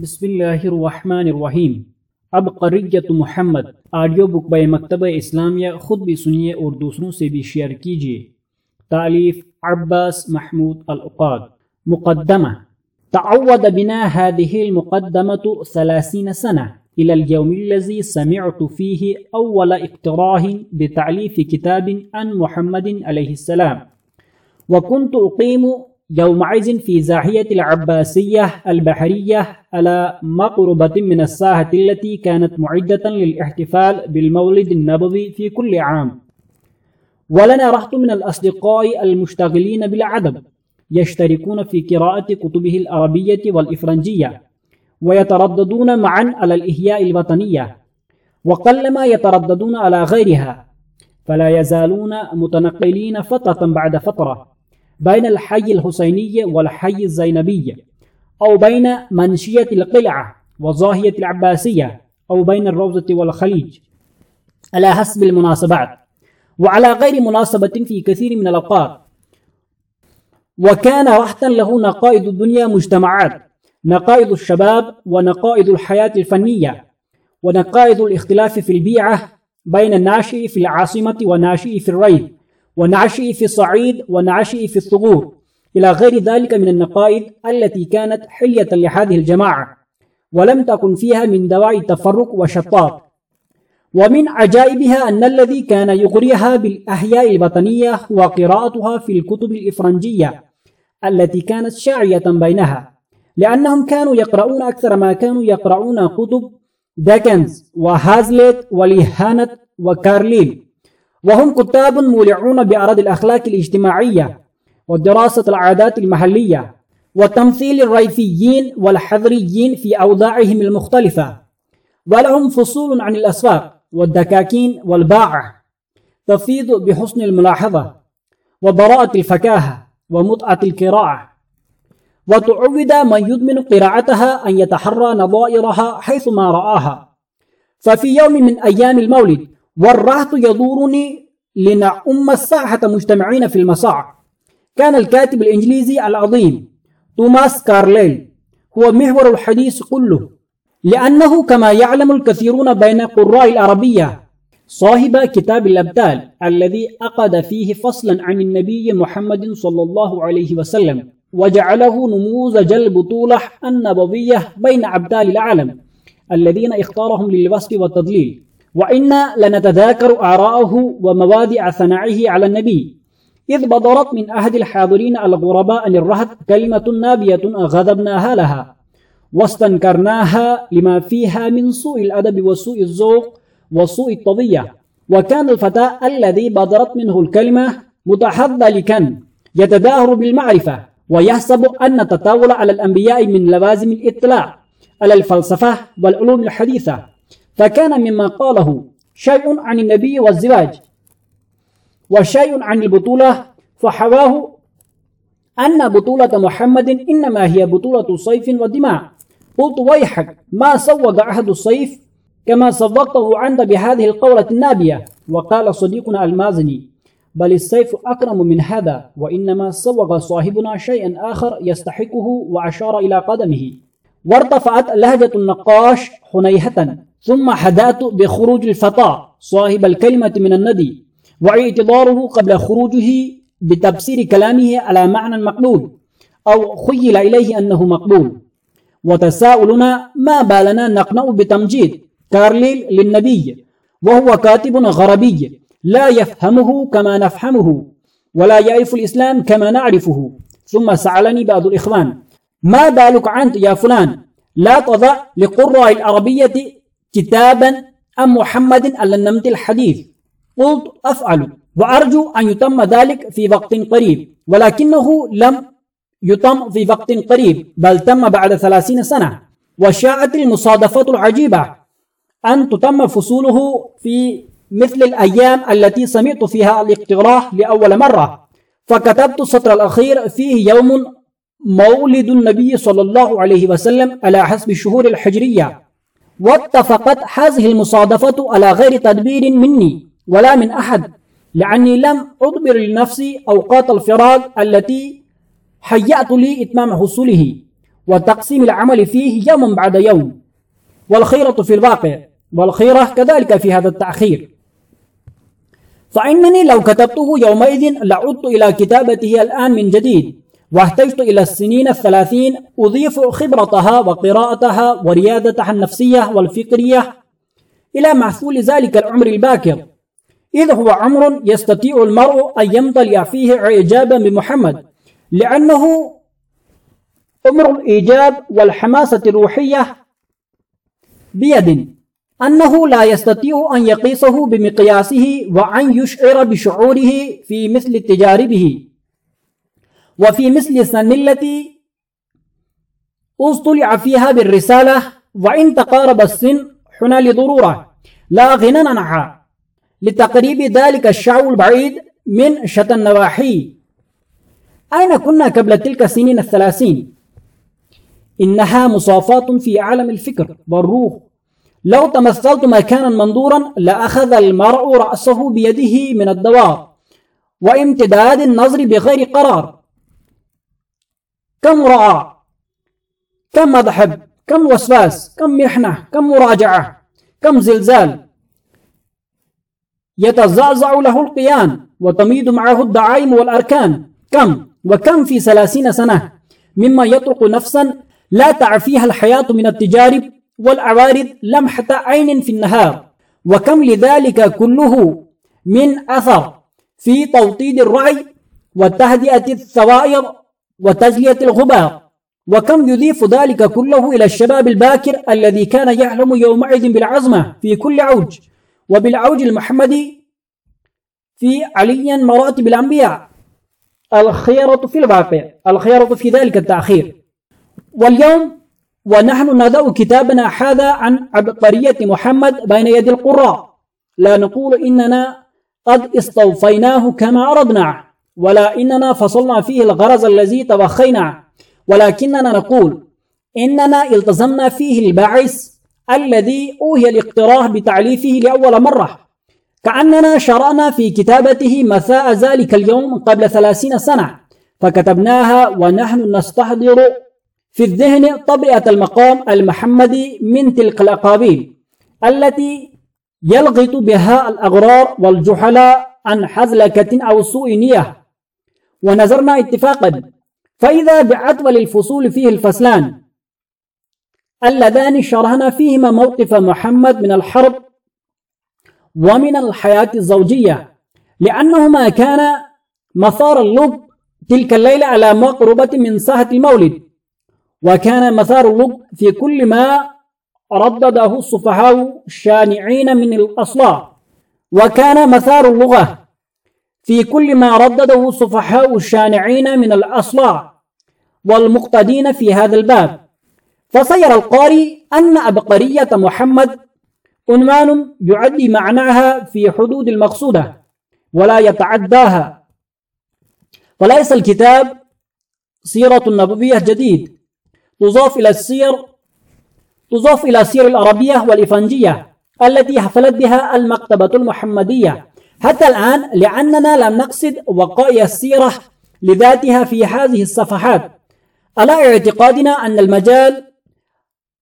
بسم الله الرحمن الرحيم عبقریت محمد آڈیو بک بائی مکتبہ اسلامیہ خود بھی سنیے اور دوسروں سے بھی شیئر کیجیے تعلیف عباس محمود العقاد مقدمة تعود بنا هذه المقدمة ثلاثين سنة إلى اليوم الذي سمعت فيه أول اقتراح بتعليف كتاب عن محمد عليه السلام وكنت أقيم يومئذ في زاحية العباسية البحرية على مقربة من الساحة التي كانت معدة للاحتفال بالمولد النبوي في كل عام. ولنا رهط من الأصدقاء المشتغلين بالعدب يشتركون في قراءة كتبه العربية والإفرنجية ويترددون معا على الإحياء الوطنية وقلما يترددون على غيرها فلا يزالون متنقلين فترة بعد فترة. بين الحي الحسيني والحي الزينبي أو بين منشية القلعة وظاهية العباسية أو بين الروضة والخليج. على حسب المناسبات. وعلى غير مناسبة في كثير من الأوقات. وكان وحدا له نقائد الدنيا مجتمعات نقائد الشباب ونقائد الحياة الفنية ونقائد الاختلاف في البيعة بين الناشئ في العاصمة والناشئ في الريف. ونعشئ في الصعيد ونعشئ في الثغور إلى غير ذلك من النقائد التي كانت حلية لهذه الجماعة ولم تكن فيها من دواعي التفرق والشطاط ومن عجائبها أن الذي كان يغريها بالأحياء الوطنية هو قراءتها في الكتب الإفرنجية التي كانت شاعية بينها لأنهم كانوا يقرؤون أكثر ما كانوا يقرؤون كتب ديكنز وهازليت وليهانت وكارليل. وهم كتاب مولعون بأرض الأخلاق الاجتماعية ودراسة العادات المحلية وتمثيل الريفيين والحضريين في أوضاعهم المختلفة ولهم فصول عن الأسواق والدكاكين والباعة تفيض بحسن الملاحظة وبراءة الفكاهة ومتعة القراءة. وتعود من يدمن قراءتها أن يتحرى نظائرها حيثما رآها. ففي يوم من أيام المولد والرهط يدورني لنعم الساحة مجتمعين في المصاع كان الكاتب الإنجليزي العظيم توماس كارليل هو محور الحديث كله لأنه كما يعلم الكثيرون بين قراء العربية صاحب كتاب الأبدال الذي أقد فيه فصلا عن النبي محمد صلى الله عليه وسلم وجعله نموذج البطولة النبوية بين أبدال العالم الذين اختارهم للوصف والتضليل. وإنا لنتذاكر آراءه ومواضع ثنائه على النبي إذ بدرت من أحد الحاضرين الغرباء للرهط كلمة نابية غضبناها لها واستنكرناها لما فيها من سوء الأدب وسوء الذوق وسوء الطبيعة وكان الفتى الذي بدرت منه الكلمة متحذلكا يتداهر بالمعرفة ويحسب أن التطاول على الأنبياء من لوازم الإطلاع على الفلسفة والعلوم الحديثة. فكان مما قاله شيء عن النبي والزواج وشيء عن البطولة فحواه أن بطولة محمد إنما هي بطولة صيف ودماء. قلت ويحك ما سوق أحد الصيف كما سوقته عند بهذه القولة النابية؟ وقال صديقنا المازني بل السيف أكرم من هذا وإنما سوق صاحبنا شيئا آخر يستحقه وأشار إلى قدمه. وارتفعت لهجة النقاش حنيهة. ثم حدات بخروج الفتى صاحب الكلمة من الندي واعتذاره قبل خروجه بتفسير كلامه على معنى مقبول أو خيل إليه أنه مقبول. وتساؤلنا ما بالنا نقنع بتمجيد كارليل للنبي وهو كاتب غربي لا يفهمه كما نفهمه ولا يعرف الإسلام كما نعرفه. ثم سألني بعض الإخوان ما بالك أنت يا فلان؟ لا تضع لقراء العربية كتابا أم محمد على النمط الحديث. قلت أفعل. وأرجو أن يتم ذلك في وقت قريب. ولكنه لم يتم في وقت قريب بل تم بعد ثلاثين سنة. وشاءت المصادفة العجيبة أن تتم فصوله في مثل الأيام التي سمعت فيها الاقتراح لأول مرة. فكتبت السطر الأخير فيه يوم مولد النبي صلى الله عليه وسلم على حسب الشهور الحجرية. واتفقت هذه المصادفة على غير تدبير مني ولا من أحد لأني لم أدبر لنفسي أوقات الفراغ التي هيأت لي إتمام حصوله وتقسيم العمل فيه يوم بعد يوم. والخيرة في الواقع والخيرة كذلك في هذا التأخير. فإنني لو كتبته يومئذ لعدت إلى كتابته الآن من جديد. واحتجت إلى السنين الثلاثين أضيف خبرتها وقراءتها وريادتها النفسية والفكرية إلى محصول ذلك العمر الباكر. إذ هو عمر يستطيع المرء أن يمتلئ فيه إعجابا بمحمد لأنه عمر الإيجاب والحماسة الروحية بيد أنه لا يستطيع أن يقيسه بمقياسه وأن يشعر بشعوره في مثل تجاربه. وفي مثل السن التي اصطلع فيها بالرسالة وإن تقارب السن حنا لضرورة لا غنى عنها لتقريب ذلك الشعب البعيد من شتى النواحي. أين كنا قبل تلك السنين الثلاثين؟ إنها مصافات في عالم الفكر والروح. لو تمثلت مكانا منظورا لأخذ المرء رأسه بيده من الدوار وامتداد النظر بغير قرار. كم رأى؟ كم مذهب كم وسواس؟ كم محنة؟ كم مراجعة؟ كم زلزال؟ يتزعزع له القيان وتميد معه الدعائم والأركان. كم؟ وكم في ثلاثين سنة مما يطرق نفسا لا تعفيها الحياة من التجارب والعوارض لمحة عين في النهار. وكم لذلك كله من أثر في توطيد الرعي وتهدئة الثوائر وتجلية الغبار. وكم يضيف ذلك كله إلى الشباب الباكر الذي كان يحلم يومئذ بالعظمة في كل عوج. وبالعوج المحمدي في عليا مراتب الأنبياء. الخيرة في الواقع الخيرة في ذلك التأخير. واليوم ونحن ندعو كتابنا هذا عن عبقرية محمد بين يدي القراء. لا نقول إننا قد استوفيناه كما أردنا. ولا إننا فصلنا فيه الغرض الذي توخينا. ولكننا نقول إننا التزمنا فيه الباعث الذي أوهي الاقتراح بتعليفه لأول مرة. كأننا شرعنا في كتابته مساء ذلك اليوم قبل ثلاثين سنة. فكتبناها ونحن نستحضر في الذهن طبيعة المقام المحمدي من تلك الأقابيل التي يلغط بها الأغرار والجحلاء عن حزلكة أو سوء نية. ونظرنا اتفاقا. فإذا بعتول الفصول فيه الفصلان. اللذان شرحنا فيهما موقف محمد من الحرب ومن الحياة الزوجية لأنهما كان مثار اللب تلك الليلة على مقربة من ساحة المولد وكان مثار اللب في كل ما ردده الصفحاء الشانعين من الأصلاح وكان مثار اللغة. في كل ما ردده الصفحاء الشانعين من الأصلاح والمقتدين في هذا الباب. فسير القارئ أن عبقرية محمد عنوان يعدي معناها في حدود المقصودة ولا يتعداها. وليس الكتاب سيرة نبوية جديد. تضاف إلى السير تضاف إلى السير العربية والإفنجية التي حفلت بها المكتبة المحمدية. حتى الآن لأننا لم نقصد وقائع السيرة لذاتها في هذه الصفحات. على اعتقادنا أن المجال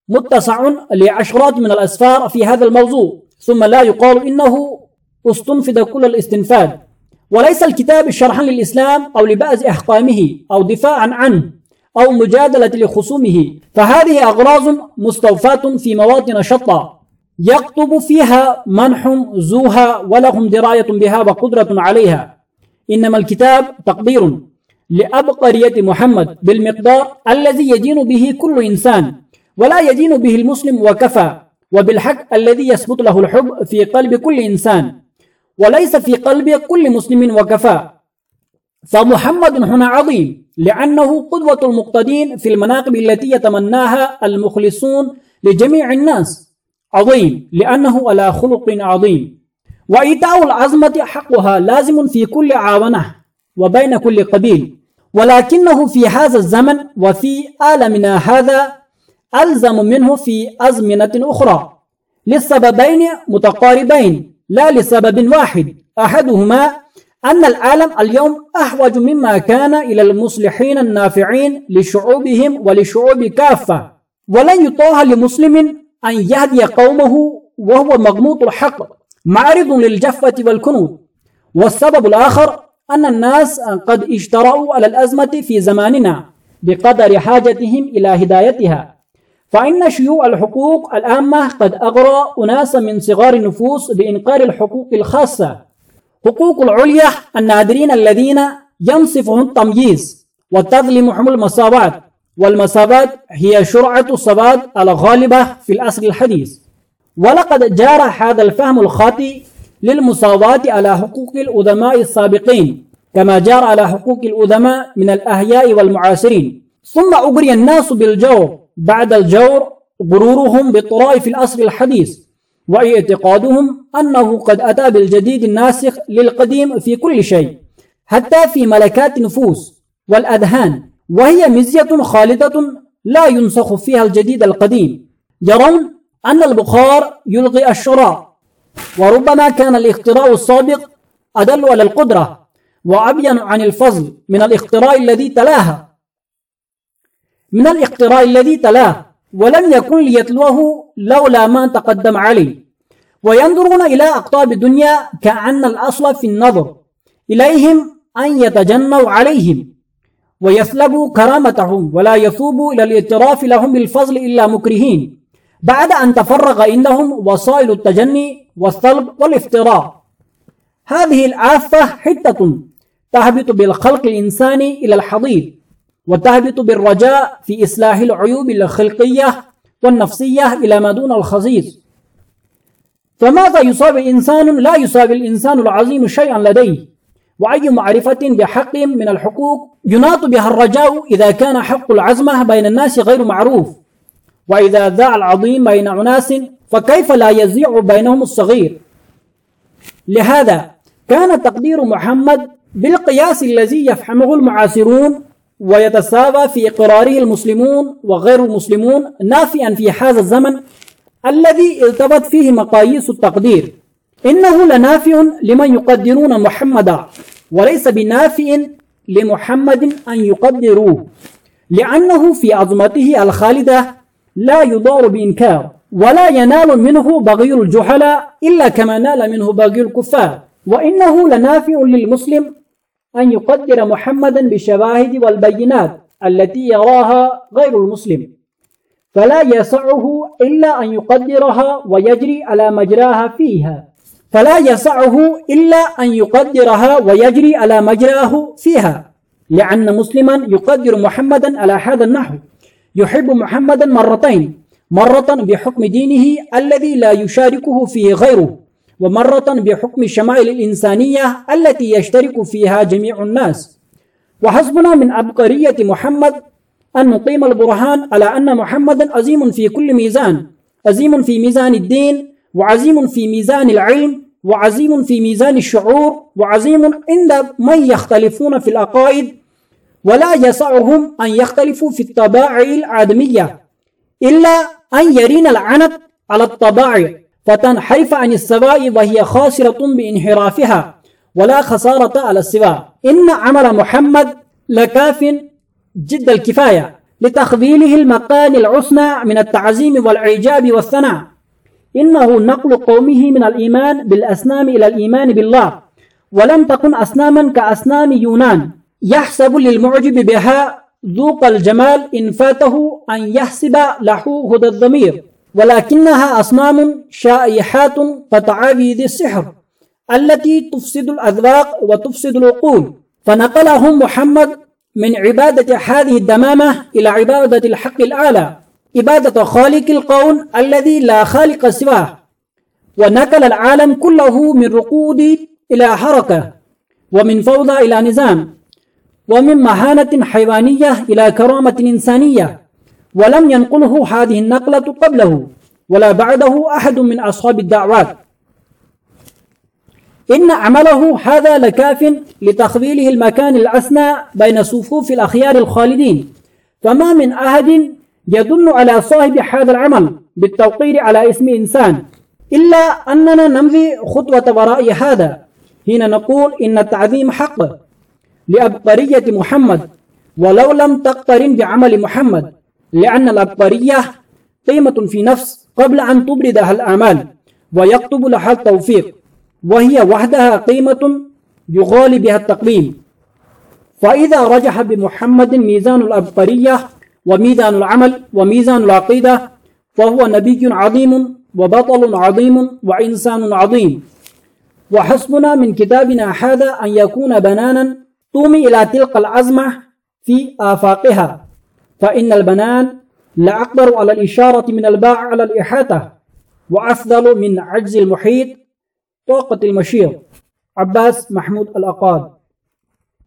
متسع لعشرات من الأسفار في هذا الموضوع ثم لا يقال إنه استنفذ كل الاستنفاد وليس الكتاب شرحا للإسلام أو لبعض أحكامه أو دفاعا عنه أو مجادلة لخصومه فهذه أغراض مستوفاة في مواطن شتى يكتب فيها منح زوها ولهم دراية بها وقدرة عليها. إنما الكتاب تقدير لأبقرية محمد بالمقدار الذي يدين به كل إنسان ولا يدين به المسلم وكفى وبالحق الذي يثبت له الحب في قلب كل إنسان وليس في قلب كل مسلم وكفى. فمحمد هنا عظيم لأنه قدوة المقتدين في المناقب التي يتمناها المخلصون لجميع الناس. عظيم لأنه على خلق عظيم. وإيتاء العظمة حقها لازم في كل عاونة وبين كل قبيل. ولكنه في هذا الزمن وفي عالمنا هذا ألزم منه في أزمنة أخرى. للسببين متقاربين لا لسبب واحد. أحدهما أن العالم اليوم أحوج مما كان إلى المصلحين النافعين لشعوبهم ولشعوب كافة. ولن يطاع لمسلم أن يهدي قومه وهو مغموط الحق معرض للجفة والكنود والسبب الآخر أن الناس قد اشتروا على الأزمة في زماننا بقدر حاجتهم إلى هدايتها. فإن شيوع الحقوق العامة قد أغرى أناسا من صغار النفوس بإنقار الحقوق الخاصة. حقوق العليا النادرين الذين ينصفهم التمييز وتظلمهم المساواة والمساواة هي شرعة الصبات الغالبة في الأصل الحديث. ولقد جار هذا الفهم الخاطئ للمساواة على حقوق الأدماء السابقين كما جار على حقوق الأدماء من الأحياء والمعاصرين. ثم أغري الناس بالجور بعد الجور غرورهم بالطرائف الأصل الحديث واعتقادهم أنه قد أتى بالجديد الناسخ للقديم في كل شيء حتى في ملكات النفوس والأذهان. وهي مزية خالدة لا ينسخ فيها الجديد القديم. يرون أن البخار يلغي الشراء وربما كان الاختراع السابق أدل على القدرة وأبين عن الفضل من الاختراع الذي تلاها. من الاختراع الذي تلاه ولم يكن ليتلوه لولا ما تقدم عليه. وينظرون إلى أقطاب الدنيا كأن الأصل في النظر. إليهم أن يتجنوا عليهم. ويسلبوا كرامتهم ولا يثوبوا إلى الاعتراف لهم بالفضل إلا مكرهين. بعد أن تفرغ عندهم وسائل التجني والصلب والافتراء. هذه الآفة حتة تهبط بالخلق الإنساني إلى الحضيض وتهبط بالرجاء في إصلاح العيوب الخلقية والنفسية إلى ما دون الخصيص فماذا يصاب الإنسان لا يصاب الإنسان العظيم شيئا لديه. وأي معرفة بحق من الحقوق يناط بها الرجاء إذا كان حق العزمة بين الناس غير معروف. وإذا ذاع العظيم بين أناس فكيف لا يزيع بينهم الصغير؟ لهذا كان تقدير محمد بالقياس الذي يفهمه المعاصرون ويتساوى في إقراره المسلمون وغير المسلمون نافيا في هذا الزمن الذي التبت فيه مقاييس التقدير. إنه لنافع لمن يقدرون محمدا وليس بنافع لمحمد أن يقدروه لأنه في عظمته الخالدة لا يضار بإنكار ولا ينال منه بغي الجحلاء إلا كما نال منه بغي الكفار وإنه لنافع للمسلم أن يقدر محمدا بالشواهد والبينات التي يراها غير المسلم. فلا يسعه إلا أن يقدرها ويجري على مجراها فيها. فلا يسعه إلا أن يقدرها ويجري على مجراه فيها. لأن مسلما يقدر محمدا على هذا النحو. يحب محمدا مرتين. مرة بحكم دينه الذي لا يشاركه فيه غيره. ومرة بحكم الشمائل الإنسانية التي يشترك فيها جميع الناس. وحسبنا من عبقرية محمد أن نقيم البرهان على أن محمدا عظيم في كل ميزان. عظيم في ميزان الدين وعظيم في ميزان العلم وعظيم في ميزان الشعور وعظيم عند من يختلفون في العقائد ولا يسعهم أن يختلفوا في الطبائع الآدمية إلا أن يرين العنت على الطبائع فتنحرف عن السواء وهي خاسرة بانحرافها ولا خسارة على السواء إن عمل محمد لكاف جد الكفاية لتخذيله المكان العسنى من التعزيم والإعجاب والثناء. إنه نقل قومه من الإيمان بالأسنام إلى الإيمان بالله ولم تكن أسناما كأسنام يونان. يحسب للمعجب بها ذوق الجمال إن فاته أن يحسب له هدى الضمير. ولكنها أصنام شائحات كتعابيد السحر التي تفسد الأذواق وتفسد العقول. فنقلهم محمد من عبادة هذه الدمامة إلى عبادة الحق الأعلى. عبادة خالق القون الذي لا خالق سواه. ونقل العالم كله من رقود إلى حركة ومن فوضى إلى نظام ومن مهانة حيوانية إلى كرامة إنسانية. ولم ينقله هذه النقلة قبله ولا بعده أحد من أصحاب الدعوات. إن عمله هذا لكاف لتخذيله المكان الأسنى بين صفوف الأخيار الخالدين. فما من أحد يدل على صاحب هذا العمل بالتوقير على اسم إنسان. إلا أننا نمضي خطوة وراء هذا. حين نقول إن التعظيم حق لأبقرية محمد ولو لم تقترن بعمل محمد لأن الأبقرية قيمة في نفس قبل أن تبردها الآمال ويكتب لها التوفيق وهي وحدها قيمة يغالي بها التقويم. فإذا رجح بمحمد ميزان الأبقرية وميزان العمل وميزان العقيدة فهو نبي عظيم وبطل عظيم وإنسان عظيم. وحسبنا من كتابنا هذا أن يكون بنانا تومي إلى تلك العزمة في آفاقها. فإن البنان لأقدر على الإشارة من الباع على الإحاطة وأفضل من عجز المحيط طاقة المشير عباس محمود الأقاد.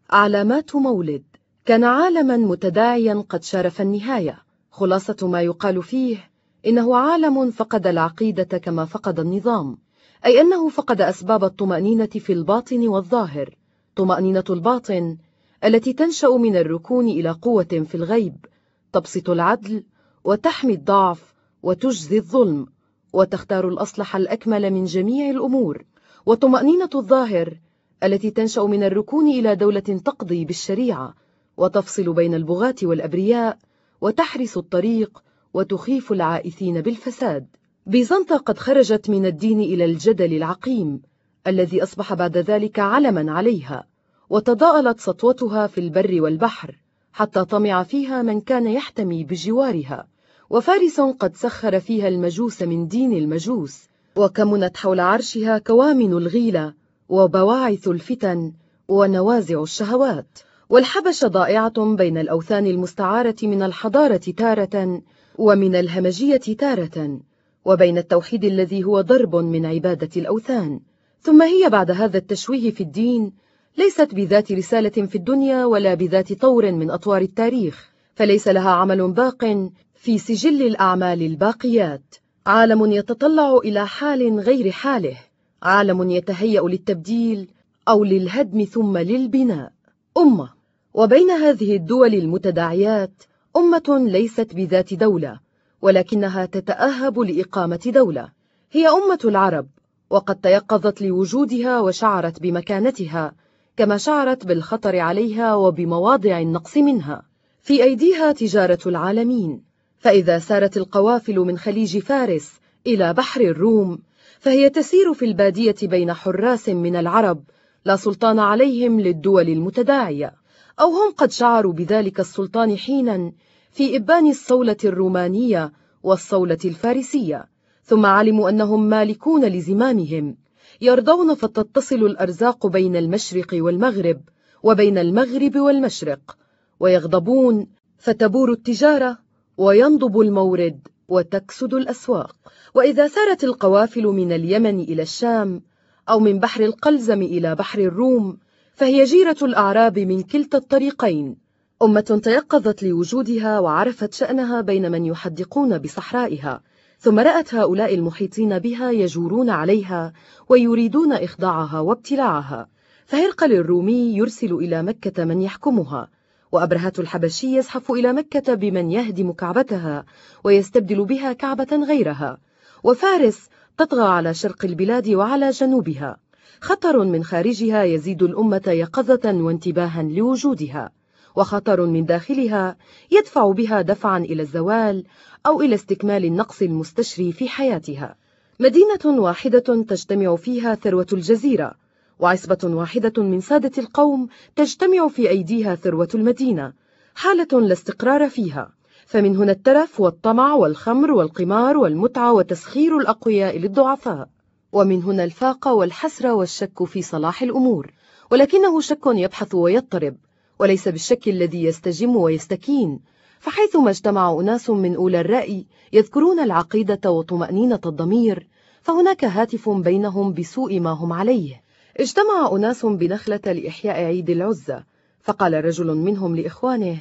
علامات مولد. كان عالما متداعيا قد شارف النهاية. خلاصة ما يقال فيه إنه عالم فقد العقيدة كما فقد النظام أي أنه فقد أسباب الطمأنينة في الباطن والظاهر. طمأنينة الباطن التي تنشأ من الركون إلى قوة في الغيب تبسط العدل وتحمي الضعف وتجزي الظلم وتختار الأصلح الأكمل من جميع الأمور. وطمأنينة الظاهر التي تنشأ من الركون إلى دولة تقضي بالشريعة. وتفصل بين البغاة والأبرياء وتحرس الطريق وتخيف العائثين بالفساد. بيزنطة قد خرجت من الدين إلى الجدل العقيم الذي أصبح بعد ذلك علما عليها وتضاءلت سطوتها في البر والبحر حتى طمع فيها من كان يحتمي بجوارها. وفارس قد سخر فيها المجوس من دين المجوس وكمنت حول عرشها كوامن الغيلة وبواعث الفتن ونوازع الشهوات. والحبش ضائعة بين الأوثان المستعارة من الحضارة تارة ومن الهمجية تارة وبين التوحيد الذي هو ضرب من عبادة الأوثان. ثم هي بعد هذا التشويه في الدين ليست بذات رسالة في الدنيا ولا بذات طور من أطوار التاريخ فليس لها عمل باق في سجل الأعمال الباقيات. عالم يتطلع إلى حال غير حاله. عالم يتهيأ للتبديل أو للهدم ثم للبناء. أمة وبين هذه الدول المتداعيات أمة ليست بذات دولة ولكنها تتأهب لإقامة دولة. هي أمة العرب وقد تيقظت لوجودها وشعرت بمكانتها كما شعرت بالخطر عليها وبمواضع النقص منها. في أيديها تجارة العالمين فإذا سارت القوافل من خليج فارس إلى بحر الروم فهي تسير في البادية بين حراس من العرب لا سلطان عليهم للدول المتداعية. أو هم قد شعروا بذلك السلطان حينا في إبان الصولة الرومانية والصولة الفارسية ثم علموا أنهم مالكون لزمامهم يرضون فتتصل الأرزاق بين المشرق والمغرب وبين المغرب والمشرق ويغضبون فتبور التجارة وينضب المورد وتكسد الأسواق. وإذا سارت القوافل من اليمن إلى الشام أو من بحر القلزم إلى بحر الروم فهي جيرة الأعراب من كلتا الطريقين. أمة تيقظت لوجودها وعرفت شأنها بين من يحدقون بصحرائها ثم رأت هؤلاء المحيطين بها يجورون عليها ويريدون إخضاعها وابتلاعها. فهرقل الرومي يرسل إلى مكة من يحكمها وأبرهة الحبشي يزحف إلى مكة بمن يهدم كعبتها ويستبدل بها كعبة غيرها. وفارس تطغى على شرق البلاد وعلى جنوبها. خطر من خارجها يزيد الأمة يقظة وانتباها لوجودها وخطر من داخلها يدفع بها دفعا إلى الزوال أو إلى استكمال النقص المستشري في حياتها. مدينة واحدة تجتمع فيها ثروة الجزيرة وعصبة واحدة من سادة القوم تجتمع في أيديها ثروة المدينة حالة لا استقرار فيها. فمن هنا الترف والطمع والخمر والقمار والمتعة وتسخير الأقوياء للضعفاء. ومن هنا الفاقة والحسرة والشك في صلاح الأمور. ولكنه شك يبحث ويضطرب وليس بالشك الذي يستجم ويستكين. فحيثما اجتمع أناس من أولى الرأي يذكرون العقيدة وطمأنينة الضمير فهناك هاتف بينهم بسوء ما هم عليه. اجتمع أناس بنخلة لإحياء عيد العزة فقال رجل منهم لإخوانه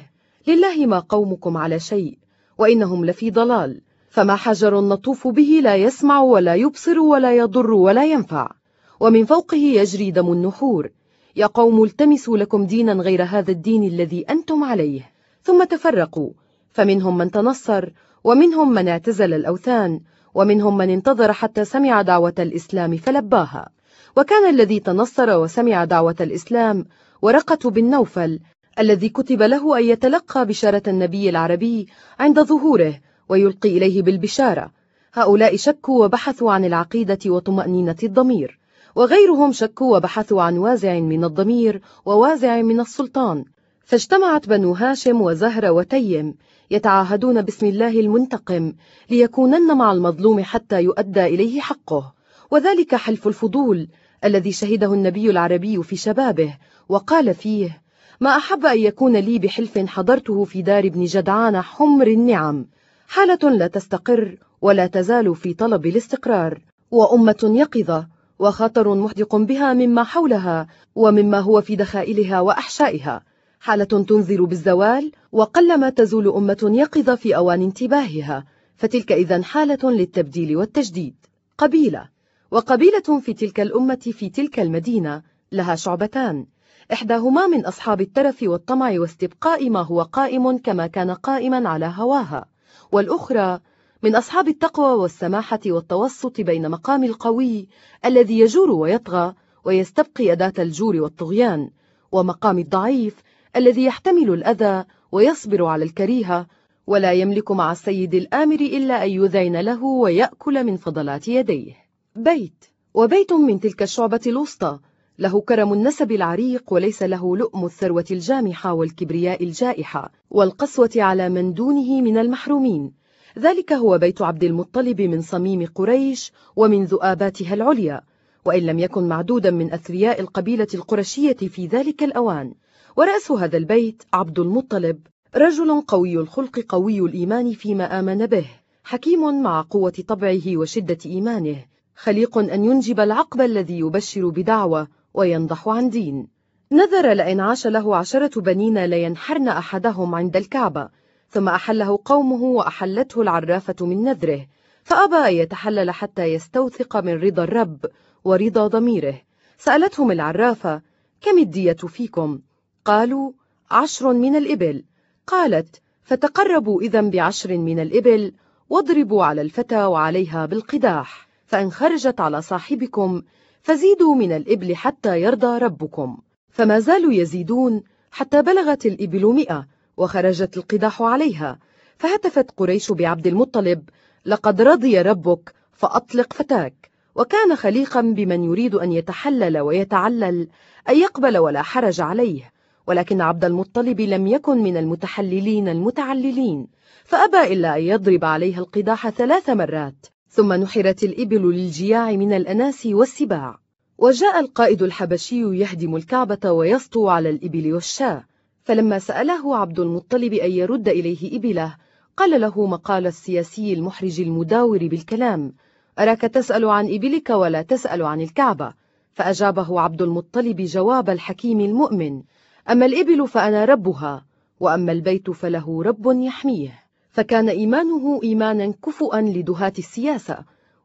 لله ما قومكم على شيء وإنهم لفي ضلال. فما حجر نطوف به لا يسمع ولا يبصر ولا يضر ولا ينفع. ومن فوقه يجري دم النحور. يا قوم التمسوا لكم دينا غير هذا الدين الذي أنتم عليه. ثم تفرقوا. فمنهم من تنصر ومنهم من اعتزل الأوثان ومنهم من انتظر حتى سمع دعوة الإسلام فلباها. وكان الذي تنصر وسمع دعوة الإسلام ورقة بن نوفل الذي كتب له أن يتلقى بشارة النبي العربي عند ظهوره ويلقي إليه بالبشارة. هؤلاء شكوا وبحثوا عن العقيدة وطمأنينة الضمير. وغيرهم شكوا وبحثوا عن وازع من الضمير ووازع من السلطان. فاجتمعت بنو هاشم وزهر وتيم يتعاهدون باسم الله المنتقم ليكونن مع المظلوم حتى يؤدى إليه حقه. وذلك حلف الفضول الذي شهده النبي العربي في شبابه وقال فيه ما أحب أن يكون لي بحلف حضرته في دار ابن جدعان حمر النعم حالة لا تستقر ولا تزال في طلب الاستقرار وأمة يقظة وخطر محدق بها مما حولها ومما هو في دخائلها وأحشائها. حالة تنذر بالزوال وقلما تزول أمة يقظة في أوان انتباهها. فتلك إذا حالة للتبديل والتجديد. قبيلة. وقبيلة في تلك الأمة في تلك المدينة لها شعبتان. إحداهما من أصحاب الترف والطمع واستبقاء ما هو قائم كما كان قائما على هواها. والأخرى من أصحاب التقوى والسماحة والتوسط بين مقام القوي الذي يجور ويطغى ويستبقي أداة الجور والطغيان ومقام الضعيف الذي يحتمل الأذى ويصبر على الكريهة ولا يملك مع السيد الآمر إلا أن يذعن له ويأكل من فضلات يديه. بيت. وبيت من تلك الشعبة الوسطى له كرم النسب العريق وليس له لؤم الثروة الجامحة والكبرياء الجائحة والقسوة على من دونه من المحرومين. ذلك هو بيت عبد المطلب من صميم قريش ومن ذؤاباتها العليا وإن لم يكن معدودا من أثرياء القبيلة القرشية في ذلك الأوان. ورأس هذا البيت عبد المطلب رجل قوي الخلق قوي الإيمان فيما آمن به حكيم مع قوة طبعه وشدة إيمانه خليق أن ينجب العقب الذي يبشر بدعوة وينضح عن دين. نذر لئن عاش له عشرة بنين لينحرن أحدهم عند الكعبة ثم أحله قومه وأحلته العرافة من نذره فأبى أن يتحلل حتى يستوثق من رضا الرب ورضا ضميره. سألتهم العرافة كم الدية فيكم؟ قالوا عشر من الإبل. قالت فتقربوا إذا بعشر من الإبل واضربوا على الفتى وعليها بالقداح فإن خرجت على صاحبكم فزيدوا من الإبل حتى يرضى ربكم. فما زالوا يزيدون حتى بلغت الإبل مئة وخرجت القداح عليها. فهتفت قريش بعبد المطلب لقد رضي ربك فأطلق فتاك. وكان خليقا بمن يريد أن يتحلل ويتعلل أن يقبل ولا حرج عليه. ولكن عبد المطلب لم يكن من المتحللين المتعللين. فأبى إلا أن يضرب عليها القداح ثلاث مرات. ثم نحرت الإبل للجياع من الأناس والسباع. وجاء القائد الحبشي يهدم الكعبة ويسطو على الإبل والشاة. فلما سأله عبد المطلب أن يرد إليه إبله قال له مقال السياسي المحرج المداور بالكلام أراك تسأل عن إبلك ولا تسأل عن الكعبة؟ فأجابه عبد المطلب جواب الحكيم المؤمن أما الإبل فأنا ربها وأما البيت فله رب يحميه. فكان إيمانه إيمانا كفؤا لدهاة السياسة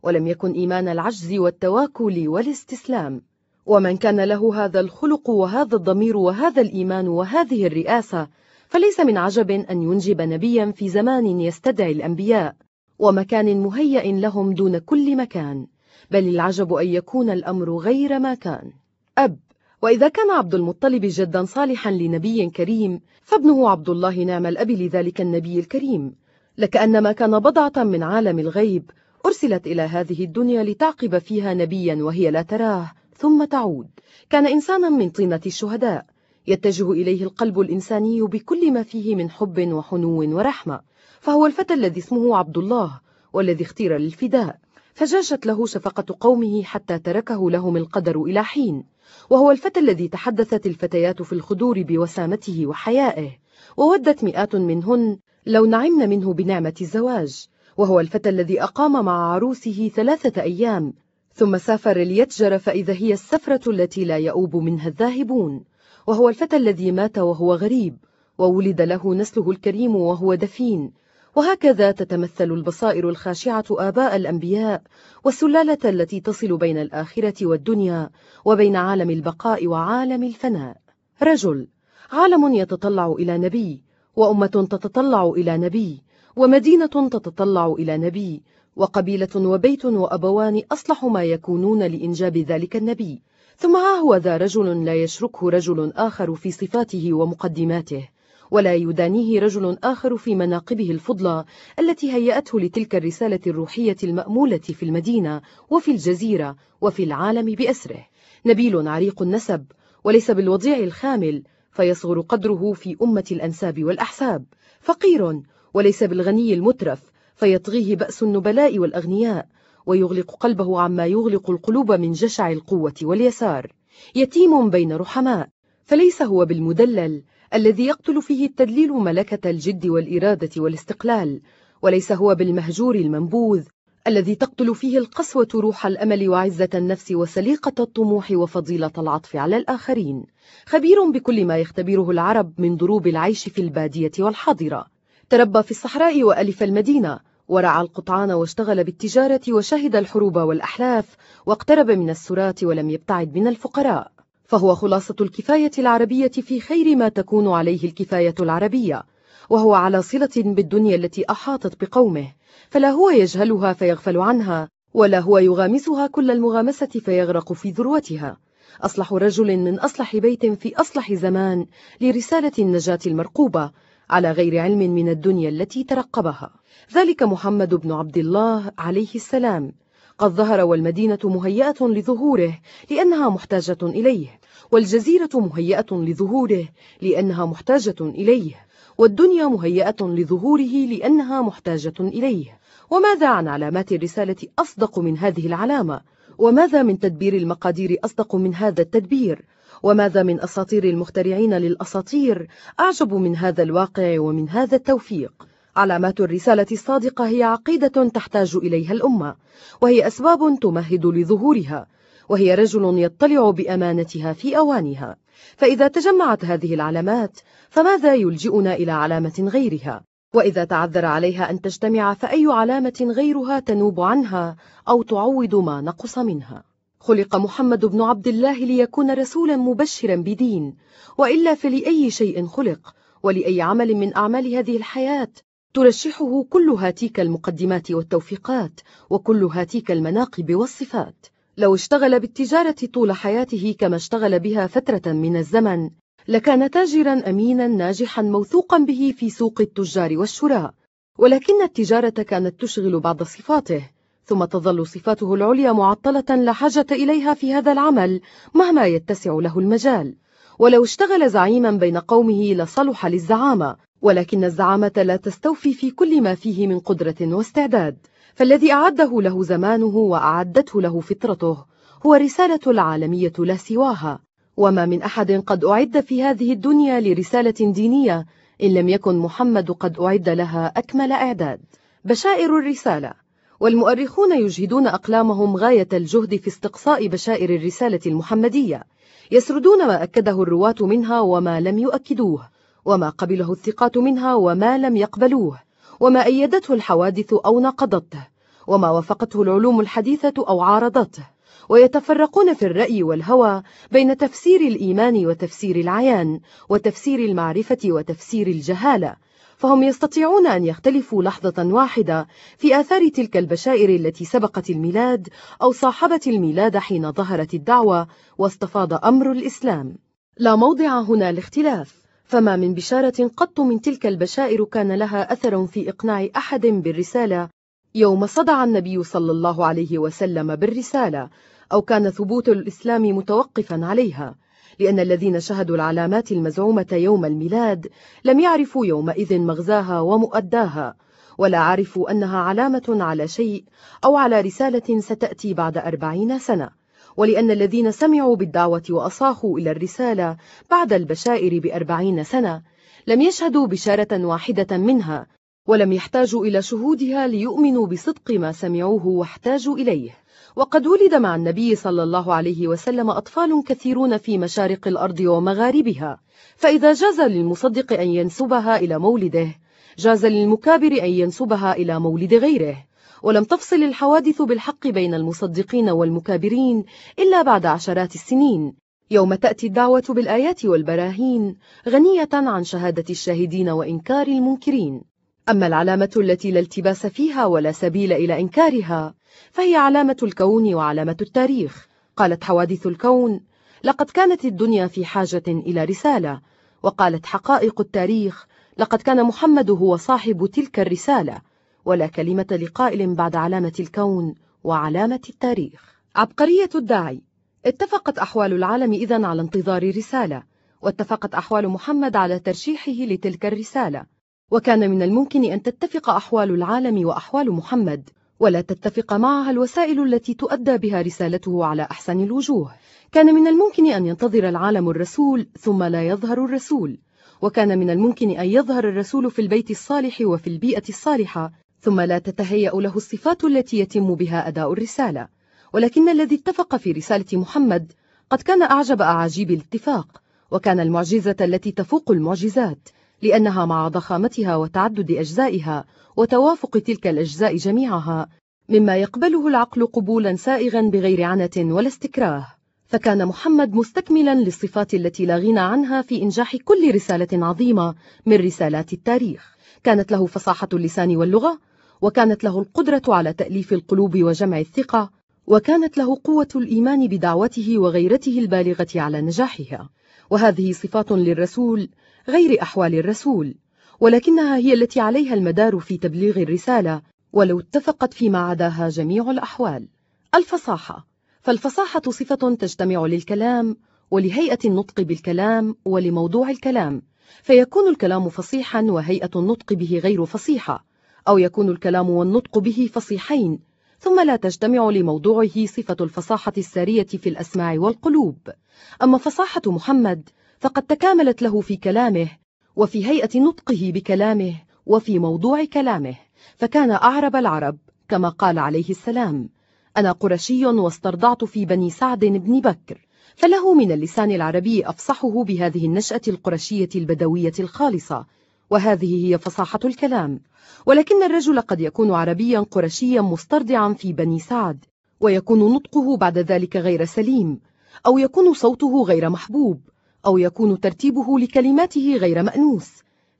ولم يكن إيمان العجز والتواكل والاستسلام. ومن كان له هذا الخلق وهذا الضمير وهذا الإيمان وهذه الرئاسة فليس من عجب أن ينجب نبيا في زمان يستدعي الأنبياء ومكان مهيأ لهم دون كل مكان. بل العجب أن يكون الأمر غير ما كان أب وإذا كان عبد المطلب جدا صالحا لنبي كريم فابنه عبد الله نعم الأب لذلك النبي الكريم. لكأنما كان بضعة من عالم الغيب أرسلت إلى هذه الدنيا لتعقب فيها نبيا وهي لا تراه ثم تعود. كان إنسانا من طينة الشهداء. يتجه إليه القلب الإنساني بكل ما فيه من حب وحنو ورحمة. فهو الفتى الذي اسمه عبد الله والذي اختير للفداء. فجاشت له شفقة قومه حتى تركه لهم القدر إلى حين. وهو الفتى الذي تحدثت الفتيات في الخدور بوسامته وحيائه. وودت مئات منهن لو نعمن منه بنعمة الزواج وهو الفتى الذي أقام مع عروسه ثلاثة أيام ثم سافر ليتجر فإذا هي السفرة التي لا يؤوب منها الذاهبون وهو الفتى الذي مات وهو غريب وولد له نسله الكريم وهو دفين وهكذا تتمثل البصائر الخاشعة آباء الأنبياء والسلالة التي تصل بين الآخرة والدنيا وبين عالم البقاء وعالم الفناء. رجل عالم يتطلع إلى نبي وأمة تتطلع إلى نبي ومدينة تتطلع إلى نبي وقبيلة وبيت وأبوان أصلح ما يكونون لإنجاب ذلك النبي. ثم ها هو ذا رجل لا يشركه رجل آخر في صفاته ومقدماته ولا يدانيه رجل آخر في مناقبه الفضلى التي هيأته لتلك الرسالة الروحية المأمولة في المدينة وفي الجزيرة وفي العالم بأسره. نبيل عريق النسب وليس بالوضيع الخامل فيصغر قدره في أمة الأنساب والأحساب. فقير وليس بالغني المترف فيطغيه بأس النبلاء والأغنياء ويغلق قلبه عما يغلق القلوب من جشع القوة واليسار. يتيم بين رحماء فليس هو بالمدلل الذي يقتل فيه التدليل ملكة الجد والإرادة والاستقلال وليس هو بالمهجور المنبوذ الذي تقتل فيه القسوة روح الأمل وعزة النفس وسليقة الطموح وفضيلة العطف على الآخرين. خبير بكل ما يختبره العرب من ضروب العيش في البادية والحاضرة. تربى في الصحراء وألف المدينة ورعى القطعان واشتغل بالتجارة وشهد الحروب والأحلاف واقترب من السرات ولم يبتعد من الفقراء. فهو خلاصة الكفاية العربية في خير ما تكون عليه الكفاية العربية. وهو على صلة بالدنيا التي أحاطت بقومه. فلا هو يجهلها فيغفل عنها ولا هو يغامسها كل المغامسة فيغرق في ذروتها. أصلح رجل من أصلح بيت في أصلح زمان لرسالة النجاة المرقوبة على غير علم من الدنيا التي ترقبها. ذلك محمد بن عبد الله عليه السلام. قد ظهر والمدينة مهيئة لظهوره لأنها محتاجة إليه. والجزيرة مهيئة لظهوره لأنها محتاجة إليه. والدنيا مهيئة لظهوره لأنها محتاجة إليه وماذا عن علامات الرسالة أصدق من هذه العلامة؟ وماذا من تدبير المقادير أصدق من هذا التدبير؟ وماذا من أساطير المخترعين للأساطير أعجب من هذا الواقع ومن هذا التوفيق؟ علامات الرسالة الصادقة هي عقيدة تحتاج إليها الأمة وهي أسباب تمهد لظهورها وهي رجل يطلع بأمانتها في أوانها فإذا تجمعت هذه العلامات فماذا يلجئنا إلى علامة غيرها؟ وإذا تعذر عليها أن تجتمع فأي علامة غيرها تنوب عنها أو تعوض ما نقص منها؟ خلق محمد بن عبد الله ليكون رسولا مبشرا بدين وإلا فلأي شيء خلق ولأي عمل من أعمال هذه الحياة ترشحه كل هاتيك المقدمات والتوفيقات وكل هاتيك المناقب والصفات. لو اشتغل بالتجارة طول حياته كما اشتغل بها فترة من الزمن لكان تاجرا أمينا ناجحا موثوقا به في سوق التجار والشراء. ولكن التجارة كانت تشغل بعض صفاته ثم تظل صفاته العليا معطلة لا حاجة إليها في هذا العمل مهما يتسع له المجال. ولو اشتغل زعيما بين قومه لصلح للزعامة ولكن الزعامة لا تستوفي في كل ما فيه من قدرة واستعداد. فالذي أعده له زمانه وأعدته له فطرته هو رسالة العالمية لا سواها. وما من أحد قد أعد في هذه الدنيا لرسالة دينية إن لم يكن محمد قد أعد لها أكمل إعداد. بشائر الرسالة. والمؤرخون يجهدون أقلامهم غاية الجهد في استقصاء بشائر الرسالة المحمدية. يسردون ما أكده الرواة منها وما لم يؤكدوه وما قبله الثقات منها وما لم يقبلوه. وما أيدته الحوادث أو ناقضته وما وافقته العلوم الحديثة أو عارضته. ويتفرقون في الرأي والهوى بين تفسير الإيمان وتفسير العيان وتفسير المعرفة وتفسير الجهالة. فهم يستطيعون أن يختلفوا لحظة واحدة في آثار تلك البشائر التي سبقت الميلاد أو صاحبت الميلاد حين ظهرت الدعوة واستفاض أمر الإسلام. لا موضع هنا لاختلاف. فما من بشارة قط من تلك البشائر كان لها أثر في إقناع أحد بالرسالة. يوم صدع النبي صلى الله عليه وسلم بالرسالة أو كان ثبوت الإسلام متوقفا عليها لأن الذين شهدوا العلامات المزعومة يوم الميلاد لم يعرفوا يومئذ مغزاها ومؤداها ولا عرفوا أنها علامة على شيء أو على رسالة ستأتي بعد أربعين سنة. ولأن الذين سمعوا بالدعوة وأصاخوا إلى الرسالة بعد البشائر بأربعين سنة لم يشهدوا بشارة واحدة منها ولم يحتاجوا إلى شهودها ليؤمنوا بصدق ما سمعوه واحتاجوا إليه. وقد ولد مع النبي صلى الله عليه وسلم أطفال كثيرون في مشارق الأرض ومغاربها فإذا جاز للمصدق أن ينسبها إلى مولده جاز للمكابر أن ينسبها إلى مولد غيره. ولم تفصل الحوادث بالحق بين المصدقين والمكابرين إلا بعد عشرات السنين. يوم تأتي الدعوة بالآيات والبراهين غنية عن شهادة الشاهدين وإنكار المنكرين. أما العلامة التي لا التباس فيها ولا سبيل إلى إنكارها فهي علامة الكون وعلامة التاريخ. قالت حوادث الكون لقد كانت الدنيا في حاجة إلى رسالة. وقالت حقائق التاريخ لقد كان محمد هو صاحب تلك الرسالة. ولا كلمة لقائل بعد علامة الكون وعلامة التاريخ. عبقرية الداعي. اتفقت أحوال العالم إذن على انتظار رسالة واتفقت أحوال محمد على ترشيحه لتلك الرسالة. وكان من الممكن أن تتفق أحوال العالم وأحوال محمد ولا تتفق معها الوسائل التي تؤدى بها رسالته على أحسن الوجوه. كان من الممكن أن ينتظر العالم الرسول ثم لا يظهر الرسول. وكان من الممكن أن يظهر الرسول في البيت الصالح وفي البيئة الصالحة ثم لا تتهيأ له الصفات التي يتم بها أداء الرسالة. ولكن الذي اتفق في رسالة محمد قد كان أعجب أعاجيب الاتفاق وكان المعجزة التي تفوق المعجزات لأنها مع ضخامتها وتعدد أجزائها وتوافق تلك الأجزاء جميعها مما يقبله العقل قبولا سائغا بغير عنة ولا استكراه. فكان محمد مستكملا للصفات التي لا غنى عنها في إنجاح كل رسالة عظيمة من رسالات التاريخ. كانت له فصاحة اللسان واللغة وكانت له القدرة على تأليف القلوب وجمع الثقة وكانت له قوة الإيمان بدعوته وغيرته البالغة على نجاحها. وهذه صفات للرسول غير أحوال الرسول ولكنها هي التي عليها المدار في تبليغ الرسالة ولو اتفقت فيما عداها جميع الأحوال. الفصاحة. فالفصاحة صفة تجتمع للكلام ولهيئة النطق بالكلام ولموضوع الكلام فيكون الكلام فصيحا وهيئة النطق به غير فصيحة. أو يكون الكلام والنطق به فصيحين ثم لا تجتمع لموضوعه صفة الفصاحة السارية في الأسماع والقلوب. أما فصاحة محمد فقد تكاملت له في كلامه وفي هيئة نطقه بكلامه وفي موضوع كلامه. فكان أعرب العرب كما قال عليه السلام أنا قرشي واسترضعت في بني سعد بن بكر فله من اللسان العربي أفصحه بهذه النشأة القرشية البدوية الخالصة. وهذه هي فصاحة الكلام. ولكن الرجل قد يكون عربيا قرشيا مسترضعا في بني سعد ويكون نطقه بعد ذلك غير سليم أو يكون صوته غير محبوب أو يكون ترتيبه لكلماته غير مأنوس.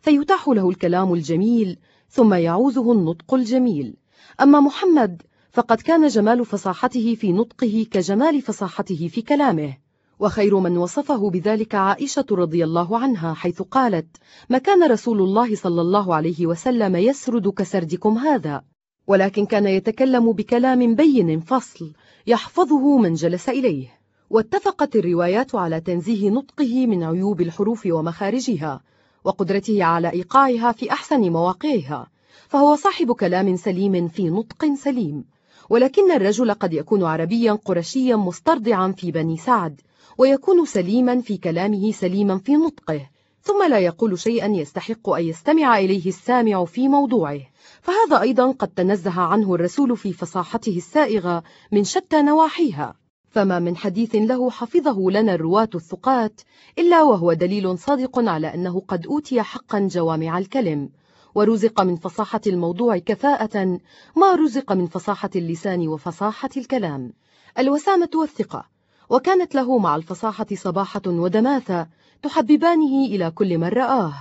فيتاح له الكلام الجميل ثم يعوزه النطق الجميل. أما محمد فقد كان جمال فصاحته في نطقه كجمال فصاحته في كلامه. وخير من وصفه بذلك عائشة رضي الله عنها حيث قالت ما كان رسول الله صلى الله عليه وسلم يسرد كسردكم هذا ولكن كان يتكلم بكلام بين فصل يحفظه من جلس إليه. واتفقت الروايات على تنزيه نطقه من عيوب الحروف ومخارجها وقدرته على إيقاعها في أحسن مواقعها فهو صاحب كلام سليم في نطق سليم. ولكن الرجل قد يكون عربيا قرشيا مسترضعا في بني سعد ويكون سليما في كلامه سليما في نطقه ثم لا يقول شيئا يستحق أن يستمع إليه السامع في موضوعه. فهذا أيضا قد تنزه عنه الرسول في فصاحته السائغة من شتى نواحيها. فما من حديث له حفظه لنا الرواة الثقات إلا وهو دليل صادق على أنه قد أوتي حقا جوامع الكلم ورزق من فصاحة الموضوع كفاءة ما رزق من فصاحة اللسان وفصاحة الكلام. الوسامة والثقة. وكانت له مع الفصاحة صباحة ودماثة تحببانه إلى كل من رآه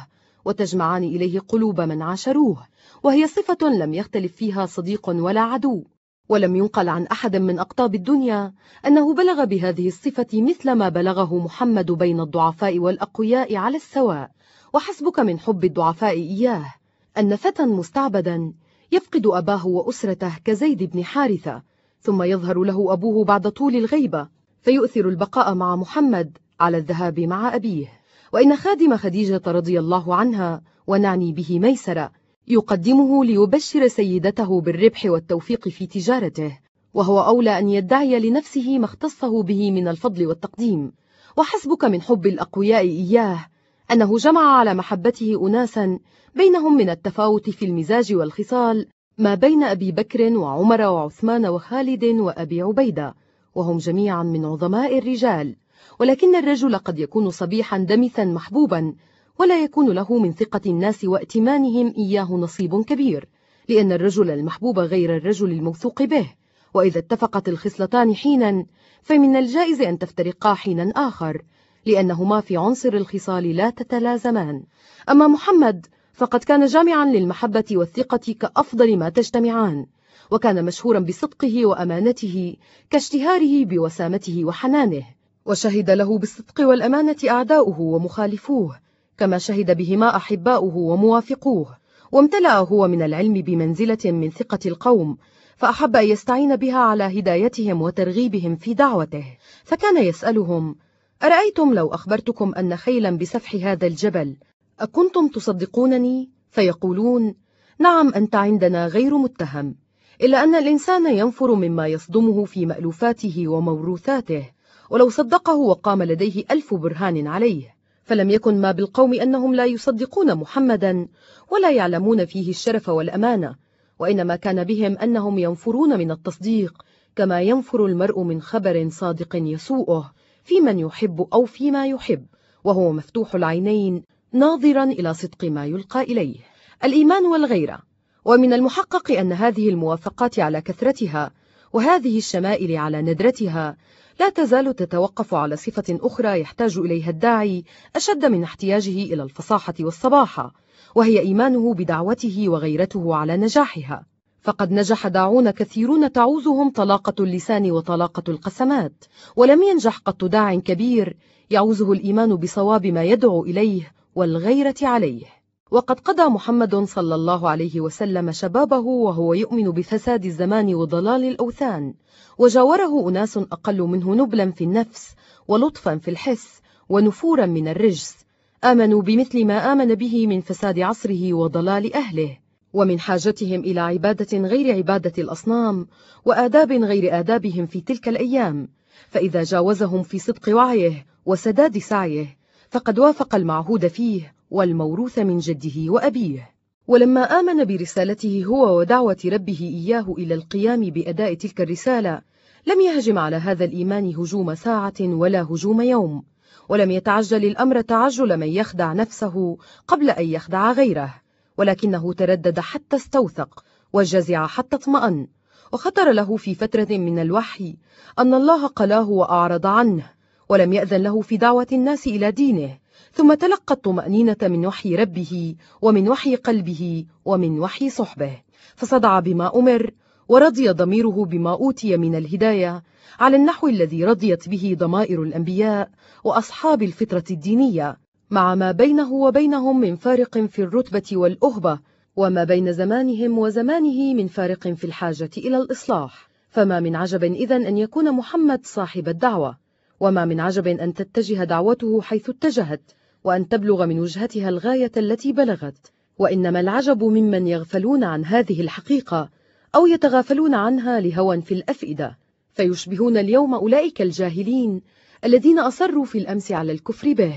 وتجمعان إليه قلوب من عاشروه وهي صفة لم يختلف فيها صديق ولا عدو. ولم ينقل عن أحد من أقطاب الدنيا أنه بلغ بهذه الصفة مثل ما بلغه محمد بين الضعفاء والأقوياء على السواء. وحسبك من حب الضعفاء إياه أن فتى مستعبدا يفقد أباه وأسرته كزيد بن حارثة ثم يظهر له أبوه بعد طول الغيبة. فيؤثر البقاء مع محمد على الذهاب مع أبيه. وإن خادم خديجة رضي الله عنها ونعني به ميسرة يقدمه ليبشر سيدته بالربح والتوفيق في تجارته وهو أولى أن يدعي لنفسه ما اختصه به من الفضل والتقديم. وحسبك من حب الأقوياء إياه أنه جمع على محبته أناسا بينهم من التفاوت في المزاج والخصال ما بين أبي بكر وعمر وعثمان وخالد وأبي عبيدة. وهم جميعا من عظماء الرجال ولكن الرجل قد يكون صبيحا دمثا محبوبا ولا يكون له من ثقة الناس وائتمانهم إياه نصيب كبير لأن الرجل المحبوب غير الرجل الموثوق به. وإذا اتفقت الخصلتان حينا فمن الجائز أن تفترقا حينا آخر لأنهما في عنصر الخصال لا تتلازمان. أما محمد فقد كان جامعا للمحبة والثقة كأفضل ما تجتمعان. وكان مشهورا بصدقه وأمانته كاشتهاره بوسامته وحنانه وشهد له بالصدق والأمانة أعداؤه ومخالفوه كما شهد بهما أحباؤه وموافقوه وامتلأ هو من العلم بمنزلة من ثقة القوم فأحب أن يستعين بها على هدايتهم وترغيبهم في دعوته فكان يسألهم أرأيتم لو أخبرتكم أن خيلا بسفح هذا الجبل أكنتم تصدقونني؟ فيقولون نعم أنت عندنا غير متهم إلا أن الإنسان ينفر مما يصدمه في مألوفاته وموروثاته ولو صدقه وقام لديه ألف برهان عليه. فلم يكن ما بالقوم أنهم لا يصدقون محمدا ولا يعلمون فيه الشرف والأمانة. وإنما كان بهم أنهم ينفرون من التصديق كما ينفر المرء من خبر صادق يسوءه في من يحب أو فيما يحب وهو مفتوح العينين ناظرا إلى صدق ما يلقى إليه. الإيمان والغيرة. ومن المحقق أن هذه الموافقات على كثرتها وهذه الشمائل على ندرتها لا تزال تتوقف على صفة أخرى يحتاج إليها الداعي أشد من احتياجه إلى الفصاحة والصباحة وهي إيمانه بدعوته وغيرته على نجاحها. فقد نجح داعون كثيرون تعوزهم طلاقة اللسان وطلاقة القسمات ولم ينجح قط داع كبير يعوزه الإيمان بصواب ما يدعو إليه والغيرة عليه. وقد قضى محمد صلى الله عليه وسلم شبابه وهو يؤمن بفساد الزمان وضلال الأوثان. وجاوره أناس أقل منه نبلا في النفس ولطفا في الحس ونفورا من الرجس. آمنوا بمثل ما آمن به من فساد عصره وضلال أهله. ومن حاجتهم إلى عبادة غير عبادة الأصنام وآداب غير آدابهم في تلك الأيام. فإذا جاوزهم في صدق وعيه وسداد سعيه فقد وافق المعهود فيه والموروث من جده وأبيه. ولما آمن برسالته هو ودعوة ربه إياه إلى القيام بأداء تلك الرسالة لم يهجم على هذا الإيمان هجوم ساعة ولا هجوم يوم ولم يتعجل الأمر تعجل من يخدع نفسه قبل أن يخدع غيره ولكنه تردد حتى استوثق وجزع حتى اطمأن. وخطر له في فترة من الوحي أن الله قلاه وأعرض عنه ولم يأذن له في دعوة الناس إلى دينه. ثم تلقى الطمأنينة من وحي ربه ومن وحي قلبه ومن وحي صحبه. فصدع بما أمر ورضي ضميره بما أوتي من الهداية على النحو الذي رضيت به ضمائر الأنبياء وأصحاب الفطرة الدينية مع ما بينه وبينهم من فارق في الرتبة والأهبة وما بين زمانهم وزمانه من فارق في الحاجة إلى الإصلاح. فما من عجب إذن أن يكون محمد صاحب الدعوة وما من عجب أن تتجه دعوته حيث اتجهت وأن تبلغ من وجهتها الغاية التي بلغت وإنما العجب ممن يغفلون عن هذه الحقيقة أو يتغافلون عنها لهوى في الأفئدة. فيشبهون اليوم أولئك الجاهلين الذين أصروا في الأمس على الكفر به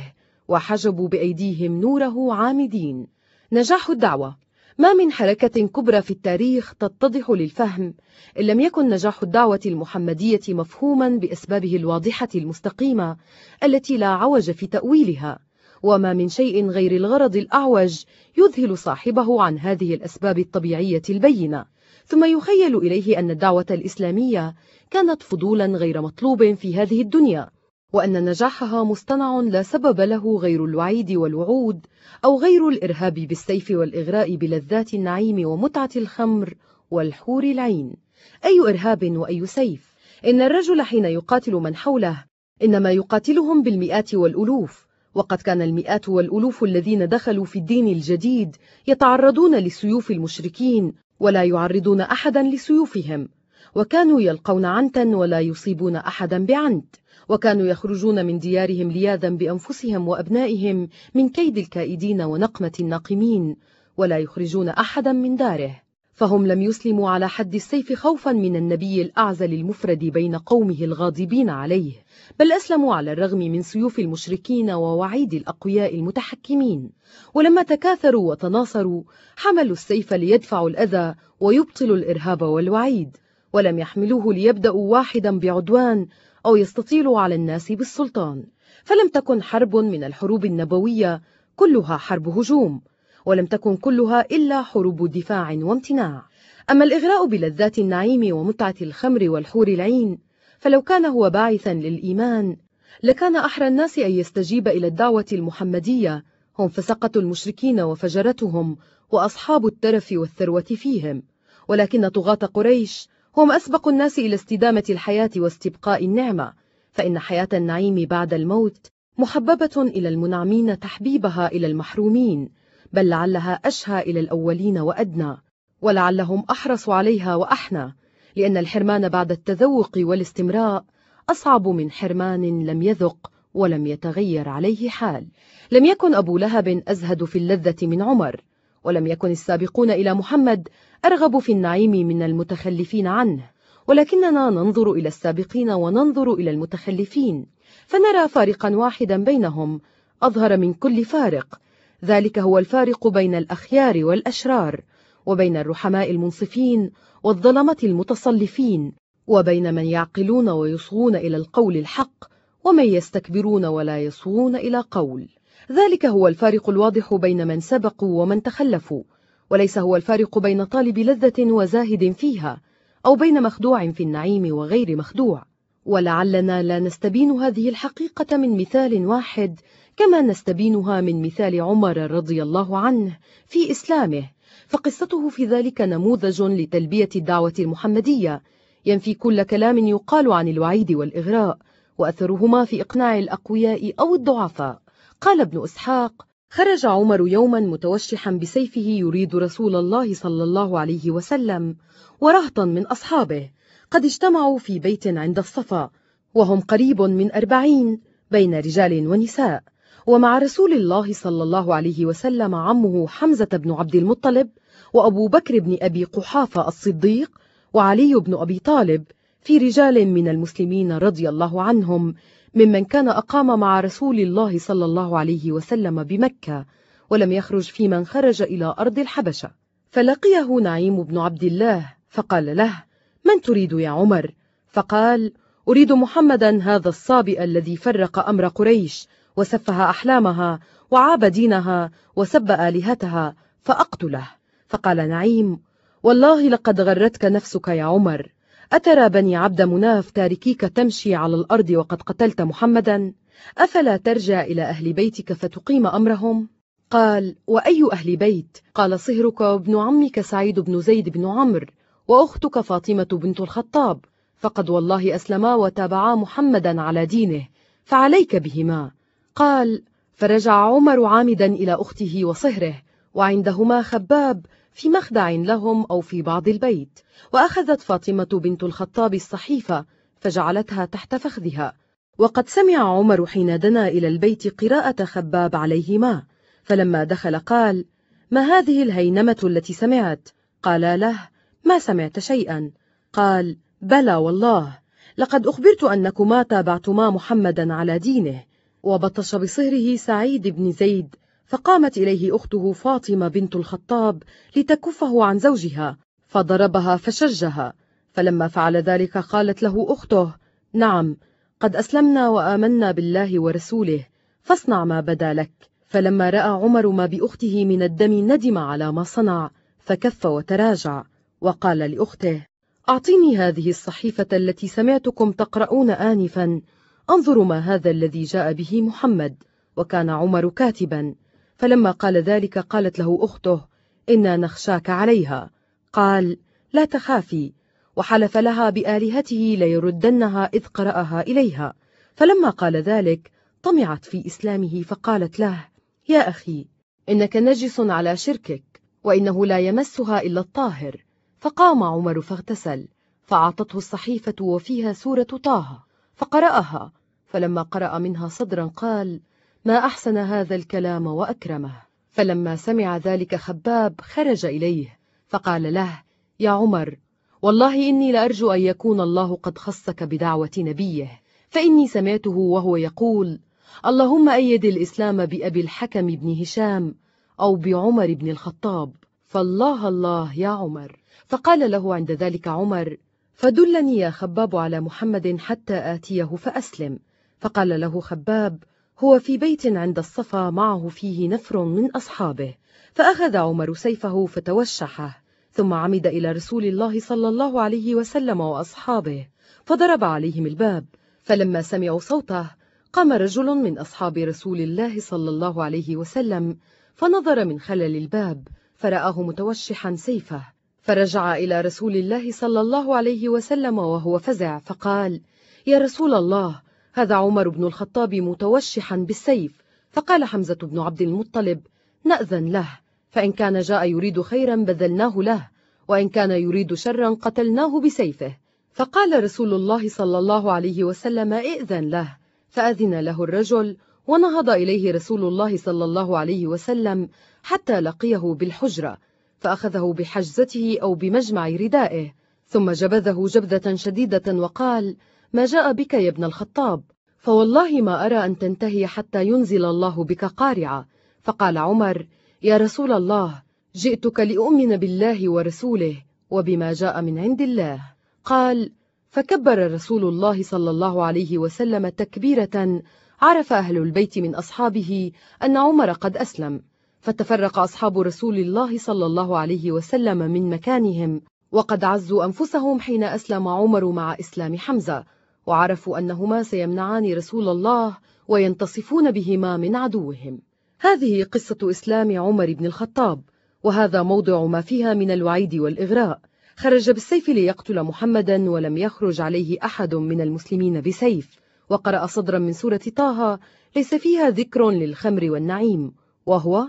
وحجبوا بأيديهم نوره عامدين. نجاح الدعوة. ما من حركة كبرى في التاريخ تتضح للفهم إن لم يكن نجاح الدعوة المحمدية مفهوما بأسبابه الواضحة المستقيمة التي لا عوج في تأويلها. وما من شيء غير الغرض الأعوج يذهل صاحبه عن هذه الأسباب الطبيعية البينة. ثم يخيل إليه أن الدعوة الإسلامية كانت فضولا غير مطلوب في هذه الدنيا وأن نجاحها مصطنع لا سبب له غير الوعيد والوعود أو غير الإرهاب بالسيف والإغراء بلذات النعيم ومتعة الخمر والحور العين. أي إرهاب وأي سيف؟ إن الرجل حين يقاتل من حوله إنما يقاتلهم بالمئات والألوف. وقد كان المئات والألوف الذين دخلوا في الدين الجديد يتعرضون لسيوف المشركين ولا يعرضون أحدا لسيوفهم وكانوا يلقون عنتا ولا يصيبون أحدا بعنت وكانوا يخرجون من ديارهم لياذا بأنفسهم وأبنائهم من كيد الكائدين ونقمة الناقمين ولا يخرجون أحدا من داره. فهم لم يسلموا على حد السيف خوفا من النبي الأعزل المفرد بين قومه الغاضبين عليه بل أسلموا على الرغم من سيوف المشركين ووعيد الأقوياء المتحكمين. ولما تكاثروا وتناصروا حملوا السيف ليدفعوا الأذى ويبطلوا الإرهاب والوعيد ولم يحملوه ليبدأوا واحدا بعدوان أو يستطيلوا على الناس بالسلطان. فلم تكن حرب من الحروب النبوية كلها حرب هجوم ولم تكن كلها إلا حروب دفاع وامتناع. أما الإغراء بلذات النعيم ومتعة الخمر والحور العين فلو كان هو باعثا للإيمان لكان أحرى الناس أن يستجيب إلى الدعوة المحمدية هم فسقة المشركين وفجرتهم وأصحاب الترف والثروة فيهم. ولكن طغاة قريش هم أسبق الناس إلى استدامة الحياة واستبقاء النعمة فإن حياة النعيم بعد الموت محببة إلى المنعمين تحبيبها إلى المحرومين. بل لعلها أشهى إلى الأولين وأدنى ولعلهم أحرص عليها وأحنى لأن الحرمان بعد التذوق والاستمراء أصعب من حرمان لم يذق ولم يتغير عليه حال. لم يكن أبو لهب أزهد في اللذة من عمر ولم يكن السابقون إلى محمد أرغب في النعيم من المتخلفين عنه ولكننا ننظر إلى السابقين وننظر إلى المتخلفين فنرى فارقا واحدا بينهم أظهر من كل فارق ذلك هو الفارق بين الأخيار والأشرار وبين الرحماء المنصفين والظلمة المتصلفين وبين من يعقلون ويصغون إلى القول الحق ومن يستكبرون ولا يصغون إلى قول. ذلك هو الفارق الواضح بين من سبقوا ومن تخلفوا وليس هو الفارق بين طالب لذة وزاهد فيها أو بين مخدوع في النعيم وغير مخدوع. ولعلنا لا نستبين هذه الحقيقة من مثال واحد كما نستبينها من مثال عمر رضي الله عنه في إسلامه فقصته في ذلك نموذج لتلبية الدعوة المحمدية. ينفي كل كلام يقال عن الوعيد والإغراء وأثرهما في إقناع الأقوياء أو الضعفاء. قال ابن إسحاق خرج عمر يوما متوشحا بسيفه يريد رسول الله صلى الله عليه وسلم ورهطا من أصحابه. قد اجتمعوا في بيت عند الصفا وهم قريب من أربعين بين رجال ونساء. ومع رسول الله صلى الله عليه وسلم عمه حمزة بن عبد المطلب وأبو بكر بن أبي قحافة الصديق وعلي بن أبي طالب في رجال من المسلمين رضي الله عنهم ممن كان أقام مع رسول الله صلى الله عليه وسلم بمكة ولم يخرج في من خرج إلى أرض الحبشة فلقيه نعيم بن عبد الله فقال له من تريد يا عمر؟ فقال أريد محمدا هذا الصابئ الذي فرق أمر قريش وسفه أحلامها وعاب دينها وسب آلهتها فأقتله. فقال نعيم والله لقد غرتك نفسك يا عمر. أترى بني عبد مناف تاركيك تمشي على الأرض وقد قتلت محمدا؟ أفلا ترجع إلى أهل بيتك فتقيم أمرهم؟ قال وأي أهل بيت؟ قال صهرك وابن عمك سعيد بن زيد بن عمرو وأختك فاطمة بنت الخطاب. فقد والله أسلما وتابعا محمدا على دينه فعليك بهما. قال فرجع عمر عامدا إلى أخته وصهره وعندهما خباب في مخدع لهم أو في بعض البيت وأخذت فاطمة بنت الخطاب الصحيفة فجعلتها تحت فخذها وقد سمع عمر حين دنا إلى البيت قراءة خباب عليهما فلما دخل قال ما هذه الهينمة التي سمعت؟ قال له ما سمعت شيئا قال بلى والله لقد أخبرت أنكما تابعتما محمدا على دينه وبطش بصهره سعيد بن زيد فقامت إليه أخته فاطمة بنت الخطاب لتكفه عن زوجها فضربها فشجها فلما فعل ذلك قالت له أخته نعم قد أسلمنا وآمنا بالله ورسوله فاصنع ما بدا لك. فلما رأى عمر ما بأخته من الدم ندم على ما صنع فكف وتراجع وقال لأخته أعطيني هذه الصحيفة التي سمعتكم تقرؤون آنفا أنظر ما هذا الذي جاء به محمد وكان عمر كاتبا. فلما قال ذلك قالت له أخته إنا نخشاك عليها. قال لا تخافي. وحلف لها بآلهته ليردنها إذ قرأها إليها. فلما قال ذلك طمعت في إسلامه فقالت له يا أخي إنك نجس على شركك وإنه لا يمسها إلا الطاهر. فقام عمر فاغتسل فأعطته الصحيفة وفيها سورة طه. فقرأها. فلما قرأ منها صدرا قال ما أحسن هذا الكلام وأكرمه. فلما سمع ذلك خباب خرج إليه فقال له يا عمر والله إني لأرجو أن يكون الله قد خصك بدعوة نبيه فإني سمعته وهو يقول اللهم أيد الإسلام بأبي الحكم بن هشام أو بعمر بن الخطاب. فالله الله يا عمر. فقال له عند ذلك عمر فدلني يا خباب على محمد حتى آتيه فأسلم. فقال له خباب هو في بيت عند الصفا معه فيه نفر من أصحابه. فأخذ عمر سيفه فتوشحه ثم عمد إلى رسول الله صلى الله عليه وسلم وأصحابه فضرب عليهم الباب. فلما سمعوا صوته قام رجل من أصحاب رسول الله صلى الله عليه وسلم فنظر من خلل الباب فرآه متوشحا سيفه. فرجع إلى رسول الله صلى الله عليه وسلم وهو فزع فقال يا رسول الله هذا عمر بن الخطاب متوشحا بالسيف فقال حمزة بن عبد المطلب نأذن له فإن كان جاء يريد خيرا بذلناه له وإن كان يريد شرا قتلناه بسيفه. فقال رسول الله صلى الله عليه وسلم ائذن له. فأذن له الرجل ونهض إليه رسول الله صلى الله عليه وسلم حتى لقيه بالحجرة فأخذه بحجزته أو بمجمع ردائه ثم جبذه جبذة شديدة وقال ما جاء بك يا ابن الخطاب؟ فوالله ما أرى أن تنتهي حتى ينزل الله بك قارعة. فقال عمر يا رسول الله جئتك لأؤمن بالله ورسوله وبما جاء من عند الله. قال فكبر رسول الله صلى الله عليه وسلم تكبيرة عرف أهل البيت من أصحابه أن عمر قد أسلم. فتفرق أصحاب رسول الله صلى الله عليه وسلم من مكانهم وقد عزوا أنفسهم حين أسلم عمر مع إسلام حمزة وعرفوا أنهما سيمنعان رسول الله وينتصفون بهما من عدوهم. هذه قصة إسلام عمر بن الخطاب وهذا موضع ما فيها من الوعيد والإغراء. خرج بالسيف ليقتل محمدا ولم يخرج عليه أحد من المسلمين بسيف وقرأ صدرا من سورة طه ليس فيها ذكر للخمر والنعيم وهو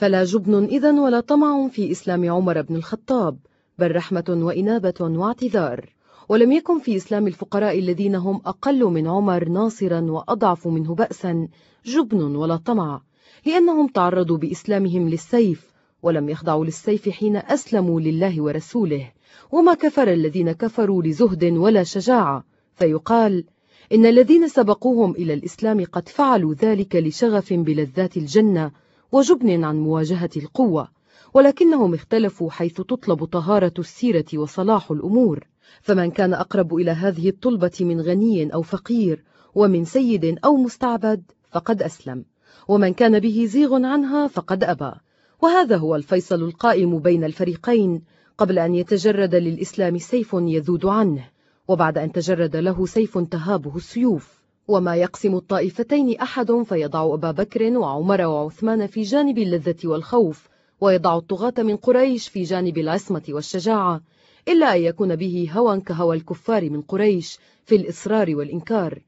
فلا جبن إذن ولا طمع في إسلام عمر بن الخطاب بل رحمة وإنابة واعتذار. ولم يكن في إسلام الفقراء الذين هم أقل من عمر ناصرا وأضعف منه بأسا جبن ولا طمع لأنهم تعرضوا بإسلامهم للسيف ولم يخضعوا للسيف حين أسلموا لله ورسوله. وما كفر الذين كفروا لزهد ولا شجاعة فيقال إن الذين سبقوهم إلى الإسلام قد فعلوا ذلك لشغف بلذات الجنة وجبن عن مواجهة القوة ولكنهم اختلفوا حيث تطلب طهارة السيرة وصلاح الأمور. فمن كان أقرب إلى هذه الطلبة من غني أو فقير ومن سيد أو مستعبد فقد أسلم ومن كان به زيغ عنها فقد أبى. وهذا هو الفيصل القائم بين الفريقين قبل أن يتجرد للإسلام سيف يذود عنه وبعد أن تجرد له سيف تهابه السيوف. وما يقسم الطائفتين أحد فيضع أبا بكر وعمر وعثمان في جانب اللذة والخوف ويضع الطغاة من قريش في جانب العصمة والشجاعة إلا أن يكون به هوى كهوى الكفار من قريش في الإصرار والإنكار.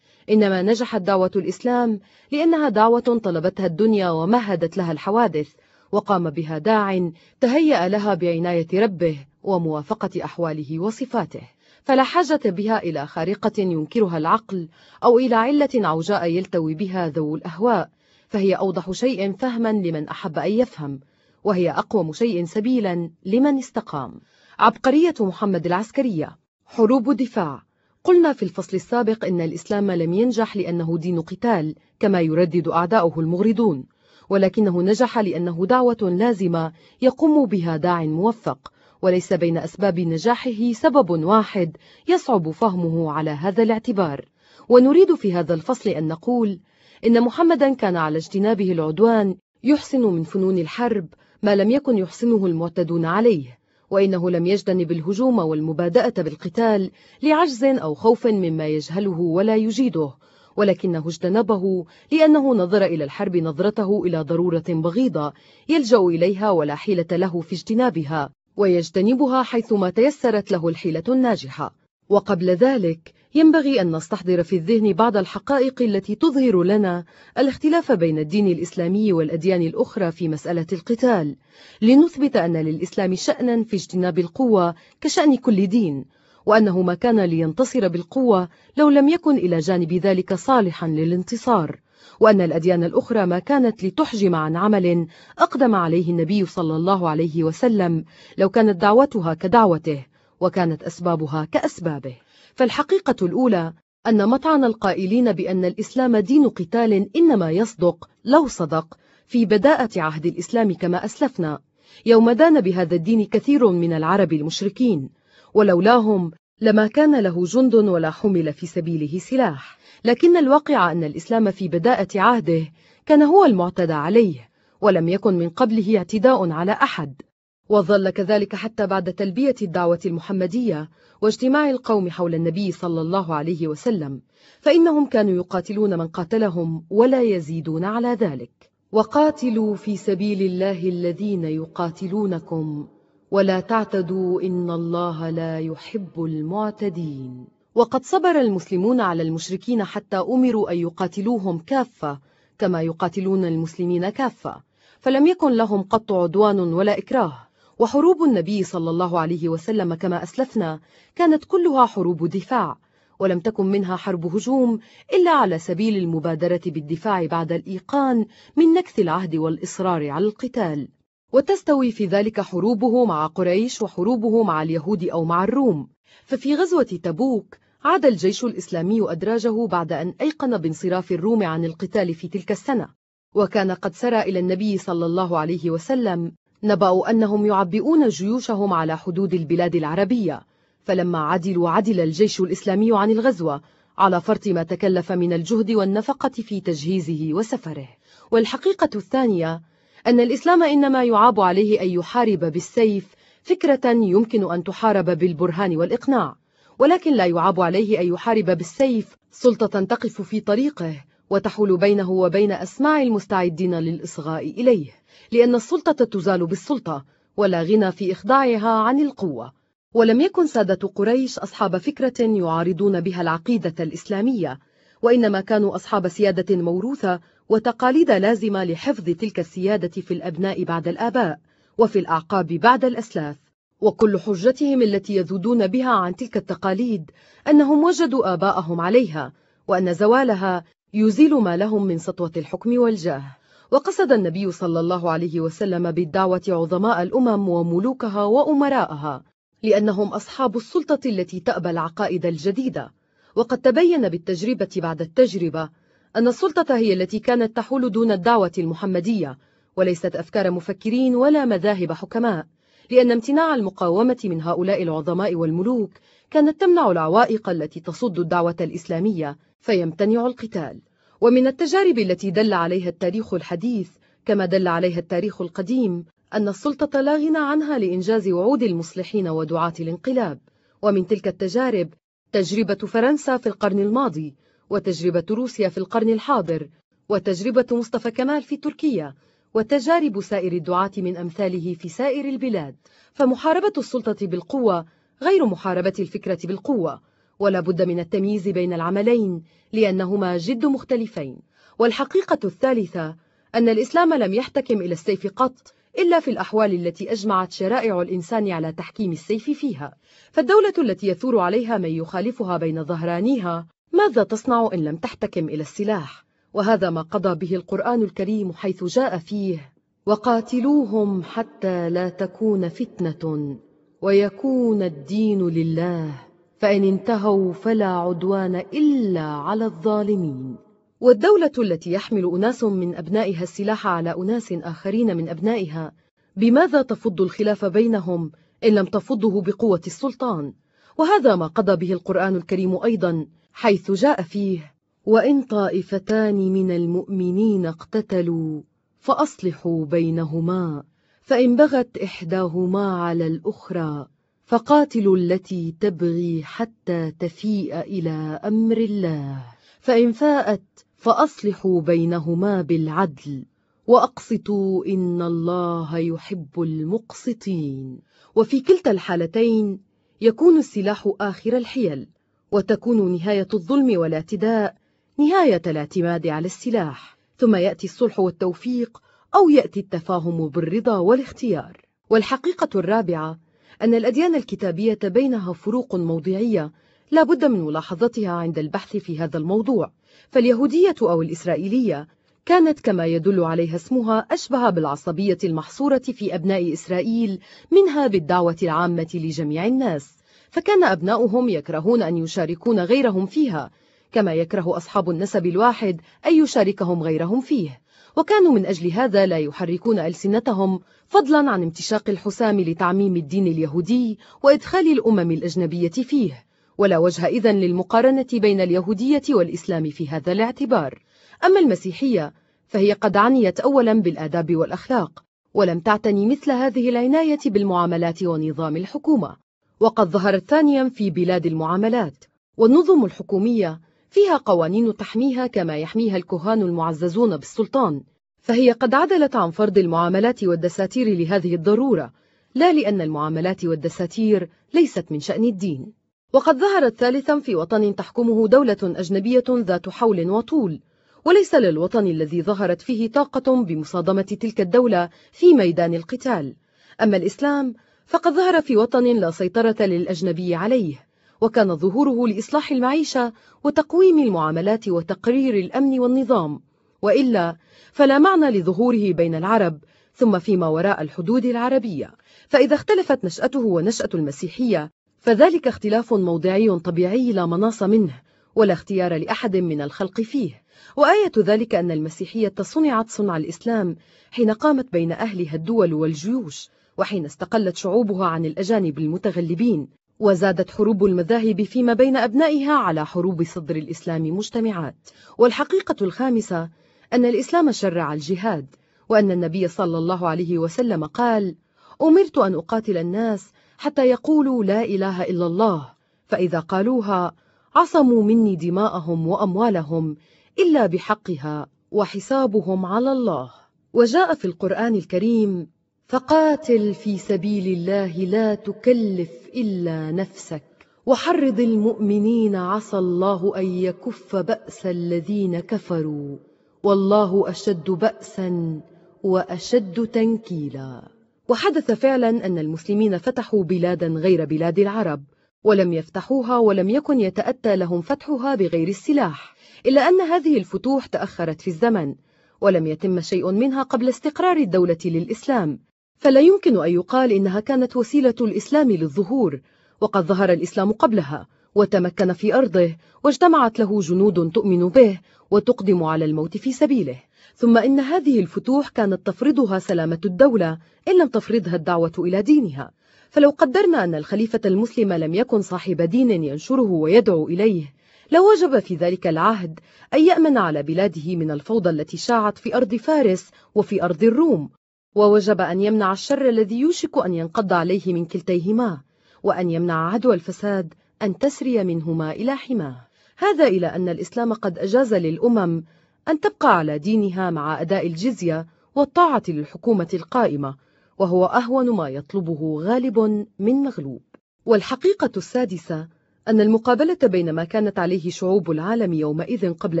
إنما نجحت دعوة الإسلام لأنها دعوة طلبتها الدنيا ومهدت لها الحوادث وقام بها داع تهيأ لها بعناية ربه وموافقة أحواله وصفاته. فلا حاجة بها إلى خارقة ينكرها العقل أو إلى علة عوجاء يلتوي بها ذو الأهواء فهي أوضح شيء فهما لمن أحب أن يفهم وهي أقوم شيء سبيلا لمن استقام. عبقرية محمد العسكرية. حروب دفاع قلنا في الفصل السابق إن الإسلام لم ينجح لأنه دين قتال كما يردد أعداؤه المغرضون ولكنه نجح لأنه دعوة لازمة يقوم بها داع موفق وليس بين أسباب نجاحه سبب واحد يصعب فهمه على هذا الاعتبار. ونريد في هذا الفصل أن نقول إن محمدا كان على اجتنابه العدوان يحسن من فنون الحرب ما لم يكن يحسنه المعتدون عليه وإنه لم يجتنب الهجوم والمبادأة بالقتال لعجز أو خوف مما يجهله ولا يجيده ولكنه اجتنبه لأنه نظر إلى الحرب نظرته إلى ضرورة بغيضة يلجأ إليها ولا حيلة له في اجتنابها. ويجتنبها حيثما تيسرت له الحيلة الناجحة. وقبل ذلك ينبغي أن نستحضر في الذهن بعض الحقائق التي تظهر لنا الاختلاف بين الدين الإسلامي والأديان الأخرى في مسألة القتال. لنثبت أن للإسلام شأنا في اجتناب القوة كشأن كل دين وأنه ما كان لينتصر بالقوة لو لم يكن إلى جانب ذلك صالحا للانتصار. وأن الأديان الأخرى ما كانت لتحجم عن عمل أقدم عليه النبي صلى الله عليه وسلم لو كانت دعوتها كدعوته وكانت أسبابها كأسبابه. فالحقيقة الأولى أن مطعن القائلين بأن الإسلام دين قتال إنما يصدق لو صدق في بداءة عهد الإسلام كما أسلفنا. يوم دان بهذا الدين كثير من العرب المشركين ولولاهم لما كان له جند ولا حمل في سبيله سلاح. لكن الواقع أن الإسلام في بداءة عهده كان هو المعتدى عليه ولم يكن من قبله اعتداء على أحد. وظل كذلك حتى بعد تلبية الدعوة المحمدية واجتماع القوم حول النبي صلى الله عليه وسلم فإنهم كانوا يقاتلون من قاتلهم ولا يزيدون على ذلك. وقاتلوا في سبيل الله الذين يقاتلونكم ولا تعتدوا إن الله لا يحب المعتدين. وقد صبر المسلمون على المشركين حتى أمروا أن يقاتلوهم كافة كما يقاتلون المسلمين كافة فلم يكن لهم قط عدوان ولا إكراه. وحروب النبي صلى الله عليه وسلم كما أسلفنا كانت كلها حروب دفاع ولم تكن منها حرب هجوم إلا على سبيل المبادرة بالدفاع بعد الإيقان من نكث العهد والإصرار على القتال. وتستوي في ذلك حروبه مع قريش وحروبه مع اليهود أو مع الروم. ففي غزوة تبوك عاد الجيش الإسلامي أدراجه بعد أن أيقن بانصراف الروم عن القتال في تلك السنة. وكان قد سرى إلى النبي صلى الله عليه وسلم نبأوا أنهم يعبئون جيوشهم على حدود البلاد العربية. فلما عدلوا عدل الجيش الإسلامي عن الغزوة على فرط ما تكلف من الجهد والنفقة في تجهيزه وسفره. والحقيقة الثانية أن الإسلام إنما يعاب عليه أن يحارب بالسيف فكرة يمكن أن تحارب بالبرهان والإقناع. ولكن لا يعاب عليه أن يحارب بالسيف. سلطة تقف في طريقه وتحول بينه وبين أسماع المستعدين للإصغاء إليه لأن السلطة تزال بالسلطة ولا غنى في إخضاعها عن القوة. ولم يكن سادة قريش أصحاب فكرة يعارضون بها العقيدة الإسلامية وإنما كانوا أصحاب سيادة موروثة وتقاليد لازمة لحفظ تلك السيادة في الأبناء بعد الآباء وفي الأعقاب بعد الأسلاف. وكل حجتهم التي يذودون بها عن تلك التقاليد أنهم وجدوا آباءهم عليها وأن زوالها يزيل ما لهم من سطوة الحكم والجاه. وقصد النبي صلى الله عليه وسلم بالدعوة عظماء الأمم وملوكها وأمراءها لأنهم أصحاب السلطة التي تأبى العقائد الجديدة. وقد تبين بالتجربة بعد التجربة أن السلطة هي التي كانت تحول دون الدعوة المحمدية وليست أفكار مفكرين ولا مذاهب حكماء. لأن امتناع المقاومة من هؤلاء العظماء والملوك كانت تمنع العوائق التي تصد الدعوة الإسلامية فيمتنع القتال. ومن التجارب التي دل عليها التاريخ الحديث كما دل عليها التاريخ القديم أن السلطة لا غنى عنها لإنجاز وعود المصلحين ودعاة الانقلاب. ومن تلك التجارب تجربة فرنسا في القرن الماضي وتجربة روسيا في القرن الحاضر وتجربة مصطفى كمال في تركيا وتجارب سائر الدعاة من أمثاله في سائر البلاد. فمحاربة السلطة بالقوة غير محاربة الفكرة بالقوة ولا بد من التمييز بين العملين لأنهما جد مختلفين. والحقيقة الثالثة أن الإسلام لم يحتكم إلى السيف قط إلا في الأحوال التي أجمعت شرائع الإنسان على تحكيم السيف فيها. فالدولة التي يثور عليها من يخالفها بين ظهرانيها ماذا تصنع إن لم تحتكم إلى السلاح؟ وهذا ما قضى به القرآن الكريم حيث جاء فيه وقاتلوهم حتى لا تكون فتنة ويكون الدين لله فإن انتهوا فلا عدوان إلا على الظالمين. والدولة التي يحمل أناس من أبنائها السلاح على أناس آخرين من أبنائها بماذا تفض الخلاف بينهم إن لم تفضه بقوة السلطان؟ وهذا ما قضى به القرآن الكريم أيضا حيث جاء فيه وإن طائفتان من المؤمنين اقتتلوا فأصلحوا بينهما فإن بغت إحداهما على الأخرى فقاتلوا التي تبغي حتى تفيء إلى أمر الله. فإن فاءت فأصلحوا بينهما بالعدل وأقسطوا إن الله يحب المقسطين. وفي كلتا الحالتين يكون السلاح آخر الحيل وتكون نهاية الظلم والاعتداء نهاية الاعتماد على السلاح ثم يأتي الصلح والتوفيق أو يأتي التفاهم بالرضا والاختيار. والحقيقة الرابعة أن الأديان الكتابية بينها فروق موضعية لا بد من ملاحظتها عند البحث في هذا الموضوع. فاليهودية أو الإسرائيلية كانت كما يدل عليها اسمها أشبه بالعصبية المحصورة في أبناء إسرائيل منها بالدعوة العامة لجميع الناس. فكان أبناؤهم يكرهون أن يشاركون غيرهم فيها كما يكره أصحاب النسب الواحد أن يشاركهم غيرهم فيه. وكانوا من أجل هذا لا يحركون ألسنتهم فضلا عن امتشاق الحسام لتعميم الدين اليهودي وإدخال الأمم الأجنبية فيه. ولا وجه إذن للمقارنة بين اليهودية والإسلام في هذا الاعتبار. أما المسيحية فهي قد عنيت أولا بالآداب والأخلاق ولم تعتني مثل هذه العناية بالمعاملات ونظام الحكومة. وقد ظهرت ثانيا في بلاد المعاملات والنظم الحكومية فيها قوانين تحميها كما يحميها الكهان المعززون بالسلطان فهي قد عدلت عن فرض المعاملات والدساتير لهذه الضرورة لا لأن المعاملات والدساتير ليست من شأن الدين. وقد ظهرت ثالثا في وطن تحكمه دولة أجنبية ذات حول وطول وليس للوطن الذي ظهرت فيه طاقة بمصادمة تلك الدولة في ميدان القتال. أما الإسلام فقد ظهر في وطن لا سيطرة للأجنبي عليه. وكان ظهوره لإصلاح المعيشة وتقويم المعاملات وتقرير الأمن والنظام. وإلا فلا معنى لظهوره بين العرب ثم فيما وراء الحدود العربية. فإذا اختلفت نشأته ونشأة المسيحية فذلك اختلاف موضعي طبيعي لا مناص منه ولا اختيار لأحد من الخلق فيه. وآية ذلك أن المسيحية صنعت صنع الإسلام حين قامت بين أهلها الدول والجيوش وحين استقلت شعوبها عن الأجانب المتغلبين. وزادت حروب المذاهب فيما بين أبنائها على حروب صدر الإسلام مجتمعات. والحقيقة الخامسة أن الإسلام شرع الجهاد وأن النبي صلى الله عليه وسلم قال أمرت أن أقاتل الناس حتى يقولوا لا إله إلا الله فإذا قالوها عصموا مني دماءهم وأموالهم إلا بحقها وحسابهم على الله. وجاء في القرآن الكريم فقاتل في سبيل الله لا تكلف إلا نفسك. وحرض المؤمنين عسى الله أن يكف بأس الذين كفروا. والله أشد بأسا وأشد تنكيلا. وحدث فعلا أن المسلمين فتحوا بلادا غير بلاد العرب ولم يفتحوها ولم يكن يتأتى لهم فتحها بغير السلاح إلا أن هذه الفتوح تأخرت في الزمن ولم يتم شيء منها قبل استقرار الدولة للإسلام. فلا يمكن أن يقال إنها كانت وسيلة الإسلام للظهور وقد ظهر الإسلام قبلها وتمكن في أرضه واجتمعت له جنود تؤمن به وتقدم على الموت في سبيله. ثم إن هذه الفتوح كانت تفرضها سلامة الدولة إن لم تفرضها الدعوة إلى دينها. فلو قدرنا أن الخليفة المسلم لم يكن صاحب دين ينشره ويدعو إليه لوجب في ذلك العهد أن يأمن على بلاده من الفوضى التي شاعت في أرض فارس وفي أرض الروم. ووجب أن يمنع الشر الذي يوشك أن ينقض عليه من كلتيهما وأن يمنع عدوى الفساد أن تسري منهما إلى حماه. هذا إلى أن الإسلام قد أجاز للأمم أن تبقى على دينها مع أداء الجزية والطاعة للحكومة القائمة وهو أهون ما يطلبه غالب من مغلوب. والحقيقة السادسة أن المقابلة بين ما كانت عليه شعوب العالم يومئذ قبل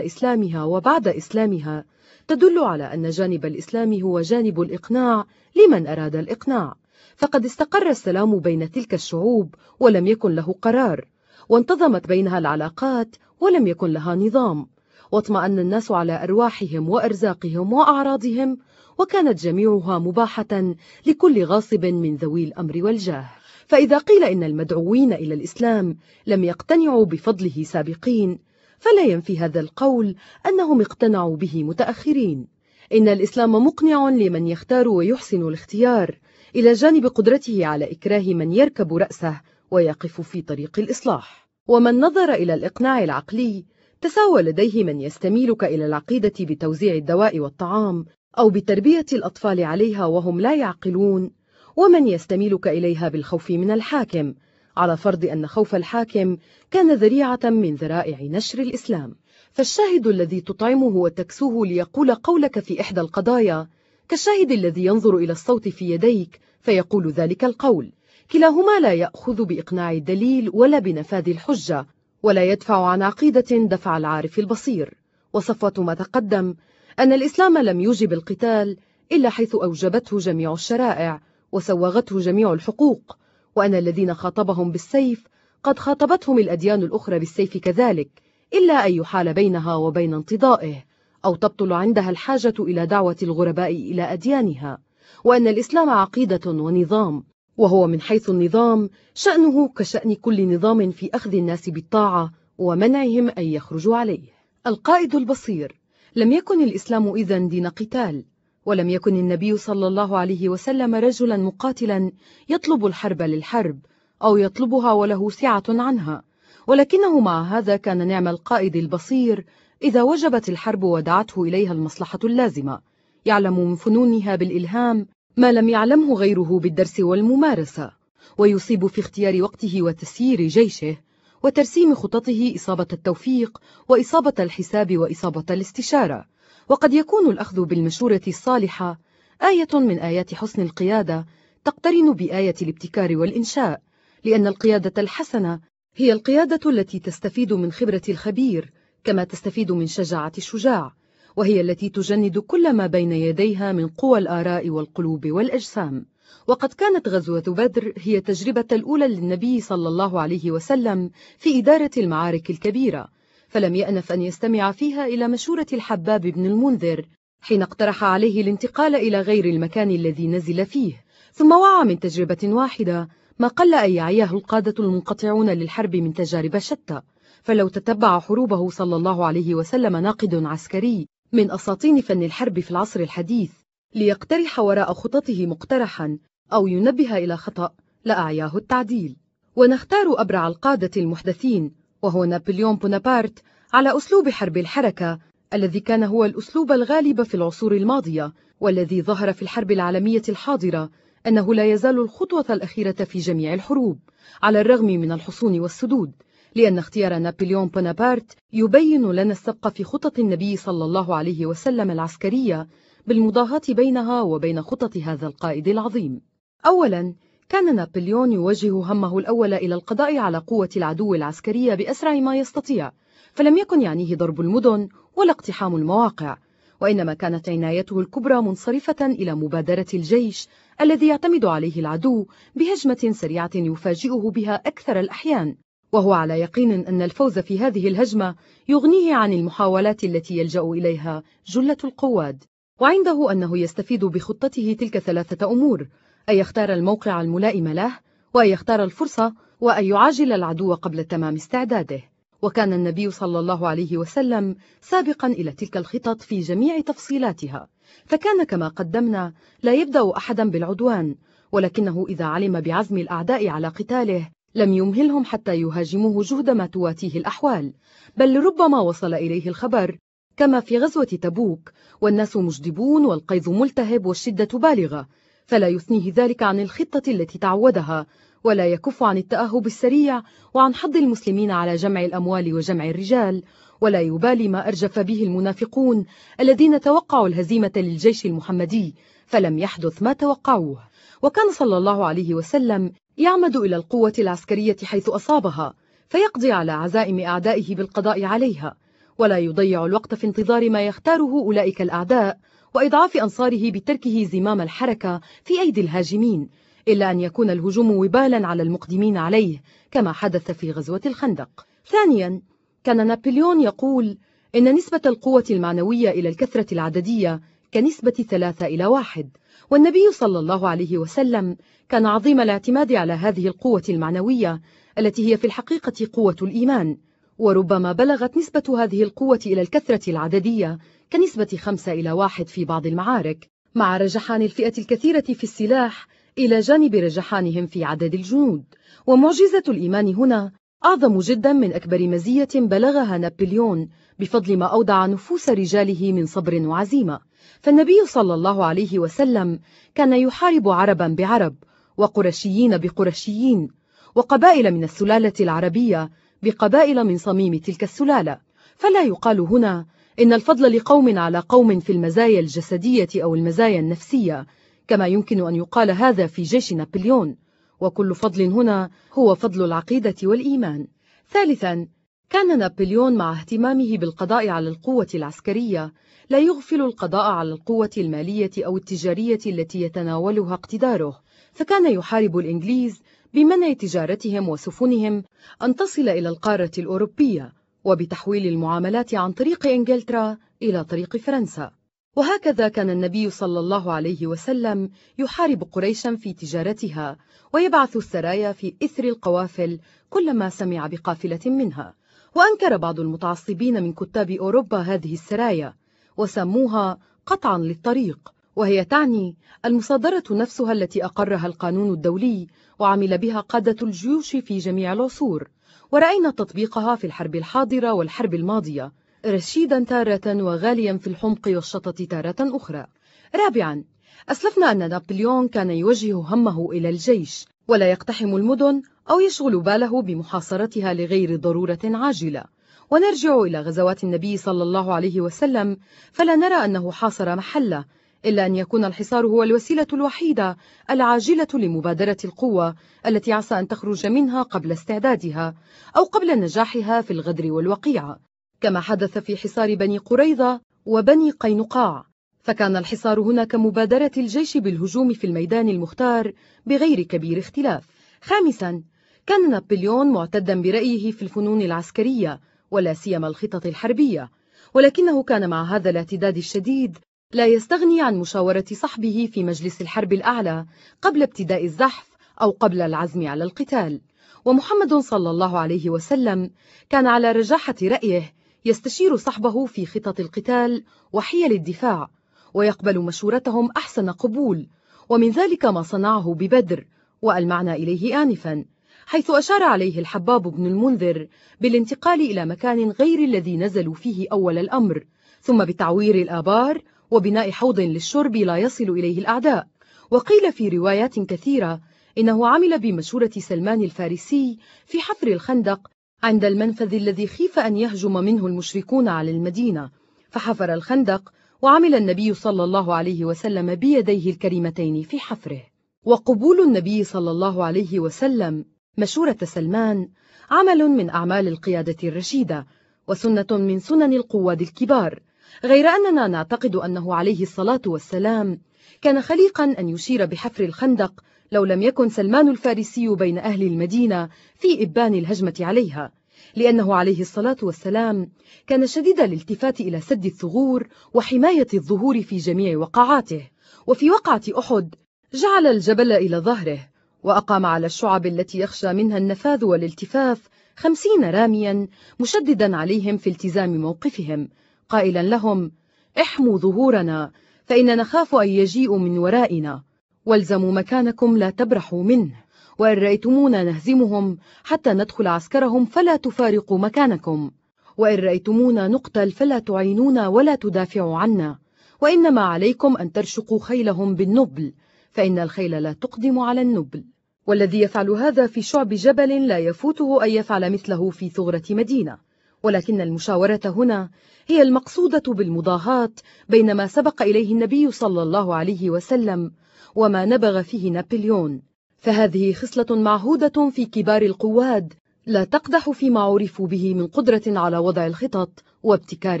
إسلامها وبعد إسلامها تدل على أن جانب الإسلام هو جانب الإقناع لمن أراد الإقناع. فقد استقر السلام بين تلك الشعوب ولم يكن له قرار وانتظمت بينها العلاقات ولم يكن لها نظام. واطمأن الناس على أرواحهم وأرزاقهم وأعراضهم وكانت جميعها مباحة لكل غاصب من ذوي الأمر والجاه. فإذا قيل إن المدعوين إلى الإسلام لم يقتنعوا بفضله سابقين فلا ينفي هذا القول أنهم اقتنعوا به متأخرين. إن الإسلام مقنع لمن يختار ويحسن الاختيار إلى جانب قدرته على إكراه من يركب رأسه ويقف في طريق الإصلاح. ومن نظر إلى الإقناع العقلي تساوى لديه من يستميلك إلى العقيدة بتوزيع الدواء والطعام أو بتربية الأطفال عليها وهم لا يعقلون ومن يستميلك إليها بالخوف من الحاكم على فرض أن خوف الحاكم كان ذريعة من ذرائع نشر الإسلام. فالشاهد الذي تطعمه وتكسوه ليقول قولك في إحدى القضايا كالشاهد الذي ينظر إلى الصوت في يديك فيقول ذلك القول كلاهما لا يأخذ بإقناع الدليل ولا بنفاذ الحجة ولا يدفع عن عقيدة دفع العارف البصير. وصفوة ما تقدم أن الإسلام لم يوجب القتال إلا حيث أوجبته جميع الشرائع وسوغته جميع الحقوق. وأن الذين خاطبهم بالسيف قد خاطبتهم الأديان الأخرى بالسيف كذلك إلا أن يحال بينها وبين انتضائه أو تبطل عندها الحاجة إلى دعوة الغرباء إلى أديانها وأن الإسلام عقيدة ونظام وهو من حيث النظام شأنه كشأن كل نظام في أخذ الناس بالطاعة ومنعهم أن يخرجوا عليه. القائد البصير لم يكن الإسلام إذن دين قتال ولم يكن النبي صلى الله عليه وسلم رجلا مقاتلا يطلب الحرب للحرب أو يطلبها وله سعة عنها. ولكنه مع هذا كان نعم القائد البصير إذا وجبت الحرب ودعته إليها المصلحة اللازمة. يعلم من فنونها بالإلهام ما لم يعلمه غيره بالدرس والممارسة. ويصيب في اختيار وقته وتسيير جيشه وترسيم خططه إصابة التوفيق وإصابة الحساب وإصابة الاستشارة. وقد يكون الأخذ بالمشورة الصالحة آية من آيات حسن القيادة تقترن بآية الابتكار والإنشاء لأن القيادة الحسنة هي القيادة التي تستفيد من خبرة الخبير كما تستفيد من شجاعة الشجاع وهي التي تجند كل ما بين يديها من قوى الآراء والقلوب والأجسام. وقد كانت غزوة بدر هي التجربة الأولى للنبي صلى الله عليه وسلم في إدارة المعارك الكبيرة فلم يأنف أن يستمع فيها إلى مشورة الحباب بن المنذر حين اقترح عليه الانتقال إلى غير المكان الذي نزل فيه. ثم وعى من تجربة واحدة ما قل أن يعيه القادة المنقطعون للحرب من تجارب شتى. فلو تتبع حروبه صلى الله عليه وسلم ناقد عسكري من أساطين فن الحرب في العصر الحديث ليقترح وراء خططه مقترحا أو ينبه إلى خطأ لأعياه التعديل. ونختار أبرع القادة المحدثين وهو نابليون بونابرت على أسلوب حرب الحركة الذي كان هو الأسلوب الغالب في العصور الماضية والذي ظهر في الحرب العالمية الحاضرة أنه لا يزال الخطوة الأخيرة في جميع الحروب على الرغم من الحصون والسدود لأن اختيار نابليون بونابرت يبين لنا السبق في خطط النبي صلى الله عليه وسلم العسكرية بالمضاهاة بينها وبين خطط هذا القائد العظيم. أولا كان نابليون يوجه همه الأول إلى القضاء على قوة العدو العسكرية بأسرع ما يستطيع فلم يكن يعنيه ضرب المدن ولا اقتحام المواقع وإنما كانت عنايته الكبرى منصرفة إلى مبادرة الجيش الذي يعتمد عليه العدو بهجمة سريعة يفاجئه بها أكثر الأحيان وهو على يقين أن الفوز في هذه الهجمة يغنيه عن المحاولات التي يلجأ إليها جلة القواد وعنده أنه يستفيد بخطته تلك ثلاثة أمور أن يختار الموقع الملائم له وأن يختار الفرصة وأن يعاجل العدو قبل تمام استعداده. وكان النبي صلى الله عليه وسلم سابقا إلى تلك الخطط في جميع تفصيلاتها. فكان كما قدمنا لا يبدأ أحدا بالعدوان ولكنه إذا علم بعزم الأعداء على قتاله لم يمهلهم حتى يهاجموه جهد ما تواتيه الأحوال. بل ربما وصل إليه الخبر كما في غزوة تبوك والناس مجدبون والقيظ ملتهب والشدة بالغة. فلا يثنيه ذلك عن الخطة التي تعودها ولا يكف عن التأهب السريع وعن حض المسلمين على جمع الأموال وجمع الرجال ولا يبالي ما أرجف به المنافقون الذين توقعوا الهزيمة للجيش المحمدي فلم يحدث ما توقعوه. وكان صلى الله عليه وسلم يعمد إلى القوة العسكرية حيث أصابها فيقضي على عزائم أعدائه بالقضاء عليها ولا يضيع الوقت في انتظار ما يختاره أولئك الأعداء وإضعاف أنصاره بتركه زمام الحركة في أيدي الهاجمين إلا أن يكون الهجوم وبالا على المقدمين عليه كما حدث في غزوة الخندق. ثانيا كان نابليون يقول إن نسبة القوة المعنوية إلى الكثرة العددية كنسبة ثلاثة إلى واحد والنبي صلى الله عليه وسلم كان عظيم الاعتماد على هذه القوة المعنوية التي هي في الحقيقة قوة الإيمان. وربما بلغت نسبة هذه القوة إلى الكثرة العددية كنسبة خمسة إلى واحد في بعض المعارك مع رجحان الفئة الكثيرة في السلاح إلى جانب رجحانهم في عدد الجنود. ومعجزة الإيمان هنا أعظم جدا من أكبر مزية بلغها نابليون بفضل ما أودع نفوس رجاله من صبر وعزيمة. فالنبي صلى الله عليه وسلم كان يحارب عربا بعرب وقرشيين بقرشيين وقبائل من السلالة العربية بقبائل من صميم تلك السلالة. فلا يقال هنا إن الفضل لقوم على قوم في المزايا الجسدية أو المزايا النفسية كما يمكن أن يقال هذا في جيش نابليون. وكل فضل هنا هو فضل العقيدة والإيمان. ثالثا كان نابليون مع اهتمامه بالقضاء على القوة العسكرية. لا يغفل القضاء على القوة المالية أو التجارية التي يتناولها اقتداره. فكان يحارب الإنجليز بمنع تجارتهم وسفنهم أن تصل إلى القارة الأوروبية وبتحويل المعاملات عن طريق إنجلترا إلى طريق فرنسا. وهكذا كان النبي صلى الله عليه وسلم يحارب قريشا في تجارتها ويبعث السرايا في إثر القوافل كلما سمع بقافلة منها. وأنكر بعض المتعصبين من كتاب أوروبا هذه السرايا وسموها قطعا للطريق. وهي تعني المصادرة نفسها التي أقرها القانون الدولي وعمل بها قادة الجيوش في جميع العصور. ورأينا تطبيقها في الحرب الحاضرة والحرب الماضية رشيدا تارة وغاليا في الحمق والشطط تارة أخرى. رابعا أسلفنا أن نابليون كان يوجه همه إلى الجيش ولا يقتحم المدن أو يشغل باله بمحاصرتها لغير ضرورة عاجلة. ونرجع إلى غزوات النبي صلى الله عليه وسلم فلا نرى أنه حاصر محله إلا أن يكون الحصار هو الوسيلة الوحيدة العاجلة لمبادرة القوة التي عسى أن تخرج منها قبل استعدادها أو قبل نجاحها في الغدر والوقيعة كما حدث في حصار بني قريظة وبني قينقاع. فكان الحصار هنا كمبادرة الجيش بالهجوم في الميدان المختار بغير كبير اختلاف. خامسا كان نابليون معتدا برأيه في الفنون العسكرية ولا سيما الخطط الحربية. ولكنه كان مع هذا الاعتداد الشديد لا يستغني عن مشاورة صحبه في مجلس الحرب الأعلى قبل ابتداء الزحف أو قبل العزم على القتال. ومحمد صلى الله عليه وسلم كان على رجاحة رأيه يستشير صحبه في خطط القتال وحيل الدفاع ويقبل مشورتهم أحسن قبول. ومن ذلك ما صنعه ببدر وألمعنا إليه آنفا حيث أشار عليه الحباب بن المنذر بالانتقال إلى مكان غير الذي نزلوا فيه أول الأمر ثم بتعوير الآبار وبناء حوض للشرب لا يصل إليه الأعداء. وقيل في روايات كثيرة إنه عمل بمشورة سلمان الفارسي في حفر الخندق عند المنفذ الذي خيف أن يهجم منه المشركون على المدينة. فحفر الخندق وعمل النبي صلى الله عليه وسلم بيديه الكريمتين في حفره. وقبول النبي صلى الله عليه وسلم مشورة سلمان عمل من أعمال القيادة الرشيدة وسنة من سنن القواد الكبار. غير أننا نعتقد أنه عليه الصلاة والسلام كان خليقا أن يشير بحفر الخندق لو لم يكن سلمان الفارسي بين أهل المدينة في إبان الهجمة عليها لأنه عليه الصلاة والسلام كان شديد الالتفات إلى سد الثغور وحماية الظهور في جميع وقعاته. وفي وقعة أحد جعل الجبل إلى ظهره وأقام على الشعب التي يخشى منها النفاذ والالتفاف خمسين راميا مشددا عليهم في التزام موقفهم. قائلا لهم احموا ظهورنا فإن نخاف أن يجيئوا من ورائنا. والزموا مكانكم لا تبرحوا منه وإن رأيتمونا نهزمهم حتى ندخل عسكرهم فلا تفارقوا مكانكم. وإن رأيتمونا نقتل فلا تعينونا ولا تدافعوا عنا. وإنما عليكم أن ترشقوا خيلهم بالنبل فإن الخيل لا تقدم على النبل. والذي يفعل هذا في شعب جبل لا يفوته أن يفعل مثله في ثغرة مدينة. ولكن المشاورة هنا هي المقصودة بالمضاهاة بين ما سبق إليه النبي صلى الله عليه وسلم وما نبغ فيه نابليون. فهذه خصلة معهودة في كبار القواد لا تقدح فيما عرفوا به من قدرة على وضع الخطط وابتكار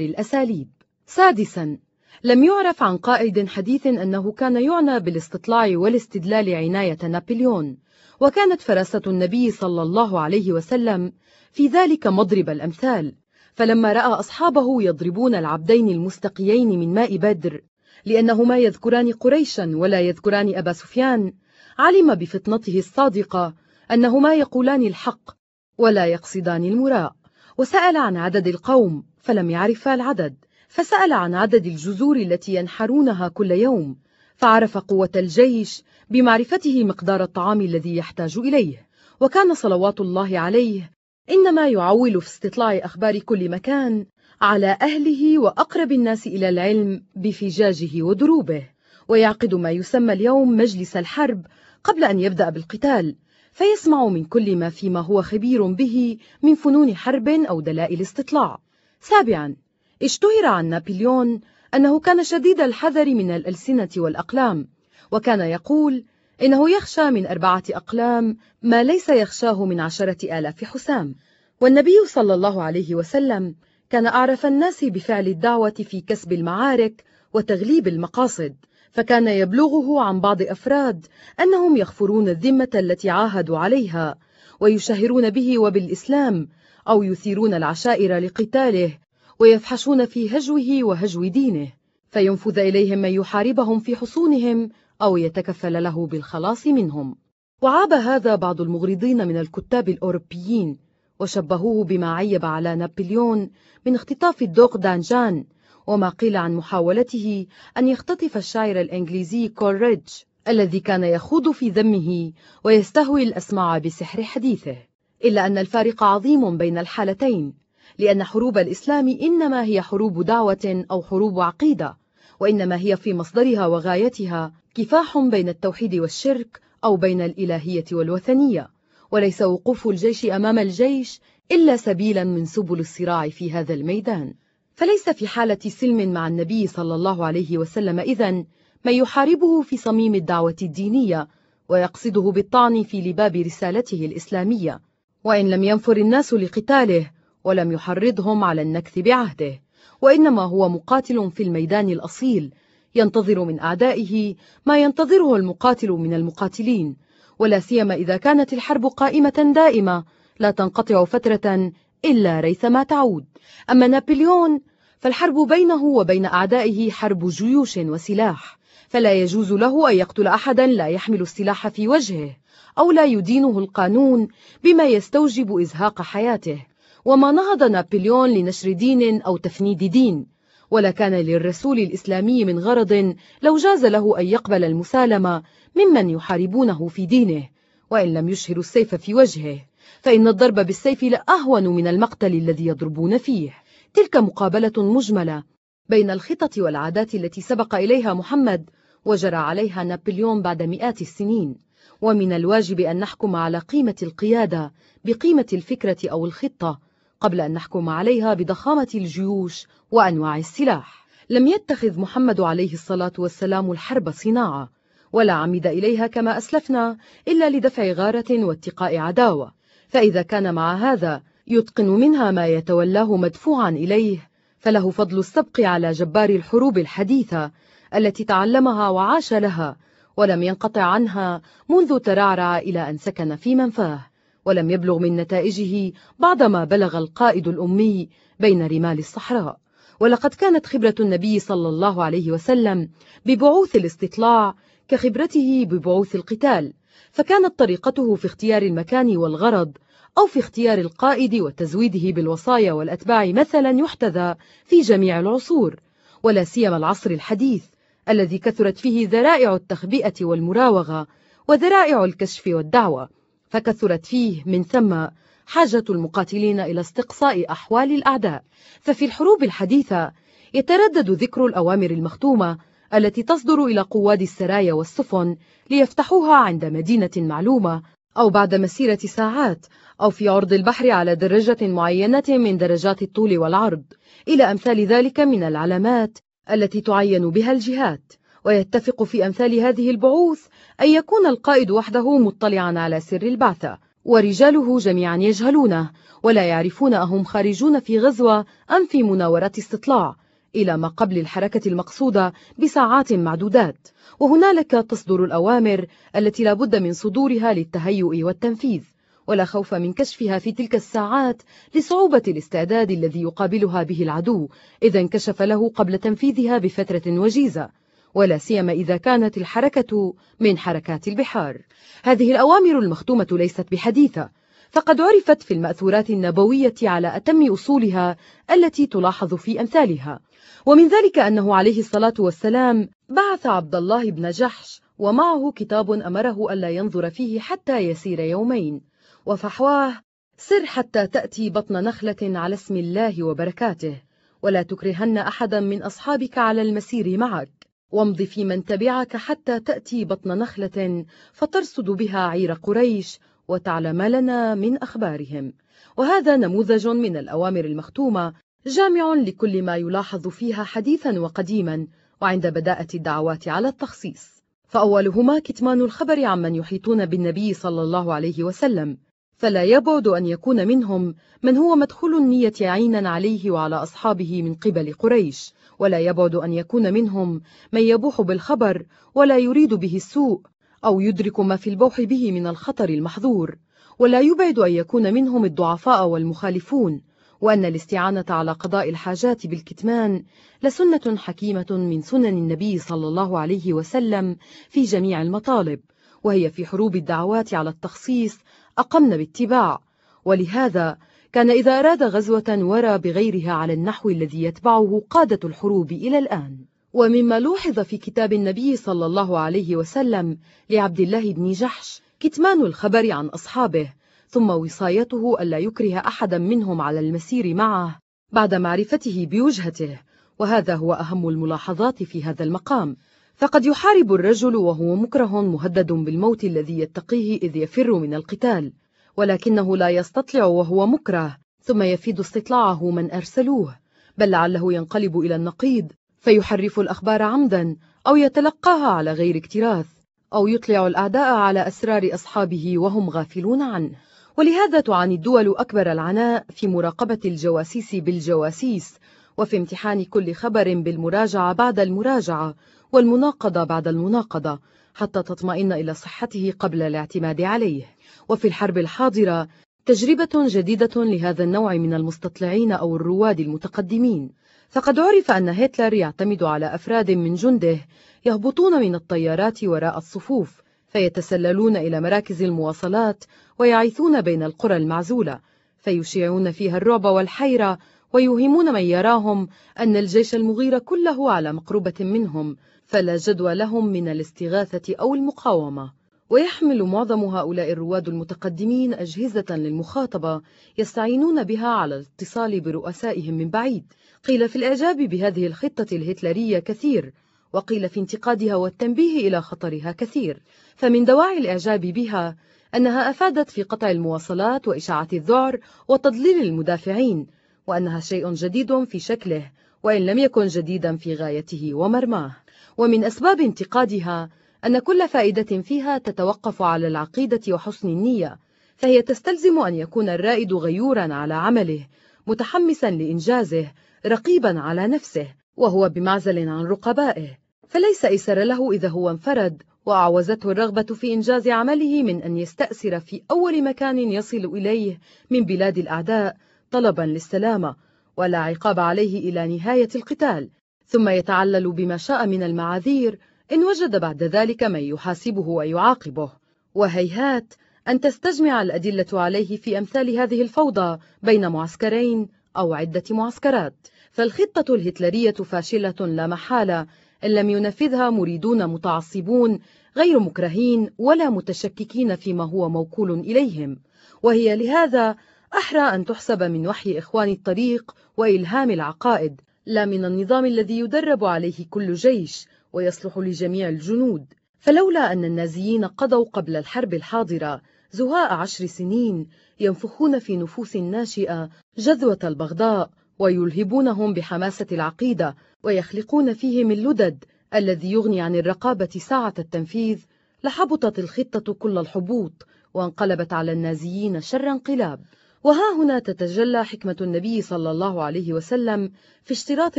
الأساليب. سادسا لم يعرف عن قائد حديث أنه كان يعنى بالاستطلاع والاستدلال عناية نابليون وكانت فراسة النبي صلى الله عليه وسلم في ذلك مضرب الأمثال. فلما رأى أصحابه يضربون العبدين المستقيين من ماء بدر لأنهما يذكران قريشا ولا يذكران أبا سفيان علم بفطنته الصادقة أنهما يقولان الحق ولا يقصدان المراء. وسأل عن عدد القوم فلم يعرفا العدد. فسأل عن عدد الجزور التي ينحرونها كل يوم فعرف قوة الجيش بمعرفته مقدار الطعام الذي يحتاج إليه. وكان صلوات الله عليه إنما يعول في استطلاع أخبار كل مكان على أهله وأقرب الناس إلى العلم بفجاجه ودروبه ويعقد ما يسمى اليوم مجلس الحرب قبل أن يبدأ بالقتال فيسمع من كل ما فيما هو خبير به من فنون حرب أو دلائل استطلاع. سابعا اشتهر عن نابليون أنه كان شديد الحذر من الألسنة والأقلام وكان يقول إنه يخشى من أربعة أقلام ما ليس يخشاه من عشرة آلاف حسام. والنبي صلى الله عليه وسلم كان أعرف الناس بفعل الدعوة في كسب المعارك وتغليب المقاصد فكان يبلغه عن بعض أفراد أنهم يغفرون الذمة التي عاهدوا عليها ويشهرون به وبالإسلام أو يثيرون العشائر لقتاله ويفحشون في هجوه وهجو دينه. فينفذ إليهم من يحاربهم في حصونهم أو يتكفل له بالخلاص منهم. وعاب هذا بعض المغرضين من الكتاب الأوروبيين وشبهوه بما عيب على نابليون من اختطاف الدوق دانجان وما قيل عن محاولته أن يختطف الشاعر الإنجليزي كولريدج الذي كان يخوض في ذمه ويستهوي الأسماع بسحر حديثه. إلا أن الفارق عظيم بين الحالتين لأن حروب الإسلام إنما هي حروب دعوة أو حروب عقيدة وإنما هي في مصدرها وغايتها كفاح بين التوحيد والشرك أو بين الإلهية والوثنية وليس وقوف الجيش أمام الجيش إلا سبيلا من سبل الصراع في هذا الميدان. فليس في حالة سلم مع النبي صلى الله عليه وسلم إذن من يحاربه في صميم الدعوة الدينية ويقصده بالطعن في لباب رسالته الإسلامية وإن لم ينفر الناس لقتاله ولم يحرضهم على النكث بعهده. وإنما هو مقاتل في الميدان الأصيل ينتظر من أعدائه ما ينتظره المقاتل من المقاتلين ولا سيما إذا كانت الحرب قائمة دائمة لا تنقطع فترة إلا ريثما تعود. أما نابليون فالحرب بينه وبين أعدائه حرب جيوش وسلاح فلا يجوز له أن يقتل أحدا لا يحمل السلاح في وجهه أو لا يدينه القانون بما يستوجب إزهاق حياته. وما نهض نابليون لنشر دين أو تفنيد دين ولا كان للرسول الإسلامي من غرض لو جاز له أن يقبل المسالمة ممن يحاربونه في دينه وإن لم يشهروا السيف في وجهه فإن الضرب بالسيف لأهون من المقتل الذي يضربون فيه. تلك مقابلة مجملة بين الخطط والعادات التي سبق إليها محمد وجرى عليها نابليون بعد مئات السنين. ومن الواجب أن نحكم على قيمة القيادة بقيمة الفكرة أو الخطة قبل أن نحكم عليها بضخامة الجيوش وأنواع السلاح. لم يتخذ محمد عليه الصلاة والسلام الحرب صناعة ولا عمد إليها كما أسلفنا إلا لدفع غارة واتقاء عداوة. فإذا كان مع هذا يتقن منها ما يتولاه مدفوعا إليه فله فضل السبق على جبار الحروب الحديثة التي تعلمها وعاش لها ولم ينقطع عنها منذ ترعرع إلى أن سكن في منفاه. ولم يبلغ من نتائجه بعض ما بلغ القائد الأمي بين رمال الصحراء. ولقد كانت خبرة النبي صلى الله عليه وسلم ببعوث الاستطلاع كخبرته ببعوث القتال فكانت طريقته في اختيار المكان والغرض أو في اختيار القائد وتزويده بالوصايا والأتباع مثلا يحتذى في جميع العصور ولا سيما العصر الحديث الذي كثرت فيه ذرائع التخبئة والمراوغة وذرائع الكشف والدعوة. فكثرت فيه من ثم حاجة المقاتلين إلى استقصاء أحوال الأعداء. ففي الحروب الحديثة يتردد ذكر الأوامر المختومة التي تصدر إلى قواد السرايا والسفن ليفتحوها عند مدينة معلومة أو بعد مسيرة ساعات أو في عرض البحر على درجة معينة من درجات الطول والعرض إلى أمثال ذلك من العلامات التي تعين بها الجهات. ويتفق في أمثال هذه البعوث أن يكون القائد وحده مطلعا على سر البعثة ورجاله جميعا يجهلونه ولا يعرفون أهم خارجون في غزوة أم في مناورة استطلاع إلى ما قبل الحركة المقصودة بساعات معدودات. وهنالك تصدر الأوامر التي لا بد من صدورها للتهيؤ والتنفيذ ولا خوف من كشفها في تلك الساعات لصعوبة الاستعداد الذي يقابلها به العدو إذا انكشف له قبل تنفيذها بفترة وجيزة. ولا سيما إذا كانت الحركة من حركات البحار. هذه الأوامر المختومة ليست بحديثة فقد عرفت في المأثورات النبوية على أتم أصولها التي تلاحظ في أمثالها. ومن ذلك أنه عليه الصلاة والسلام بعث عبد الله بن جحش ومعه كتاب أمره ألا ينظر فيه حتى يسير يومين. وفحواه سر حتى تأتي بطن نخلة على اسم الله وبركاته. ولا تكرهن أحدا من أصحابك على المسير معك. وامض في من تبعك حتى تأتي بطن نخلة فترصد بها عير قريش وتعلم لنا من أخبارهم. وهذا نموذج من الأوامر المختومة جامع لكل ما يلاحظ فيها حديثا وقديما وعند بداءة الدعوات على التخصيص. فأولهما كتمان الخبر عمن يحيطون بالنبي صلى الله عليه وسلم. فلا يبعد أن يكون منهم من هو مدخول النية عينا عليه وعلى أصحابه من قبل قريش. ولا يبعد أن يكون منهم من يبوح بالخبر ولا يريد به السوء أو يدرك ما في البوح به من الخطر المحظور. ولا يبعد أن يكون منهم الضعفاء والمخالفون وأن الاستعانة على قضاء الحاجات بالكتمان لسنة حكيمة من سنن النبي صلى الله عليه وسلم في جميع المطالب وهي في حروب الدعوات على التخصيص أقمن باتباع. ولهذا كان إذا أراد غزوة ورى بغيرها على النحو الذي يتبعه قادة الحروب إلى الآن. ومما لوحظ في كتاب النبي صلى الله عليه وسلم لعبد الله بن جحش كتمان الخبر عن أصحابه ثم وصايته ألا يكره أحدا منهم على المسير معه بعد معرفته بوجهته وهذا هو أهم الملاحظات في هذا المقام. فقد يحارب الرجل وهو مكره مهدد بالموت الذي يتقيه إذ يفر من القتال. ولكنه لا يستطلع وهو مكره ثم يفيد استطلاعه من أرسلوه بل لعله ينقلب إلى النقيض فيحرف الأخبار عمدا أو يتلقاها على غير اكتراث أو يطلع الأعداء على أسرار أصحابه وهم غافلون عنه. ولهذا تعاني الدول أكبر العناء في مراقبة الجواسيس بالجواسيس وفي امتحان كل خبر بالمراجعة بعد المراجعة والمناقضة بعد المناقضة حتى تطمئن إلى صحته قبل الاعتماد عليه. وفي الحرب الحاضرة تجربة جديدة لهذا النوع من المستطلعين أو الرواد المتقدمين. فقد عرف أن هتلر يعتمد على أفراد من جنده يهبطون من الطيارات وراء الصفوف فيتسللون إلى مراكز المواصلات ويعيثون بين القرى المعزولة فيشيعون فيها الرعب والحيرة ويوهمون من يراهم أن الجيش المغير كله على مقربة منهم فلا جدوى لهم من الاستغاثة أو المقاومة. ويحمل معظم هؤلاء الرواد المتقدمين أجهزة للمخاطبة يستعينون بها على الاتصال برؤسائهم من بعيد. قيل في الإعجاب بهذه الخطة الهتلرية كثير وقيل في انتقادها والتنبيه إلى خطرها كثير. فمن دواعي الإعجاب بها أنها أفادت في قطع المواصلات وإشاعة الذعر وتضليل المدافعين وأنها شيء جديد في شكله وإن لم يكن جديدا في غايته ومرماه. ومن أسباب انتقادها أن كل فائدة فيها تتوقف على العقيدة وحسن النية فهي تستلزم أن يكون الرائد غيورا على عمله متحمسا لإنجازه رقيبا على نفسه وهو بمعزل عن رقبائه. فليس أيسر له إذا هو انفرد وأعوزته الرغبة في إنجاز عمله من أن يستأسر في أول مكان يصل إليه من بلاد الأعداء طلبا للسلامة ولا عقاب عليه إلى نهاية القتال. ثم يتعلل بما شاء من المعاذير إن وجد بعد ذلك من يحاسبه ويعاقبه. وهيهات أن تستجمع الأدلة عليه في أمثال هذه الفوضى بين معسكرين أو عدة معسكرات. فالخطة الهتلرية فاشلة لا محالة إن لم ينفذها مريدون متعصبون غير مكرهين ولا متشككين فيما هو موكول إليهم. وهي لهذا أحرى أن تحسب من وحي إخوان الطريق وإلهام العقائد. لا من النظام الذي يدرب عليه كل جيش ويصلح لجميع الجنود. فلولا أن النازيين قضوا قبل الحرب الحاضرة زهاء عشر سنين ينفخون في نفوس الناشئة جذوة البغضاء ويلهبونهم بحماسة العقيدة ويخلقون فيهم اللدد الذي يغني عن الرقابة ساعة التنفيذ. لحبطت الخطة كل الحبوط وانقلبت على النازيين شر انقلاب. وها هنا تتجلى حكمة النبي صلى الله عليه وسلم في اشتراط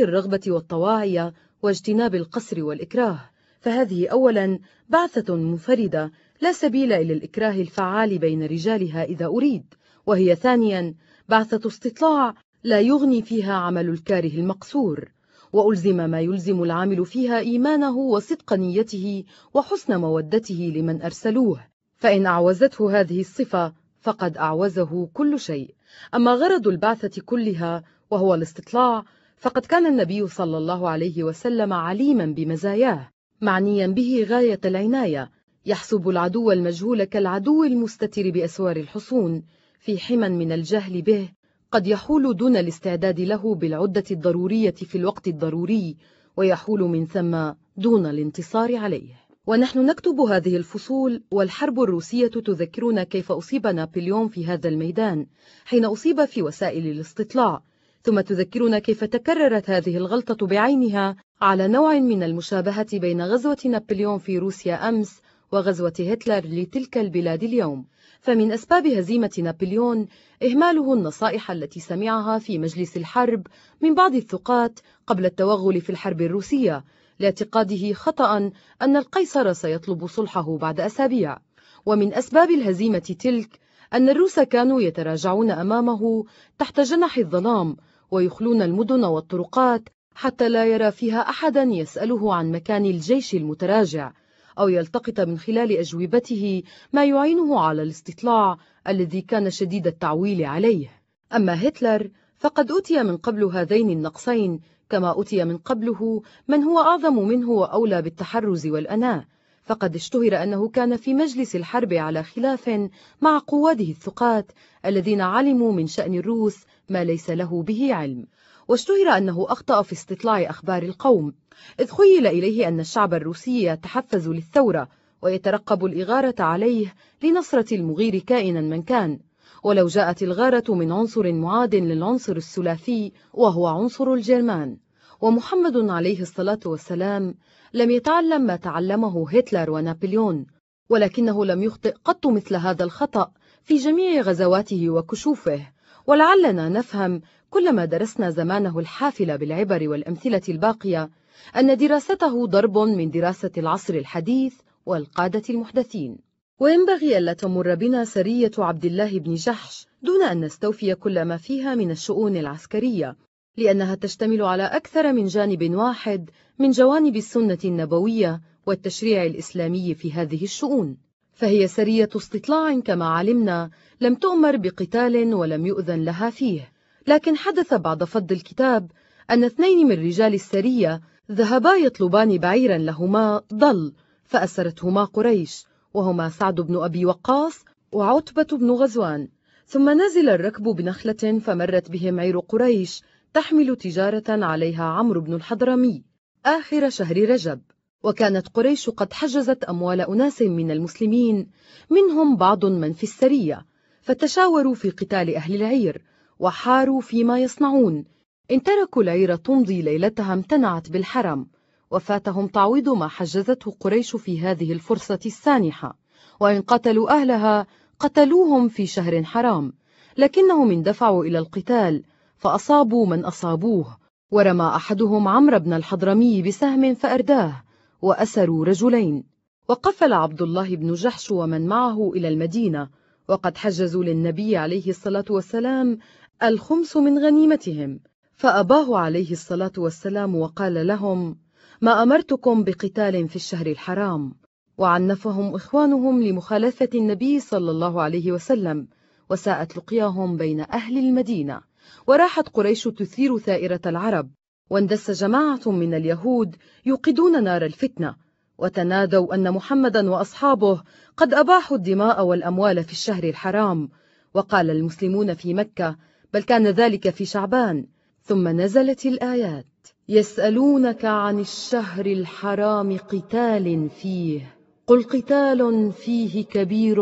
الرغبة والطواعية واجتناب القسر والإكراه. فهذه أولا بعثة منفردة لا سبيل إلى الإكراه الفعال بين رجالها إذا أريد. وهي ثانيا بعثة استطلاع لا يغني فيها عمل الكاره المقصور. وألزم ما يلزم العامل فيها إيمانه وصدق نيته وحسن مودته لمن أرسلوه. فإن أعوزته هذه الصفة فقد أعوزه كل شيء. أما غرض البعثة كلها وهو الاستطلاع فقد كان النبي صلى الله عليه وسلم عليما بمزاياه معنيا به غاية العناية يحسب العدو المجهول كالعدو المستتر بأسوار الحصون في حما من الجهل به قد يحول دون الاستعداد له بالعدة الضرورية في الوقت الضروري ويحول من ثم دون الانتصار عليه. ونحن نكتب هذه الفصول والحرب الروسية تذكرنا كيف أصيب نابليون في هذا الميدان حين أصيب في وسائل الاستطلاع ثم تذكرنا كيف تكررت هذه الغلطة بعينها على نوع من المشابهة بين غزوة نابليون في روسيا أمس وغزوة هتلر لتلك البلاد اليوم. فمن أسباب هزيمة نابليون إهماله النصائح التي سمعها في مجلس الحرب من بعض الثقات قبل التوغل في الحرب الروسية لاعتقاده خطأ أن القيصر سيطلب صلحه بعد أسابيع. ومن أسباب الهزيمة تلك أن الروس كانوا يتراجعون أمامه تحت جنح الظلام ويخلون المدن والطرقات حتى لا يرى فيها أحدا يسأله عن مكان الجيش المتراجع أو يلتقط من خلال أجوبته ما يعينه على الاستطلاع الذي كان شديد التعويل عليه. أما هتلر فقد أتي من قبل هذين النقصين كما أتي من قبله من هو أعظم منه وأولى بالتحرز والأناة فقد اشتهر أنه كان في مجلس الحرب على خلاف مع قواده الثقات الذين علموا من شأن الروس ما ليس له به علم. واشتهر أنه أخطأ في استطلاع أخبار القوم إذ خيل إليه أن الشعب الروسي يتحفز للثورة ويترقب الإغارة عليه لنصرة المغير كائنا من كان. ولو جاءت الغارة من عنصر معاد للعنصر الثلاثي وهو عنصر الجرمان. ومحمد عليه الصلاة والسلام لم يتعلم ما تعلمه هتلر ونابليون ولكنه لم يخطئ قط مثل هذا الخطأ في جميع غزواته وكشوفه. ولعلنا نفهم كلما درسنا زمانه الحافل بالعبر والأمثلة الباقية أن دراسته ضرب من دراسة العصر الحديث والقادة المحدثين. وينبغي ألا تمر بنا سرية عبد الله بن جحش دون أن نستوفي كل ما فيها من الشؤون العسكرية لأنها تشتمل على أكثر من جانب واحد من جوانب السنة النبوية والتشريع الإسلامي في هذه الشؤون فهي سرية استطلاع كما علمنا لم تؤمر بقتال ولم يؤذن لها فيه. لكن حدث بعد فض الكتاب أن اثنين من رجال السرية ذهبا يطلبان بعيرا لهما ضل فأسرتهما قريش وهما سعد بن أبي وقاص وعتبة بن غزوان. ثم نزل الركب بنخلة فمرت بهم عير قريش تحمل تجارة عليها عمرو بن الحضرمي. آخر شهر رجب. وكانت قريش قد حجزت أموال أناس من المسلمين منهم بعض من في السرية. فتشاوروا في قتال أهل العير وحاروا فيما يصنعون. إن تركوا العير تمضي ليلتها امتنعت بالحرم وفاتهم تعويض ما حجزته قريش في هذه الفرصة السانحة. وإن قتلوا أهلها قتلوهم في شهر حرام. لكنهم اندفعوا إلى القتال فأصابوا من أصابوه. ورمى أحدهم عمرو بن الحضرمي بسهم فأرداه وأسروا رجلين. وقفل عبد الله بن جحش ومن معه إلى المدينة وقد حجزوا للنبي عليه الصلاة والسلام الخمس من غنيمتهم فأباه عليه الصلاة والسلام وقال لهم ما أمرتكم بقتال في الشهر الحرام؟ وعنفهم إخوانهم لمخالفة النبي صلى الله عليه وسلم وساءت لقياهم بين أهل المدينة. وراحت قريش تثير ثائرة العرب واندس جماعة من اليهود يوقدون نار الفتنة وتنادوا أن محمدا وأصحابه قد أباحوا الدماء والأموال في الشهر الحرام. وقال المسلمون في مكة بل كان ذلك في شعبان. ثم نزلت الآيات. يسألونك عن الشهر الحرام قتال فيه. قل قتال فيه كبير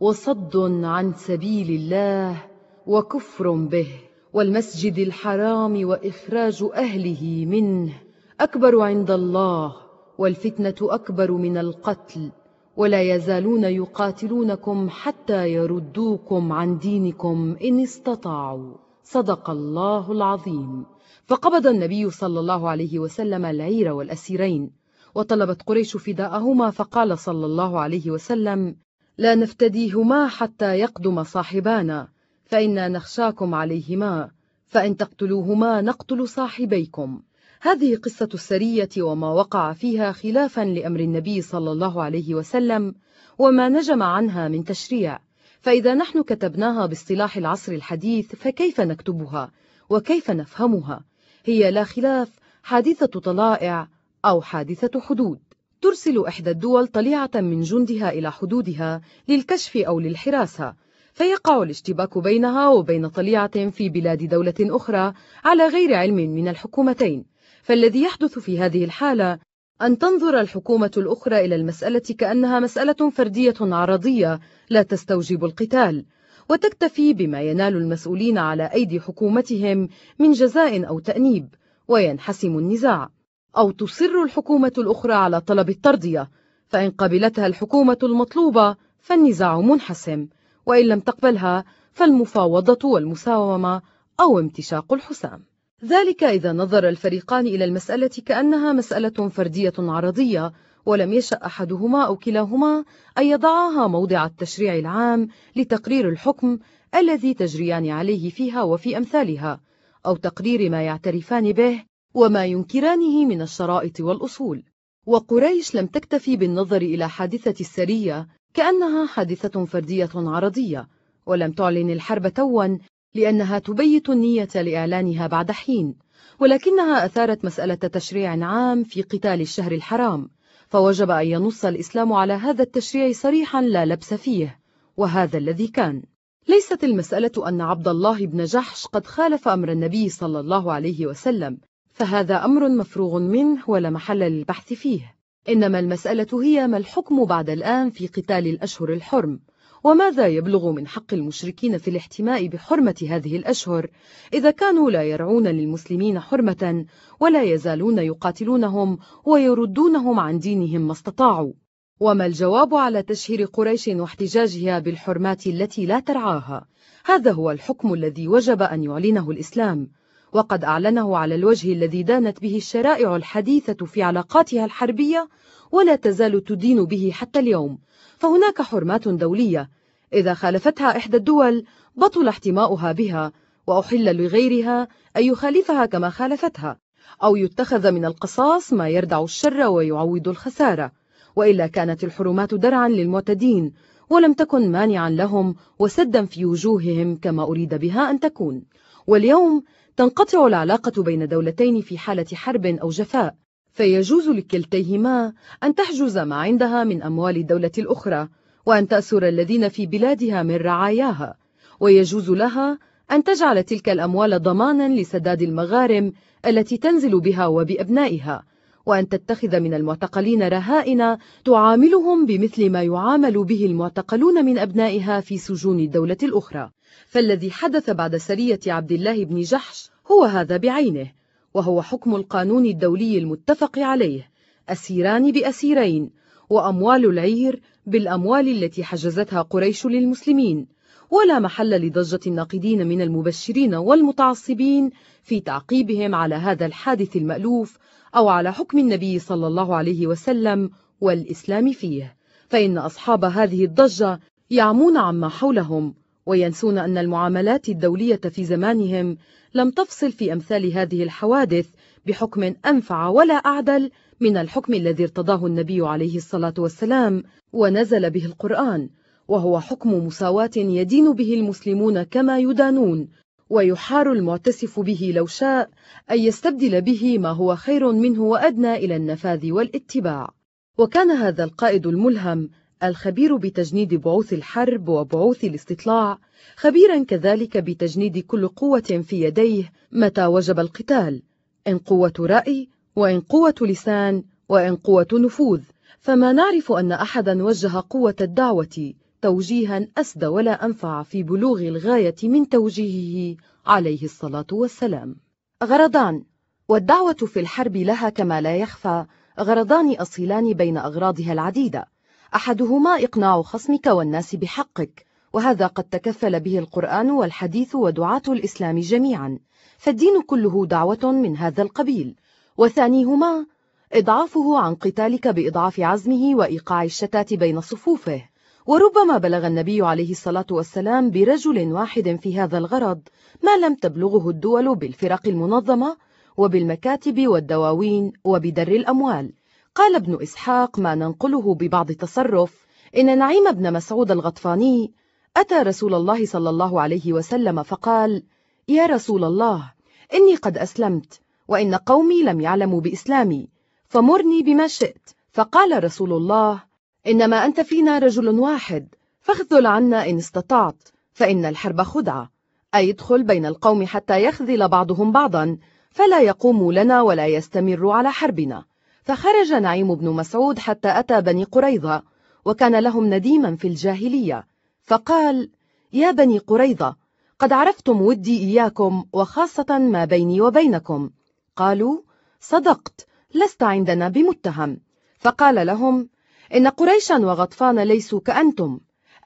وصد عن سبيل الله وكفر به. والمسجد الحرام وإخراج أهله منه أكبر عند الله. والفتنة أكبر من القتل ولا يزالون يقاتلونكم حتى يردوكم عن دينكم إن استطاعوا. صدق الله العظيم. فقبض النبي صلى الله عليه وسلم العير والأسيرين وطلبت قريش فداءهما فقال صلى الله عليه وسلم لا نفتديهما حتى يقدم صاحبانا فإنا نخشاكم عليهما فإن تقتلوهما نقتل صاحبيكم. هذه قصة السرية وما وقع فيها خلافا لأمر النبي صلى الله عليه وسلم وما نجم عنها من تشريع. فإذا نحن كتبناها باصطلاح العصر الحديث فكيف نكتبها؟ وكيف نفهمها؟ هي لا خلاف حادثة طلائع أو حادثة حدود. ترسل إحدى الدول طليعة من جندها إلى حدودها للكشف أو للحراسة فيقع الاشتباك بينها وبين طليعة في بلاد دولة أخرى على غير علم من الحكومتين. فالذي يحدث في هذه الحالة أن تنظر الحكومة الأخرى إلى المسألة كأنها مسألة فردية عرضية لا تستوجب القتال وتكتفي بما ينال المسؤولين على أيدي حكومتهم من جزاء أو تأنيب وينحسم النزاع. أو تصر الحكومة الأخرى على طلب الترضية فإن قبلتها الحكومة المطلوبة فالنزاع منحسم وإن لم تقبلها فالمفاوضة والمساومة أو امتشاق الحسام. ذلك إذا نظر الفريقان إلى المسألة كأنها مسألة فردية عرضية ولم يشأ أحدهما أو كلاهما أن يضعاها موضع التشريع العام لتقرير الحكم الذي تجريان عليه فيها وفي أمثالها أو تقرير ما يعترفان به وما ينكرانه من الشرائط والأصول. وقريش لم تكتفي بالنظر إلى حادثة السرية كأنها حادثة فردية عرضية ولم تعلن الحرب توا لأنها تبيت النية لإعلانها بعد حين ولكنها أثارت مسألة تشريع عام في قتال الشهر الحرام فوجب أن ينص الإسلام على هذا التشريع صريحا لا لبس فيه وهذا الذي كان. ليست المسألة أن عبد الله بن جحش قد خالف أمر النبي صلى الله عليه وسلم فهذا أمر مفروغ منه ولا محل للبحث فيه إنما المسألة هي ما الحكم بعد الآن في قتال الأشهر الحرم. وماذا يبلغ من حق المشركين في الاحتماء بحرمة هذه الأشهر؟ إذا كانوا لا يرعون للمسلمين حرمة ولا يزالون يقاتلونهم ويردونهم عن دينهم ما استطاعوا. وما الجواب على تشهير قريش واحتجاجها بالحرمات التي لا ترعاها؟ هذا هو الحكم الذي وجب أن يعلنه الإسلام. وقد أعلنه على الوجه الذي دانت به الشرائع الحديثة في علاقاتها الحربية ولا تزال تدين به حتى اليوم. فهناك حرمات دولية. إذا خالفتها إحدى الدول بطل احتماؤها بها وأحل لغيرها أن يخالفها كما خالفتها أو يتخذ من القصاص ما يردع الشر ويعوض الخسارة. وإلا كانت الحرمات درعا للمعتدين ولم تكن مانعا لهم وسدا في وجوههم كما أريد بها أن تكون. واليوم تنقطع العلاقة بين دولتين في حالة حرب أو جفاء. فيجوز لكلتيهما أن تحجز ما عندها من أموال الدولة الأخرى وأن تأسر الذين في بلادها من رعاياها. ويجوز لها أن تجعل تلك الأموال ضمانا لسداد المغارم التي تنزل بها وبأبنائها وأن تتخذ من المعتقلين رهائن تعاملهم بمثل ما يعامل به المعتقلون من أبنائها في سجون الدولة الأخرى. فالذي حدث بعد سرية عبد الله بن جحش هو هذا بعينه. وهو حكم القانون الدولي المتفق عليه أسيران بأسيرين وأموال العير بالأموال التي حجزتها قريش للمسلمين ولا محل لضجة الناقدين من المبشرين والمتعصبين في تعقيبهم على هذا الحادث المألوف أو على حكم النبي صلى الله عليه وسلم والإسلام فيه فإن أصحاب هذه الضجة يعمون عما حولهم وينسون أن المعاملات الدولية في زمانهم لم تفصل في أمثال هذه الحوادث بحكم أنفع ولا أعدل من الحكم الذي ارتضاه النبي عليه الصلاة والسلام ونزل به القرآن وهو حكم مساواة يدين به المسلمون كما يدانون ويحار المعتسف به لو شاء أن يستبدل به ما هو خير منه وأدنى إلى النفاذ والاتباع. وكان هذا القائد الملهم الخبير بتجنيد بعوث الحرب وبعوث الاستطلاع خبيرا كذلك بتجنيد كل قوة في يديه متى وجب القتال إن قوة رأي وإن قوة لسان وإن قوة نفوذ فما نعرف أن أحدا وجه قوة الدعوة توجيها أسدى ولا أنفع في بلوغ الغاية من توجيهه عليه الصلاة والسلام. غرضان والدعوة في الحرب لها كما لا يخفى غرضان أصيلان بين أغراضها العديدة. أحدهما إقناع خصمك والناس بحقك وهذا قد تكفل به القرآن والحديث ودعاة الإسلام جميعا. فالدين كله دعوة من هذا القبيل. وثانيهما إضعافه عن قتالك بإضعاف عزمه وإيقاع الشتات بين صفوفه. وربما بلغ النبي عليه الصلاة والسلام برجل واحد في هذا الغرض ما لم تبلغه الدول بالفرق المنظمة وبالمكاتب والدواوين وبدر الأموال. قال ابن إسحاق ما ننقله ببعض تصرف إن نعيم بن مسعود الغطفاني أتى رسول الله صلى الله عليه وسلم فقال يا رسول الله إني قد أسلمت وإن قومي لم يعلموا بإسلامي فمرني بما شئت. فقال رسول الله إنما أنت فينا رجل واحد فاخذل عنا إن استطعت فإن الحرب خدعة أي ادخل بين القوم حتى يخذل بعضهم بعضا فلا يقوموا لنا ولا يستمروا على حربنا. فخرج نعيم بن مسعود حتى أتى بني قريظة وكان لهم نديما في الجاهلية. فقال يا بني قريظة قد عرفتم ودي إياكم وخاصة ما بيني وبينكم. قالوا صدقت لست عندنا بمتهم. فقال لهم إن قريشا وغطفان ليسوا كأنتم.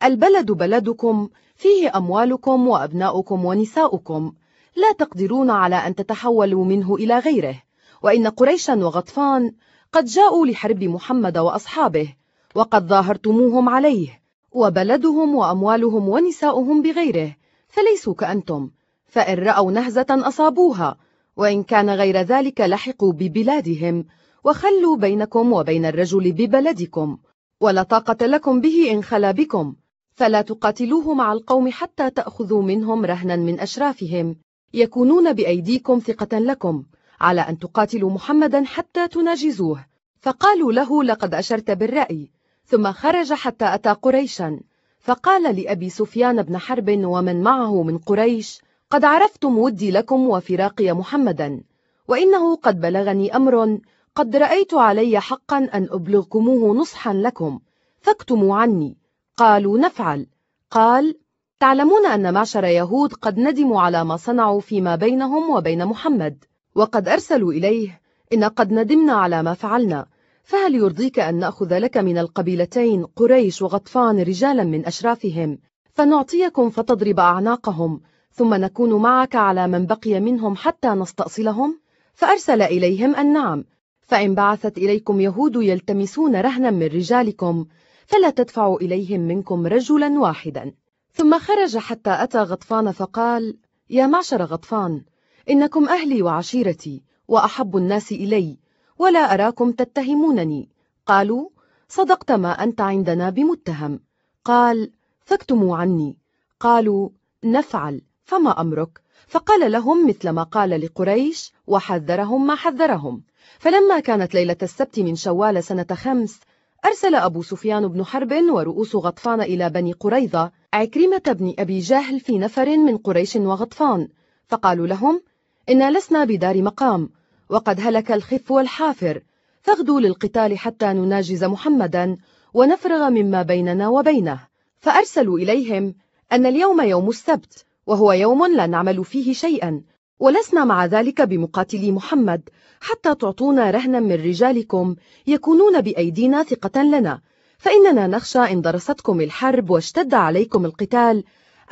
البلد بلدكم فيه أموالكم وأبناؤكم ونساؤكم. لا تقدرون على أن تتحولوا منه إلى غيره. وإن قريشا وغطفان قد جاءوا لحرب محمد وأصحابه وقد ظاهرتموهم عليه وبلدهم وأموالهم ونساؤهم بغيره فليسوا كأنتم فإن رأوا نهزة أصابوها وإن كان غير ذلك لحقوا ببلادهم وخلوا بينكم وبين الرجل ببلدكم ولا طاقة لكم به إن خلا بكم فلا تقاتلوه مع القوم حتى تأخذوا منهم رهنا من أشرافهم يكونون بأيديكم ثقة لكم. على أن تقاتلوا محمدا حتى تناجزوه. فقالوا له لقد أشرت بالرأي. ثم خرج حتى أتى قريشا. فقال لأبي سفيان بن حرب ومن معه من قريش قد عرفتم ودي لكم وفراقي محمدا. وإنه قد بلغني أمر قد رأيت علي حقا أن أبلغكموه نصحا لكم فاكتموا عني. قالوا نفعل. قال تعلمون أن معشر يهود قد ندموا على ما صنعوا فيما بينهم وبين محمد. وقد أرسلوا إليه إن قد ندمنا على ما فعلنا فهل يرضيك أن نأخذ لك من القبيلتين قريش وغطفان رجالا من أشرافهم؟ فنعطيكم فتضرب أعناقهم ثم نكون معك على من بقي منهم حتى نستأصلهم؟ فأرسل إليهم أن نعم. فإن بعثت إليكم يهود يلتمسون رهنا من رجالكم فلا تدفعوا إليهم منكم رجلا واحدا. ثم خرج حتى أتى غطفان فقال يا معشر غطفان إنكم أهلي وعشيرتي وأحب الناس إلي ولا أراكم تتهمونني. قالوا صدقت ما أنت عندنا بمتهم. قال فاكتموا عني. قالوا نفعل فما أمرك؟ فقال لهم مثل ما قال لقريش وحذرهم ما حذرهم. فلما كانت ليلة السبت من شوال سنة خمس أرسل أبو سفيان بن حرب ورؤوس غطفان إلى بني قريظة عكرمة بن أبي جهل في نفر من قريش وغطفان. فقالوا لهم إنا لسنا بدار مقام وقد هلك الخف والحافر. فاغدوا للقتال حتى نناجز محمدا ونفرغ مما بيننا وبينه. فأرسلوا إليهم أن اليوم يوم السبت وهو يوم لا نعمل فيه شيئا. ولسنا مع ذلك بمقاتلي محمد حتى تعطونا رهنا من رجالكم يكونون بأيدينا ثقة لنا. فإننا نخشى إن درستكم الحرب واشتد عليكم القتال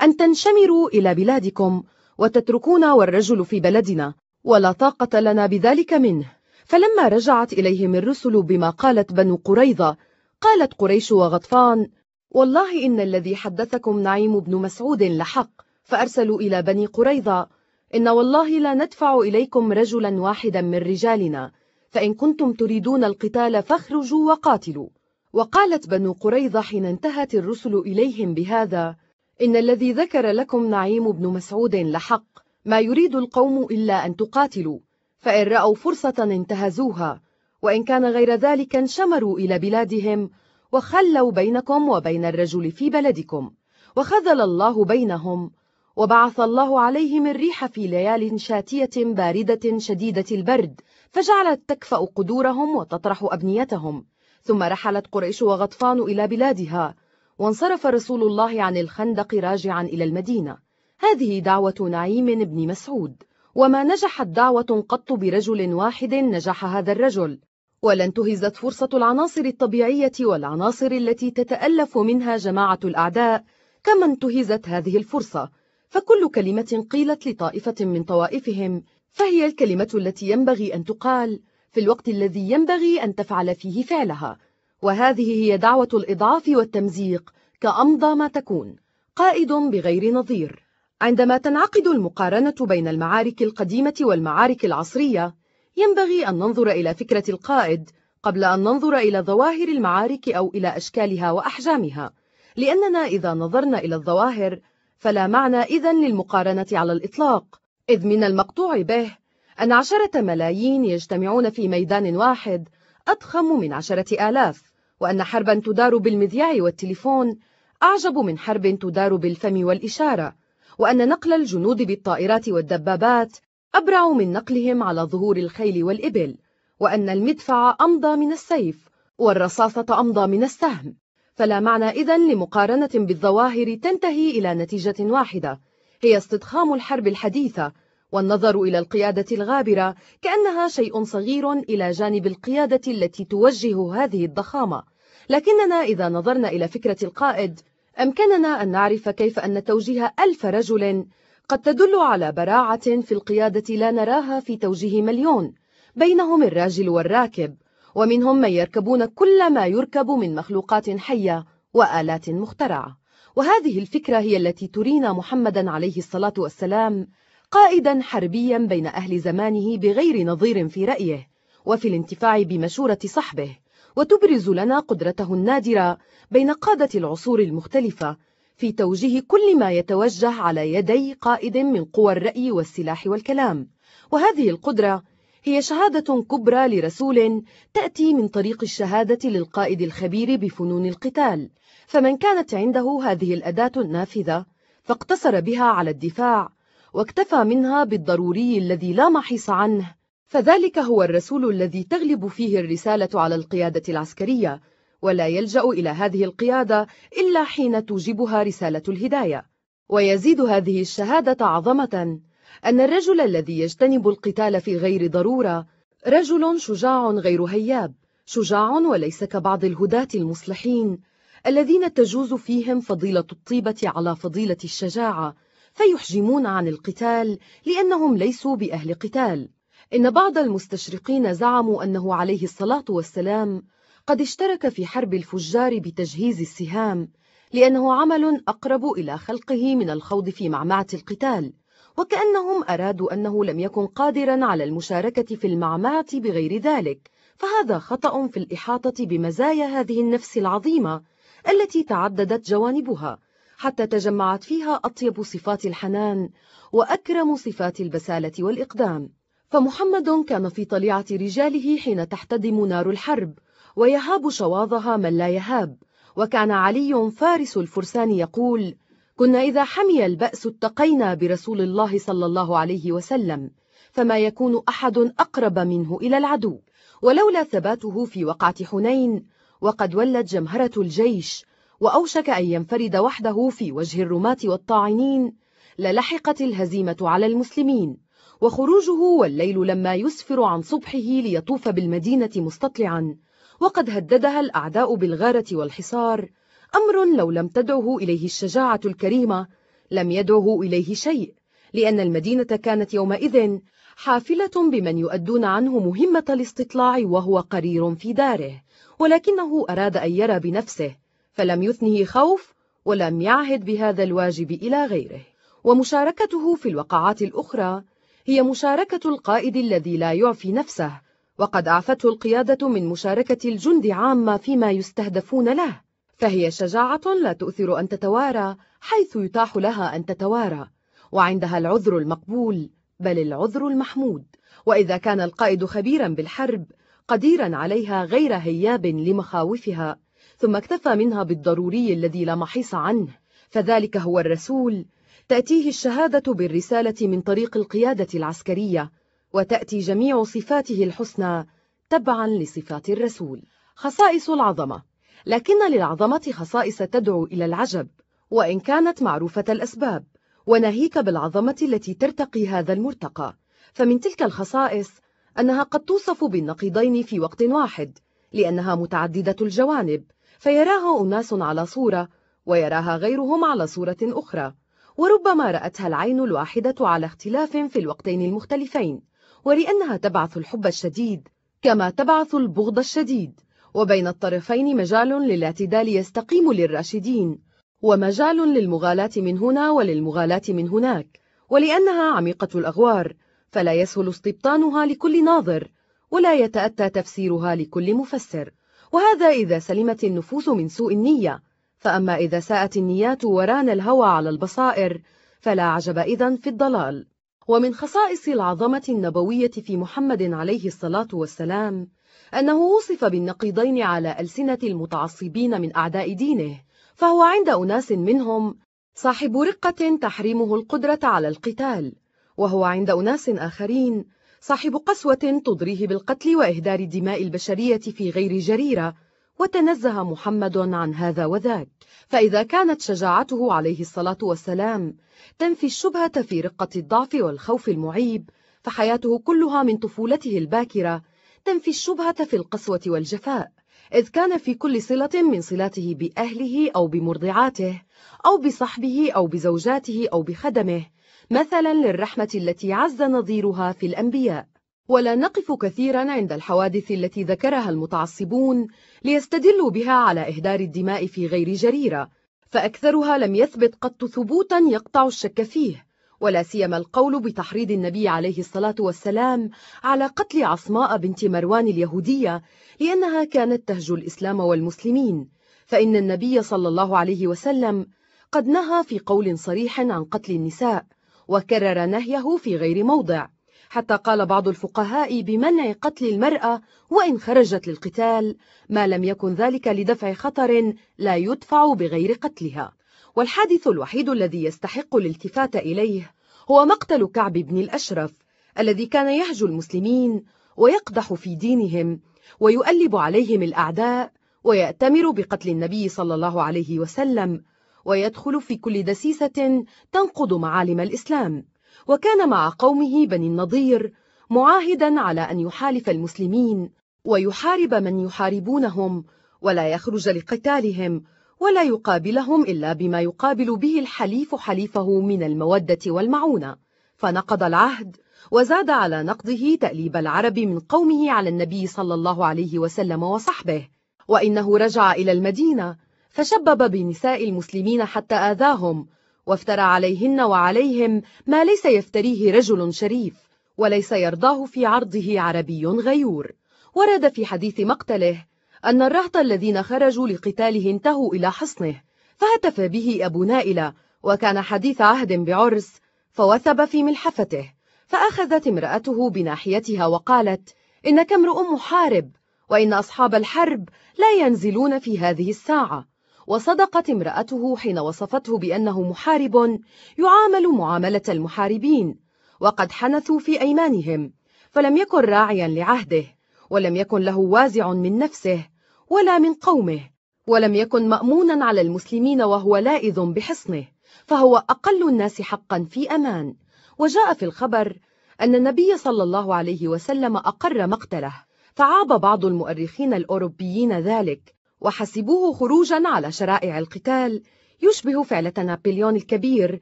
أن تنشمروا إلى بلادكم وتتركونا والرجل في بلدنا ولا طاقة لنا بذلك منه. فلما رجعت إليهم الرسل بما قالت بنو قريظة قالت قريش وغطفان والله إن الذي حدثكم نعيم بن مسعود لحق فأرسلوا إلى بني قريظة إن والله لا ندفع إليكم رجلا واحدا من رجالنا فإن كنتم تريدون القتال فاخرجوا وقاتلوا. وقالت بنو قريظة حين انتهت الرسل إليهم بهذا إن الذي ذكر لكم نعيم بن مسعود لحق ما يريد القوم إلا أن تقاتلوا فإن رأوا فرصة انتهزوها وإن كان غير ذلك انشمروا إلى بلادهم وخلوا بينكم وبين الرجل في بلدكم وخذل الله بينهم وبعث الله عليهم الريح في ليال شاتية باردة شديدة البرد فجعلت تكفأ قدورهم وتطرح أبنيتهم ثم رحلت قريش وغطفان إلى بلادها وانصرف رسول الله عن الخندق راجعا إلى المدينة. هذه دعوة نعيم بن مسعود وما نجحت دعوة قط برجل واحد نجح هذا الرجل. ولا انتهزت فرصة العناصر الطبيعية والعناصر التي تتألف منها جماعة الأعداء. كما انتهزت هذه الفرصة؟ فكل كلمة قيلت لطائفة من طوائفهم فهي الكلمة التي ينبغي أن تقال. في الوقت الذي ينبغي أن تفعل فيه فعلها. وهذه هي دعوة الإضعاف والتمزيق كأمضى ما تكون. قائد بغير نظير. عندما تنعقد المقارنة بين المعارك القديمة والمعارك العصرية ينبغي أن ننظر إلى فكرة القائد قبل أن ننظر إلى ظواهر المعارك أو إلى أشكالها وأحجامها لأننا إذا نظرنا إلى الظواهر فلا معنى إذن للمقارنة على الإطلاق. إذ من المقطوع به أن عشرة ملايين يجتمعون في ميدان واحد أضخم من عشرة آلاف. وأن حربا تدار بالمذياع والتليفون أعجب من حرب تدار بالفم والإشارة وأن نقل الجنود بالطائرات والدبابات أبرع من نقلهم على ظهور الخيل والإبل وأن المدفع أمضى من السيف والرصاصة أمضى من السهم. فلا معنى إذن لمقارنة بالظواهر تنتهي إلى نتيجة واحدة هي استضخام الحرب الحديثة والنظر إلى القيادة الغابرة كأنها شيء صغير إلى جانب القيادة التي توجه هذه الضخامة. لكننا إذا نظرنا إلى فكرة القائد أمكننا أن نعرف كيف أن توجيه ألف رجل قد تدل على براعة في القيادة لا نراها في توجيه مليون. بينهم الراجل والراكب ومنهم من يركبون كل ما يركب من مخلوقات حية وآلات مخترعة. وهذه الفكرة هي التي ترينا محمدا عليه الصلاة والسلام قائدا حربيا بين أهل زمانه بغير نظير في رأيه وفي الانتفاع بمشورة صحبه وتبرز لنا قدرته النادرة بين قادة العصور المختلفة في توجيه كل ما يتوجه على يدي قائد من قوى الرأي والسلاح والكلام. وهذه القدرة هي شهادة كبرى لرسول تأتي من طريق الشهادة للقائد الخبير بفنون القتال. فمن كانت عنده هذه الأداة النافذة فاقتصر بها على الدفاع واكتفى منها بالضروري الذي لا محيص عنه فذلك هو الرسول الذي تغلب فيه الرسالة على القيادة العسكرية ولا يلجأ إلى هذه القيادة إلا حين توجبها رسالة الهداية. ويزيد هذه الشهادة عظمة أن الرجل الذي يجتنب القتال في غير ضرورة رجل شجاع غير هياب شجاع وليس كبعض الهداة المصلحين الذين تجوز فيهم فضيلة الطيبة على فضيلة الشجاعة. فيحجمون عن القتال لأنهم ليسوا بأهل قتال. إن بعض المستشرقين زعموا أنه عليه الصلاة والسلام قد اشترك في حرب الفجار بتجهيز السهام لأنه عمل أقرب إلى خلقه من الخوض في معمعة القتال وكأنهم أرادوا أنه لم يكن قادرا على المشاركة في المعمعة بغير ذلك. فهذا خطأ في الإحاطة بمزايا هذه النفس العظيمة التي تعددت جوانبها. حتى تجمعت فيها أطيب صفات الحنان وأكرم صفات البسالة والإقدام. فمحمد كان في طليعة رجاله حين تحتدم نار الحرب ويهاب شواظها من لا يهاب. وكان علي فارس الفرسان يقول كنا إذا حمي البأس اتقينا برسول الله صلى الله عليه وسلم فما يكون أحد أقرب منه إلى العدو. ولولا ثباته في وقعة حنين وقد ولت جمهرة الجيش وأوشك أن ينفرد وحده في وجه الرماة والطاعنين للحقت الهزيمة على المسلمين وخروجه والليل لما يسفر عن صبحه ليطوف بالمدينة مستطلعا وقد هددها الأعداء بالغارة والحصار أمر لو لم تدعه إليه الشجاعة الكريمة لم يدعه إليه شيء لأن المدينة كانت يومئذ حافلة بمن يؤدون عنه مهمة الاستطلاع وهو قرير في داره ولكنه أراد أن يرى بنفسه فلم يثنه خوف ولم يعهد بهذا الواجب إلى غيره. ومشاركته في الوقعات الأخرى هي مشاركة القائد الذي لا يعفي نفسه وقد أعفته القيادة من مشاركة الجند عامة فيما يستهدفون له. فهي شجاعة لا تؤثر أن تتوارى حيث يتاح لها أن تتوارى. وعندها العذر المقبول بل العذر المحمود. وإذا كان القائد خبيرا بالحرب قديرا عليها غير هياب لمخاوفها ثم اكتفى منها بالضروري الذي لا محيص عنه فذلك هو الرسول. تأتيه الشهادة بالرسالة من طريق القيادة العسكرية وتأتي جميع صفاته الحسنى تبعا لصفات الرسول. خصائص العظمة. لكن للعظمة خصائص تدعو إلى العجب وإن كانت معروفة الأسباب وناهيك بالعظمة التي ترتقي هذا المرتقى. فمن تلك الخصائص أنها قد توصف بالنقيضين في وقت واحد لأنها متعددة الجوانب فيراها أناس على صورة ويراها غيرهم على صورة أخرى. وربما رأتها العين الواحدة على اختلاف في الوقتين المختلفين ولأنها تبعث الحب الشديد كما تبعث البغض الشديد. وبين الطرفين مجال للاعتدال يستقيم للراشدين ومجال للمغالاة من هنا وللمغالاة من هناك. ولأنها عميقة الأغوار فلا يسهل استبطانها لكل ناظر ولا يتأتى تفسيرها لكل مفسر. وهذا إذا سلمت النفوس من سوء النية. فأما إذا ساءت النيات وران الهوى على البصائر فلا عجب إذن في الضلال. ومن خصائص العظمة النبوية في محمد عليه الصلاة والسلام أنه وصف بالنقيضين على ألسنة المتعصبين من أعداء دينه فهو عند أناس منهم صاحب رقة تحريمه القدرة على القتال وهو عند أناس آخرين صاحب قسوة تضريه بالقتل وإهدار دماء البشرية في غير جريرة وتنزه محمد عن هذا وذاك. فإذا كانت شجاعته عليه الصلاة والسلام تنفي الشبهة في رقة الضعف والخوف المعيب فحياته كلها من طفولته الباكرة تنفي الشبهة في القسوة والجفاء. إذ كان في كل صلة من صلاته بأهله أو بمرضعاته أو بصحبه أو بزوجاته أو بخدمه مثلا للرحمة التي عز نظيرها في الأنبياء. ولا نقف كثيرا عند الحوادث التي ذكرها المتعصبون ليستدلوا بها على إهدار الدماء في غير جريرة. فأكثرها لم يثبت قط ثبوتا يقطع الشك فيه. ولا سيما القول بتحريض النبي عليه الصلاة والسلام على قتل عصماء بنت مروان اليهودية لأنها كانت تهجو الإسلام والمسلمين. فإن النبي صلى الله عليه وسلم قد نهى في قول صريح عن قتل النساء. وكرر نهيه في غير موضع. حتى قال بعض الفقهاء بمنع قتل المرأة وإن خرجت للقتال ما لم يكن ذلك لدفع خطر لا يدفع بغير قتلها. والحادث الوحيد الذي يستحق الالتفات إليه هو مقتل كعب بن الأشرف الذي كان يهجو المسلمين ويقدح في دينهم ويؤلب عليهم الأعداء ويأتمر بقتل النبي صلى الله عليه وسلم ويدخل في كل دسيسة تنقض معالم الإسلام. وكان مع قومه بني النضير معاهدا على أن يحالف المسلمين ويحارب من يحاربونهم ولا يخرج لقتالهم ولا يقابلهم إلا بما يقابل به الحليف حليفه من المودة والمعونة. فنقض العهد وزاد على نقضه تأليب العرب من قومه على النبي صلى الله عليه وسلم وصحبه. وإنه رجع إلى المدينة فشبب بنساء المسلمين حتى آذاهم وافترى عليهن وعليهم ما ليس يفتريه رجل شريف وليس يرضاه في عرضه عربي غيور. ورد في حديث مقتله أن الرهط الذين خرجوا لقتاله انتهوا إلى حصنه فهتف به أبو نائلة وكان حديث عهد بعرس فوثب في ملحفته. فأخذت امرأته بناحيتها وقالت إنك امرؤ محارب وإن أصحاب الحرب لا ينزلون في هذه الساعة. وصدقت امرأته حين وصفته بأنه محارب يعامل معاملة المحاربين وقد حنثوا في أيمانهم فلم يكن راعيا لعهده ولم يكن له وازع من نفسه ولا من قومه ولم يكن مأمونا على المسلمين وهو لائذ بحصنه فهو أقل الناس حقا في أمان. وجاء في الخبر أن النبي صلى الله عليه وسلم أقر مقتله فعاب بعض المؤرخين الأوروبيين ذلك وحسبوه خروجا على شرائع القتال يشبه فعلة نابليون الكبير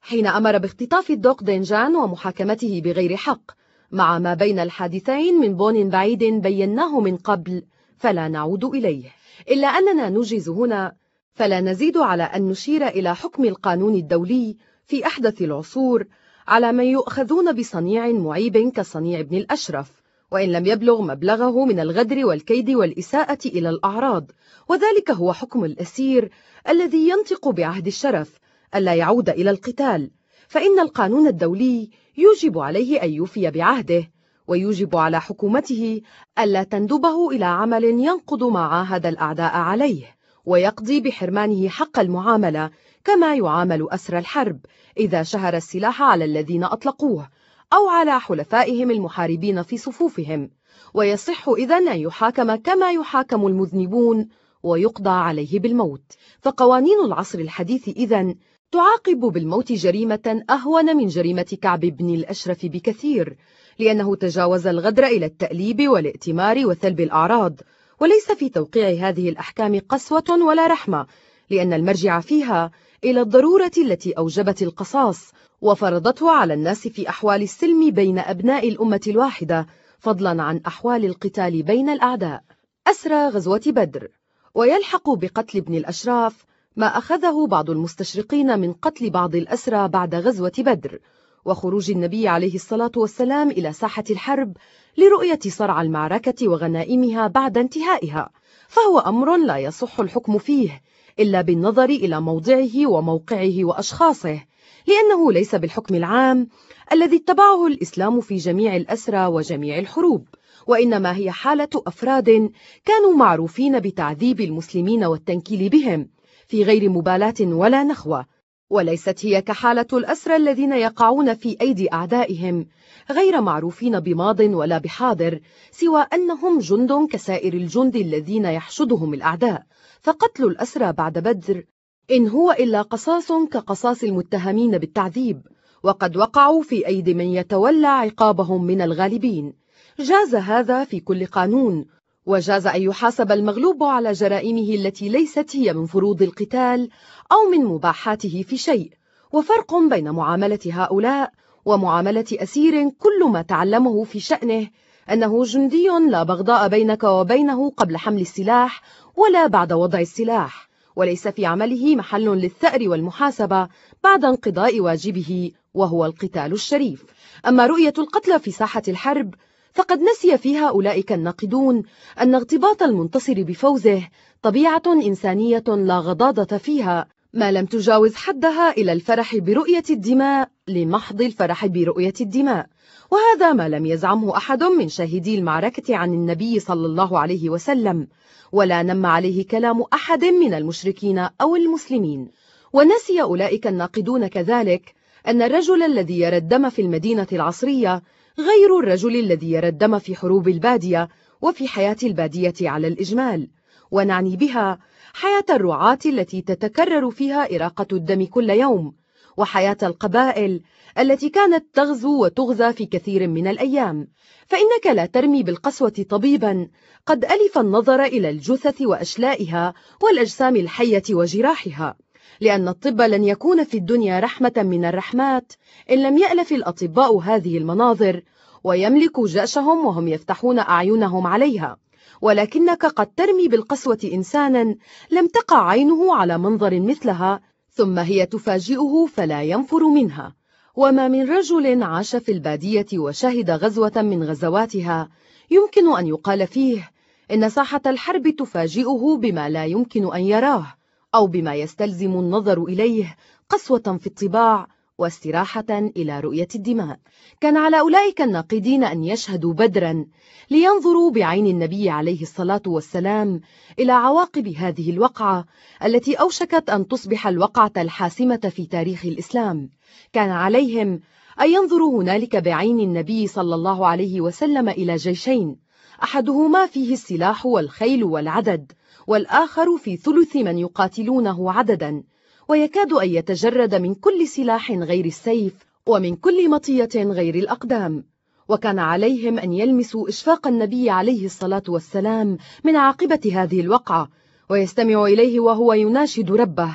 حين أمر باختطاف الدوق دينجان ومحاكمته بغير حق مع ما بين الحادثين من بون بعيد بيناه من قبل فلا نعود إليه. إلا أننا نجيز هنا فلا نزيد على أن نشير إلى حكم القانون الدولي في أحدث العصور على من يؤخذون بصنيع معيب كصنيع ابن الأشرف. وإن لم يبلغ مبلغه من الغدر والكيد والإساءة إلى الأعراض. وذلك هو حكم الأسير الذي ينطق بعهد الشرف ألا يعود إلى القتال. فإن القانون الدولي يوجب عليه أن يوفي بعهده ويوجب على حكومته ألا تندبه إلى عمل ينقض ما عاهد الأعداء عليه ويقضي بحرمانه حق المعاملة كما يعامل أسر الحرب إذا شهر السلاح على الذين أطلقوه. أو على حلفائهم المحاربين في صفوفهم ويصح إذن أن يحاكم كما يحاكم المذنبون ويقضى عليه بالموت. فقوانين العصر الحديث إذن تعاقب بالموت جريمة أهون من جريمة كعب بن الأشرف بكثير لأنه تجاوز الغدر إلى التأليب والائتمار وثلب الأعراض وليس في توقيع هذه الأحكام قسوة ولا رحمة لأن المرجع فيها إلى الضرورة التي أوجبت القصاص وفرضته على الناس في أحوال السلم بين أبناء الأمة الواحدة فضلا عن أحوال القتال بين الأعداء. أسرى غزوة بدر. ويلحق بقتل ابن الأشراف ما أخذه بعض المستشرقين من قتل بعض الأسرى بعد غزوة بدر. وخروج النبي عليه الصلاة والسلام إلى ساحة الحرب لرؤية صرع المعركة وغنائمها بعد انتهائها. فهو أمر لا يصح الحكم فيه إلا بالنظر إلى موضعه وموقعه وأشخاصه. لأنه ليس بالحكم العام الذي اتبعه الإسلام في جميع الأسرى وجميع الحروب وإنما هي حالة أفراد كانوا معروفين بتعذيب المسلمين والتنكيل بهم في غير مبالاة ولا نخوة. وليست هي كحالة الأسرى الذين يقعون في أيدي أعدائهم غير معروفين بماض ولا بحاضر سوى أنهم جند كسائر الجند الذين يحشدهم الأعداء فقتل الأسرى بعد بدر إن هو إلا قصاص كقصاص المتهمين بالتعذيب وقد وقعوا في أيدي من يتولى عقابهم من الغالبين. جاز هذا في كل قانون وجاز أن يحاسب المغلوب على جرائمه التي ليست هي من فروض القتال أو من مباحاته في شيء. وفرق بين معاملة هؤلاء ومعاملة أسير كل ما تعلمه في شأنه أنه جندي لا بغضاء بينك وبينه قبل حمل السلاح ولا بعد وضع السلاح. وليس في عمله محل للثأر والمحاسبة بعد انقضاء واجبه وهو القتال الشريف. أما رؤية القتلى في ساحة الحرب فقد نسي فيها أولئك الناقدون أن اغتباط المنتصر بفوزه طبيعة إنسانية لا غضاضة فيها ما لم تجاوز حدها إلى الفرح برؤية الدماء لمحض الفرح برؤية الدماء. وهذا ما لم يزعمه أحد من شاهدي المعركة عن النبي صلى الله عليه وسلم. ولا نم عليه كلام أحد من المشركين أو المسلمين. ونسي أولئك الناقدون كذلك أن الرجل الذي يرى الدم في المدينة العصرية غير الرجل الذي يرى الدم في حروب البادية وفي حياة البادية على الإجمال. ونعني بها حياة الرعاة التي تتكرر فيها إراقة الدم كل يوم وحياة القبائل التي كانت تغزو وتغزى في كثير من الأيام. فإنك لا ترمي بالقسوة طبيبا. قد ألف النظر إلى الجثث وأشلائها والأجسام الحية وجراحها. لأن الطب لن يكون في الدنيا رحمة من الرحمات. إن لم يألف الأطباء هذه المناظر ويملكوا جأشهم وهم يفتحون أعينهم عليها. ولكنك قد ترمي بالقسوة إنسانا لم تقع عينه على منظر مثلها ثم هي تفاجئه فلا ينفر منها. وما من رجل عاش في البادية وشهد غزوة من غزواتها. يمكن أن يقال فيه إن ساحة الحرب تفاجئه بما لا يمكن أن يراه أو بما يستلزم النظر إليه قسوة في الطباع واستراحة إلى رؤية الدماء. كان على أولئك الناقدين أن يشهدوا بدرا لينظروا بعين النبي عليه الصلاة والسلام إلى عواقب هذه الوقعة التي أوشكت أن تصبح الوقعة الحاسمة في تاريخ الإسلام. كان عليهم أن ينظروا هنالك بعين النبي صلى الله عليه وسلم إلى جيشين أحدهما فيه السلاح والخيل والعدد والآخر في ثلث من يقاتلونه عددا. ويكاد أن يتجرد من كل سلاح غير السيف ومن كل مطية غير الأقدام. وكان عليهم أن يلمسوا إشفاق النبي عليه الصلاة والسلام من عاقبة هذه الوقعة ويستمع إليه وهو يناشد ربه.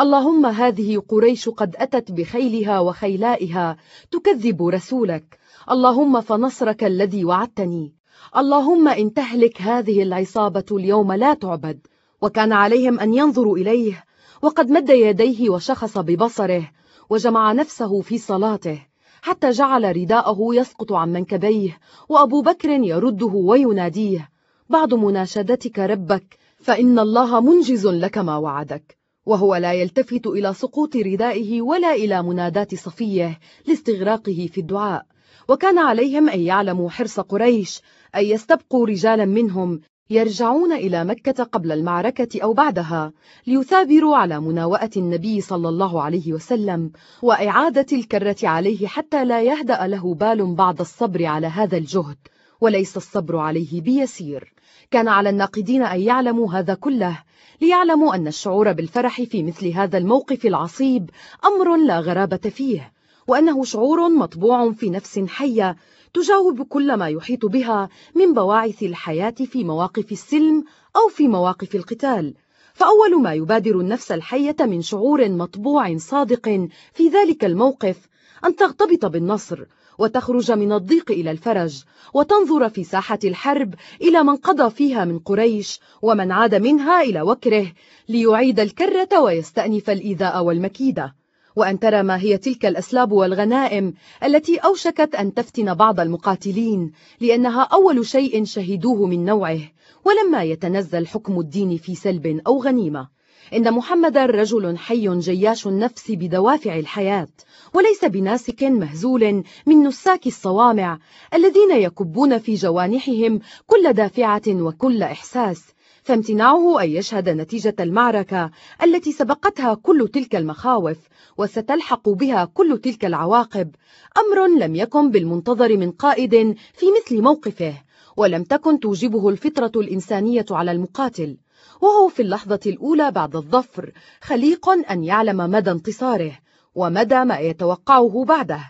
اللهم هذه قريش قد أتت بخيلها وخيلائها تكذب رسولك. اللهم فنصرك الذي وعدتني. اللهم إن تهلك هذه العصابة اليوم لا تعبد. وكان عليهم أن ينظروا إليه وقد مد يديه وشخص ببصره وجمع نفسه في صلاته حتى جعل رداءه يسقط عن منكبيه وأبو بكر يرده ويناديه بعد مناشدتك ربك فإن الله منجز لك ما وعدك. وهو لا يلتفت إلى سقوط ردائه ولا إلى منادات صفيه لاستغراقه في الدعاء. وكان عليهم أن يعلموا حرص قريش أن يستبقوا رجالا منهم يرجعون إلى مكة قبل المعركة أو بعدها ليثابروا على مناوئة النبي صلى الله عليه وسلم وإعادة الكرة عليه حتى لا يهدأ له بال بعد الصبر على هذا الجهد وليس الصبر عليه بيسير. كان على الناقدين أن يعلموا هذا كله ليعلموا أن الشعور بالفرح في مثل هذا الموقف العصيب أمر لا غرابة فيه وأنه شعور مطبوع في نفس حية تجاوب كل ما يحيط بها من بواعث الحياة في مواقف السلم أو في مواقف القتال. فأول ما يبادر النفس الحية من شعور مطبوع صادق في ذلك الموقف أن تغتبط بالنصر وتخرج من الضيق إلى الفرج وتنظر في ساحة الحرب إلى من قضى فيها من قريش ومن عاد منها إلى وكره ليعيد الكرة ويستأنف الإيذاء والمكيدة. وأن ترى ما هي تلك الأسلاب والغنائم التي أوشكت أن تفتن بعض المقاتلين لأنها أول شيء شهدوه من نوعه ولما يتنزل حكم الدين في سلب أو غنيمة. إن محمد رجل حي جياش النفس بدوافع الحياة وليس بناسك مهزول من نساك الصوامع الذين يكبون في جوانحهم كل دافعة وكل إحساس. فامتناعه أن يشهد نتيجة المعركة التي سبقتها كل تلك المخاوف وستلحق بها كل تلك العواقب. أمر لم يكن بالمنتظر من قائد في مثل موقفه ولم تكن توجبه الفطرة الإنسانية على المقاتل. وهو في اللحظة الأولى بعد الظفر خليق أن يعلم مدى انتصاره ومدى ما يتوقعه بعده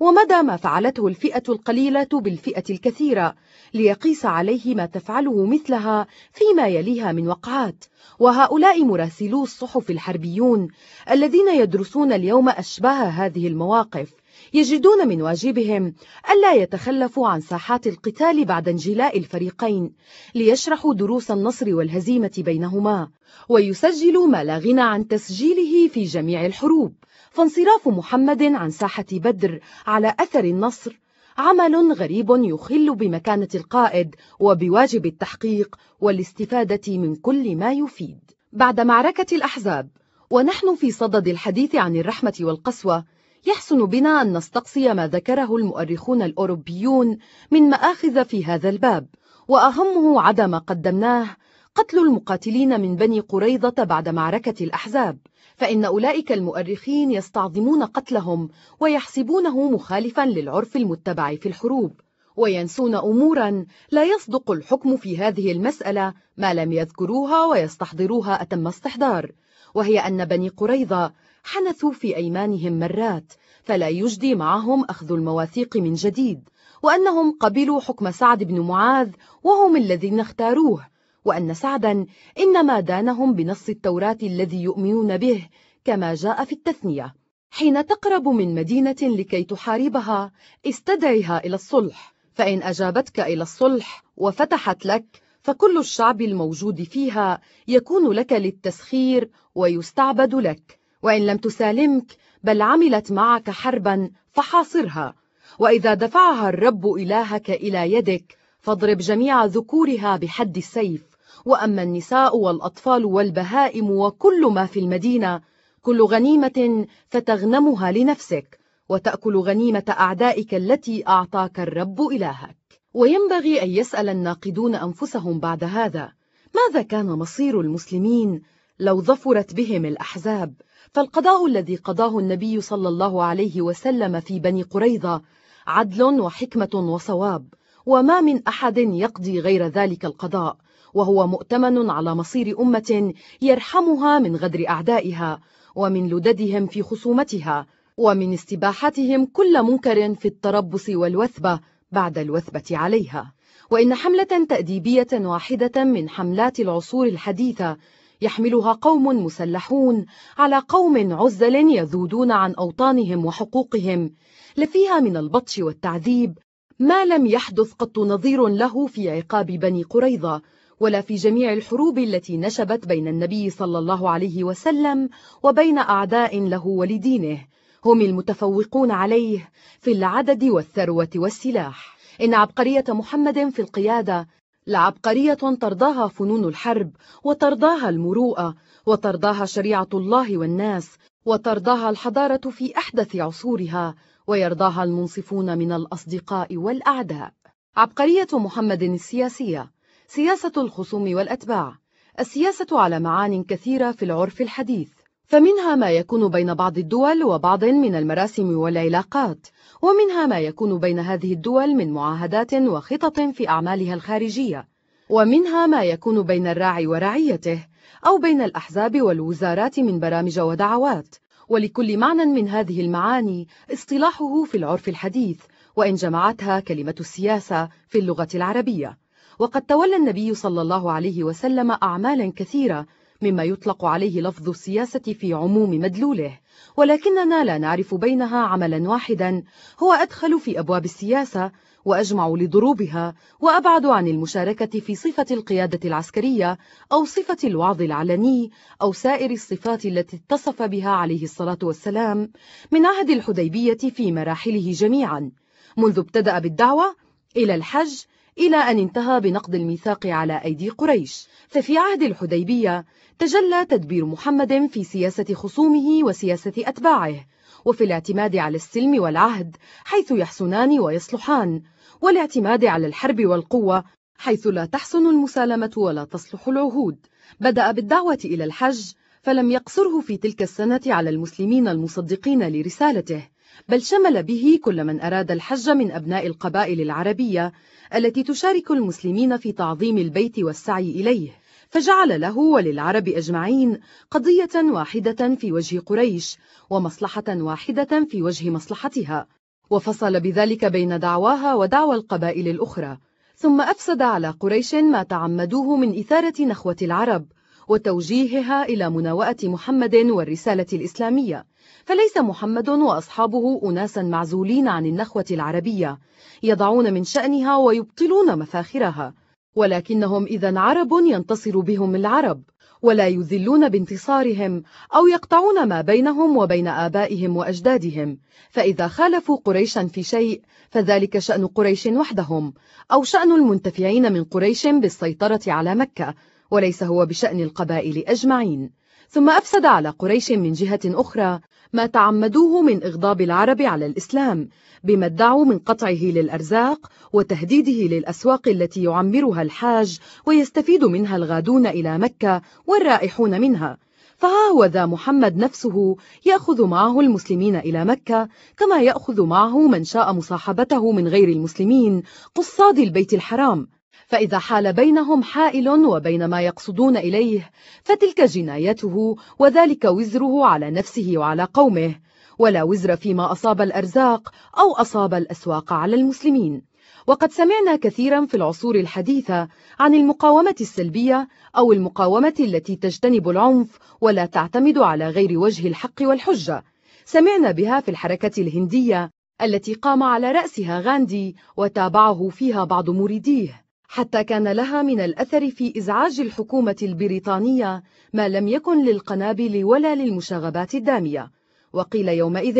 ومدى ما فعلته الفئة القليلة بالفئة الكثيرة. ليقيس عليه ما تفعله مثلها فيما يليها من وقعات. وهؤلاء مراسلو الصحف الحربيون الذين يدرسون اليوم أشباه هذه المواقف يجدون من واجبهم ألا يتخلفوا عن ساحات القتال بعد انجلاء الفريقين ليشرحوا دروس النصر والهزيمة بينهما ويسجلوا ما لا غنى عن تسجيله في جميع الحروب. فانصراف محمد عن ساحة بدر على أثر النصر عمل غريب يخل بمكانة القائد وبواجب التحقيق والاستفادة من كل ما يفيد. بعد معركة الأحزاب ونحن في صدد الحديث عن الرحمة والقسوة يحسن بنا أن نستقصي ما ذكره المؤرخون الأوروبيون من مآخذ في هذا الباب وأهمه عدم قدمناه قتل المقاتلين من بني قريظة بعد معركة الأحزاب. فإن أولئك المؤرخين يستعظمون قتلهم ويحسبونه مخالفا للعرف المتبع في الحروب وينسون أمورا لا يصدق الحكم في هذه المسألة ما لم يذكروها ويستحضروها أتم استحضار وهي أن بني قريظة حنثوا في أيمانهم مرات فلا يجدي معهم أخذ المواثيق من جديد وأنهم قبلوا حكم سعد بن معاذ وهم الذين اختاروه. وأن سعدا إنما دانهم بنص التوراة الذي يؤمنون به كما جاء في التثنية. حين تقرب من مدينة لكي تحاربها استدعها إلى الصلح. فإن أجابتك إلى الصلح وفتحت لك فكل الشعب الموجود فيها يكون لك للتسخير ويستعبد لك. وإن لم تسالمك بل عملت معك حربا فحاصرها. وإذا دفعها الرب إلهك إلى يدك فاضرب جميع ذكورها بحد السيف. وأما النساء والأطفال والبهائم وكل ما في المدينة كل غنيمة فتغنمها لنفسك وتأكل غنيمة أعدائك التي أعطاك الرب إلهك. وينبغي أن يسأل الناقدون أنفسهم بعد هذا ماذا كان مصير المسلمين لو ظفرت بهم الأحزاب؟ فالقضاء الذي قضاه النبي صلى الله عليه وسلم في بني قريظة عدل وحكمة وصواب وما من أحد يقضي غير ذلك القضاء. وهو مؤتمن على مصير أمة يرحمها من غدر أعدائها ومن لددهم في خصومتها ومن استباحتهم كل منكر في التربص والوثبة بعد الوثبة عليها. وإن حملة تأديبية واحدة من حملات العصور الحديثة يحملها قوم مسلحون على قوم عزل يذودون عن أوطانهم وحقوقهم لفيها من البطش والتعذيب ما لم يحدث قط نظير له في عقاب بني قريظة ولا في جميع الحروب التي نشبت بين النبي صلى الله عليه وسلم وبين أعداء له ولدينه. هم المتفوقون عليه في العدد والثروة والسلاح. إن عبقرية محمد في القيادة لعبقرية ترضاها فنون الحرب وترضاها المروءة وترضاها شريعة الله والناس وترضاها الحضارة في أحدث عصورها ويرضاها المنصفون من الأصدقاء والأعداء. عبقرية محمد السياسية سياسة الخصوم والأتباع. السياسة على معان كثيرة في العرف الحديث فمنها ما يكون بين بعض الدول وبعض من المراسم والعلاقات ومنها ما يكون بين هذه الدول من معاهدات وخطط في أعمالها الخارجية ومنها ما يكون بين الراعي ورعيته أو بين الأحزاب والوزارات من برامج ودعوات. ولكل معنى من هذه المعاني اصطلاحه في العرف الحديث وإن جمعتها كلمة السياسة في اللغة العربية. وقد تولى النبي صلى الله عليه وسلم أعمالا كثيرة مما يطلق عليه لفظ السياسة في عموم مدلوله. ولكننا لا نعرف بينها عملا واحدا. هو أدخل في أبواب السياسة وأجمع لضروبها وأبعد عن المشاركة في صفة القيادة العسكرية أو صفة الوعظ العلني أو سائر الصفات التي اتصف بها عليه الصلاة والسلام من عهد الحديبية في مراحله جميعا. منذ ابتدأ بالدعوة إلى الحج إلى أن انتهى بنقض الميثاق على أيدي قريش. ففي عهد الحديبية تجلى تدبير محمد في سياسة خصومه وسياسة أتباعه وفي الاعتماد على السلم والعهد حيث يحسنان ويصلحان والاعتماد على الحرب والقوة حيث لا تحسن المسالمة ولا تصلح العهود. بدأ بالدعوة إلى الحج فلم يقصره في تلك السنة على المسلمين المصدقين لرسالته. بل شمل به كل من أراد الحج من أبناء القبائل العربية التي تشارك المسلمين في تعظيم البيت والسعي إليه. فجعل له وللعرب أجمعين قضية واحدة في وجه قريش ومصلحة واحدة في وجه مصلحتها وفصل بذلك بين دعواها ودعوى القبائل الأخرى. ثم أفسد على قريش ما تعمدوه من إثارة نخوة العرب وتوجيهها إلى مناوئة محمد والرسالة الإسلامية. فليس محمد وأصحابه أناسا معزولين عن النخوة العربية يضعون من شأنها ويبطلون مفاخرها. ولكنهم إذا عرب ينتصر بهم العرب ولا يذلون بانتصارهم أو يقطعون ما بينهم وبين آبائهم وأجدادهم. فإذا خالفوا قريشا في شيء فذلك شأن قريش وحدهم أو شأن المنتفعين من قريش بالسيطرة على مكة. وليس هو بشأن القبائل أجمعين. ثم أفسد على قريش من جهة أخرى ما تعمدوه من إغضاب العرب على الإسلام بما ادعوا من قطعه للأرزاق وتهديده للأسواق التي يعمرها الحاج ويستفيد منها الغادون إلى مكة والرائحون منها. فها هو ذا محمد نفسه يأخذ معه المسلمين إلى مكة كما يأخذ معه من شاء مصاحبته من غير المسلمين قصاد البيت الحرام. فإذا حال بينهم حائل وبين ما يقصدون إليه فتلك جنايته وذلك وزره على نفسه وعلى قومه ولا وزر فيما أصاب الأرزاق أو أصاب الأسواق على المسلمين. وقد سمعنا كثيرا في العصور الحديثة عن المقاومة السلبية أو المقاومة التي تجتنب العنف ولا تعتمد على غير وجه الحق والحجة. سمعنا بها في الحركة الهندية التي قام على رأسها غاندي وتابعه فيها بعض مريديه. حتى كان لها من الأثر في إزعاج الحكومة البريطانية ما لم يكن للقنابل ولا للمشاغبات الدامية. وقيل يومئذ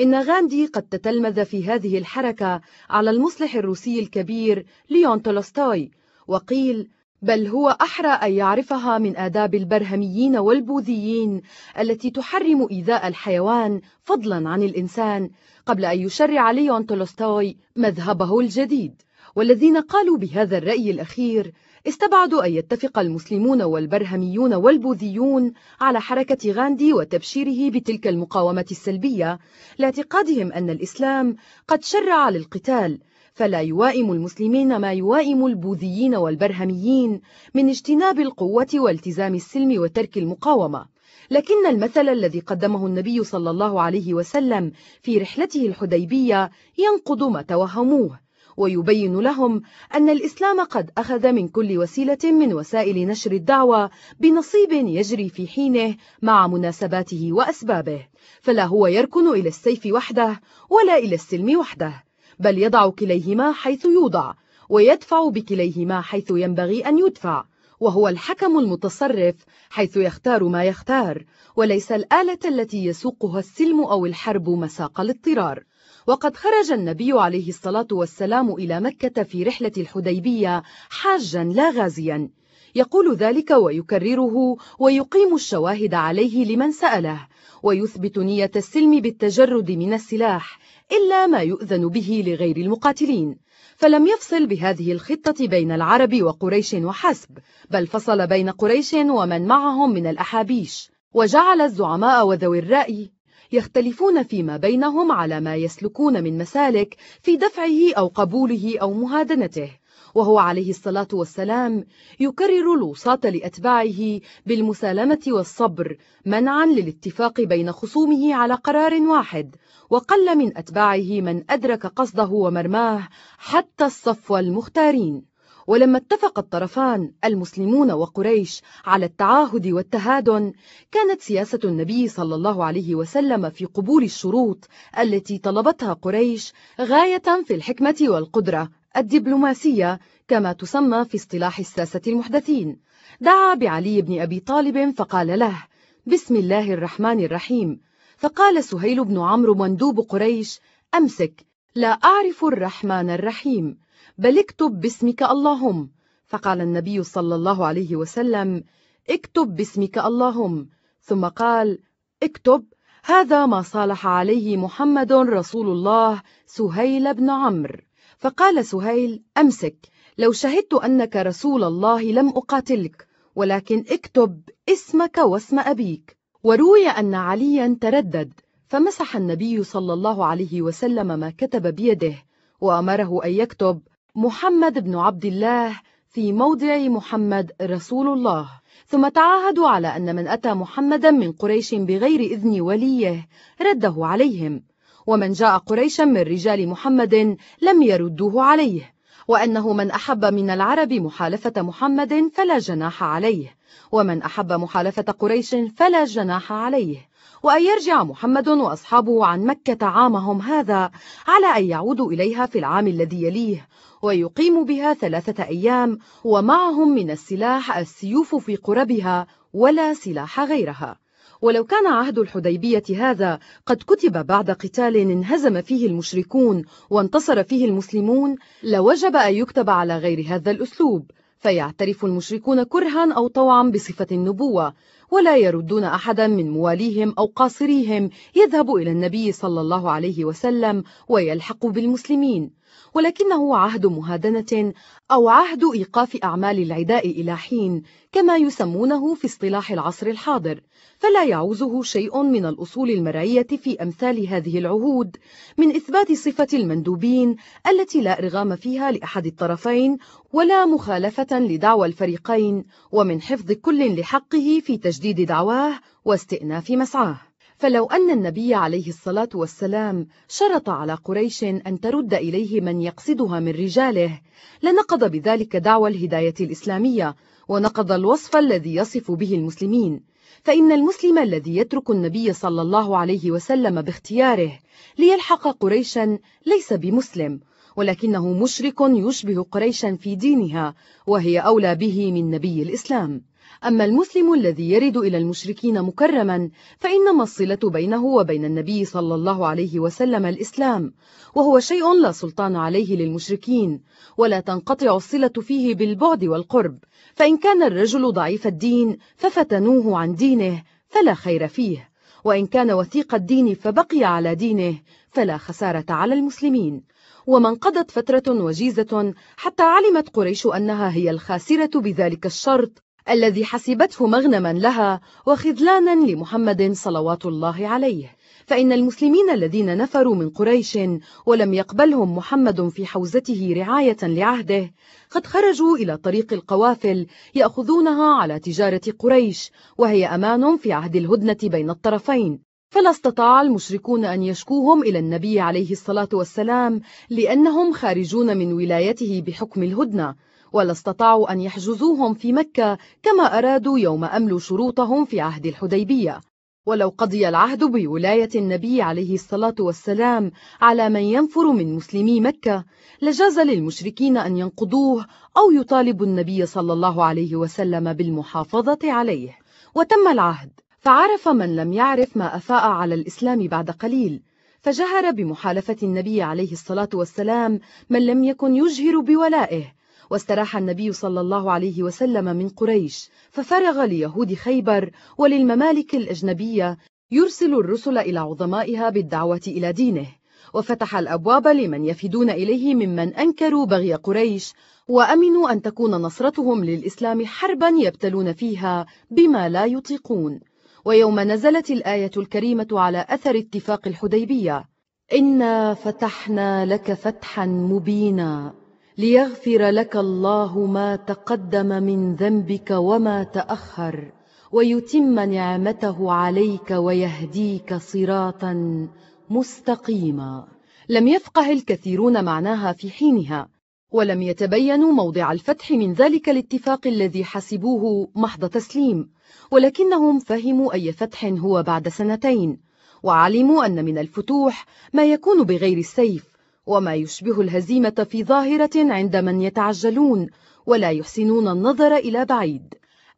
إن غاندي قد تتلمذ في هذه الحركة على المصلح الروسي الكبير ليون تولستوي. وقيل بل هو أحرى أن يعرفها من آداب البرهميين والبوذيين التي تحرم إيذاء الحيوان فضلا عن الإنسان قبل أن يشرع ليون تولستوي مذهبه الجديد. والذين قالوا بهذا الرأي الأخير استبعدوا أن يتفق المسلمون والبرهميون والبوذيون على حركة غاندي وتبشيره بتلك المقاومة السلبية لاعتقادهم أن الإسلام قد شرع للقتال فلا يوائم المسلمين ما يوائم البوذيين والبرهميين من اجتناب القوة والتزام السلم وترك المقاومة. لكن المثل الذي قدمه النبي صلى الله عليه وسلم في رحلته الحديبية ينقض ما توهموه. ويبين لهم أن الإسلام قد أخذ من كل وسيلة من وسائل نشر الدعوة بنصيب يجري في حينه مع مناسباته وأسبابه فلا هو يركن إلى السيف وحده ولا إلى السلم وحده بل يضع كليهما حيث يوضع ويدفع بكليهما حيث ينبغي أن يدفع وهو الحكم المتصرف حيث يختار ما يختار وليس الآلة التي يسوقها السلم أو الحرب مساق الاضطرار. وقد خرج النبي عليه الصلاة والسلام إلى مكة في رحلة الحديبية حاجا لا غازيا. يقول ذلك ويكرره ويقيم الشواهد عليه لمن سأله ويثبت نية السلم بالتجرد من السلاح إلا ما يؤذن به لغير المقاتلين. فلم يفصل بهذه الخطة بين العرب وقريش وحسب بل فصل بين قريش ومن معهم من الأحابيش. وجعل الزعماء وذوي الرأي يختلفون فيما بينهم على ما يسلكون من مسالك في دفعه أو قبوله أو مهادنته. وهو عليه الصلاة والسلام يكرر الوساط لأتباعه بالمسالمة والصبر منعا للاتفاق بين خصومه على قرار واحد وقل من أتباعه من أدرك قصده ومرماه حتى الصفوة المختارين. ولما اتفق الطرفان المسلمون وقريش على التعاهد والتهادن كانت سياسة النبي صلى الله عليه وسلم في قبول الشروط التي طلبتها قريش غاية في الحكمة والقدرة الدبلوماسية كما تسمى في اصطلاح الساسة المحدثين. دعا بعلي بن أبي طالب فقال له بسم الله الرحمن الرحيم فقال سهيل بن عمرو مندوب قريش أمسك لا أعرف الرحمن الرحيم بل اكتب باسمك اللهم. فقال النبي صلى الله عليه وسلم اكتب باسمك اللهم. ثم قال اكتب هذا ما صالح عليه محمد رسول الله سهيل بن عمرو. فقال سهيل أمسك لو شهدت أنك رسول الله لم أقاتلك ولكن اكتب اسمك واسم أبيك. وروي أن عليا تردد فمسح النبي صلى الله عليه وسلم ما كتب بيده وأمره أن يكتب محمد بن عبد الله في موضع محمد رسول الله. ثم تعاهدوا على أن من أتى محمدا من قريش بغير إذن وليه رده عليهم. ومن جاء قريشا من رجال محمد لم يردوه عليه. وأنه من أحب من العرب محالفة محمد فلا جناح عليه. ومن أحب محالفة قريش فلا جناح عليه. وأن يرجع محمد وأصحابه عن مكة عامهم هذا على أن يعودوا إليها في العام الذي يليه. ويقيموا بها ثلاثة أيام ومعهم من السلاح السيوف في قربها ولا سلاح غيرها. ولو كان عهد الحديبية هذا قد كتب بعد قتال انهزم فيه المشركون وانتصر فيه المسلمون لوجب أن يكتب على غير هذا الأسلوب. فيعترف المشركون كرها أو طوعا بصفة النبوة ولا يردون أحدا من مواليهم أو قاصريهم يذهب إلى النبي صلى الله عليه وسلم ويلحق بالمسلمين. ولكنه عهد مهادنة أو عهد إيقاف أعمال العداء إلى حين كما يسمونه في اصطلاح العصر الحاضر. فلا يعوزه شيء من الأصول المرعية في أمثال هذه العهود من إثبات صفة المندوبين التي لا إرغام فيها لأحد الطرفين ولا مخالفة لدعوى الفريقين ومن حفظ كل لحقه في تجديد دعواه واستئناف مسعاه. فلو أن النبي عليه الصلاة والسلام شرط على قريش أن ترد إليه من يقصدها من رجاله لنقض بذلك دعوى الهداية الإسلامية ونقض الوصف الذي يصف به المسلمين. فإن المسلم الذي يترك النبي صلى الله عليه وسلم باختياره ليلحق قريشا ليس بمسلم ولكنه مشرك يشبه قريشا في دينها وهي أولى به من نبي الإسلام. أما المسلم الذي يرد إلى المشركين مكرما فإنما الصلة بينه وبين النبي صلى الله عليه وسلم الإسلام وهو شيء لا سلطان عليه للمشركين ولا تنقطع الصلة فيه بالبعد والقرب فإن كان الرجل ضعيف الدين ففتنوه عن دينه فلا خير فيه وإن كان وثيق الدين فبقي على دينه فلا خسارة على المسلمين. ومن قضت فترة وجيزة حتى علمت قريش أنها هي الخاسرة بذلك الشرط الذي حسبته مغنما لها وخذلانا لمحمد صلوات الله عليه. فإن المسلمين الذين نفروا من قريش ولم يقبلهم محمد في حوزته رعاية لعهده قد خرجوا إلى طريق القوافل يأخذونها على تجارة قريش وهي أمان في عهد الهدنة بين الطرفين. فلا استطاع المشركون أن يشكوهم إلى النبي عليه الصلاة والسلام لأنهم خارجون من ولايته بحكم الهدنة. ولا استطاعوا أن يحجزوهم في مكة كما أرادوا يوم أملوا شروطهم في عهد الحديبية. ولو قضي العهد بولاية النبي عليه الصلاة والسلام على من ينفر من مسلمي مكة لجاز للمشركين أن ينقضوه أو يطالبوا النبي صلى الله عليه وسلم بالمحافظة عليه. وتم العهد. فعرف من لم يعرف ما أفاء على الإسلام بعد قليل. فجهر بمحالفة النبي عليه الصلاة والسلام من لم يكن يجهر بولائه. واستراح النبي صلى الله عليه وسلم من قريش ففرغ ليهود خيبر وللممالك الأجنبية يرسل الرسل إلى عظمائها بالدعوة إلى دينه وفتح الأبواب لمن يفدون إليه ممن أنكروا بغي قريش وأمنوا أن تكون نصرتهم للإسلام حربا يبتلون فيها بما لا يطيقون. ويوم نزلت الآية الكريمة على أثر اتفاق الحديبية إنا فتحنا لك فتحا مبينا ليغفر لك الله ما تقدم من ذنبك وما تأخر ويتم نعمته عليك ويهديك صراطا مستقيما. لم يفقه الكثيرون معناها في حينها ولم يتبينوا موضع الفتح من ذلك الاتفاق الذي حسبوه محض تسليم ولكنهم فهموا أي فتح هو بعد سنتين وعلموا أن من الفتوح ما يكون بغير السيف. وما يشبه الهزيمة في ظاهرة عند من يتعجلون ولا يحسنون النظر إلى بعيد.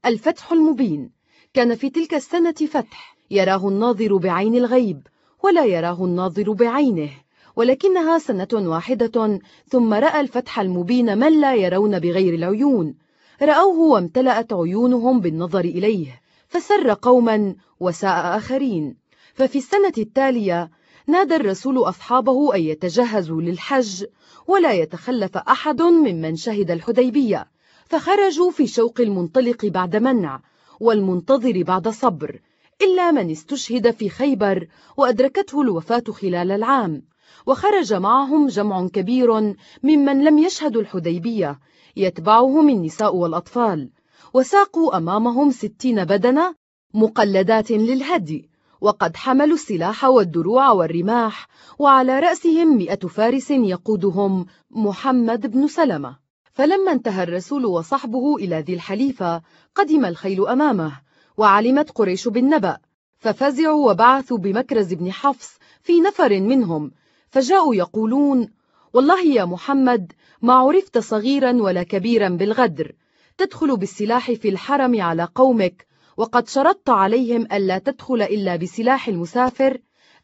الفتح المبين. كان في تلك السنة فتح. يراه الناظر بعين الغيب ولا يراه الناظر بعينه. ولكنها سنة واحدة ثم رأى الفتح المبين من لا يرون بغير العيون. رأوه وامتلأت عيونهم بالنظر إليه فسر قوما وساء آخرين. ففي السنة التالية نادى الرسول أصحابه أن يتجهزوا للحج ولا يتخلف أحد ممن شهد الحديبية فخرجوا في شوق المنطلق بعد منع والمنتظر بعد صبر إلا من استشهد في خيبر وأدركته الوفاة خلال العام وخرج معهم جمع كبير ممن لم يشهدوا الحديبية يتبعهم النساء والأطفال وساقوا أمامهم ستين بدنة مقلدات للهدي. وقد حملوا السلاح والدروع والرماح وعلى رأسهم مئة فارس يقودهم محمد بن سلمة. فلما انتهى الرسول وصحبه إلى ذي الحليفة قدم الخيل أمامه وعلمت قريش بالنبأ. ففزعوا وبعثوا بمكرز بن حفص في نفر منهم فجاءوا يقولون والله يا محمد ما عرفت صغيرا ولا كبيرا بالغدر تدخل بالسلاح في الحرم على قومك وقد شرطت عليهم ألا تدخل إلا بسلاح المسافر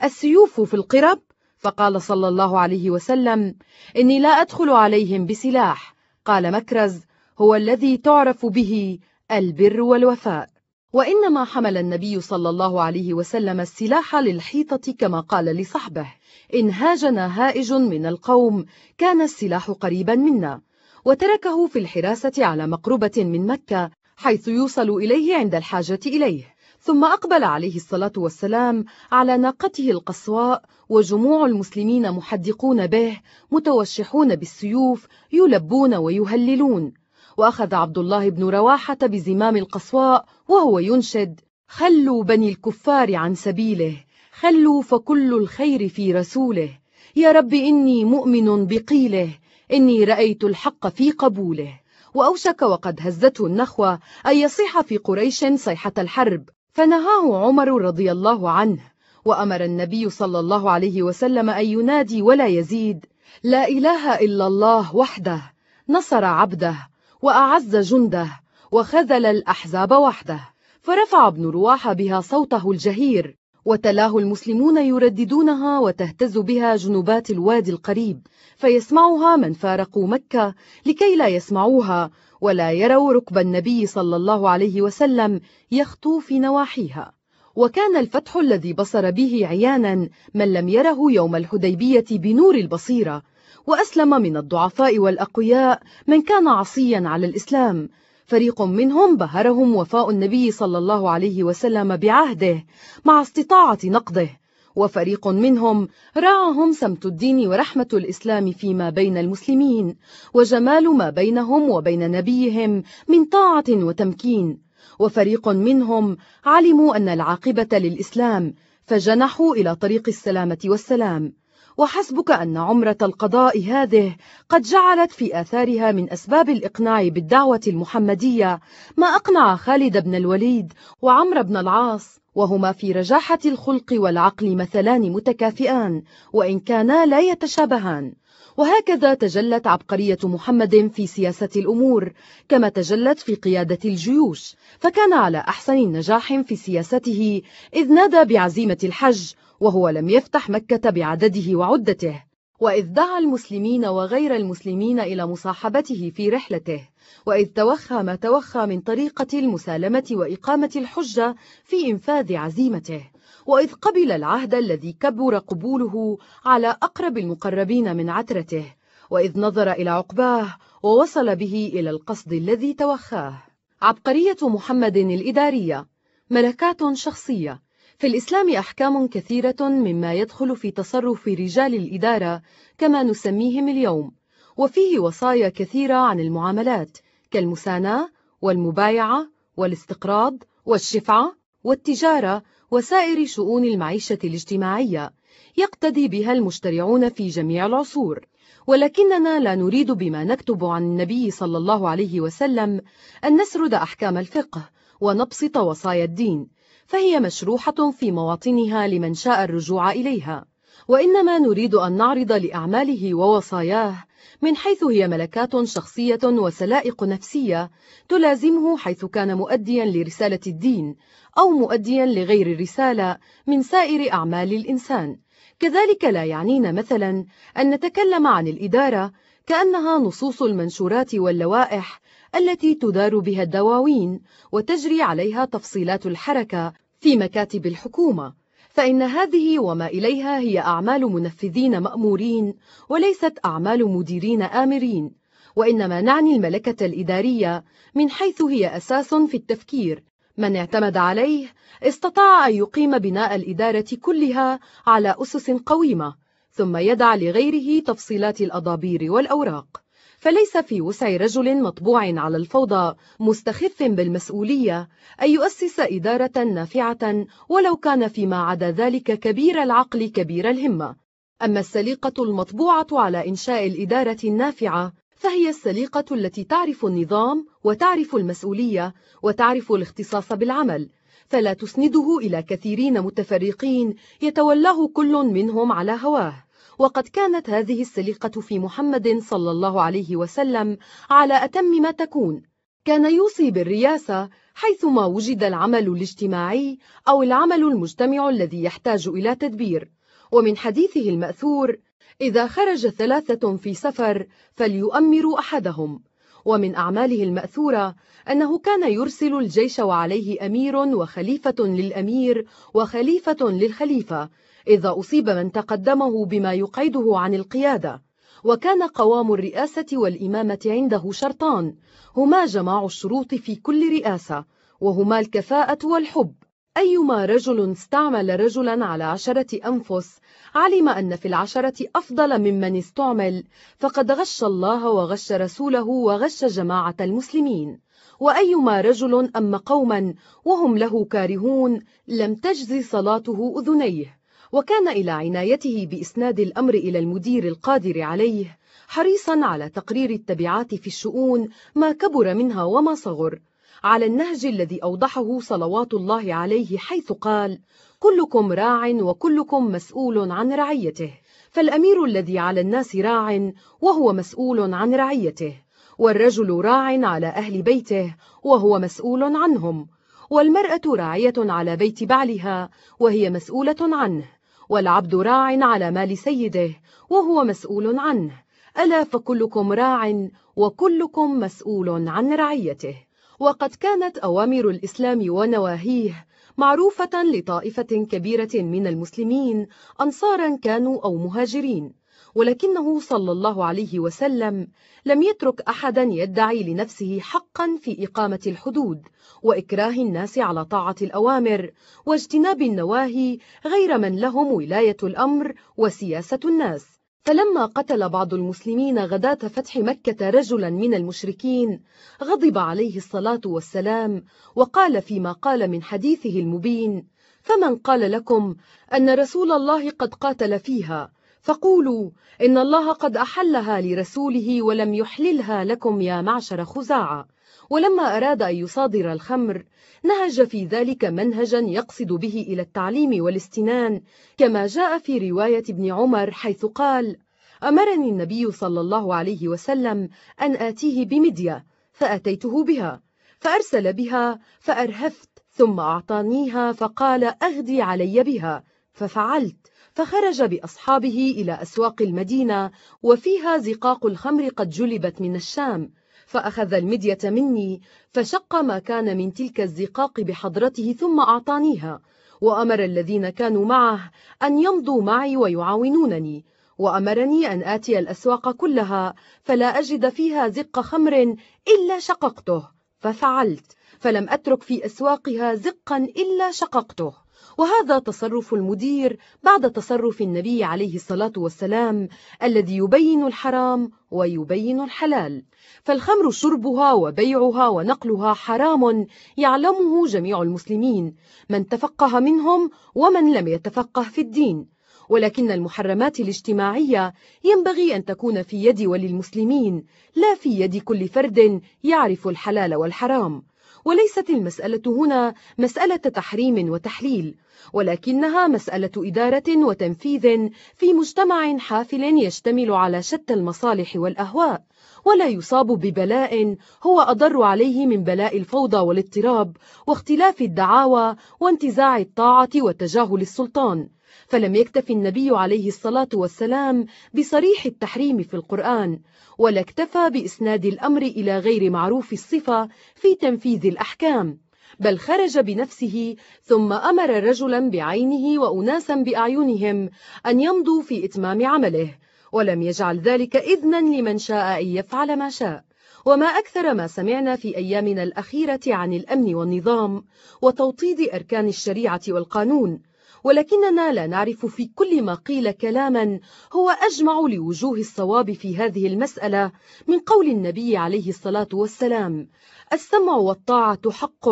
السيوف في القرب. فقال صلى الله عليه وسلم إني لا أدخل عليهم بسلاح. قال مكرز هو الذي تعرف به البر والوفاء. وإنما حمل النبي صلى الله عليه وسلم السلاح للحيطة كما قال لصحبه إن هاجنا هائج من القوم كان السلاح قريبا منا. وتركه في الحراسة على مقربة من مكة حيث يوصل إليه عند الحاجة إليه. ثم أقبل عليه الصلاة والسلام على ناقته القصواء وجموع المسلمين محدقون به متوشحون بالسيوف يلبون ويهللون. وأخذ عبد الله بن رواحة بزمام القصواء وهو ينشد خلوا بني الكفار عن سبيله خلوا فكل الخير في رسوله. يا رب إني مؤمن بقيله إني رأيت الحق في قبوله. وأوشك وقد هزته النخوة أن يصيح في قريش صيحة الحرب. فنهاه عمر رضي الله عنه وأمر النبي صلى الله عليه وسلم أن ينادي ولا يزيد لا إله إلا الله وحده نصر عبده وأعز جنده وخذل الأحزاب وحده. فرفع ابن رواحة بها صوته الجهير. وتلاه المسلمون يرددونها وتهتز بها جنوبات الوادي القريب فيسمعها من فارقوا مكة لكي لا يسمعوها ولا يروا ركب النبي صلى الله عليه وسلم يخطو في نواحيها. وكان الفتح الذي بصر به عيانا من لم يره يوم الحديبية بنور البصيرة وأسلم من الضعفاء والأقوياء من كان عصيا على الإسلام فريق منهم بهرهم وفاء النبي صلى الله عليه وسلم بعهده مع استطاعة نقضه وفريق منهم راعهم سمت الدين ورحمة الإسلام فيما بين المسلمين وجمال ما بينهم وبين نبيهم من طاعة وتمكين وفريق منهم علموا أن العاقبة للإسلام فجنحوا إلى طريق السلامة والسلام. وحسبك أن عمرة القضاء هذه قد جعلت في آثارها من أسباب الإقناع بالدعوة المحمدية. ما أقنع خالد بن الوليد وعمر بن العاص وهما في رجاحة الخلق والعقل مثلان متكافئان وإن كانا لا يتشابهان. وهكذا تجلت عبقرية محمد في سياسة الأمور كما تجلت في قيادة الجيوش. فكان على أحسن نجاح في سياسته إذ نادى بعزيمة الحج وهو لم يفتح مكة بعدده وعدته. وإذ دعا المسلمين وغير المسلمين إلى مصاحبته في رحلته. وإذ توخى ما توخى من طريقة المسالمة وإقامة الحجة في إنفاذ عزيمته. وإذ قبل العهد الذي كبر قبوله على أقرب المقربين من عترته. وإذ نظر إلى عقباه ووصل به إلى القصد الذي توخاه. عبقرية محمد الإدارية. ملكات شخصية. في الإسلام أحكام كثيرة مما يدخل في تصرف رجال الإدارة كما نسميهم اليوم. وفيه وصايا كثيرة عن المعاملات كالمساناة والمبايعة والاستقراض والشفعة والتجارة وسائر شؤون المعيشة الاجتماعية. يقتدي بها المشترعون في جميع العصور. ولكننا لا نريد بما نكتب عن النبي صلى الله عليه وسلم أن نسرد أحكام الفقه ونبسط وصايا الدين. فهي مشروحة في مواطنها لمن شاء الرجوع إليها. وإنما نريد أن نعرض لأعماله ووصاياه من حيث هي ملكات شخصية وسلائق نفسية تلازمه حيث كان مؤديا لرسالة الدين أو مؤديا لغير الرسالة من سائر أعمال الإنسان. كذلك لا يعنينا مثلا أن نتكلم عن الإدارة كأنها نصوص المنشورات واللوائح التي تدار بها الدواوين وتجري عليها تفصيلات الحركة في مكاتب الحكومة. فإن هذه وما إليها هي أعمال منفذين مأمورين وليست أعمال مديرين آمرين. وإنما نعني الملكة الإدارية من حيث هي أساس في التفكير. من اعتمد عليه استطاع أن يقيم بناء الإدارة كلها على أسس قويمة ثم يدع لغيره تفصيلات الأضابير والأوراق. فليس في وسع رجل مطبوع على الفوضى مستخف بالمسؤولية أن يؤسس إدارة نافعة ولو كان فيما عدا ذلك كبير العقل كبير الهمة. أما السليقة المطبوعة على إنشاء الإدارة النافعة فهي السليقة التي تعرف النظام وتعرف المسؤولية وتعرف الاختصاص بالعمل فلا تسنده إلى كثيرين متفرقين يتولاه كل منهم على هواه. وقد كانت هذه السليقة في محمد صلى الله عليه وسلم على أتم ما تكون. كان يوصي بالرياسة حيثما وجد العمل الاجتماعي أو العمل المجتمع الذي يحتاج إلى تدبير. ومن حديثه المأثور إذا خرج ثلاثة في سفر فليؤمروا أحدهم. ومن أعماله المأثورة أنه كان يرسل الجيش وعليه أمير وخليفة للأمير وخليفة للخليفة إذا أصيب من تقدمه بما يقعده عن القيادة. وكان قوام الرئاسة والإمامة عنده شرطان. هما جماع الشروط في كل رئاسة. وهما الكفاءة والحب. أيما رجل استعمل رجلا على عشرة أنفس علم أن في العشرة أفضل ممن استعمل فقد غش الله وغش رسوله وغش جماعة المسلمين. وأيما رجل أم قوما وهم له كارهون لم تجز صلاته أذنيه. وكان إلى عنايته بإسناد الأمر إلى المدير القادر عليه حريصا على تقرير التبعات في الشؤون ما كبر منها وما صغر. على النهج الذي أوضحه صلوات الله عليه حيث قال كلكم راع وكلكم مسؤول عن رعيته فالأمير الذي على الناس راع وهو مسؤول عن رعيته والرجل راع على أهل بيته وهو مسؤول عنهم والمرأة راعية على بيت بعلها وهي مسؤولة عنه. والعبد راع على مال سيده وهو مسؤول عنه. ألا فكلكم راع وكلكم مسؤول عن رعيته. وقد كانت أوامر الإسلام ونواهيه معروفة لطائفة كبيرة من المسلمين أنصارا كانوا أو مهاجرين. ولكنه صلى الله عليه وسلم لم يترك أحدا يدعي لنفسه حقا في إقامة الحدود وإكراه الناس على طاعة الأوامر واجتناب النواهي غير من لهم ولاية الأمر وسياسة الناس. فلما قتل بعض المسلمين غداة فتح مكة رجلا من المشركين غضب عليه الصلاة والسلام وقال فيما قال من حديثه المبين فمن قال لكم أن رسول الله قد قاتل فيها فقولوا إن الله قد أحلها لرسوله ولم يحللها لكم يا معشر خزاعة. ولما أراد أن يصادر الخمر نهج في ذلك منهجا يقصد به إلى التعليم والاستنان كما جاء في رواية ابن عمر حيث قال أمرني النبي صلى الله عليه وسلم أن آتيه بمدية فأتيته بها فأرسل بها فأرهفت ثم أعطانيها فقال أغدي علي بها ففعلت. فخرج بأصحابه إلى أسواق المدينة وفيها زقاق الخمر قد جلبت من الشام فأخذ المدية مني فشق ما كان من تلك الزقاق بحضرته ثم أعطانيها وأمر الذين كانوا معه أن يمضوا معي ويعاونونني وأمرني أن آتي الأسواق كلها فلا أجد فيها زق خمر إلا شققته ففعلت فلم أترك في أسواقها زقا إلا شققته. وهذا تصرف المدير بعد تصرف النبي عليه الصلاة والسلام الذي يبين الحرام ويبين الحلال. فالخمر شربها وبيعها ونقلها حرام يعلمه جميع المسلمين من تفقه منهم ومن لم يتفقه في الدين. ولكن المحرمات الاجتماعية ينبغي أن تكون في يد ولي المسلمين لا في يد كل فرد يعرف الحلال والحرام. وليست المسألة هنا مسألة تحريم وتحليل ولكنها مسألة إدارة وتنفيذ في مجتمع حافل يشتمل على شتى المصالح والأهواء ولا يصاب ببلاء هو أضر عليه من بلاء الفوضى والاضطراب واختلاف الدعاوى وانتزاع الطاعة وتجاهل السلطان. فلم يكتف النبي عليه الصلاة والسلام بصريح التحريم في القرآن ولا اكتفى بإسناد الأمر إلى غير معروف الصفة في تنفيذ الأحكام بل خرج بنفسه ثم أمر رجلا بعينه وأناسا بأعينهم أن يمضوا في إتمام عمله ولم يجعل ذلك إذنا لمن شاء أن يفعل ما شاء. وما أكثر ما سمعنا في أيامنا الأخيرة عن الأمن والنظام وتوطيد أركان الشريعة والقانون ولكننا لا نعرف في كل ما قيل كلاما هو أجمع لوجوه الصواب في هذه المسألة من قول النبي عليه الصلاة والسلام السمع والطاعة حق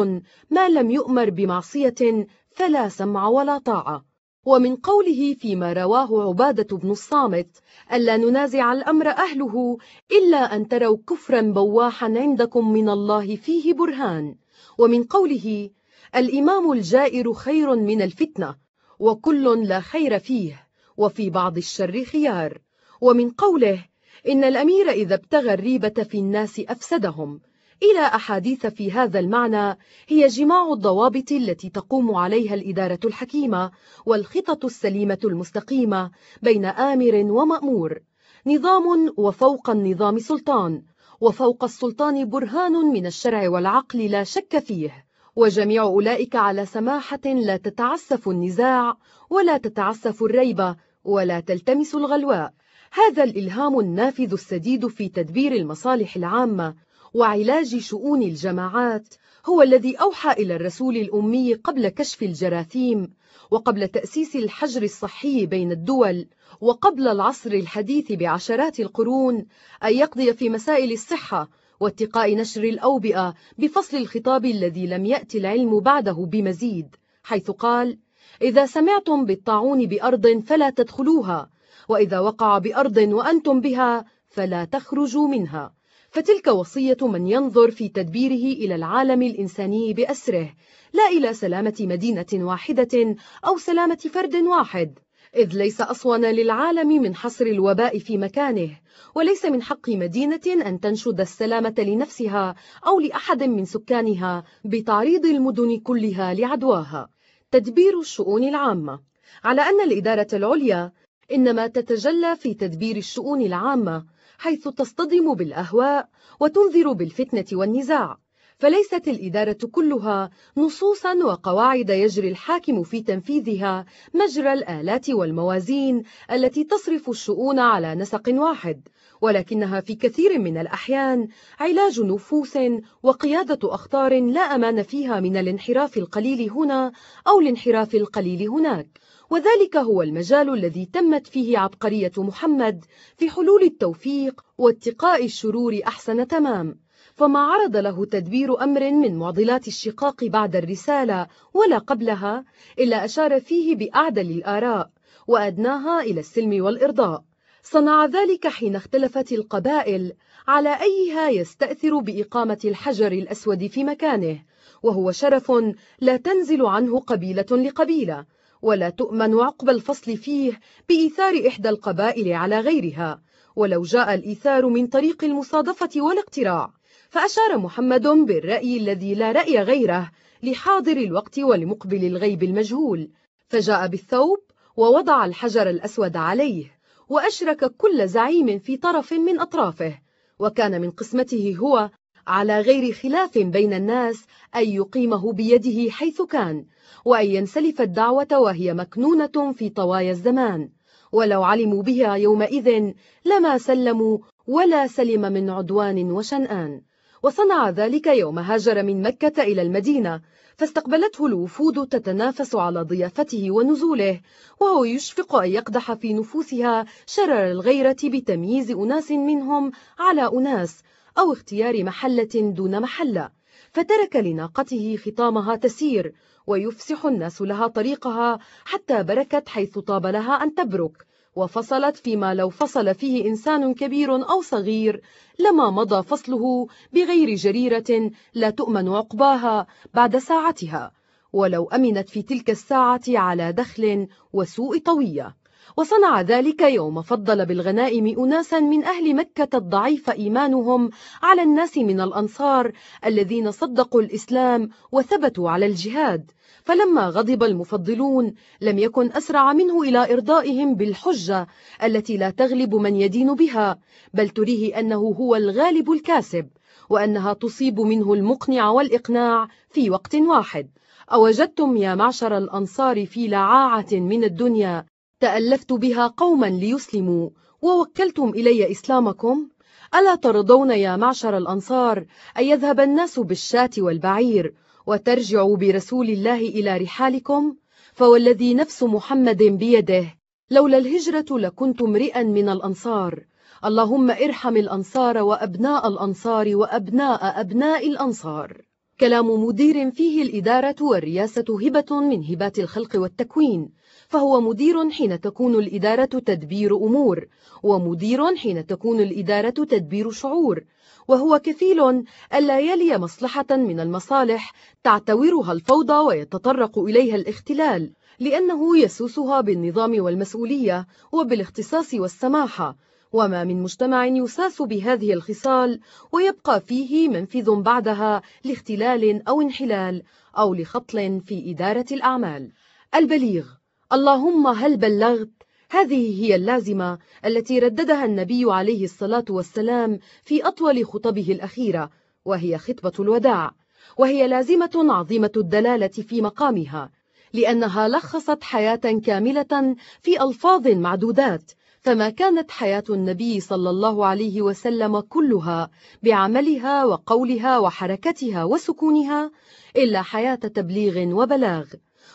ما لم يؤمر بمعصية فلا سمع ولا طاعة. ومن قوله فيما رواه عبادة بن الصامت ألا ننازع الأمر أهله إلا أن تروا كفرا بواحا عندكم من الله فيه برهان. ومن قوله الإمام الجائر خير من الفتنة وكل لا خير فيه وفي بعض الشر خيار. ومن قوله إن الأمير إذا ابتغى الريبة في الناس أفسدهم. إلى أحاديث في هذا المعنى هي جماع الضوابط التي تقوم عليها الإدارة الحكيمة والخطط السليمة المستقيمة بين آمر ومأمور. نظام وفوق النظام سلطان وفوق السلطان برهان من الشرع والعقل لا شك فيه. وجميع أولئك على سماحة لا تتعسف النزاع ولا تتعسف الريبة ولا تلتمس الغلواء. هذا الإلهام النافذ السديد في تدبير المصالح العامة وعلاج شؤون الجماعات هو الذي أوحى إلى الرسول الأمي قبل كشف الجراثيم وقبل تأسيس الحجر الصحي بين الدول وقبل العصر الحديث بعشرات القرون أن يقضي في مسائل الصحة واتقاء نشر الأوبئة بفصل الخطاب الذي لم يأتي العلم بعده بمزيد حيث قال إذا سمعتم بالطاعون بأرض فلا تدخلوها وإذا وقع بأرض وأنتم بها فلا تخرجوا منها. فتلك وصية من ينظر في تدبيره إلى العالم الإنساني بأسره لا إلى سلامة مدينة واحدة أو سلامة فرد واحد. إذ ليس أصون للعالم من حصر الوباء في مكانه وليس من حق مدينة أن تنشد السلامة لنفسها أو لأحد من سكانها بتعريض المدن كلها لعدواها. تدبير الشؤون العامة. على أن الإدارة العليا إنما تتجلى في تدبير الشؤون العامة حيث تصطدم بالأهواء وتنذر بالفتنة والنزاع. فليست الإدارة كلها نصوصا وقواعد يجري الحاكم في تنفيذها مجرى الآلات والموازين التي تصرف الشؤون على نسق واحد ولكنها في كثير من الأحيان علاج نفوس وقيادة أخطار لا أمان فيها من الانحراف القليل هنا أو الانحراف القليل هناك. وذلك هو المجال الذي تمت فيه عبقرية محمد في حلول التوفيق واتقاء الشرور أحسن تمام. فما عرض له تدبير أمر من معضلات الشقاق بعد الرسالة ولا قبلها إلا أشار فيه بأعدل الآراء وأدناها إلى السلم والإرضاء. صنع ذلك حين اختلفت القبائل على أيها يستأثر بإقامة الحجر الأسود في مكانه وهو شرف لا تنزل عنه قبيلة لقبيلة ولا تؤمن عقب الفصل فيه بإيثار إحدى القبائل على غيرها. ولو جاء الإيثار من طريق المصادفة والاقتراع فأشار محمد بالرأي الذي لا رأي غيره لحاضر الوقت ولمقبل الغيب المجهول. فجاء بالثوب ووضع الحجر الأسود عليه وأشرك كل زعيم في طرف من أطرافه وكان من قسمته هو على غير خلاف بين الناس أن يقيمه بيده حيث كان وأن ينسلف الدعوة وهي مكنونة في طوايا الزمان. ولو علموا بها يومئذ لما سلموا ولا سلم من عدوان وشنآن. وصنع ذلك يوم هاجر من مكة إلى المدينة فاستقبلته الوفود تتنافس على ضيافته ونزوله وهو يشفق أن يقدح في نفوسها شرر الغيرة بتمييز أناس منهم على أناس أو اختيار محلة دون محلة فترك لناقته خطامها تسير ويفسح الناس لها طريقها حتى بركت حيث طاب لها أن تبرك. وفصلت فيما لو فصل فيه إنسان كبير أو صغير لما مضى فصله بغير جريرة لا تؤمن عقباها بعد ساعتها ولو أمنت في تلك الساعة على دخل وسوء طوية. وصنع ذلك يوم فضل بالغنائم أناسا من أهل مكة الضعيف إيمانهم على الناس من الأنصار الذين صدقوا الإسلام وثبتوا على الجهاد. فلما غضب المفضلون لم يكن أسرع منه إلى إرضائهم بالحجة التي لا تغلب من يدين بها بل تريه أنه هو الغالب الكاسب وأنها تصيب منه المقنع والإقناع في وقت واحد. أوجدتم يا معشر الأنصار في لعاعة من الدنيا تألفت بها قوما ليسلموا ووكلتم إلي إسلامكم؟ ألا ترضون يا معشر الأنصار أن يذهب الناس بالشاة والبعير؟ وترجعوا برسول الله إلى رحالكم فوالذي نفس محمد بيده. لولا الهجرة لكنت امرئا من الأنصار. اللهم ارحم الأنصار وأبناء الأنصار وأبناء أبناء الأنصار. كلام مدير فيه الإدارة والرياسة هبة من هبات الخلق والتكوين فهو مدير حين تكون الإدارة تدبير أمور ومدير حين تكون الإدارة تدبير شعور. وهو كفيل ألا يلي مصلحة من المصالح تعتورها الفوضى ويتطرق إليها الاختلال لأنه يسوسها بالنظام والمسؤولية وبالاختصاص والسماحة وما من مجتمع يساس بهذه الخصال ويبقى فيه منفذ بعدها لاختلال أو انحلال أو لخطل في إدارة الأعمال. البليغ اللهم هل بلغت هذه هي اللازمة التي رددها النبي عليه الصلاة والسلام في أطول خطبه الأخيرة وهي خطبة الوداع وهي لازمة عظيمة الدلالة في مقامها لأنها لخصت حياة كاملة في ألفاظ معدودات فما كانت حياة النبي صلى الله عليه وسلم كلها بعملها وقولها وحركتها وسكونها إلا حياة تبليغ وبلاغ.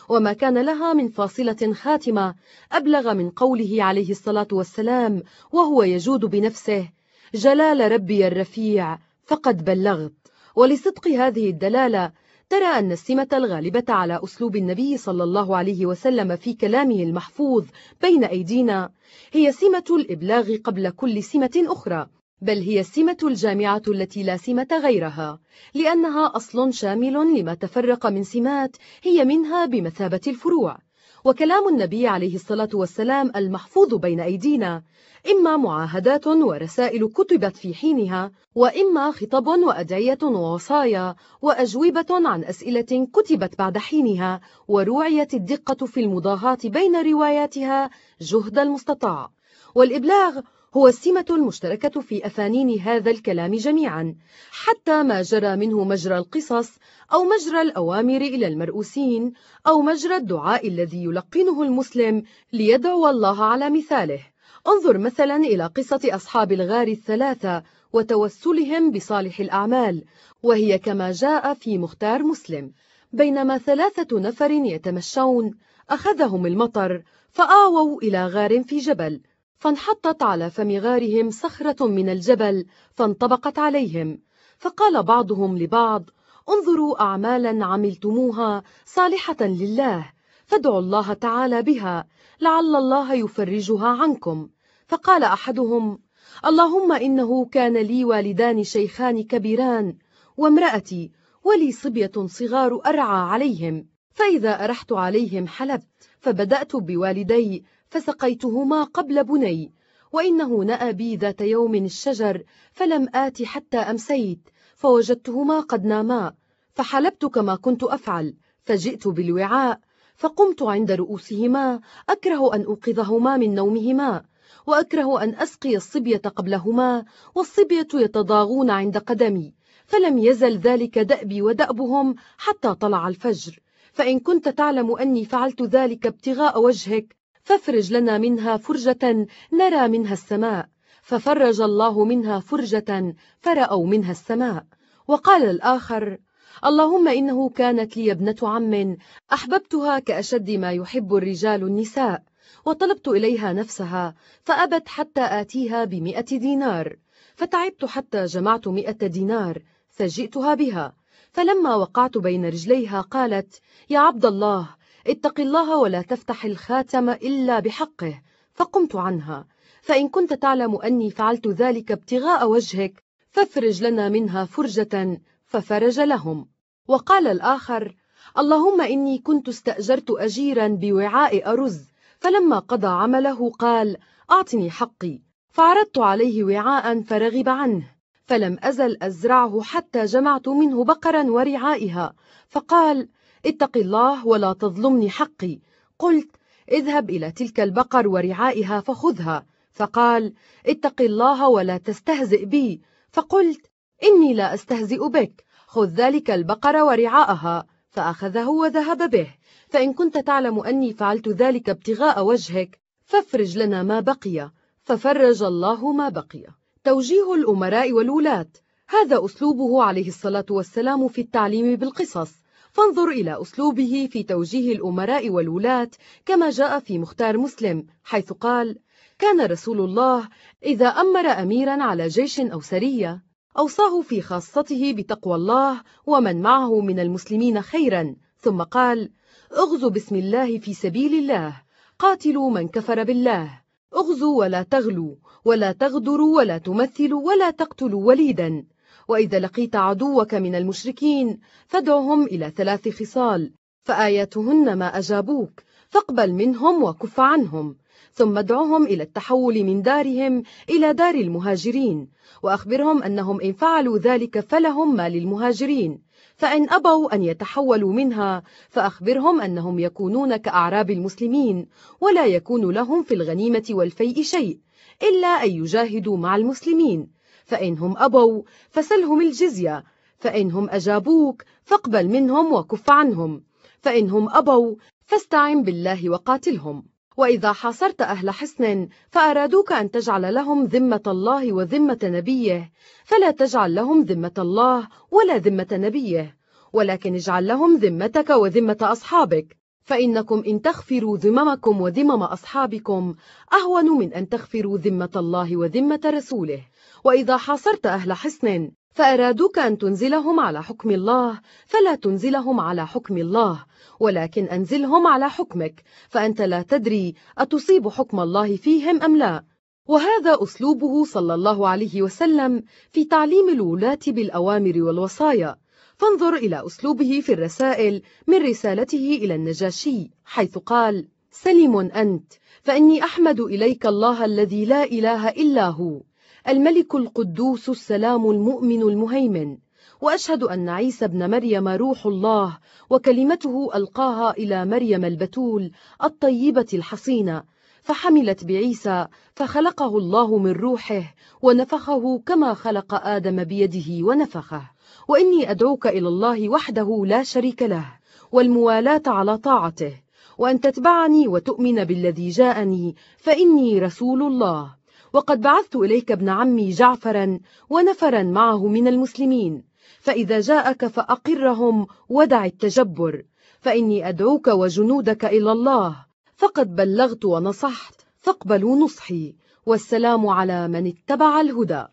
وما كان لها من فاصلة خاتمة أبلغ من قوله عليه الصلاة والسلام وهو يجود بنفسه جلال ربي الرفيع فقد بلغت. ولصدق هذه الدلالة ترى أن السمة الغالبة على أسلوب النبي صلى الله عليه وسلم في كلامه المحفوظ بين أيدينا هي سمة الإبلاغ قبل كل سمة أخرى. بل هي السمة الجامعة التي لا سمة غيرها لأنها أصل شامل لما تفرق من سمات هي منها بمثابة الفروع. وكلام النبي عليه الصلاة والسلام المحفوظ بين أيدينا إما معاهدات ورسائل كتبت في حينها وإما خطب وأدعية ووصايا وأجوبة عن أسئلة كتبت بعد حينها وروعيت الدقة في المضاهاة بين رواياتها جهد المستطاع. والإبلاغ هو السمة المشتركة في أفانين هذا الكلام جميعا حتى ما جرى منه مجرى القصص أو مجرى الأوامر إلى المرؤوسين أو مجرى الدعاء الذي يلقنه المسلم ليدعو الله على مثاله. انظر مثلا إلى قصة أصحاب الغار الثلاثة وتوسلهم بصالح الأعمال وهي كما جاء في مختار مسلم. بينما ثلاثة نفر يتمشون أخذهم المطر فآووا إلى غار في جبل. فانحطت على فم غارهم صخرة من الجبل فانطبقت عليهم. فقال بعضهم لبعض انظروا أعمالا عملتموها صالحة لله فادعوا الله تعالى بها لعل الله يفرجها عنكم. فقال أحدهم اللهم إنه كان لي والدان شيخان كبيران وامرأتي ولي صبية صغار أرعى عليهم فإذا أرحت عليهم حلبت فبدأت بوالدي فسقيتهما قبل بني وإنه نأى بي ذات يوم الشجر فلم آت حتى أمسيت فوجدتهما قد ناما فحلبت كما كنت أفعل فجئت بالوعاء فقمت عند رؤوسهما أكره أن أوقظهما من نومهما وأكره أن أسقي الصبية قبلهما والصبية يتضاغون عند قدمي فلم يزل ذلك دأبي ودأبهم حتى طلع الفجر. فإن كنت تعلم أني فعلت ذلك ابتغاء وجهك فافرج لنا منها فرجة نرى منها السماء. ففرج الله منها فرجة فرأوا منها السماء. وقال الآخر اللهم إنه كانت لي ابنة عم أحببتها كأشد ما يحب الرجال النساء وطلبت إليها نفسها فأبت حتى آتيها بمئة دينار. فتعبت حتى جمعت مئة دينار فجئتها بها. فلما وقعت بين رجليها قالت يا عبد الله اتق الله ولا تفتح الخاتم إلا بحقه فقمت عنها. فإن كنت تعلم أني فعلت ذلك ابتغاء وجهك فافرج لنا منها فرجة ففرج لهم. وقال الآخر اللهم إني كنت استأجرت أجيرا بوعاء أرز فلما قضى عمله قال أعطني حقي. فعرضت عليه وعاء فرغب عنه. فلم أزل أزرعه حتى جمعت منه بقرا ورعائها. فقال اتق الله ولا تظلمني حقي. قلت اذهب إلى تلك البقر ورعائها فخذها. فقال اتق الله ولا تستهزئ بي. فقلت إني لا أستهزئ بك. خذ ذلك البقر ورعاءها. فأخذه وذهب به. فإن كنت تعلم أني فعلت ذلك ابتغاء وجهك فافرج لنا ما بقي. ففرج الله ما بقي. توجيه الأمراء والولاة. هذا أسلوبه عليه الصلاة والسلام في التعليم بالقصص. فانظر إلى أسلوبه في توجيه الأمراء والولاة كما جاء في مختار مسلم حيث قال كان رسول الله إذا أمر أميرا على جيش أو سرية أوصاه في خاصته بتقوى الله ومن معه من المسلمين خيرا ثم قال اغزوا بسم الله في سبيل الله قاتلوا من كفر بالله أغزوا ولا تغلوا ولا تغدروا ولا تمثلوا ولا تقتلوا وليدا وإذا لقيت عدوك من المشركين فادعهم إلى ثلاث خصال فآياتهن ما أجابوك فاقبل منهم وكف عنهم ثم ادعهم إلى التحول من دارهم إلى دار المهاجرين وأخبرهم أنهم إن فعلوا ذلك فلهم ما للمهاجرين فإن أبوا أن يتحولوا منها فأخبرهم أنهم يكونون كأعراب المسلمين ولا يكون لهم في الغنيمة والفيء شيء إلا أن يجاهدوا مع المسلمين. فإنهم أبوا فسلهم الجزية. فإنهم أجابوك فاقبل منهم وكف عنهم. فإنهم أبوا فاستعن بالله وقاتلهم. وإذا حاصرت أهل حصن فأرادوك أن تجعل لهم ذمة الله وذمة نبيه. فلا تجعل لهم ذمة الله ولا ذمة نبيه. ولكن اجعل لهم ذمتك وذمة أصحابك. فإنكم إن تغفروا ذممكم وذمم أصحابكم أهون من أن تغفروا ذمة الله وذمة رسوله. وإذا حاصرت أهل حصن فأرادوك أن تنزلهم على حكم الله فلا تنزلهم على حكم الله ولكن أنزلهم على حكمك فأنت لا تدري أتصيب حكم الله فيهم أم لا. وهذا أسلوبه صلى الله عليه وسلم في تعليم الولاة بالأوامر والوصايا. فانظر إلى أسلوبه في الرسائل من رسالته إلى النجاشي حيث قال سلم أنت فإني أحمد إليك الله الذي لا إله إلا هو. الملك القدوس السلام المؤمن المهيمن. وأشهد أن عيسى ابن مريم روح الله وكلمته ألقاها إلى مريم البتول الطيبة الحصينة. فحملت بعيسى فخلقه الله من روحه ونفخه كما خلق آدم بيده ونفخه. وإني أدعوك إلى الله وحده لا شريك له والموالاة على طاعته. وأن تتبعني وتؤمن بالذي جاءني فإني رسول الله. وقد بعثت إليك ابن عمي جعفرا ونفرا معه من المسلمين. فإذا جاءك فأقرهم ودع التجبر. فإني أدعوك وجنودك إلى الله. فقد بلغت ونصحت. فاقبلوا نصحي. والسلام على من اتبع الهدى.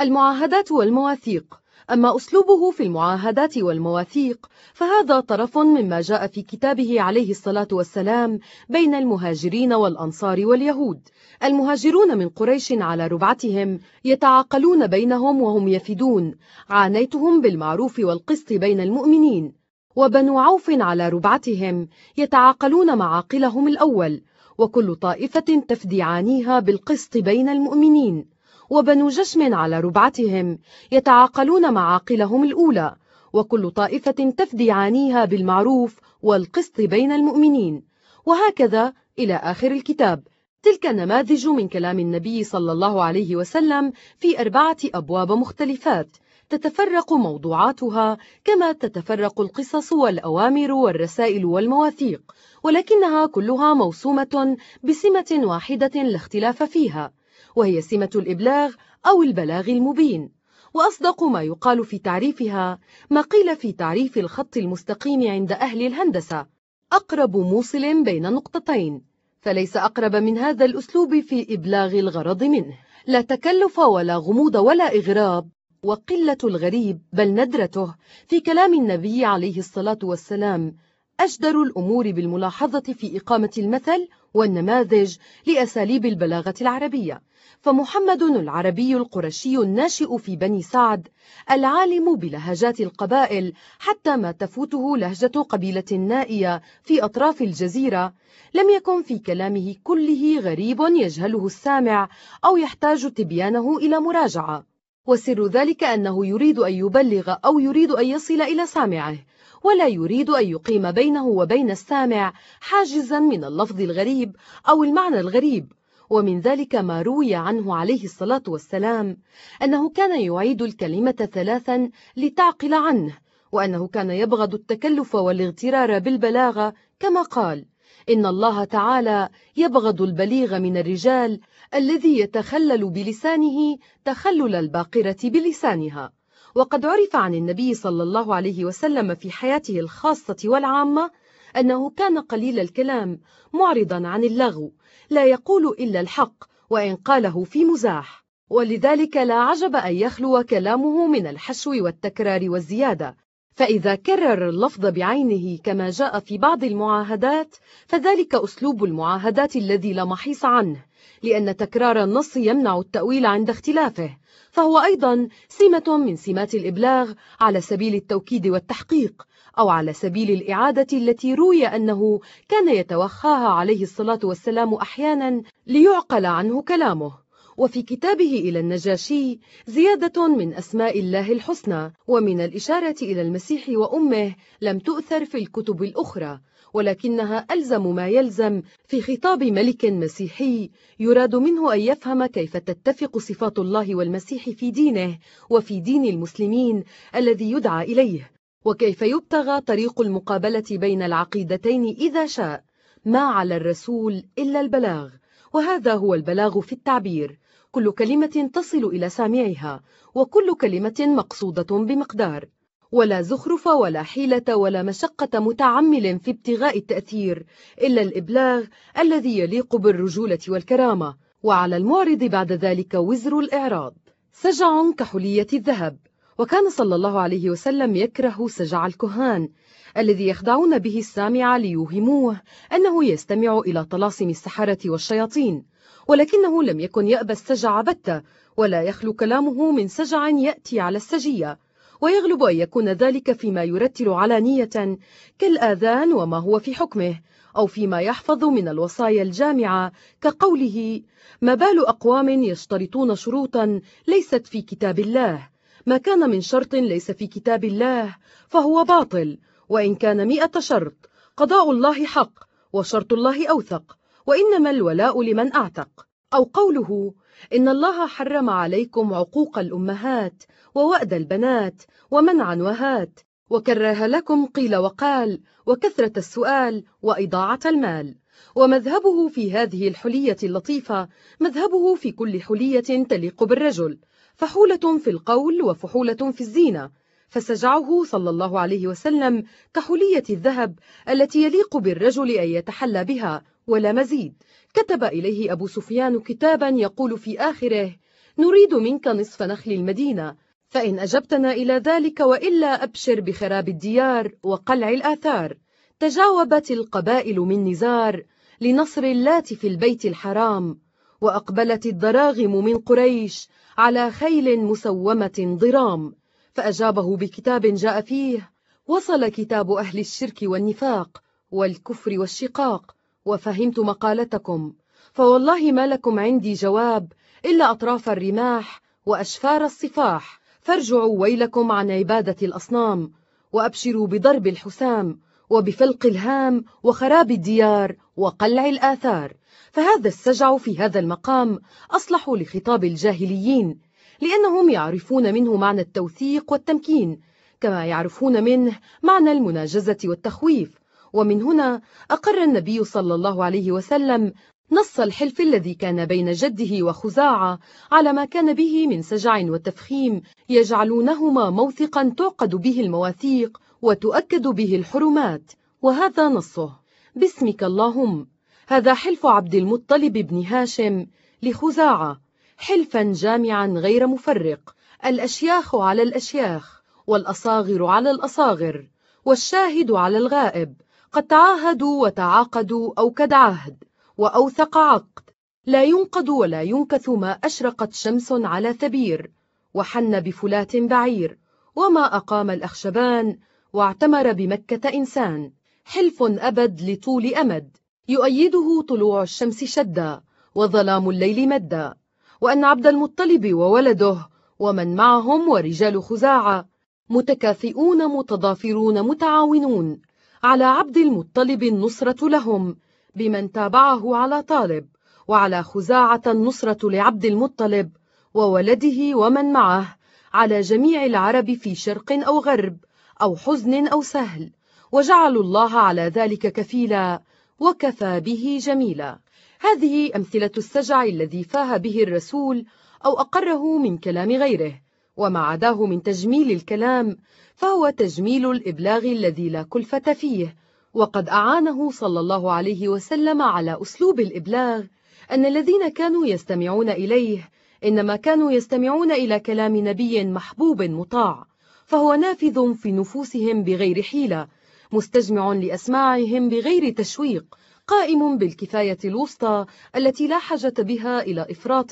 المعاهدات والمواثيق. أما أسلوبه في المعاهدات والمواثيق فهذا طرف مما جاء في كتابه عليه الصلاة والسلام بين المهاجرين والأنصار واليهود. المهاجرون من قريش على ربعتهم يتعاقلون بينهم وهم يفدون. عانيتهم بالمعروف والقسط بين المؤمنين. وبنو عوف على ربعتهم يتعاقلون معاقلهم الأول وكل طائفة تفدي عانيها بالقسط بين المؤمنين. وبنو جشم على ربعتهم يتعاقلون معاقلهم الأولى وكل طائفة تفدي عانيها بالمعروف والقسط بين المؤمنين. وهكذا إلى آخر الكتاب. تلك نماذج من كلام النبي صلى الله عليه وسلم في أربعة أبواب مختلفات تتفرق موضوعاتها كما تتفرق القصص والأوامر والرسائل والمواثيق ولكنها كلها موسومة بسمة واحدة لا اختلاف فيها. وهي سمة الإبلاغ أو البلاغ المبين. وأصدق ما يقال في تعريفها ما قيل في تعريف الخط المستقيم عند أهل الهندسة. أقرب موصل بين نقطتين. فليس أقرب من هذا الأسلوب في إبلاغ الغرض منه. لا تكلف ولا غموض ولا إغراب. وقلة الغريب بل ندرته في كلام النبي عليه الصلاة والسلام. أجدر الأمور بالملاحظة في إقامة المثل والنماذج لأساليب البلاغة العربية. فمحمد العربي القرشي الناشئ في بني سعد العالم بلهجات القبائل حتى ما تفوته لهجة قبيلة نائية في أطراف الجزيرة لم يكن في كلامه كله غريب يجهله السامع أو يحتاج تبيانه إلى مراجعة. وسر ذلك أنه يريد أن يبلغ أو يريد أن يصل إلى سامعه ولا يريد أن يقيم بينه وبين السامع حاجزا من اللفظ الغريب أو المعنى الغريب. ومن ذلك ما روي عنه عليه الصلاة والسلام أنه كان يعيد الكلمة ثلاثا لتعقل عنه وأنه كان يبغض التكلف والاغترار بالبلاغة كما قال إن الله تعالى يبغض البليغ من الرجال الذي يتخلل بلسانه تخلل الباقرة بلسانها. وقد عرف عن النبي صلى الله عليه وسلم في حياته الخاصة والعامة أنه كان قليل الكلام معرضا عن اللغو لا يقول إلا الحق وإن قاله في مزاح. ولذلك لا عجب أن يخلو كلامه من الحشو والتكرار والزيادة. فإذا كرر اللفظ بعينه كما جاء في بعض المعاهدات فذلك أسلوب المعاهدات الذي لا محيص عنه لأن تكرار النص يمنع التأويل عند اختلافه. فهو أيضا سمة من سمات الإبلاغ على سبيل التوكيد والتحقيق. أو على سبيل الإعادة التي روي أنه كان يتوخاها عليه الصلاة والسلام أحيانا ليعقل عنه كلامه. وفي كتابه إلى النجاشي زيادة من أسماء الله الحسنى ومن الإشارة إلى المسيح وأمه لم تؤثر في الكتب الأخرى ولكنها ألزم ما يلزم في خطاب ملك مسيحي يراد منه أن يفهم كيف تتفق صفات الله والمسيح في دينه وفي دين المسلمين الذي يدعى إليه. وكيف يبتغى طريق المقابلة بين العقيدتين إذا شاء؟ ما على الرسول إلا البلاغ. وهذا هو البلاغ في التعبير. كل كلمة تصل إلى سامعها وكل كلمة مقصودة بمقدار. ولا زخرف ولا حيلة ولا مشقة متعمل في ابتغاء التأثير إلا الإبلاغ الذي يليق بالرجولة والكرامة. وعلى المعرض بعد ذلك وزر الإعراض سجع كحلية الذهب. وكان صلى الله عليه وسلم يكره سجع الكهان الذي يخدعون به السامع ليوهموه أنه يستمع إلى طلاسم السحرة والشياطين ولكنه لم يكن يأبى السجع بتة ولا يخلو كلامه من سجع يأتي على السجية ويغلب أن يكون ذلك فيما يرتل علانية كالآذان وما هو في حكمه أو فيما يحفظ من الوصايا الجامعة كقوله ما بال أقوام يشترطون شروطا ليست في كتاب الله ما كان من شرط ليس في كتاب الله فهو باطل وإن كان مئة شرط قضاء الله حق وشرط الله أوثق وإنما الولاء لمن أعتق. أو قوله إن الله حرم عليكم عقوق الأمهات ووأد البنات ومنعا وهات وكره لكم قيل وقال وكثرة السؤال وإضاعة المال. ومذهبه في هذه الحلية اللطيفة مذهبه في كل حلية تليق بالرجل. فحولة في القول وفحولة في الزينة فسجعه صلى الله عليه وسلم كحلية الذهب التي يليق بالرجل أن يتحلى بها ولا مزيد. كتب إليه أبو سفيان كتابا يقول في آخره نريد منك نصف نخل المدينة فإن أجبتنا إلى ذلك وإلا أبشر بخراب الديار وقلع الآثار. تجاوبت القبائل من نزار لنصر اللات في البيت الحرام وأقبلت الضراغم من قريش على خيل مسومة ضرام فأجابه بكتاب جاء فيه وصل كتاب أهل الشرك والنفاق والكفر والشقاق وفهمت مقالتكم فوالله ما لكم عندي جواب إلا أطراف الرماح وأشفار الصفاح فارجعوا ويلكم عن عبادة الأصنام وأبشروا بضرب الحسام وبفلق الهام وخراب الديار وقلع الآثار. فهذا السجع في هذا المقام أصلح لخطاب الجاهليين لأنهم يعرفون منه معنى التوثيق والتمكين كما يعرفون منه معنى المناجزة والتخويف. ومن هنا أقر النبي صلى الله عليه وسلم نص الحلف الذي كان بين جده وخزاعة على ما كان به من سجع وتفخيم يجعلونهما موثقا تعقد به المواثيق وتؤكد به الحرمات وهذا نصه. باسمك اللهم. هذا حلف عبد المطلب بن هاشم لخزاعة حلفا جامعا غير مفرق. الأشياخ على الأشياخ والأصاغر على الأصاغر والشاهد على الغائب. قد تعاهدوا وتعاقدوا أو عهد وأوثق عقد. لا ينقض ولا ينكث ما أشرقت شمس على ثبير وحن بفلات بعير. وما أقام الأخشبان واعتمر بمكة إنسان حلف أبد لطول أمد. يؤيده طلوع الشمس شدا وظلام الليل مدا. وأن عبد المطلب وولده ومن معهم ورجال خزاعة. متكافئون متضافرون متعاونون. على عبد المطلب النصرة لهم بمن تابعه على طالب. وعلى خزاعة النصرة لعبد المطلب وولده ومن معه. على جميع العرب في شرق أو غرب. أو حزن أو سهل وجعلوا الله على ذلك كفيلا وكفى به جميلا. هذه أمثلة السجع الذي فاه به الرسول أو أقره من كلام غيره وما عداه من تجميل الكلام فهو تجميل الإبلاغ الذي لا كلفة فيه. وقد أعانه صلى الله عليه وسلم على أسلوب الإبلاغ أن الذين كانوا يستمعون إليه إنما كانوا يستمعون إلى كلام نبي محبوب مطاع. فهو نافذ في نفوسهم بغير حيلة مستجمع لأسماعهم بغير تشويق قائم بالكفاية الوسطى التي لا حاجة بها إلى إفراط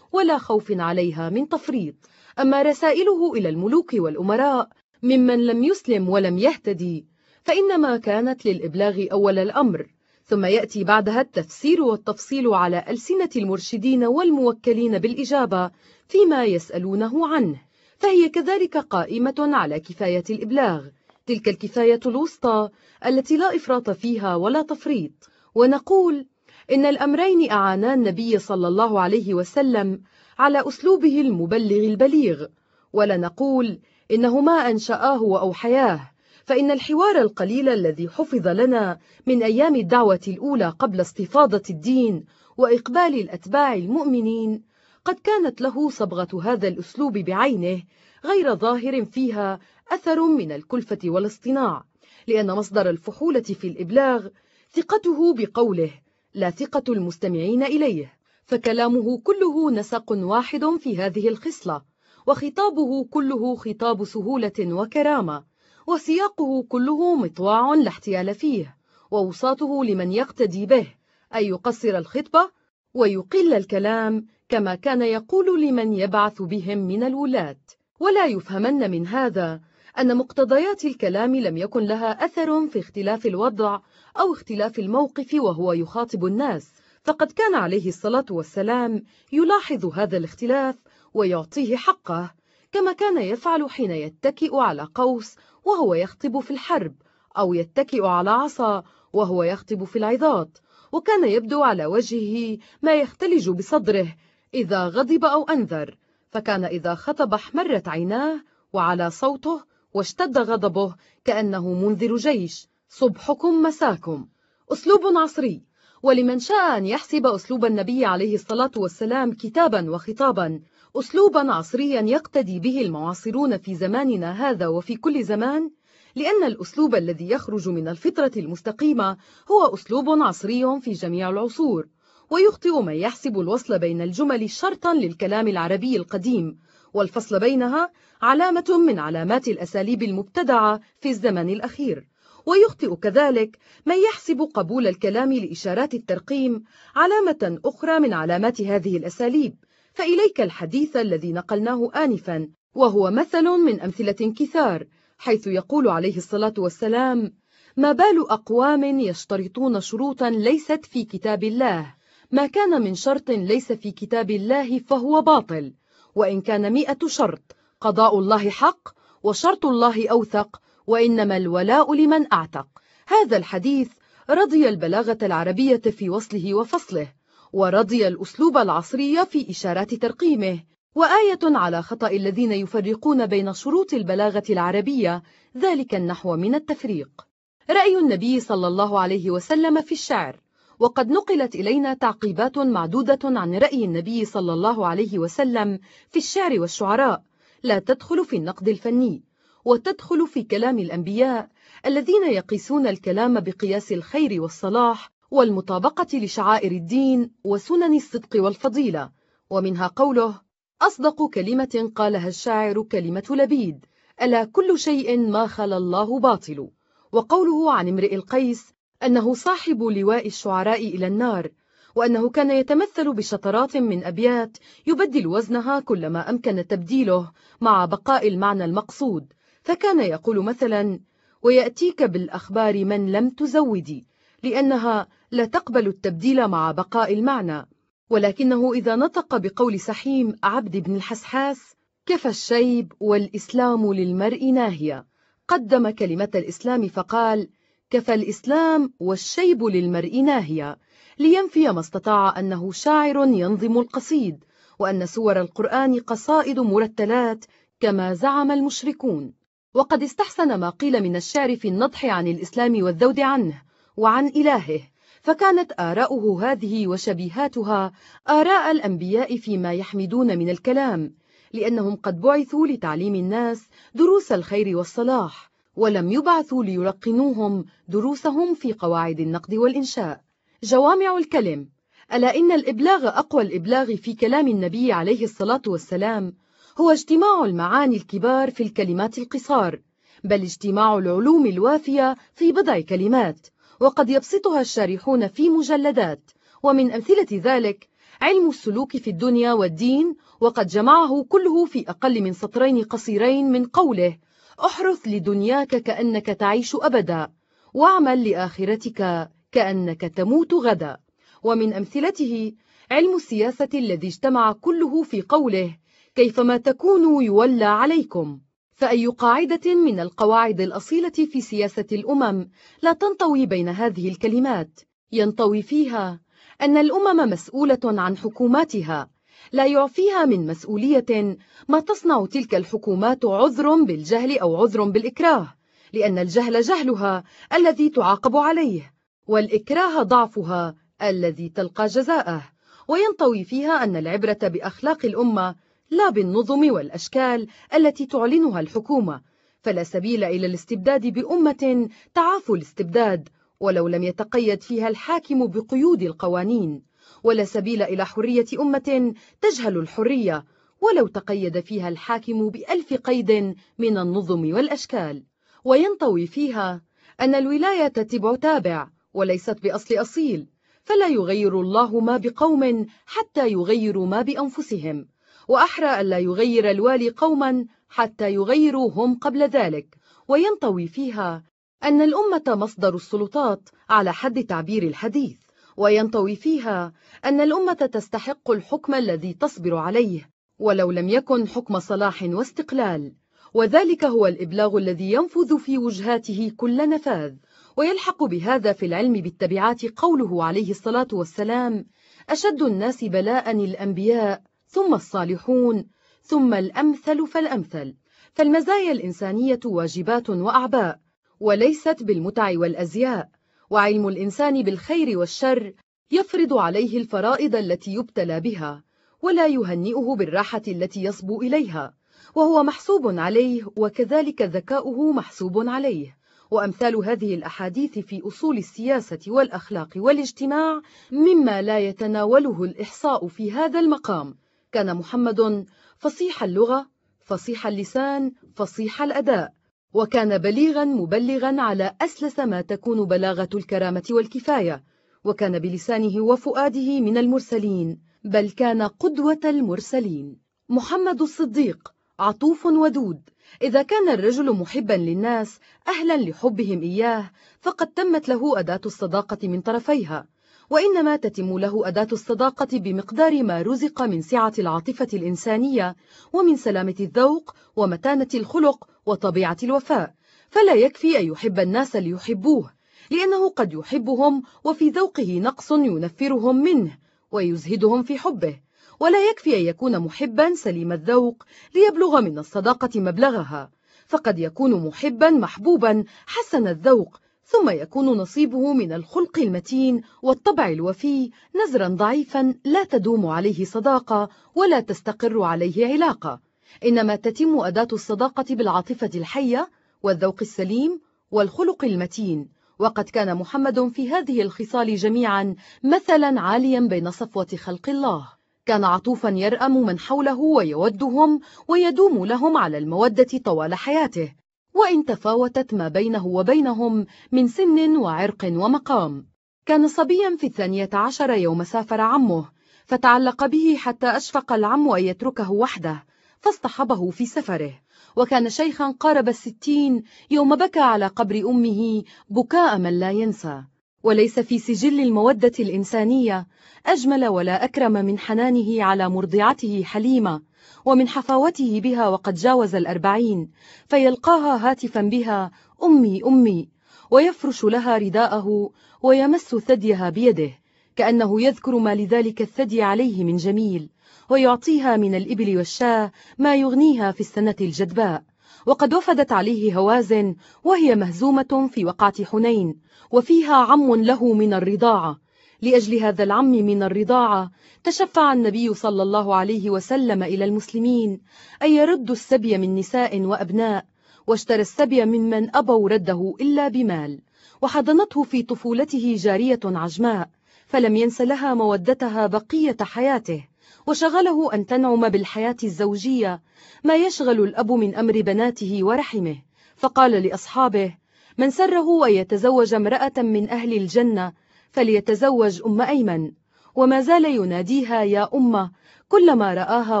ولا خوف عليها من تفريط. أما رسائله إلى الملوك والأمراء ممن لم يسلم ولم يهتدي فإنما كانت للإبلاغ أول الأمر. ثم يأتي بعدها التفسير والتفصيل على ألسنة المرشدين والموكلين بالإجابة فيما يسألونه عنه. فهي كذلك قائمة على كفاية الإبلاغ. تلك الكفاية الوسطى التي لا إفراط فيها ولا تفريط. ونقول إن الأمرين أعانا النبي صلى الله عليه وسلم على أسلوبه المبلغ البليغ. ولا نقول إنهما أنشآه وأوحياه فإن الحوار القليل الذي حفظ لنا من أيام الدعوة الأولى قبل استفاضة الدين وإقبال الأتباع المؤمنين قد كانت له صبغة هذا الأسلوب بعينه غير ظاهر فيها أثر من الكلفة والاصطناع لأن مصدر الفحولة في الإبلاغ ثقته بقوله لا ثقة المستمعين إليه فكلامه كله نسق واحد في هذه الخصلة وخطابه كله خطاب سهولة وكرامة وسياقه كله مطواع لا احتيال فيه ووصاته لمن يقتدي به أن يقصر الخطبة ويقل الكلام كما كان يقول لمن يبعث بهم من الولاة ولا يفهمن من هذا أن مقتضيات الكلام لم يكن لها أثر في اختلاف الوضع أو اختلاف الموقف وهو يخاطب الناس. فقد كان عليه الصلاة والسلام يلاحظ هذا الاختلاف ويعطيه حقه كما كان يفعل حين يتكئ على قوس وهو يخطب في الحرب أو يتكئ على عصا وهو يخطب في العظات وكان يبدو على وجهه ما يختلج بصدره إذا غضب أو أنذر فكان إذا خطب احمرت عيناه وعلى صوته واشتد غضبه كأنه منذر جيش. صبحكم مساكم. أسلوب عصري. ولمن شاء أن يحسب أسلوب النبي عليه الصلاة والسلام كتابا وخطابا. أسلوبا عصريا يقتدي به المعاصرون في زماننا هذا وفي كل زمان لأن الأسلوب الذي يخرج من الفطرة المستقيمة هو أسلوب عصري في جميع العصور. ويخطئ من يحسب الوصل بين الجمل شرطا للكلام العربي القديم والفصل بينها علامة من علامات الأساليب المبتدعة في الزمن الأخير. ويخطئ كذلك من يحسب قبول الكلام لإشارات الترقيم علامة أخرى من علامات هذه الأساليب. فإليك الحديث الذي نقلناه آنفا وهو مثل من أمثلة كثار حيث يقول عليه الصلاة والسلام ما بال أقوام يشترطون شروطا ليست في كتاب الله. ما كان من شرط ليس في كتاب الله فهو باطل وإن كان مئة شرط قضاء الله حق وشرط الله أوثق وإنما الولاء لمن أعتق. هذا الحديث رضي البلاغة العربية في وصله وفصله ورضي الأسلوب العصري في إشارات ترقيمه وآية على خطأ الذين يفرقون بين شروط البلاغة العربية ذلك النحو من التفريق. رأي النبي صلى الله عليه وسلم في الشعر. وقد نقلت إلينا تعقيبات معدودة عن رأي النبي صلى الله عليه وسلم في الشعر والشعراء. لا تدخل في النقد الفني وتدخل في كلام الأنبياء الذين يقيسون الكلام بقياس الخير والصلاح والمطابقة لشعائر الدين وسنن الصدق والفضيلة. ومنها قوله أصدق كلمة قالها الشاعر كلمة لبيد ألا كل شيء ما خلا الله باطل. وقوله عن امرئ القيس أنه صاحب لواء الشعراء إلى النار وأنه كان يتمثل بشطرات من أبيات يبدل وزنها كلما أمكن تبديله مع بقاء المعنى المقصود. فكان يقول مثلا ويأتيك بالأخبار من لم تزودي لأنها لا تقبل التبديل مع بقاء المعنى. ولكنه إذا نطق بقول سحيم عبد بن الحسحاس كفى الشيب والإسلام للمرء ناهية قدم كلمة الإسلام فقال كفى الإسلام والشيب للمرء ناهية لينفي ما استطاع أنه شاعر ينظم القصيد وأن سور القرآن قصائد مرتلات كما زعم المشركون. وقد استحسن ما قيل من الشعر في النضح عن الإسلام والذود عنه وعن إلهه فكانت آراؤه هذه وشبيهاتها آراء الأنبياء فيما يحمدون من الكلام لأنهم قد بعثوا لتعليم الناس دروس الخير والصلاح ولم يبعثوا ليلقنوهم دروسهم في قواعد النقد والإنشاء. جوامع الكلم ألا إن الإبلاغ أقوى الإبلاغ في كلام النبي عليه الصلاة والسلام هو اجتماع المعاني الكبار في الكلمات القصار بل اجتماع العلوم الوافية في بضع كلمات وقد يبسطها الشارحون في مجلدات. ومن أمثلة ذلك علم السلوك في الدنيا والدين وقد جمعه كله في أقل من سطرين قصيرين من قوله أحرث لدنياك كأنك تعيش أبدا واعمل لآخرتك كأنك تموت غدا. ومن أمثلته علم السياسة الذي اجتمع كله في قوله كيفما تكونوا يولى عليكم. فأي قاعدة من القواعد الأصيلة في سياسة الأمم لا تنطوي بين هذه الكلمات. ينطوي فيها أن الأمم مسؤولة عن حكوماتها لا يعفيها من مسؤولية ما تصنع تلك الحكومات عذر بالجهل أو عذر بالإكراه لأن الجهل جهلها الذي تعاقب عليه والإكراه ضعفها الذي تلقى جزاءه. وينطوي فيها أن العبرة بأخلاق الأمة لا بالنظم والأشكال التي تعلنها الحكومة فلا سبيل إلى الاستبداد بأمة تعاف الاستبداد ولو لم يتقيد فيها الحاكم بقيود القوانين. ولا سبيل إلى حرية أمة تجهل الحرية ولو تقيد فيها الحاكم بألف قيد من النظم والأشكال. وينطوي فيها أن الولاية تبع تابع وليست بأصل أصيل فلا يغير الله ما بقوم حتى يغيروا ما بأنفسهم. وأحرى ألا يغير الوالي قوما حتى يغيروا هم قبل ذلك. وينطوي فيها أن الأمة مصدر السلطات على حد تعبير الحديث. وينطوي فيها أن الأمة تستحق الحكم الذي تصبر عليه ولو لم يكن حكم صلاح واستقلال. وذلك هو الإبلاغ الذي ينفذ في وجهاته كل نفاذ ويلحق بهذا في العلم بالتبعات قوله عليه الصلاة والسلام أشد الناس بلاء الأنبياء ثم الصالحون ثم الأمثل فالأمثل. فالمزايا الإنسانية واجبات وأعباء وليست بالمتع والأزياء. وعلم الإنسان بالخير والشر يفرض عليه الفرائض التي يبتلى بها ولا يهنئه بالراحة التي يصبو إليها وهو محسوب عليه وكذلك ذكاؤه محسوب عليه. وأمثال هذه الأحاديث في أصول السياسة والأخلاق والاجتماع مما لا يتناوله الإحصاء في هذا المقام. كان محمد فصيح اللغة فصيح اللسان فصيح الأداء. وكان بليغا مبلغا على أسلس ما تكون بلاغة الكرامة والكفاية وكان بلسانه وفؤاده من المرسلين بل كان قدوة المرسلين. محمد الصديق عطوف ودود. إذا كان الرجل محبا للناس أهلا لحبهم إياه فقد تمت له أداة الصداقة من طرفيها. وإنما تتم له أداة الصداقة بمقدار ما رزق من سعة العاطفة الإنسانية ومن سلامة الذوق ومتانة الخلق وطبيعة الوفاء. فلا يكفي أن يحب الناس ليحبوه لأنه قد يحبهم وفي ذوقه نقص ينفرهم منه ويزهدهم في حبه. ولا يكفي أن يكون محبا سليم الذوق ليبلغ من الصداقة مبلغها فقد يكون محبا محبوبا حسن الذوق ثم يكون نصيبه من الخلق المتين والطبع الوفي نزرا ضعيفا لا تدوم عليه صداقة ولا تستقر عليه علاقة. إنما تتم أداة الصداقة بالعاطفة الحية والذوق السليم والخلق المتين. وقد كان محمد في هذه الخصال جميعا مثلا عاليا بين صفوة خلق الله. كان عطوفا يرأم من حوله ويودهم ويدوم لهم على المودة طوال حياته. وإن تفاوتت ما بينه وبينهم من سن وعرق ومقام. كان صبيا في الثانية عشر يوم سافر عمه فتعلق به حتى أشفق العم أن يتركه وحده فاصطحبه في سفره. وكان شيخا قارب الستين يوم بكى على قبر أمه بكاء من لا ينسى. وليس في سجل المودة الإنسانية أجمل ولا أكرم من حنانه على مرضعته حليمة. ومن حفاوته بها وقد جاوز الأربعين فيلقاها هاتفا بها أمي أمي. ويفرش لها رداءه ويمس ثديها بيده كأنه يذكر ما لذلك الثدي عليه من جميل ويعطيها من الإبل والشاة ما يغنيها في السنة الجدباء. وقد وفدت عليه هوازن وهي مهزومة في وقعة حنين وفيها عم له من الرضاعة. لأجل هذا العم من الرضاعة تشفع النبي صلى الله عليه وسلم إلى المسلمين أن يردوا السبي من نساء وأبناء واشترى السبي ممن أبوا رده إلا بمال وحضنته في طفولته جارية عجماء فلم ينس لها مودتها بقية حياته وشغله أن تنعم بالحياة الزوجية ما يشغل الأب من أمر بناته ورحمه. فقال لأصحابه من سره أن يتزوج امرأة من أهل الجنة فليتزوج أم أيمن. وما زال يناديها يا أمة كلما رآها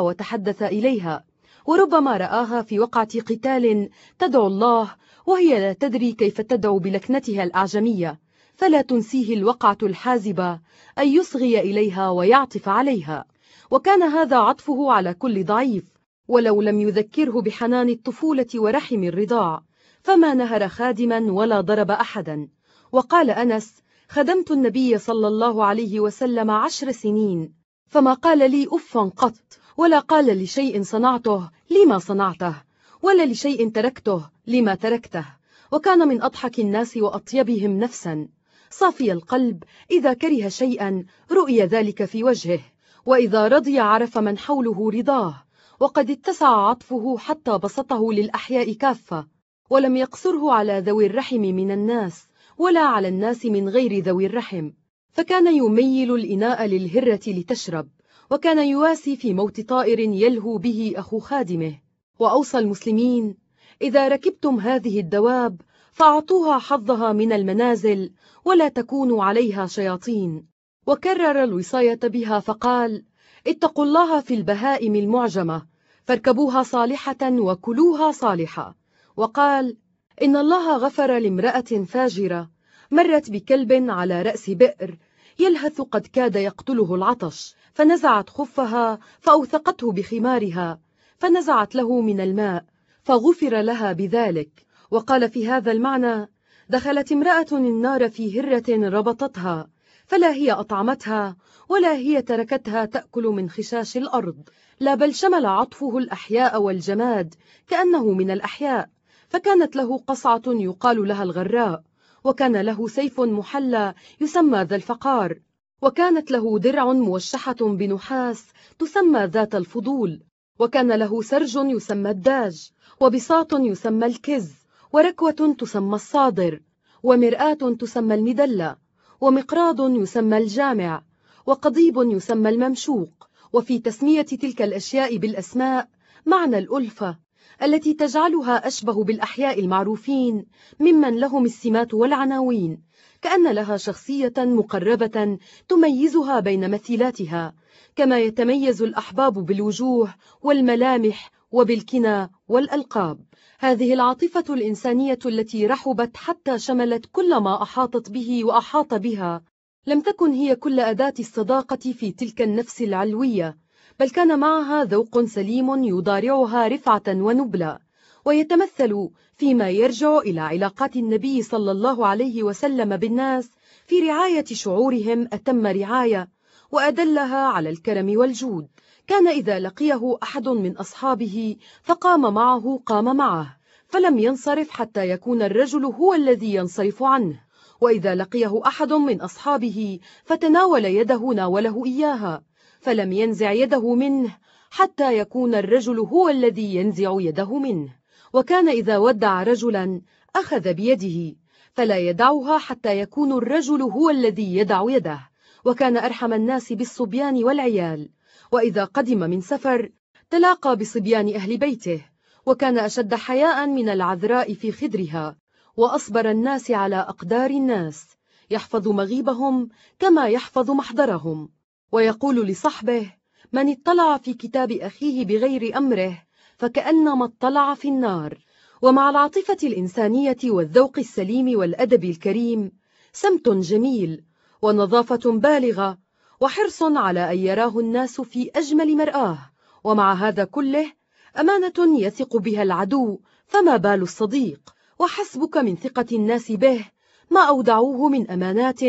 وتحدث إليها. وربما رآها في وقعة قتال تدعو الله وهي لا تدري كيف تدعو بلكنتها الأعجمية. فلا تنسيه الوقعة الحازبة أن يصغي إليها ويعطف عليها. وكان هذا عطفه على كل ضعيف ولو لم يذكره بحنان الطفولة ورحم الرضاع. فما نهر خادما ولا ضرب أحدا. وقال أنس خدمت النبي صلى الله عليه وسلم عشر سنين. فما قال لي أفا قط ولا قال لشيء صنعته لما صنعته ولا لشيء تركته لما تركته. وكان من أضحك الناس وأطيبهم نفسا. صافي القلب إذا كره شيئا رؤي ذلك في وجهه. وإذا رضي عرف من حوله رضاه. وقد اتسع عطفه حتى بسطه للأحياء كافة. ولم يقصره على ذوي الرحم من الناس. ولا على الناس من غير ذوي الرحم. فكان يميل الإناء للهرة لتشرب وكان يواسي في موت طائر يلهو به أخو خادمه. وأوصى المسلمين إذا ركبتم هذه الدواب فأعطوها حظها من المنازل ولا تكونوا عليها شياطين. وكرر الوصاية بها فقال اتقوا الله في البهائم المعجمة فاركبوها صالحة وكلوها صالحة. وقال إن الله غفر لامرأة فاجرة مرت بكلب على رأس بئر يلهث قد كاد يقتله العطش فنزعت خفها فأوثقته بخمارها فنزعت له من الماء فغفر لها بذلك. وقال في هذا المعنى دخلت امرأة النار في هرة ربطتها فلا هي أطعمتها ولا هي تركتها تأكل من خشاش الأرض. لا بل شمل عطفه الأحياء والجماد كأنه من الأحياء. فكانت له قصعة يقال لها الغراء وكان له سيف محلى يسمى ذا الفقار وكانت له درع موشحة بنحاس تسمى ذات الفضول وكان له سرج يسمى الداج وبساط يسمى الكز وركوة تسمى الصادر ومرآة تسمى المدلة ومقراض يسمى الجامع وقضيب يسمى الممشوق وفي تسمية تلك الأشياء بالأسماء معنى الألفة التي تجعلها أشبه بالأحياء المعروفين ممن لهم السمات والعناوين كأن لها شخصية مقربة تميزها بين مثيلاتها كما يتميز الأحباب بالوجوه والملامح وبالكنى والألقاب. هذه العاطفة الإنسانية التي رحبت حتى شملت كل ما أحاطت به وأحاط بها لم تكن هي كل أداة الصداقة في تلك النفس العلوية. بل كان معها ذوق سليم يضارعها رفعة ونبلا ويتمثل فيما يرجع إلى علاقات النبي صلى الله عليه وسلم بالناس في رعاية شعورهم أتم رعاية وأدلها على الكرم والجود. كان إذا لقيه أحد من أصحابه فقام معه قام معه فلم ينصرف حتى يكون الرجل هو الذي ينصرف عنه. وإذا لقيه أحد من أصحابه فتناول يده ناوله إياها فلم ينزع يده منه حتى يكون الرجل هو الذي ينزع يده منه. وكان إذا ودع رجلا أخذ بيده فلا يدعها حتى يكون الرجل هو الذي يدع يده. وكان أرحم الناس بالصبيان والعيال. وإذا قدم من سفر تلاقى بصبيان أهل بيته. وكان أشد حياء من العذراء في خدرها. وأصبر الناس على أقدار الناس. يحفظ مغيبهم كما يحفظ محضرهم. ويقول لصحبه من اطلع في كتاب أخيه بغير أمره فكأنما اطلع في النار. ومع العاطفة الإنسانية والذوق السليم والأدب الكريم سمت جميل ونظافة بالغة وحرص على أن يراه الناس في أجمل مرآة. ومع هذا كله أمانة يثق بها العدو فما بال الصديق؟ وحسبك من ثقة الناس به ما أودعوه من أمانات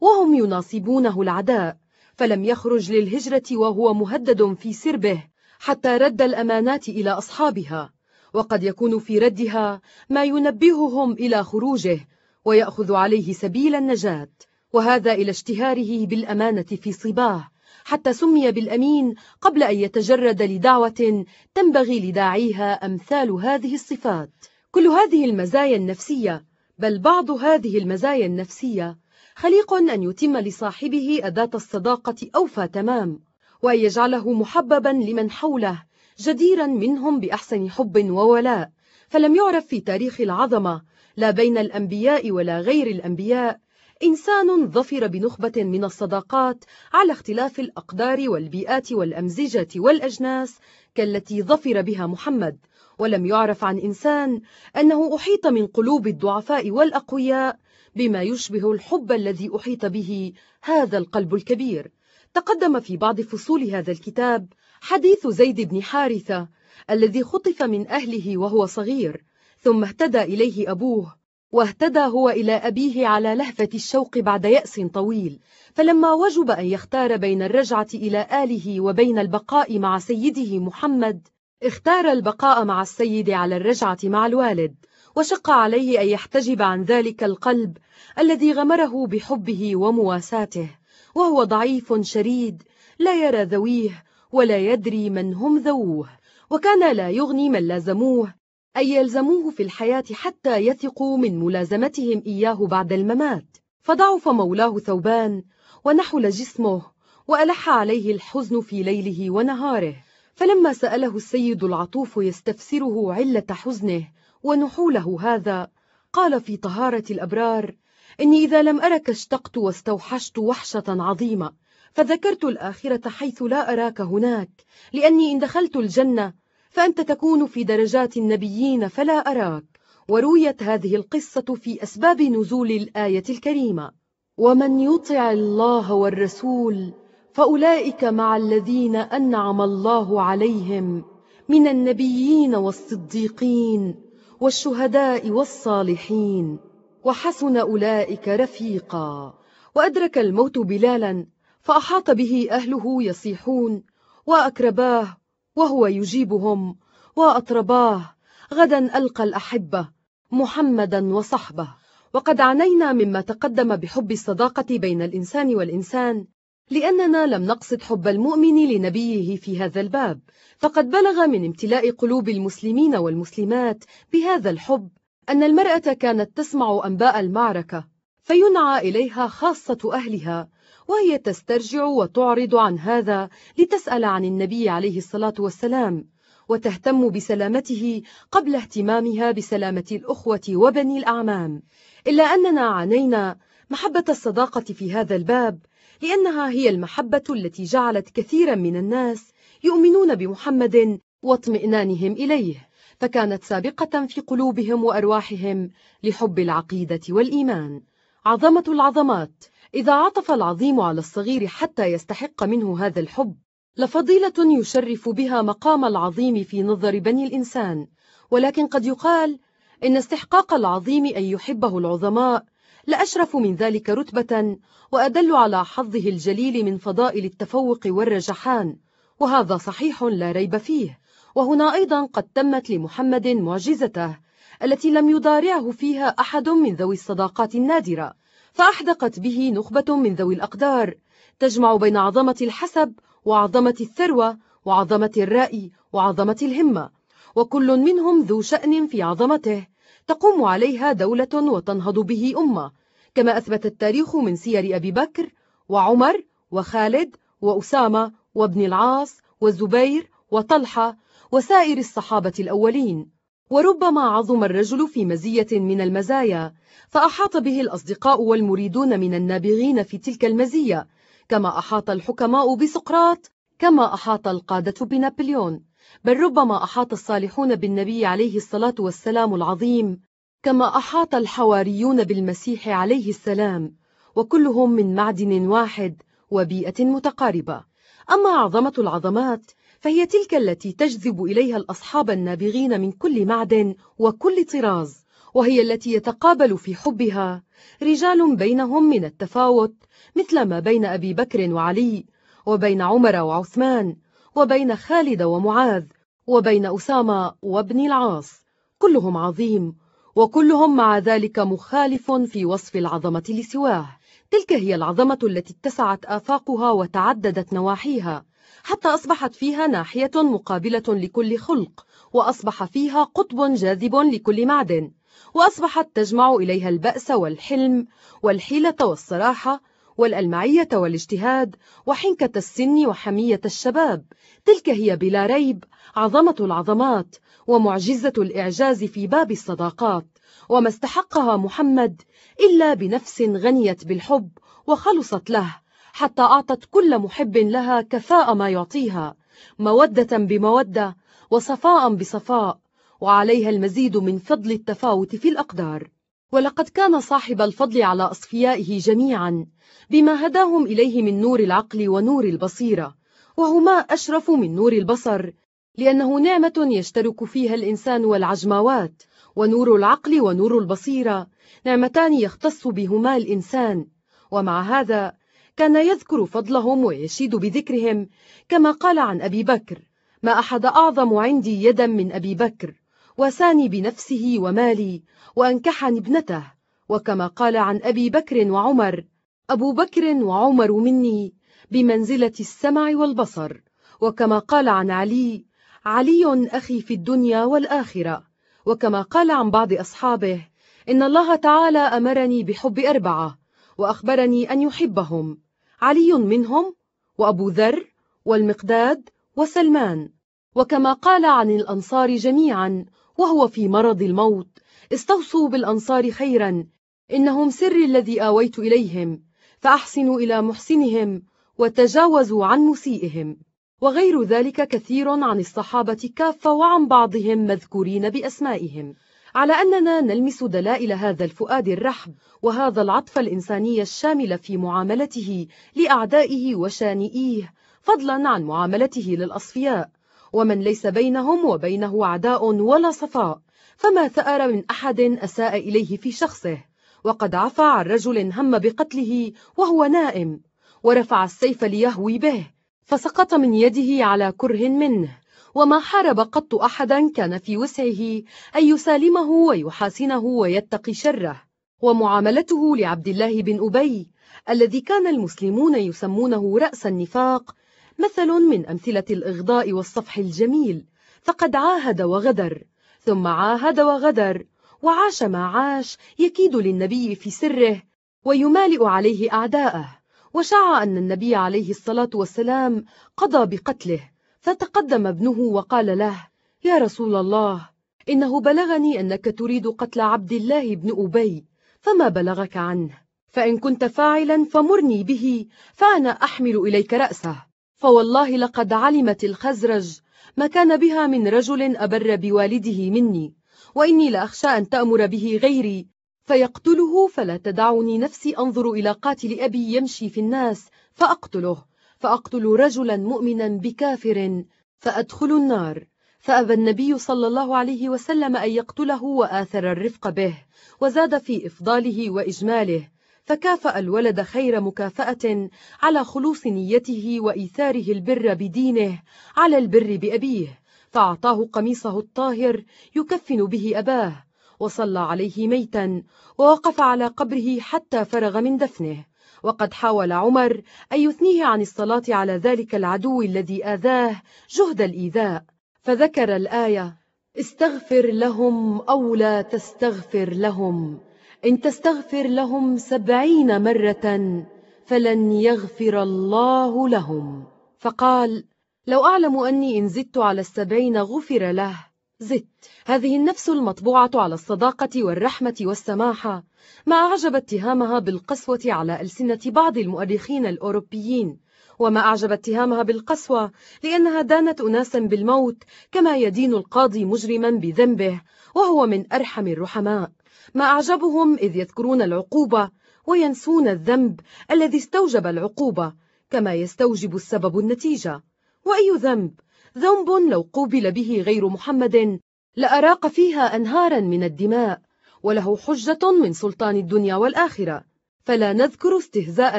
وهم يناصبونه العداء. فلم يخرج للهجرة وهو مهدد في سربه حتى رد الأمانات إلى أصحابها. وقد يكون في ردها ما ينبههم إلى خروجه ويأخذ عليه سبيل النجاة. وهذا إلى اشتهاره بالأمانة في صباه حتى سمي بالأمين قبل أن يتجرد لدعوة تنبغي لداعيها أمثال هذه الصفات. كل هذه المزايا النفسية بل بعض هذه المزايا النفسية خليق أن يتم لصاحبه أداة الصداقة أوفى تمام وأن يجعله محببا لمن حوله جديرا منهم بأحسن حب وولاء. فلم يعرف في تاريخ العظمة لا بين الأنبياء ولا غير الأنبياء إنسان ظفر بنخبة من الصداقات على اختلاف الأقدار والبيئات والأمزجة والأجناس كالتي ظفر بها محمد. ولم يعرف عن إنسان أنه أحيط من قلوب الضعفاء والأقوياء بما يشبه الحب الذي أحيط به هذا القلب الكبير. تقدم في بعض فصول هذا الكتاب حديث زيد بن حارثة الذي خطف من أهله وهو صغير ثم اهتدى إليه أبوه واهتدى هو إلى أبيه على لهفة الشوق بعد يأس طويل. فلما وجب أن يختار بين الرجعة إلى آله وبين البقاء مع سيده محمد اختار البقاء مع السيد على الرجعة مع الوالد. وشق عليه أن يحتجب عن ذلك القلب الذي غمره بحبه ومواساته وهو ضعيف شريد لا يرى ذويه ولا يدري من هم ذووه وكان لا يغني من لازموه أن يلزموه في الحياة حتى يثقوا من ملازمتهم إياه بعد الممات. فضعف مولاه ثوبان ونحل جسمه وألح عليه الحزن في ليله ونهاره. فلما سأله السيد العطوف يستفسره علة حزنه ونحوله هذا. قال في طهارة الأبرار إني إذا لم أرك اشتقت واستوحشت وحشة عظيمة فذكرت الآخرة حيث لا أراك هناك لأني إن دخلت الجنة فأنت تكون في درجات النبيين فلا أراك. ورويت هذه القصة في أسباب نزول الآية الكريمة. ومن يطع الله والرسول فأولئك مع الذين أنعم الله عليهم من النبيين والصديقين. والشهداء والصالحين وحسن أولئك رفيقا. وأدرك الموت بلالا فأحاط به أهله يصيحون وأكرباه وهو يجيبهم وأطرباه غدا ألقى الأحبة محمدا وصحبه. وقد عنينا مما تقدم بحب الصداقة بين الإنسان والإنسان لأننا لم نقصد حب المؤمن لنبيه في هذا الباب. فقد بلغ من امتلاء قلوب المسلمين والمسلمات بهذا الحب أن المرأة كانت تسمع أنباء المعركة فينعى إليها خاصة أهلها وهي تسترجع وتعرض عن هذا لتسأل عن النبي عليه الصلاة والسلام وتهتم بسلامته قبل اهتمامها بسلامة الأخوة وبني الأعمام. إلا أننا عنينا محبة الصداقة في هذا الباب لأنها هي المحبة التي جعلت كثيرا من الناس يؤمنون بمحمد واطمئنانهم إليه فكانت سابقة في قلوبهم وأرواحهم لحب العقيدة والإيمان. عظمة العظمات إذا عطف العظيم على الصغير حتى يستحق منه هذا الحب لفضيلة يشرف بها مقام العظيم في نظر بني الإنسان. ولكن قد يقال إن استحقاق العظيم أن يحبه العظماء لأشرف من ذلك رتبة وأدل على حظه الجليل من فضائل التفوق والرجحان وهذا صحيح لا ريب فيه. وهنا أيضا قد تمت لمحمد معجزته التي لم يضارعه فيها أحد من ذوي الصداقات النادرة فأحدقت به نخبة من ذوي الأقدار تجمع بين عظمة الحسب وعظمة الثروة وعظمة الرأي وعظمة الهمة وكل منهم ذو شأن في عظمته تقوم عليها دولة وتنهض به أمة. كما أثبت التاريخ من سير أبي بكر وعمر وخالد وأسامة وابن العاص والزبير وطلحة وسائر الصحابة الأولين. وربما عظم الرجل في مزية من المزايا فأحاط به الأصدقاء والمريدون من النابغين في تلك المزية. كما أحاط الحكماء بسقراط كما أحاط القادة بنابليون. بل ربما أحاط الصالحون بالنبي عليه الصلاة والسلام العظيم كما أحاط الحواريون بالمسيح عليه السلام وكلهم من معدن واحد وبيئة متقاربة. أما عظمة العظمات فهي تلك التي تجذب إليها الأصحاب النابغين من كل معدن وكل طراز وهي التي يتقابل في حبها رجال بينهم من التفاوت مثل ما بين أبي بكر وعلي وبين عمر وعثمان وبين خالد ومعاذ وبين أسامة وابن العاص. كلهم عظيم وكلهم مع ذلك مخالف في وصف العظمة لسواه. تلك هي العظمة التي اتسعت آفاقها وتعددت نواحيها حتى أصبحت فيها ناحية مقابلة لكل خلق وأصبح فيها قطب جاذب لكل معدن وأصبحت تجمع إليها البأس والحلم والحيلة والصراحة والألمعية والاجتهاد وحنكة السن وحمية الشباب. تلك هي بلا ريب عظمة العظمات ومعجزة الإعجاز في باب الصداقات. وما استحقها محمد إلا بنفس غنيت بالحب وخلصت له حتى أعطت كل محب لها كفاء ما يعطيها. مودة بمودة وصفاء بصفاء وعليها المزيد من فضل التفاوت في الأقدار. ولقد كان صاحب الفضل على أصفيائه جميعا بما هداهم إليه من نور العقل ونور البصيرة وهما أشرف من نور البصر لأنه نعمة يشترك فيها الإنسان والعجماوات ونور العقل ونور البصيرة نعمتان يختص بهما الإنسان. ومع هذا كان يذكر فضلهم ويشيد بذكرهم كما قال عن أبي بكر ما أحد أعظم عندي يدا من أبي بكر وساني بنفسه ومالي وأنكحني ابنته وكما قال عن أبي بكر وعمر أبو بكر وعمر مني بمنزلة السمع والبصر. وكما قال عن علي علي أخي في الدنيا والآخرة. وكما قال عن بعض أصحابه إن الله تعالى أمرني بحب أربعة وأخبرني أن يحبهم. علي منهم وأبو ذر والمقداد وسلمان. وكما قال عن الأنصار جميعا وهو في مرض الموت. استوصوا بالأنصار خيرا إنهم سر الذي آويت إليهم. فأحسنوا إلى محسنهم وتجاوزوا عن مسيئهم. وغير ذلك كثير عن الصحابة كافة وعن بعضهم مذكورين بأسمائهم. على أننا نلمس دلائل هذا الفؤاد الرحب وهذا العطف الإنساني الشامل في معاملته لأعدائه وشانئيه فضلا عن معاملته للأصفياء. ومن ليس بينهم وبينه عداء ولا صفاء فما ثأر من أحد أساء إليه في شخصه. وقد عفى عن رجل هم بقتله وهو نائم ورفع السيف ليهوي به فسقط من يده على كره منه وما حارب قط أحدا كان في وسعه أن يسالمه ويحاسنه ويتقي شره. ومعاملته لعبد الله بن أبي الذي كان المسلمون يسمونه رأس النفاق مثل من أمثلة الإغضاء والصفح الجميل فقد عاهد وغدر ثم عاهد وغدر وعاش ما عاش يكيد للنبي في سره ويمالئ عليه أعداءه. وشاع أن النبي عليه الصلاة والسلام قضى بقتله فتقدم ابنه وقال له يا رسول الله إنه بلغني أنك تريد قتل عبد الله بن أبي فما بلغك عنه؟ فإن كنت فاعلا فمرني به فأنا أحمل إليك رأسه. فوالله لقد علمت الخزرج ما كان بها من رجل أبر بوالده مني. وإني لأخشى أن تأمر به غيري. فيقتله فلا تدعني نفسي أنظر إلى قاتل أبي يمشي في الناس فأقتله. فأقتل رجلا مؤمنا بكافر فأدخل النار. فأبى النبي صلى الله عليه وسلم أن يقتله وآثر الرفق به وزاد في إفضاله وإجماله. فكافأ الولد خير مكافأة على خلوص نيته وإيثاره البر بدينه على البر بأبيه. فأعطاه قميصه الطاهر يكفن به أباه وصلى عليه ميتا ووقف على قبره حتى فرغ من دفنه. وقد حاول عمر أن يثنيه عن الصلاة على ذلك العدو الذي آذاه جهد الإيذاء. فذكر الآية استغفر لهم أو لا تستغفر لهم إن تستغفر لهم سبعين مرة فلن يغفر الله لهم. فقال لو أعلم أني إن زدت على السبعين غفر له. زدت. هذه النفس المطبوعة على الصداقة والرحمة والسماحة ما أعجب اتهامها بالقسوة على ألسنة بعض المؤرخين الأوروبيين. وما أعجب اتهامها بالقسوة لأنها دانت أناسا بالموت كما يدين القاضي مجرما بذنبه وهو من أرحم الرحماء. ما أعجبهم إذ يذكرون العقوبة وينسون الذنب الذي استوجب العقوبة كما يستوجب السبب النتيجة. وأي ذنب ذنب لو قوبل به غير محمد لأراق فيها أنهارا من الدماء وله حجة من سلطان الدنيا والآخرة. فلا نذكر استهزاء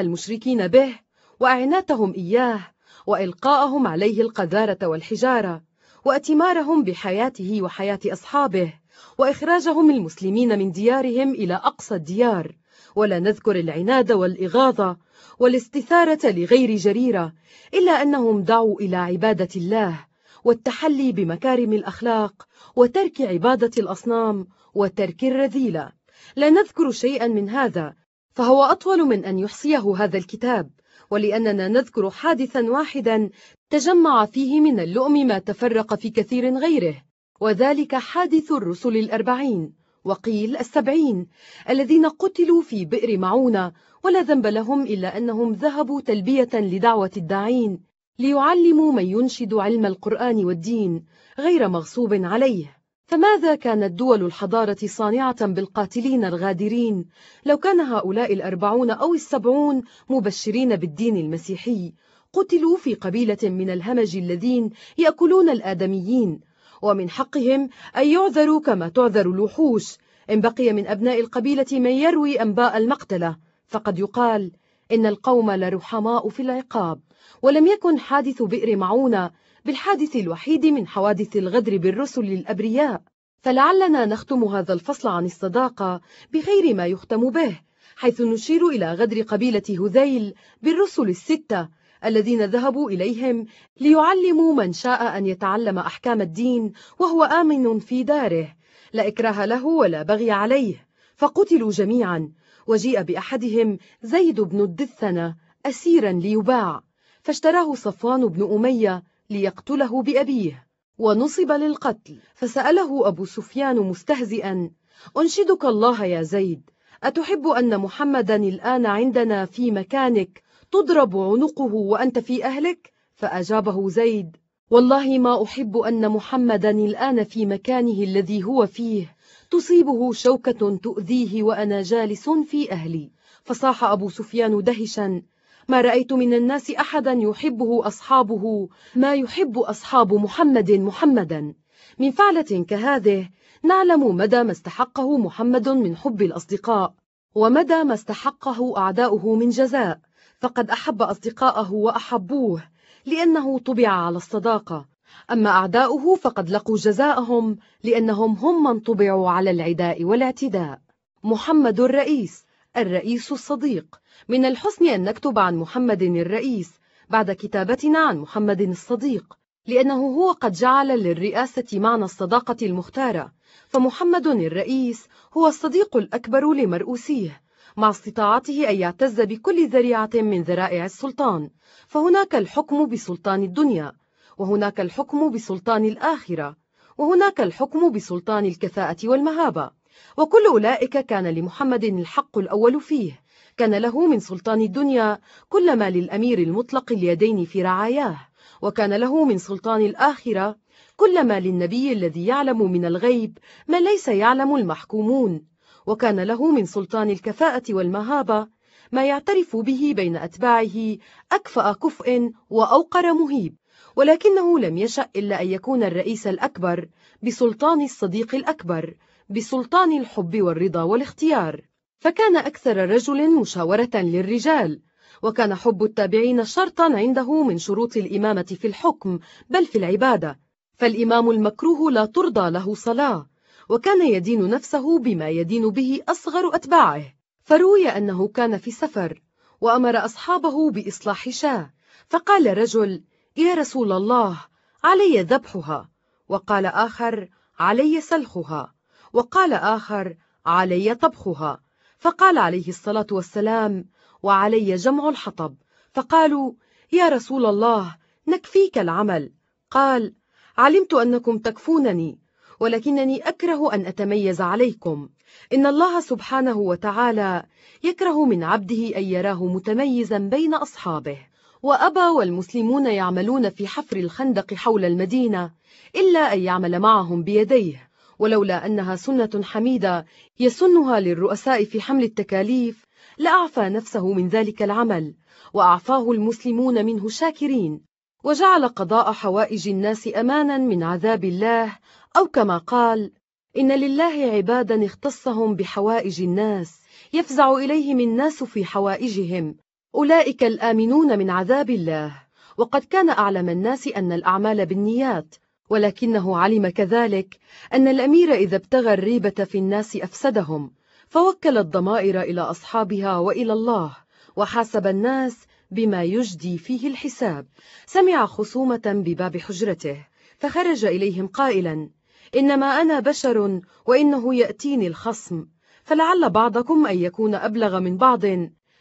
المشركين به وأعناتهم إياه وإلقاءهم عليه القذارة والحجارة وأتمارهم بحياته وحياة أصحابه وإخراجهم المسلمين من ديارهم إلى أقصى الديار. ولا نذكر العناد والإغاظة والاستثارة لغير جريرة إلا أنهم دعوا إلى عبادة الله والتحلي بمكارم الأخلاق وترك عبادة الأصنام وترك الرذيلة. لا نذكر شيئا من هذا فهو أطول من أن يحصيه هذا الكتاب ولأننا نذكر حادثا واحدا تجمع فيه من اللؤم ما تفرق في كثير غيره وذلك حادث الرسل الأربعين. وقيل السبعين الذين قتلوا في بئر معونة ولا ذنب لهم إلا أنهم ذهبوا تلبية لدعوة الداعين ليعلموا من ينشد علم القرآن والدين غير مغصوب عليه. فماذا كانت دول الحضارة صانعة بالقاتلين الغادرين؟ لو كان هؤلاء الأربعون أو السبعون مبشرين بالدين المسيحي قتلوا في قبيلة من الهمج الذين يأكلون الآدميين ومن حقهم أن يعذروا كما تعذر الوحوش. إن بقي من أبناء القبيلة من يروي أنباء المقتلة فقد يقال إن القوم لرحماء في العقاب. ولم يكن حادث بئر معونة بالحادث الوحيد من حوادث الغدر بالرسل الأبرياء فلعلنا نختم هذا الفصل عن الصداقة بغير ما يختم به حيث نشير إلى غدر قبيلة هذيل بالرسل الستة الذين ذهبوا إليهم ليعلموا من شاء أن يتعلم أحكام الدين وهو آمن في داره لا إكراه له ولا بغي عليه. فقتلوا جميعا. وجيء بأحدهم زيد بن الدثنة أسيرا ليباع. فاشتراه صفوان بن أمية ليقتله بأبيه. ونصب للقتل. فسأله أبو سفيان مستهزئا أنشدك الله يا زيد أتحب أن محمدا الآن عندنا في مكانك؟ تضرب عنقه وأنت في أهلك؟ فأجابه زيد والله ما أحب أن محمدا الآن في مكانه الذي هو فيه. تصيبه شوكة تؤذيه وأنا جالس في أهلي. فصاح أبو سفيان دهشا ما رأيت من الناس أحدا يحبه أصحابه ما يحب أصحاب محمد محمدا. من فعلة كهذه نعلم مدى ما استحقه محمد من حب الأصدقاء ومدى ما استحقه أعداؤه من جزاء. فقد أحب أصدقاءه وأحبوه لأنه طبع على الصداقة. أما أعداؤه فقد لقوا جزاءهم لأنهم هم من طبعوا على العداء والاعتداء. محمد الرئيس الرئيس الصديق. من الحسن أن نكتب عن محمد الرئيس بعد كتابتنا عن محمد الصديق لأنه هو قد جعل للرئاسة معنى الصداقة المختارة. فمحمد الرئيس هو الصديق الأكبر لمرؤوسيه. مع استطاعته أن يعتز بكل ذريعة من ذرائع السلطان. فهناك الحكم بسلطان الدنيا وهناك الحكم بسلطان الآخرة وهناك الحكم بسلطان الكفاءة والمهابة. وكل أولئك كان لمحمد الحق الأول فيه. كان له من سلطان الدنيا كل ما للأمير المطلق اليدين في رعاياه. وكان له من سلطان الآخرة كل ما للنبي الذي يعلم من الغيب ما ليس يعلم المحكومون. وكان له من سلطان الكفاءة والمهابة ما يعترف به بين أتباعه أكفأ كفء وأوقر مهيب ولكنه لم يشأ إلا أن يكون الرئيس الأكبر بسلطان الصديق الأكبر بسلطان الحب والرضا والاختيار. فكان أكثر رجل مشاورة للرجال وكان حب التابعين شرطا عنده من شروط الإمامة في الحكم بل في العبادة. فالإمام المكروه لا ترضى له صلاة. وكان يدين نفسه بما يدين به أصغر أتباعه. فروي أنه كان في سفر وأمر أصحابه بإصلاح شاة. فقال رجل يا رسول الله علي ذبحها. وقال آخر علي سلخها. وقال آخر علي طبخها. فقال عليه الصلاة والسلام وعلي جمع الحطب. فقالوا يا رسول الله نكفيك العمل. قال علمت أنكم تكفونني. ولكنني أكره أن أتميز عليكم. إن الله سبحانه وتعالى يكره من عبده أن يراه متميزا بين أصحابه. وأبى والمسلمون يعملون في حفر الخندق حول المدينة إلا أن يعمل معهم بيديه. ولولا أنها سنة حميدة يسنها للرؤساء في حمل التكاليف لأعفى نفسه من ذلك العمل وأعفاه المسلمون منه شاكرين. وجعل قضاء حوائج الناس أمانا من عذاب الله أو كما قال إن لله عبادا اختصهم بحوائج الناس يفزع إليهم الناس في حوائجهم. أولئك الآمنون من عذاب الله. وقد كان أعلم الناس أن الأعمال بالنيات ولكنه علم كذلك أن الأمير إذا ابتغى الريبة في الناس أفسدهم. فوكل الضمائر إلى أصحابها وإلى الله وحاسب الناس بما يجدي فيه الحساب. سمع خصومة بباب حجرته فخرج إليهم قائلا إنما أنا بشر وإنه يأتيني الخصم فلعل بعضكم أن يكون أبلغ من بعض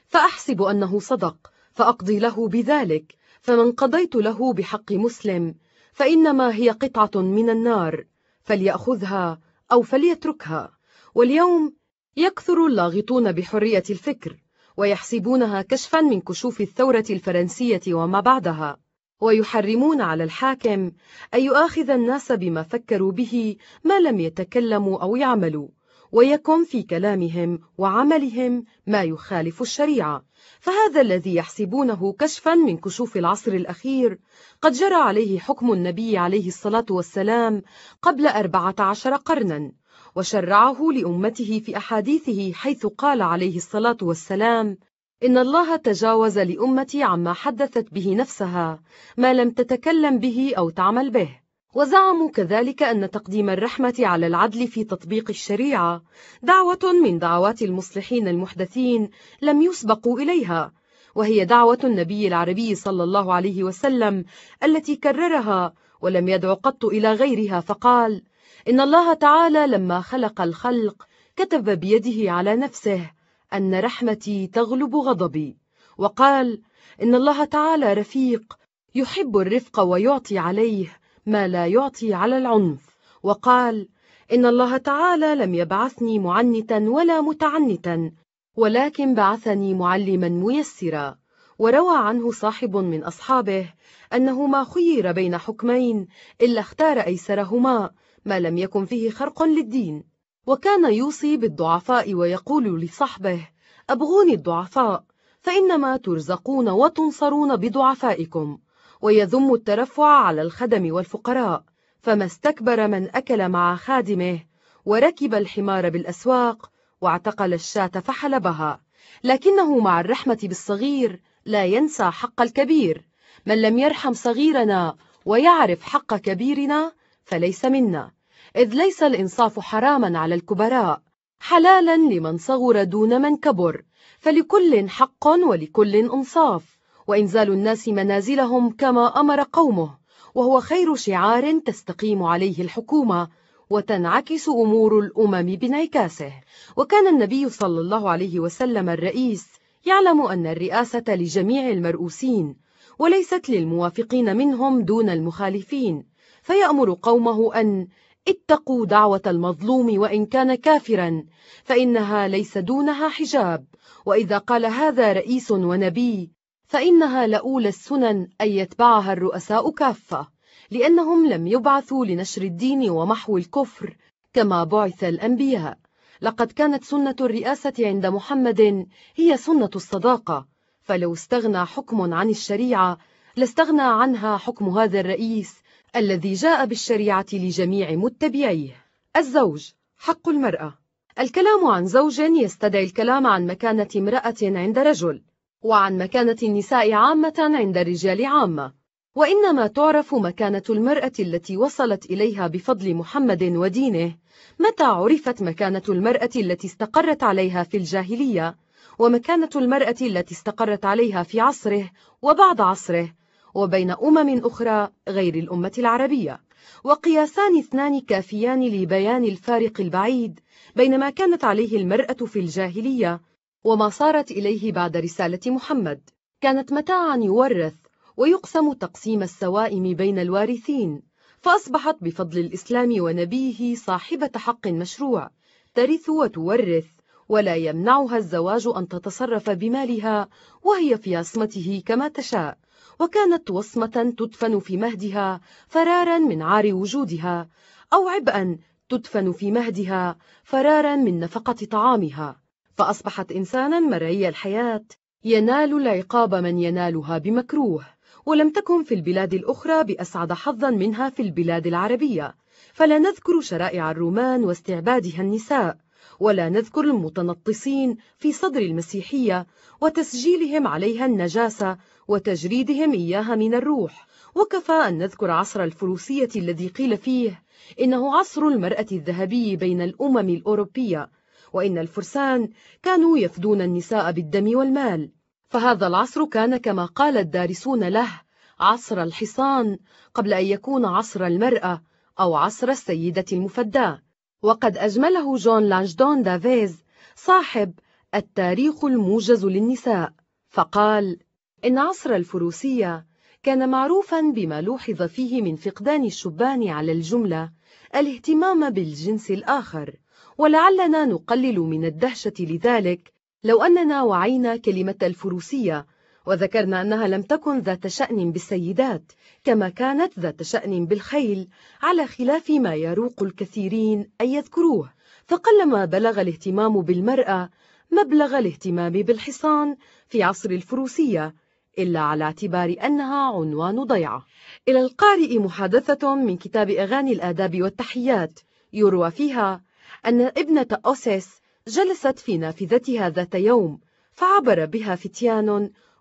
فأحسب أنه صدق فأقضي له بذلك فمن قضيت له بحق مسلم فإنما هي قطعة من النار فليأخذها أو فليتركها. واليوم يكثر اللاغطون بحرية الفكر ويحسبونها كشفا من كشوف الثورة الفرنسية وما بعدها. ويحرمون على الحاكم أن يؤاخذ الناس بما فكروا به ما لم يتكلموا أو يعملوا ويكن في كلامهم وعملهم ما يخالف الشريعة. فهذا الذي يحسبونه كشفا من كشوف العصر الأخير. قد جرى عليه حكم النبي عليه الصلاة والسلام قبل أربعة عشر قرنا وشرعه لأمته في أحاديثه حيث قال عليه الصلاة والسلام إن الله تجاوز لأمتي عما حدثت به نفسها ما لم تتكلم به أو تعمل به. وزعموا كذلك أن تقديم الرحمة على العدل في تطبيق الشريعة دعوة من دعوات المصلحين المحدثين لم يسبقوا إليها وهي دعوة النبي العربي صلى الله عليه وسلم التي كررها ولم يدع قط إلى غيرها فقال إن الله تعالى لما خلق الخلق كتب بيده على نفسه أن رحمتي تغلب غضبي. وقال إن الله تعالى رفيق يحب الرفق ويعطي عليه ما لا يعطي على العنف. وقال إن الله تعالى لم يبعثني معنتا ولا متعنتا ولكن بعثني معلما ميسرا. وروى عنه صاحب من أصحابه أنه ما خير بين حكمين إلا اختار أيسرهما ما لم يكن فيه خرق للدين. وكان يوصي بالضعفاء ويقول لصحبه أبغوني الضعفاء فإنما ترزقون وتنصرون بضعفائكم. ويذم الترفع على الخدم والفقراء فما استكبر من أكل مع خادمه وركب الحمار بالأسواق واعتقل الشاة فحلبها. لكنه مع الرحمة بالصغير لا ينسى حق الكبير. من لم يرحم صغيرنا ويعرف حق كبيرنا فليس منا. إذ ليس الإنصاف حراما على الكبراء حلالا لمن صغر دون من كبر فلكل حق ولكل إنصاف وإنزال الناس منازلهم كما أمر قومه وهو خير شعار تستقيم عليه الحكومة وتنعكس أمور الأمم بانعكاسه. وكان النبي صلى الله عليه وسلم الرئيس يعلم أن الرئاسة لجميع المرؤوسين وليست للموافقين منهم دون المخالفين فيأمر قومه أن اتقوا دعوة المظلوم وإن كان كافرا فإنها ليس دونها حجاب. وإذا قال هذا رئيس ونبي فإنها لأولى السنن أن يتبعها الرؤساء كافة لأنهم لم يبعثوا لنشر الدين ومحو الكفر كما بعث الأنبياء. لقد كانت سنة الرئاسة عند محمد هي سنة الصداقة. فلو استغنى حكم عن الشريعة لاستغنى عنها حكم هذا الرئيس الذي جاء بالشريعة لجميع متبعيه. الزوج حق المرأة. الكلام عن زوج يستدعي الكلام عن مكانة امرأة عند رجل وعن مكانة النساء عامة عند الرجال عامة. وإنما تعرف مكانة المرأة التي وصلت إليها بفضل محمد ودينه متى عرفت مكانة المرأة التي استقرت عليها في الجاهلية ومكانة المرأة التي استقرت عليها في عصره وبعد عصره. وبين أمم أخرى غير الأمة العربية. وقياسان اثنان كافيان لبيان الفارق البعيد بين ما كانت عليه المرأة في الجاهلية وما صارت إليه بعد رسالة محمد. كانت متاعا يورث ويقسم تقسيم السوائم بين الوارثين فأصبحت بفضل الإسلام ونبيه صاحبة حق مشروع ترث وتورث ولا يمنعها الزواج أن تتصرف بمالها وهي في عصمته كما تشاء. وكانت وصمة تدفن في مهدها فرارا من عار وجودها أو عبئا تدفن في مهدها فرارا من نفقة طعامها. فأصبحت إنسانا مرعي الحياة ينال العقاب من ينالها بمكروه ولم تكن في البلاد الأخرى بأسعد حظا منها في البلاد العربية. فلا نذكر شرائع الرومان واستعبادها النساء ولا نذكر المتنطصين في صدر المسيحية وتسجيلهم عليها النجاسة وتجريدهم إياها من الروح. وكفى أن نذكر عصر الفروسية الذي قيل فيه إنه عصر المرأة الذهبي بين الأمم الأوروبية وإن الفرسان كانوا يفدون النساء بالدم والمال. فهذا العصر كان كما قال الدارسون له عصر الحصان قبل أن يكون عصر المرأة أو عصر السيدة المفداة. وقد أجمله جون لانجدون دافيز صاحب التاريخ الموجز للنساء فقال إن عصر الفروسية كان معروفا بما لوحظ فيه من فقدان الشبان على الجملة الاهتمام بالجنس الآخر. ولعلنا نقلل من الدهشة لذلك لو أننا وعينا كلمة الفروسية وذكرنا أنها لم تكن ذات شأن بالسيدات كما كانت ذات شأن بالخيل على خلاف ما يروق الكثيرين أن يذكروه. فقلما بلغ الاهتمام بالمرأة مبلغ الاهتمام بالحصان في عصر الفروسية إلا على اعتبار أنها عنوان ضيعة. إلى القارئ محادثة من كتاب أغاني الآداب والتحيات. يروى فيها أن ابنة أوسيس جلست في نافذتها ذات يوم فعبر بها فتيان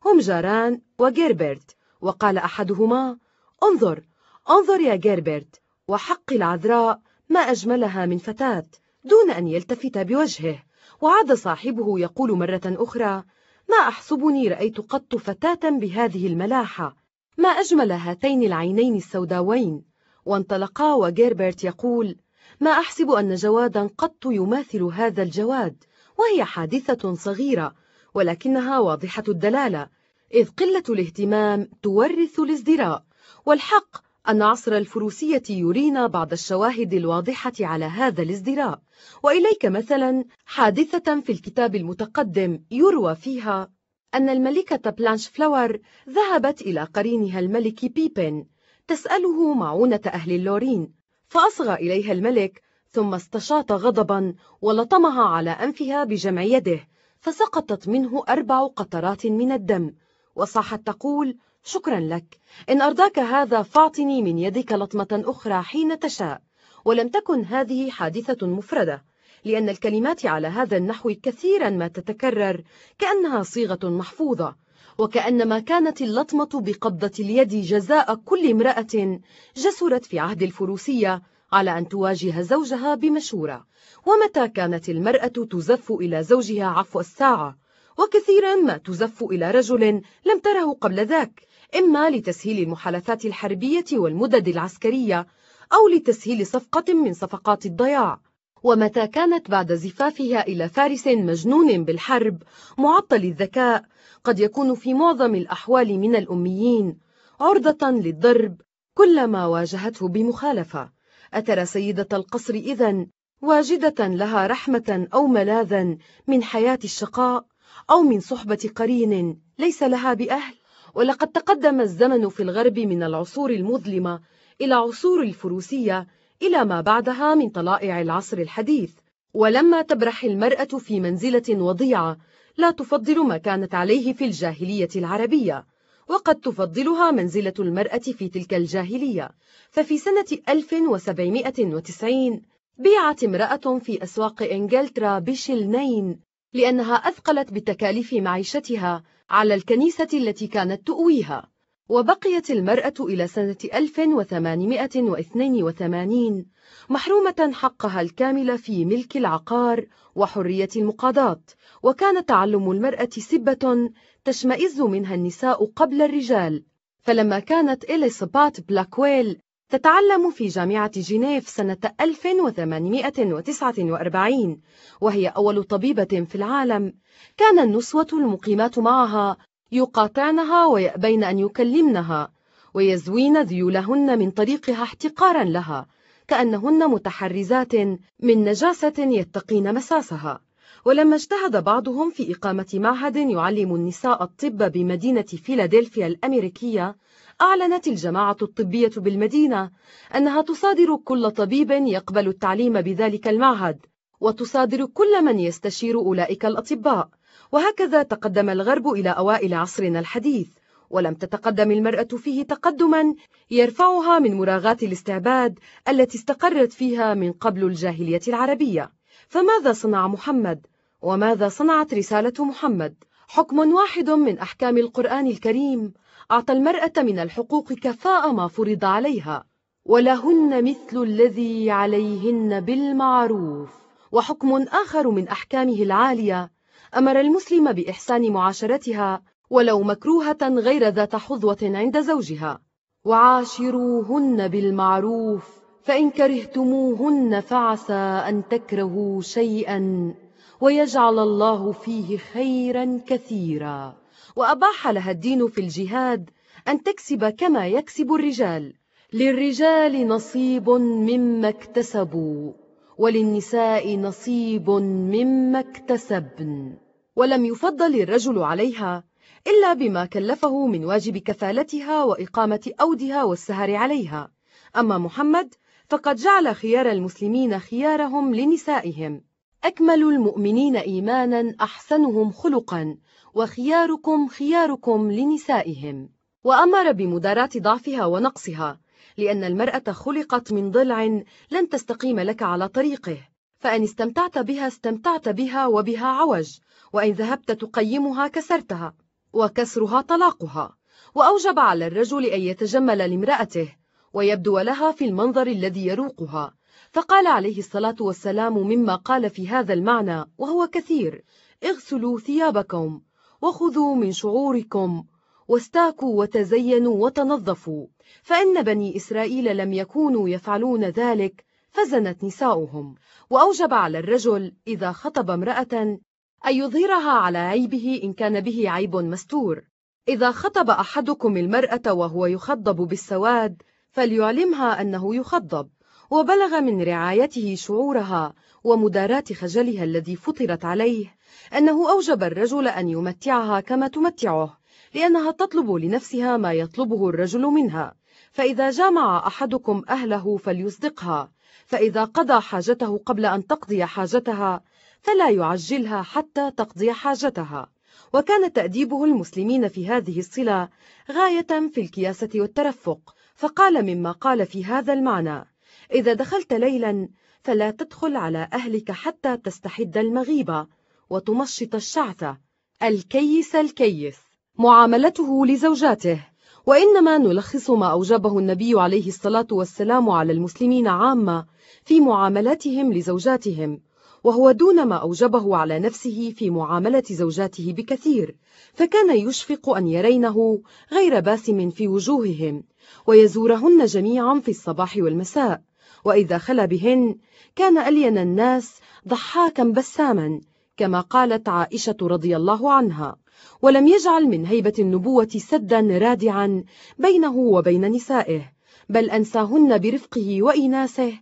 هم جاران وجيربرت وقال أحدهما انظر انظر يا جيربرت وحق العذراء ما أجملها من فتاة دون أن يلتفت بوجهه. وعاد صاحبه يقول مرة أخرى ما أحسبني رأيت قط فتاة بهذه الملاحة. ما أجمل هاتين العينين السوداوين؟ وانطلقا وجيربرت يقول ما أحسب أن جوادا قط يماثل هذا الجواد؟ وهي حادثة صغيرة ولكنها واضحة الدلالة. إذ قلة الاهتمام تورث الازدراء والحق أن عصر الفروسية يرينا بعض الشواهد الواضحة على هذا الازدراء. وإليك مثلا حادثة في الكتاب المتقدم يروى فيها أن الملكة بلانش فلاور ذهبت إلى قرينها الملك بيبن تسأله معونة أهل اللورين فأصغى إليها الملك ثم استشاط غضبا ولطمها على أنفها بجمع يده فسقطت منه أربع قطرات من الدم وصاحت تقول شكرا لك. إن أرضاك هذا فاعطني من يدك لطمة أخرى حين تشاء. ولم تكن هذه حادثة مفردة لأن الكلمات على هذا النحو كثيرا ما تتكرر كأنها صيغة محفوظة وكأنما كانت اللطمة بقبضة اليد جزاء كل امرأة جسرت في عهد الفروسية على أن تواجه زوجها بمشورة. ومتى كانت المرأة تزف إلى زوجها عفو الساعة؟ وكثيرا ما تزف إلى رجل لم تره قبل ذاك. إما لتسهيل المحالفات الحربية والمدد العسكرية أو لتسهيل صفقة من صفقات الضياع. ومتى كانت بعد زفافها إلى فارس مجنون بالحرب معطل الذكاء قد يكون في معظم الأحوال من الأميين. عرضة للضرب كلما واجهته بمخالفة. أترى سيدة القصر إذن واجدة لها رحمة أو ملاذا من حياة الشقاء أو من صحبة قرين ليس لها بأهل. ولقد تقدم الزمن في الغرب من العصور المظلمة إلى عصور الفروسية إلى ما بعدها من طلائع العصر الحديث. ولما تبرح المرأة في منزلة وضيعة لا تفضل ما كانت عليه في الجاهلية العربية وقد تفضلها منزلة المرأة في تلك الجاهلية. ففي سنة 1790 بيعت امرأة في أسواق إنجلترا بشلنين لأنها أثقلت بتكاليف معيشتها على الكنيسة التي كانت تؤويها وبقيت المرأة إلى سنة 1882 محرومة حقها الكامل في ملك العقار وحرية المقاضاة وكان تعلم المرأة سبة تشمئز منها النساء قبل الرجال. فلما كانت إليسابات بلاكويل تتعلم في جامعة جنيف سنة 1849 وهي أول طبيبة في العالم. كان النسوة المقيمات معها يقاطعنها ويأبين أن يكلمنها ويزوين ذيولهن من طريقها احتقارا لها كأنهن متحرزات من نجاسة يتقين مساسها. ولما اجتهد بعضهم في إقامة معهد يعلم النساء الطب بمدينة فيلادلفيا الأمريكية أعلنت الجماعة الطبية بالمدينة أنها تصادر كل طبيب يقبل التعليم بذلك المعهد وتصادر كل من يستشير أولئك الأطباء وهكذا تقدم الغرب إلى أوائل عصرنا الحديث ولم تتقدم المرأة فيه تقدما يرفعها من مراغاة الاستعباد التي استقرت فيها من قبل الجاهلية العربية فماذا صنع محمد؟ وماذا صنعت رسالة محمد؟ حكم واحد من أحكام القرآن الكريم أعطى المرأة من الحقوق كفاء ما فرض عليها ولهن مثل الذي عليهن بالمعروف. وحكم آخر من أحكامه العالية أمر المسلم بإحسان معاشرتها ولو مكروهة غير ذات حظوة عند زوجها. وعاشروهن بالمعروف فإن كرهتموهن فعسى أن تكرهوا شيئا ويجعل الله فيه خيرا كثيرا. وأباح لها الدين في الجهاد أن تكسب كما يكسب الرجال. للرجال نصيب مما اكتسبوا وللنساء نصيب مما اكتسبن. ولم يفضل الرجل عليها إلا بما كلفه من واجب كفالتها وإقامة أودها والسهر عليها. أما محمد فقد جعل خيار المسلمين خيارهم لنسائهم. أكمل المؤمنين إيمانا أحسنهم خلقا. وخياركم خياركم لنسائهم. وأمر بمداراة ضعفها ونقصها لأن المرأة خلقت من ضلع لن تستقيم لك على طريقه. فإن استمتعت بها استمتعت بها وبها عوج وإن ذهبت تقيمها كسرتها وكسرها طلاقها. وأوجب على الرجل أن يتجمل لامرأته ويبدو لها في المنظر الذي يروقها. فقال عليه الصلاة والسلام مما قال في هذا المعنى وهو كثير اغسلوا ثيابكم. وخذوا من شعوركم واستاكوا وتزينوا وتنظفوا فإن بني إسرائيل لم يكونوا يفعلون ذلك فزنت نساؤهم. وأوجب على الرجل إذا خطب امرأة أن يظهرها على عيبه إن كان به عيب مستور. إذا خطب أحدكم المرأة وهو يخضب بالسواد فليعلمها أنه يخضب. وبلغ من رعايته شعورها ومداراة خجلها الذي فطرت عليه أنه أوجب الرجل أن يمتعها كما تمتعه لأنها تطلب لنفسها ما يطلبه الرجل منها. فإذا جامع أحدكم أهله فليصدقها. فإذا قضى حاجته قبل أن تقضي حاجتها فلا يعجلها حتى تقضي حاجتها. وكان تأديبه المسلمين في هذه الصلة غاية في الكياسة والترفق فقال مما قال في هذا المعنى إذا دخلت ليلا فلا تدخل على أهلك حتى تستحد المغيبة وتمشط الشعثة الكيس الكيس. معاملته لزوجاته. وإنما نلخص ما أوجبه النبي عليه الصلاة والسلام على المسلمين عامة في معاملتهم لزوجاتهم. وهو دون ما أوجبه على نفسه في معاملة زوجاته بكثير. فكان يشفق أن يرينه غير باسم في وجوههم ويزورهن جميعا في الصباح والمساء. وإذا خلا بهن كان ألين الناس ضحاكا بساما كما قالت عائشة رضي الله عنها. ولم يجعل من هيبة النبوة سدا رادعا بينه وبين نسائه بل أنساهن برفقه وإناسه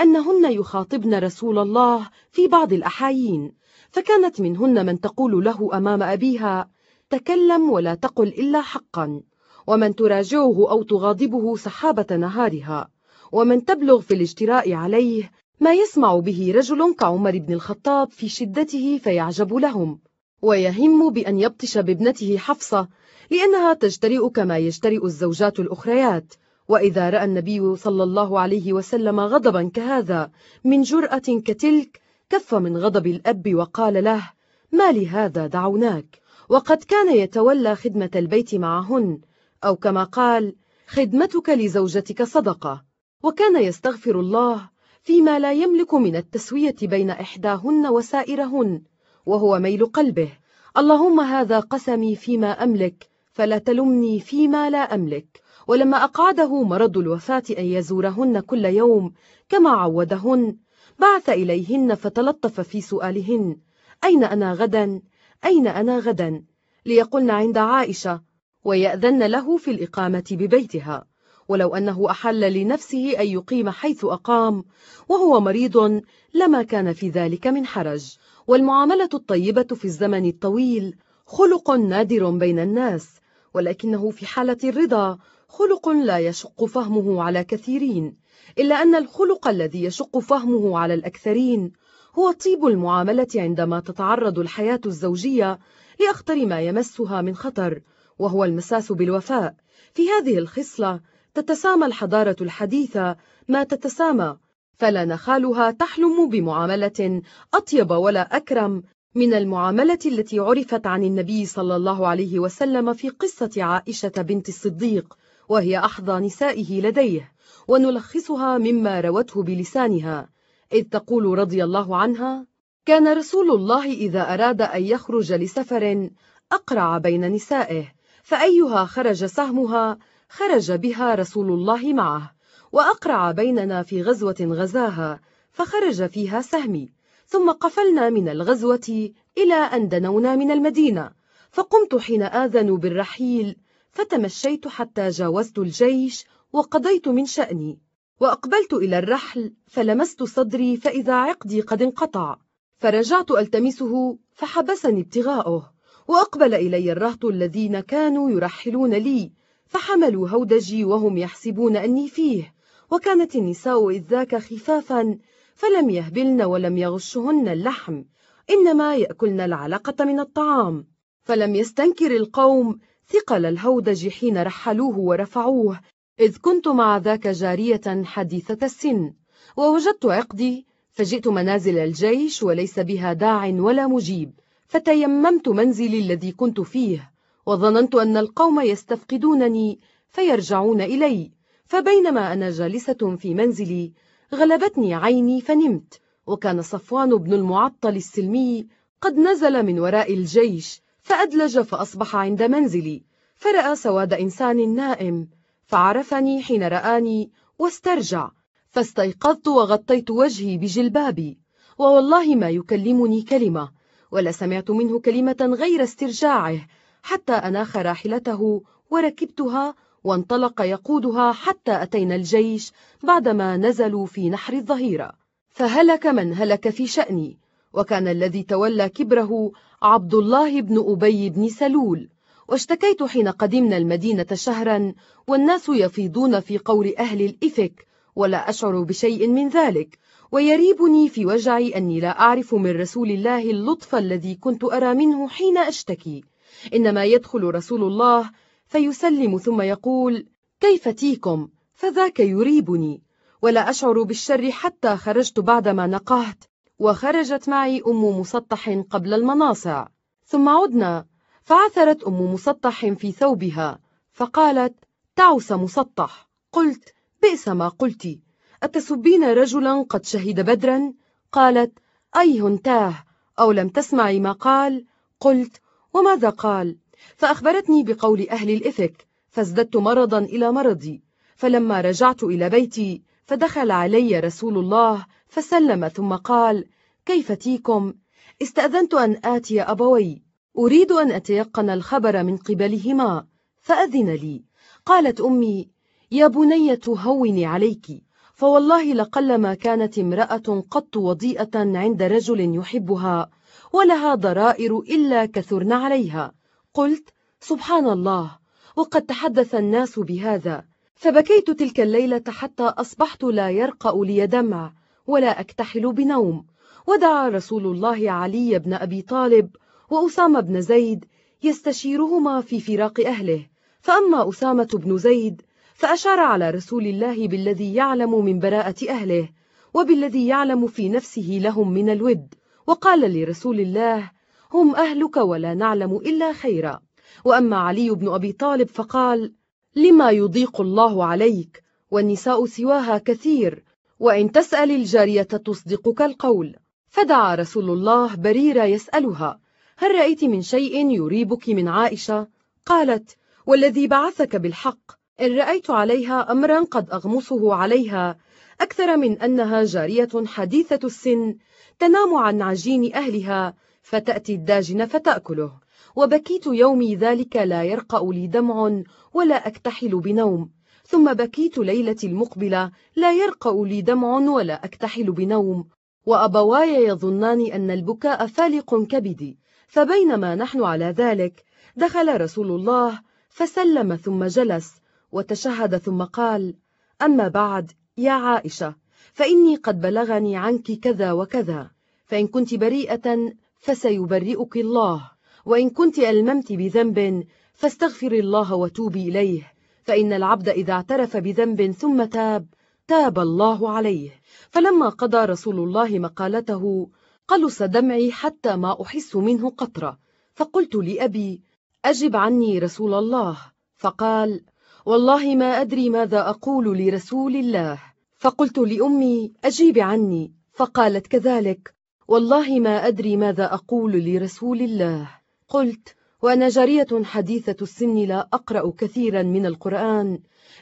أنهن يخاطبن رسول الله في بعض الأحايين. فكانت منهن من تقول له أمام أبيها تكلم ولا تقل إلا حقا ومن تراجعه أو تغاضبه سحابة نهارها. ومن تبلغ في الاجتراء عليه ما يسمع به رجل كعمر بن الخطاب في شدته فيعجب لهم ويهم بأن يبطش بابنته حفصة لأنها تجترئ كما يجترئ الزوجات الأخريات. وإذا رأى النبي صلى الله عليه وسلم غضبا كهذا من جرأة كتلك كف من غضب الأب وقال له ما لهذا دعوناك؟ وقد كان يتولى خدمة البيت معهن أو كما قال خدمتك لزوجتك صدقة. وكان يستغفر الله فيما لا يملك من التسوية بين إحداهن وسائرهن وهو ميل قلبه اللهم هذا قسمي فيما أملك فلا تلمني فيما لا أملك ولما أقعده مرض الوفاة أن يزورهن كل يوم كما عودهن بعث إليهن فتلطف في سؤالهن أين أنا غدا؟ أين أنا غدا؟ ليقلن عند عائشة ويأذن له في الإقامة ببيتها ولو أنه أحل لنفسه أن يقيم حيث أقام وهو مريض لما كان في ذلك من حرج. والمعاملة الطيبة في الزمن الطويل خلق نادر بين الناس ولكنه في حالة الرضا خلق لا يشق فهمه على كثيرين إلا أن الخلق الذي يشق فهمه على الأكثرين هو طيب المعاملة عندما تتعرض الحياة الزوجية لأخطر ما يمسها من خطر وهو المساس بالوفاء. في هذه الخصلة تتسامى الحضارة الحديثة ما تتسامى فلا نخالها تحلم بمعاملة أطيب ولا أكرم من المعاملة التي عرفت عن النبي صلى الله عليه وسلم في قصة عائشة بنت الصديق وهي أحظى نسائه لديه ونلخصها مما روته بلسانها. إذ تقول رضي الله عنها كان رسول الله إذا أراد أن يخرج لسفر أقرع بين نسائه فأيها خرج سهمها خرج بها رسول الله معه وأقرع بيننا في غزوة غزاها فخرج فيها سهمي ثم قفلنا من الغزوة إلى أن دنونا من المدينة فقمت حين آذنوا بالرحيل فتمشيت حتى جاوزت الجيش وقضيت من شأني وأقبلت إلى الرحل فلمست صدري فإذا عقدي قد انقطع فرجعت ألتمسه فحبسني ابتغاؤه وأقبل إلي الرهط الذين كانوا يرحلون لي فحملوا هودجي وهم يحسبون أني فيه. وكانت النساء إذ ذاك خفافا فلم يهبلن ولم يغشهن اللحم إنما يأكلن العلقة من الطعام. فلم يستنكر القوم ثقل الهودج حين رحلوه ورفعوه إذ كنت مع ذاك جارية حديثة السن. ووجدت عقدي فجئت منازل الجيش وليس بها داع ولا مجيب فتيممت منزلي الذي كنت فيه. وظننت أن القوم يستفقدونني فيرجعون إلي. فبينما أنا جالسة في منزلي غلبتني عيني فنمت. وكان صفوان بن المعطل السلمي قد نزل من وراء الجيش فأدلج فأصبح عند منزلي. فرأى سواد إنسان نائم فعرفني حين رآني واسترجع. فاستيقظت وغطيت وجهي بجلبابي. ووالله ما يكلمني كلمة ولا سمعت منه كلمة غير استرجاعه. حتى أناخ راحلته وركبتها وانطلق يقودها حتى أتينا الجيش بعدما نزلوا في نحر الظهيرة. فهلك من هلك في شأني وكان الذي تولى كبره عبد الله بن أبي بن سلول. واشتكيت حين قدمنا المدينة شهرا والناس يفيضون في قول أهل الإفك ولا أشعر بشيء من ذلك. ويريبني في وجعي أني لا أعرف من رسول الله اللطف الذي كنت أرى منه حين أشتكي. إنما يدخل رسول الله فيسلم ثم يقول كيف تيكم؟ فذاك يريبني ولا أشعر بالشر حتى خرجت بعدما نقهت وخرجت معي أم مسطح قبل المناصع. ثم عدنا فعثرت أم مسطح في ثوبها فقالت تعس مسطح. قلت بئس ما قلت أتسبين رجلا قد شهد بدرا؟ قالت أيه تاه أو لم تسمعي ما قال؟ قلت وماذا قال؟ فأخبرتني بقول أهل الإفك فازددت مرضا إلى مرضي فلما رجعت إلى بيتي فدخل علي رسول الله فسلم ثم قال كيف تيكم استأذنت أن آتي أبوي أريد أن أتيقن الخبر من قبلهما فأذن لي. قالت أمي يا بنية هوني عليك فوالله لقلما كانت امرأة قط وضيئة عند رجل يحبها ولها ضرائر إلا كثرن عليها. قلت سبحان الله وقد تحدث الناس بهذا. فبكيت تلك الليلة حتى أصبحت لا يرقأ لي دمع ولا أكتحل بنوم. ودعا رسول الله علي بن أبي طالب وأسامة بن زيد يستشيرهما في فراق أهله. فأما أسامة بن زيد فأشار على رسول الله بالذي يعلم من براءة أهله وبالذي يعلم في نفسه لهم من الود. وقال لرسول الله هم أهلك ولا نعلم إلا خيرا وأما علي بن أبي طالب فقال لما يضيق الله عليك والنساء سواها كثير وإن تسأل الجارية تصدقك القول فدعا رسول الله بريرة يسألها هل رأيت من شيء يريبك من عائشة؟ قالت والذي بعثك بالحق إن رأيت عليها أمرا قد أغمصه عليها أكثر من أنها جارية حديثة السن تنام عن عجين أهلها فتأتي الداجن فتأكله. وبكيت يومي ذلك لا يرقأ لي دمع ولا أكتحل بنوم. ثم بكيت ليلتي المقبلة لا يرقأ لي دمع ولا أكتحل بنوم. وأبواي يظنان أن البكاء فالق كبدي. فبينما نحن على ذلك دخل رسول الله فسلم ثم جلس وتشهد ثم قال أما بعد يا عائشة فإني قد بلغني عنك كذا وكذا. فإن كنت بريئة فسيبرئك الله. وإن كنت ألممت بذنب فاستغفر الله وتوبي إليه. فإن العبد إذا اعترف بذنب ثم تاب تاب الله عليه. فلما قضى رسول الله مقالته قلص دمعي حتى ما أحس منه قطرة. فقلت لأبي أجب عني رسول الله. فقال والله ما أدري ماذا أقول لرسول الله. فقلت لأمي أجيب عني؟ فقالت كذلك والله ما أدري ماذا أقول لرسول الله. قلت وأنا جارية حديثة السن لا أقرأ كثيرا من القرآن.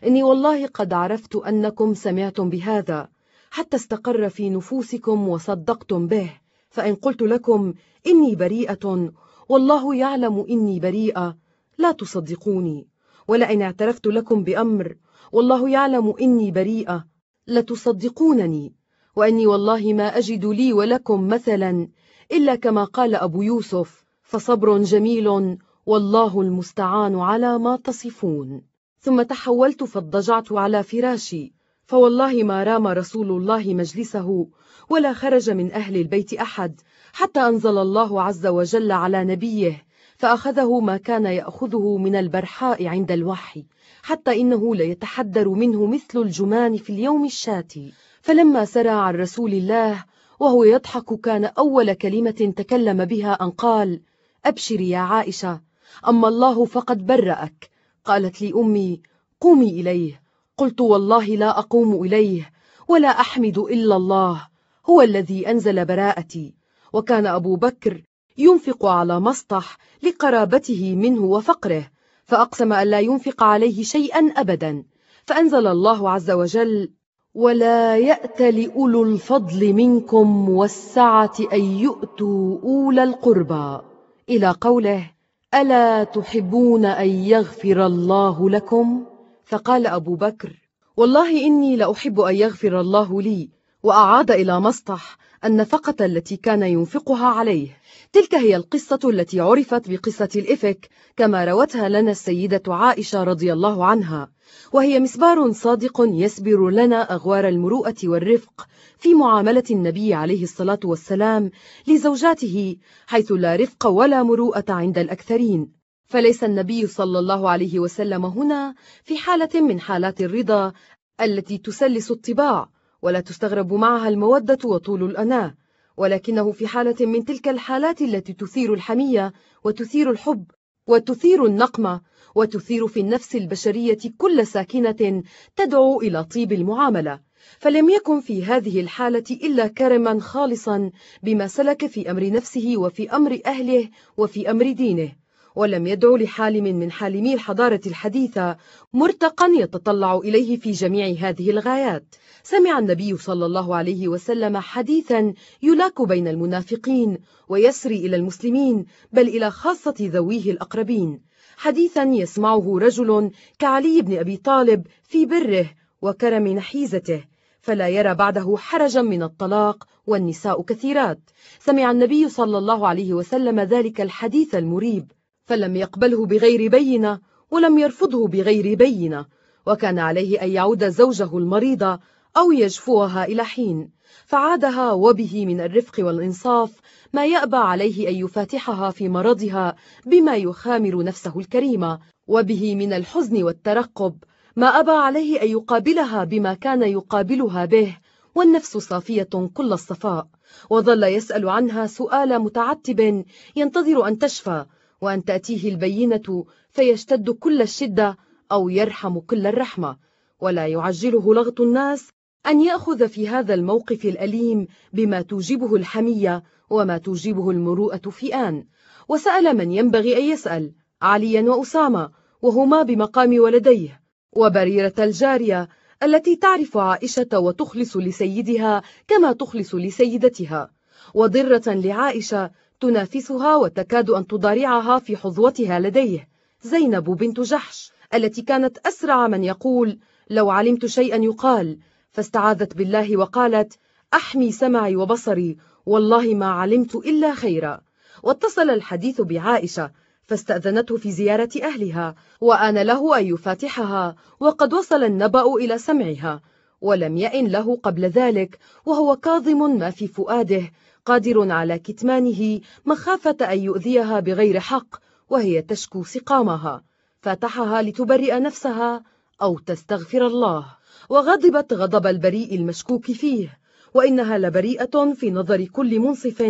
إني والله قد عرفت أنكم سمعتم بهذا حتى استقر في نفوسكم وصدقتم به. فإن قلت لكم إني بريئة والله يعلم إني بريئة لا تصدقوني. ولئن اعترفت لكم بأمر والله يعلم إني بريئة. لتصدقونني. وأني والله ما أجد لي ولكم مثلا إلا كما قال أبو يوسف فصبر جميل والله المستعان على ما تصفون. ثم تحولت فاضطجعت على فراشي فوالله ما رام رسول الله مجلسه ولا خرج من أهل البيت أحد حتى أنزل الله عز وجل على نبيه فأخذه ما كان يأخذه من البرحاء عند الوحي. حتى إنه ليتحدر منه مثل الجمان في اليوم الشاتي فلما سرى عن رسول الله وهو يضحك كان أول كلمة تكلم بها أن قال أبشري يا عائشة أما الله فقد برأك. قالت لي أمي قومي إليه. قلت والله لا أقوم إليه ولا أحمد إلا الله هو الذي أنزل براءتي. وكان أبو بكر ينفق على مسطح لقرابته منه وفقره. فأقسم أن لا ينفق عليه شيئا أبدا. فأنزل الله عز وجل ولا يأت لأولو الفضل منكم والسعة أن يؤتوا أولى القربى. إلى قوله ألا تحبون أن يغفر الله لكم؟ فقال أبو بكر والله إني لأحب أن يغفر الله لي وأعاد إلى مسطح النفقة التي كان ينفقها عليه. تلك هي القصة التي عرفت بقصة الإفك كما روتها لنا السيدة عائشة رضي الله عنها. وهي مسبار صادق يسبر لنا أغوار المروءة والرفق في معاملة النبي عليه الصلاة والسلام لزوجاته حيث لا رفق ولا مروءة عند الأكثرين. فليس النبي صلى الله عليه وسلم هنا في حالة من حالات الرضا التي تسلس الطباع ولا تستغرب معها المودة وطول الأناة. ولكنه في حالة من تلك الحالات التي تثير الحمية وتثير الحب وتثير النقمة وتثير في النفس البشرية كل ساكنة تدعو إلى طيب المعاملة. فلم يكن في هذه الحالة إلا كرما خالصا بما سلك في أمر نفسه وفي أمر أهله وفي أمر دينه. ولم يدعو لحالم من حالمي الحضارة الحديثة مرتقا يتطلع إليه في جميع هذه الغايات. سمع النبي صلى الله عليه وسلم حديثا يلاك بين المنافقين ويسري إلى المسلمين بل إلى خاصة ذويه الأقربين. حديثا يسمعه رجل كعلي بن أبي طالب في بره وكرم نحيزته فلا يرى بعده حرجا من الطلاق والنساء كثيرات. سمع النبي صلى الله عليه وسلم ذلك الحديث المريب فلم يقبله بغير بينة ولم يرفضه بغير بينة وكان عليه أن يعود زوجه المريضة أو يجفوها إلى حين فعادها وبه من الرفق والإنصاف ما يأبى عليه أن يفاتحها في مرضها بما يخامر نفسه الكريمة وبه من الحزن والترقب ما أبى عليه أن يقابلها بما كان يقابلها به والنفس صافية كل الصفاء وظل يسأل عنها سؤال متعتب ينتظر أن تشفى وأن تأتيه البينة فيشتد كل الشدة أو يرحم كل الرحمة ولا يعجله لغط الناس أن يأخذ في هذا الموقف الأليم بما توجبه الحمية وما توجبه المروءة في آن وسأل من ينبغي أن يسأل عليا وأسامة وهما بمقام ولديه وبريرة الجارية التي تعرف عائشة وتخلص لسيدها كما تخلص لسيدتها. وضرة لعائشة تنافسها وتكاد أن تضارعها في حظوتها لديه زينب بنت جحش التي كانت أسرع من يقول لو علمت شيئا يقال فاستعاذت بالله وقالت أحمي سمعي وبصري والله ما علمت إلا خيرا. واتصل الحديث بعائشة فاستأذنته في زيارة أهلها وآن له أن يفاتحها وقد وصل النبأ إلى سمعها ولم يئن له قبل ذلك وهو كاظم ما في فؤاده قادر على كتمانه مخافة أن يؤذيها بغير حق وهي تشكو سقامها. فاتحها لتبرئ نفسها أو تستغفر الله. وغضبت غضب البريء المشكوك فيه وإنها لبريئة في نظر كل منصف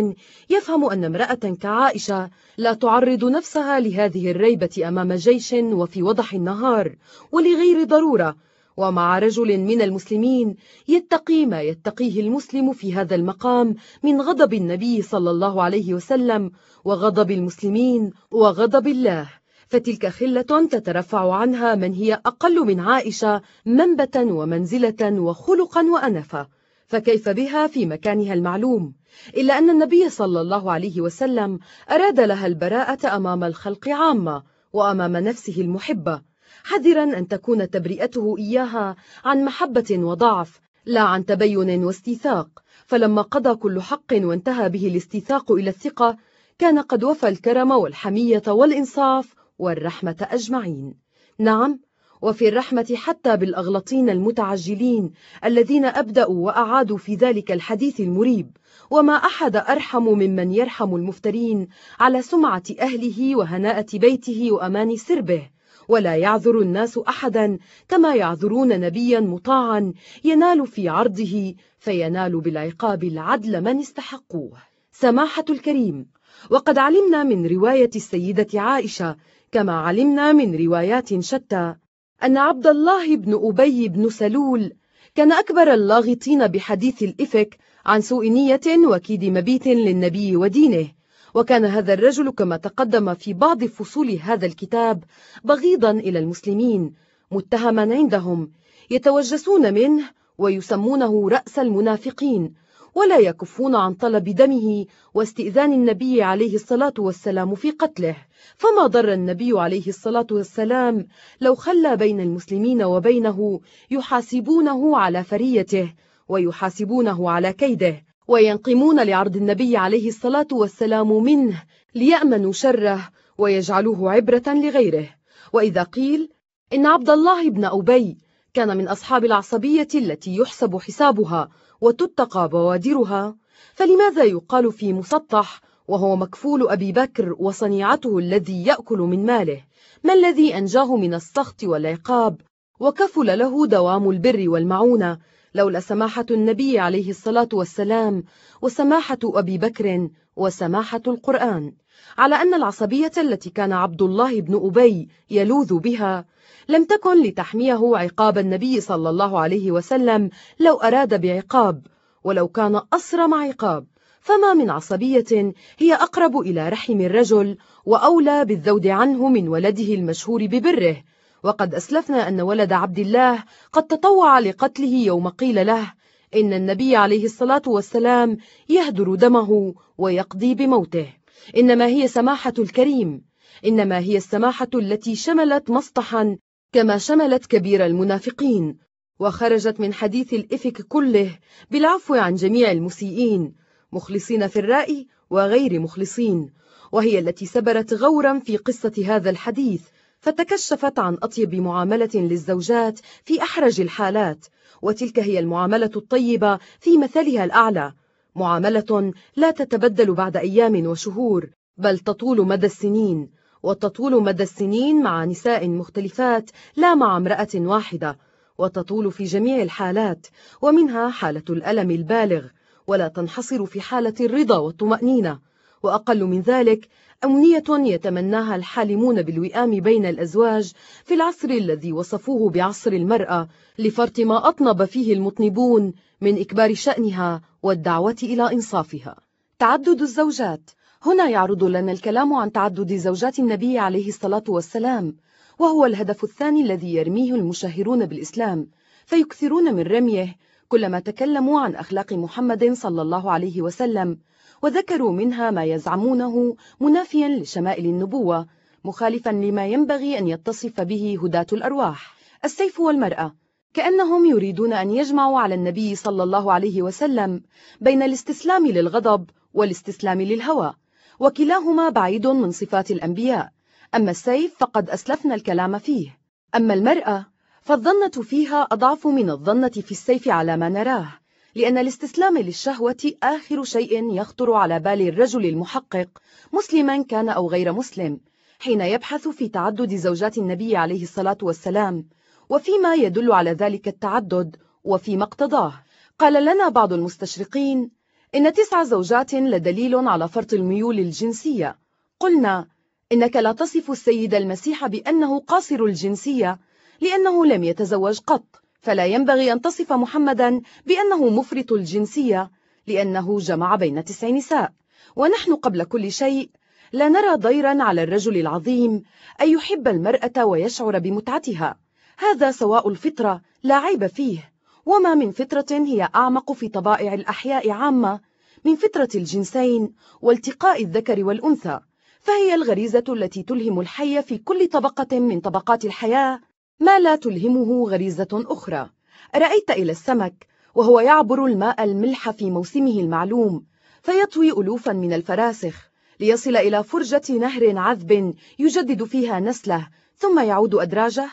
يفهم أن امرأة كعائشة لا تعرض نفسها لهذه الريبة أمام جيش وفي وضح النهار ولغير ضرورة ومع رجل من المسلمين يتقي ما يتقيه المسلم في هذا المقام من غضب النبي صلى الله عليه وسلم وغضب المسلمين وغضب الله. فتلك خلة تترفع عنها من هي أقل من عائشة منبتا ومنزلة وخلقا وأنفا. فكيف بها في مكانها المعلوم؟ إلا أن النبي صلى الله عليه وسلم أراد لها البراءة أمام الخلق عامة وأمام نفسه المحبة حذرا أن تكون تبرئته إياها عن محبة وضعف لا عن تبين واستيثاق. فلما قضى كل حق وانتهى به الاستيثاق إلى الثقة كان قد وفى الكرم والحمية والإنصاف والرحمة أجمعين. نعم وفي الرحمة حتى بالأغلطين المتعجلين الذين أبدأوا وأعادوا في ذلك الحديث المريب. وما أحد أرحم ممن يرحم المفترين على سمعة أهله وهناءة بيته وأمان سربه. ولا يعذر الناس أحدا كما يعذرون نبيا مطاعا ينال في عرضه فينال بالعقاب العدل من استحقوه. سماحة الكريم وقد علمنا من رواية السيدة عائشة كما علمنا من روايات شتى أن عبد الله بن أبي بن سلول كان أكبر اللاغطين بحديث الإفك عن سوء نية وكيد مبيت للنبي ودينه وكان هذا الرجل كما تقدم في بعض فصول هذا الكتاب بغيضا إلى المسلمين متهما عندهم يتوجسون منه ويسمونه رأس المنافقين ولا يكفون عن طلب دمه واستئذان النبي عليه الصلاة والسلام في قتله. فما ضر النبي عليه الصلاة والسلام لو خلى بين المسلمين وبينه يحاسبونه على فريته ويحاسبونه على كيده وينقمون لعرض النبي عليه الصلاة والسلام منه ليأمنوا شره ويجعلوه عبرة لغيره. وإذا قيل إن عبد الله بن أبي كان من أصحاب العصبية التي يحسب حسابها وتتقى بوادرها فلماذا يقال في مسطح وهو مكفول أبي بكر وصنيعته الذي يأكل من ماله. ما الذي أنجاه من السخط والعقاب؟ وكفل له دوام البر والمعونة. لولا سماحة النبي عليه الصلاة والسلام وسماحة أبي بكر وسماحة القرآن. على أن العصبية التي كان عبد الله بن أبي يلوذ بها لم تكن لتحميه عقاب النبي صلى الله عليه وسلم لو أراد بعقاب ولو كان أصرم عقاب. فما من عصبية هي أقرب إلى رحم الرجل وأولى بالذود عنه من ولده المشهور ببره. وقد أسلفنا أن ولد عبد الله قد تطوع لقتله يوم قيل له إن النبي عليه الصلاة والسلام يهدر دمه ويقضي بموته. إنما هي سماحة الكريم. إنما هي السماحة التي شملت مسطحا كما شملت كبير المنافقين. وخرجت من حديث الإفك كله بالعفو عن جميع المسيئين. مخلصين في الرأي وغير مخلصين وهي التي سبرت غورا في قصة هذا الحديث فتكشفت عن أطيب معاملة للزوجات في أحرج الحالات وتلك هي المعاملة الطيبة في مثلها الأعلى معاملة لا تتبدل بعد أيام وشهور بل تطول مدى السنين وتطول مدى السنين مع نساء مختلفات لا مع امرأة واحدة وتطول في جميع الحالات ومنها حالة الألم البالغ ولا تنحصر في حالة الرضا والطمأنينة. وأقل من ذلك أمنية يتمناها الحالمون بالوئام بين الأزواج في العصر الذي وصفوه بعصر المرأة لفرط ما أطنب فيه المطنبون من إكبار شأنها والدعوة إلى إنصافها. تعدد الزوجات. هنا يعرض لنا الكلام عن تعدد زوجات النبي عليه الصلاة والسلام وهو الهدف الثاني الذي يرميه المشهرون بالإسلام. فيكثرون من رميه كلما تكلموا عن أخلاق محمد صلى الله عليه وسلم وذكروا منها ما يزعمونه منافيا لشمائل النبوة مخالفا لما ينبغي أن يتصف به هداة الأرواح. السيف والمرأة. كأنهم يريدون أن يجمعوا على النبي صلى الله عليه وسلم بين الاستسلام للغضب والاستسلام للهوى وكلاهما بعيد من صفات الأنبياء. أما السيف فقد أسلفنا الكلام فيه. أما المرأة فالظنة فيها أضعف من الظنة في السيف على ما نراه لأن الاستسلام للشهوة آخر شيء يخطر على بال الرجل المحقق مسلما كان أو غير مسلم حين يبحث في تعدد زوجات النبي عليه الصلاة والسلام وفيما يدل على ذلك التعدد وفيما اقتضاه. قال لنا بعض المستشرقين إن تسع زوجات لدليل على فرط الميول الجنسية. قلنا إنك لا تصف السيد المسيح بأنه قاصر الجنسية لأنه لم يتزوج قط. فلا ينبغي أن تصف محمدا بأنه مفرط الجنسية لأنه جمع بين تسع نساء. ونحن قبل كل شيء لا نرى ضيرا على الرجل العظيم أن يحب المرأة ويشعر بمتعتها. هذا سواء الفطرة لا عيب فيه. وما من فطرة هي أعمق في طبائع الأحياء عامة من فطرة الجنسين والتقاء الذكر والأنثى. فهي الغريزة التي تلهم الحي في كل طبقة من طبقات الحياة ما لا تلهمه غريزة أخرى. رأيت إلى السمك وهو يعبر الماء الملح في موسمه المعلوم فيطوي ألوفا من الفراسخ ليصل إلى فرجة نهر عذب يجدد فيها نسله ثم يعود أدراجه.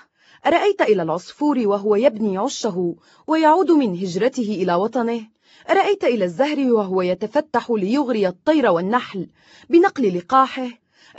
أرأيت إلى العصفور وهو يبني عشه ويعود من هجرته إلى وطنه. أرأيت إلى الزهر وهو يتفتح ليغري الطير والنحل بنقل لقاحه.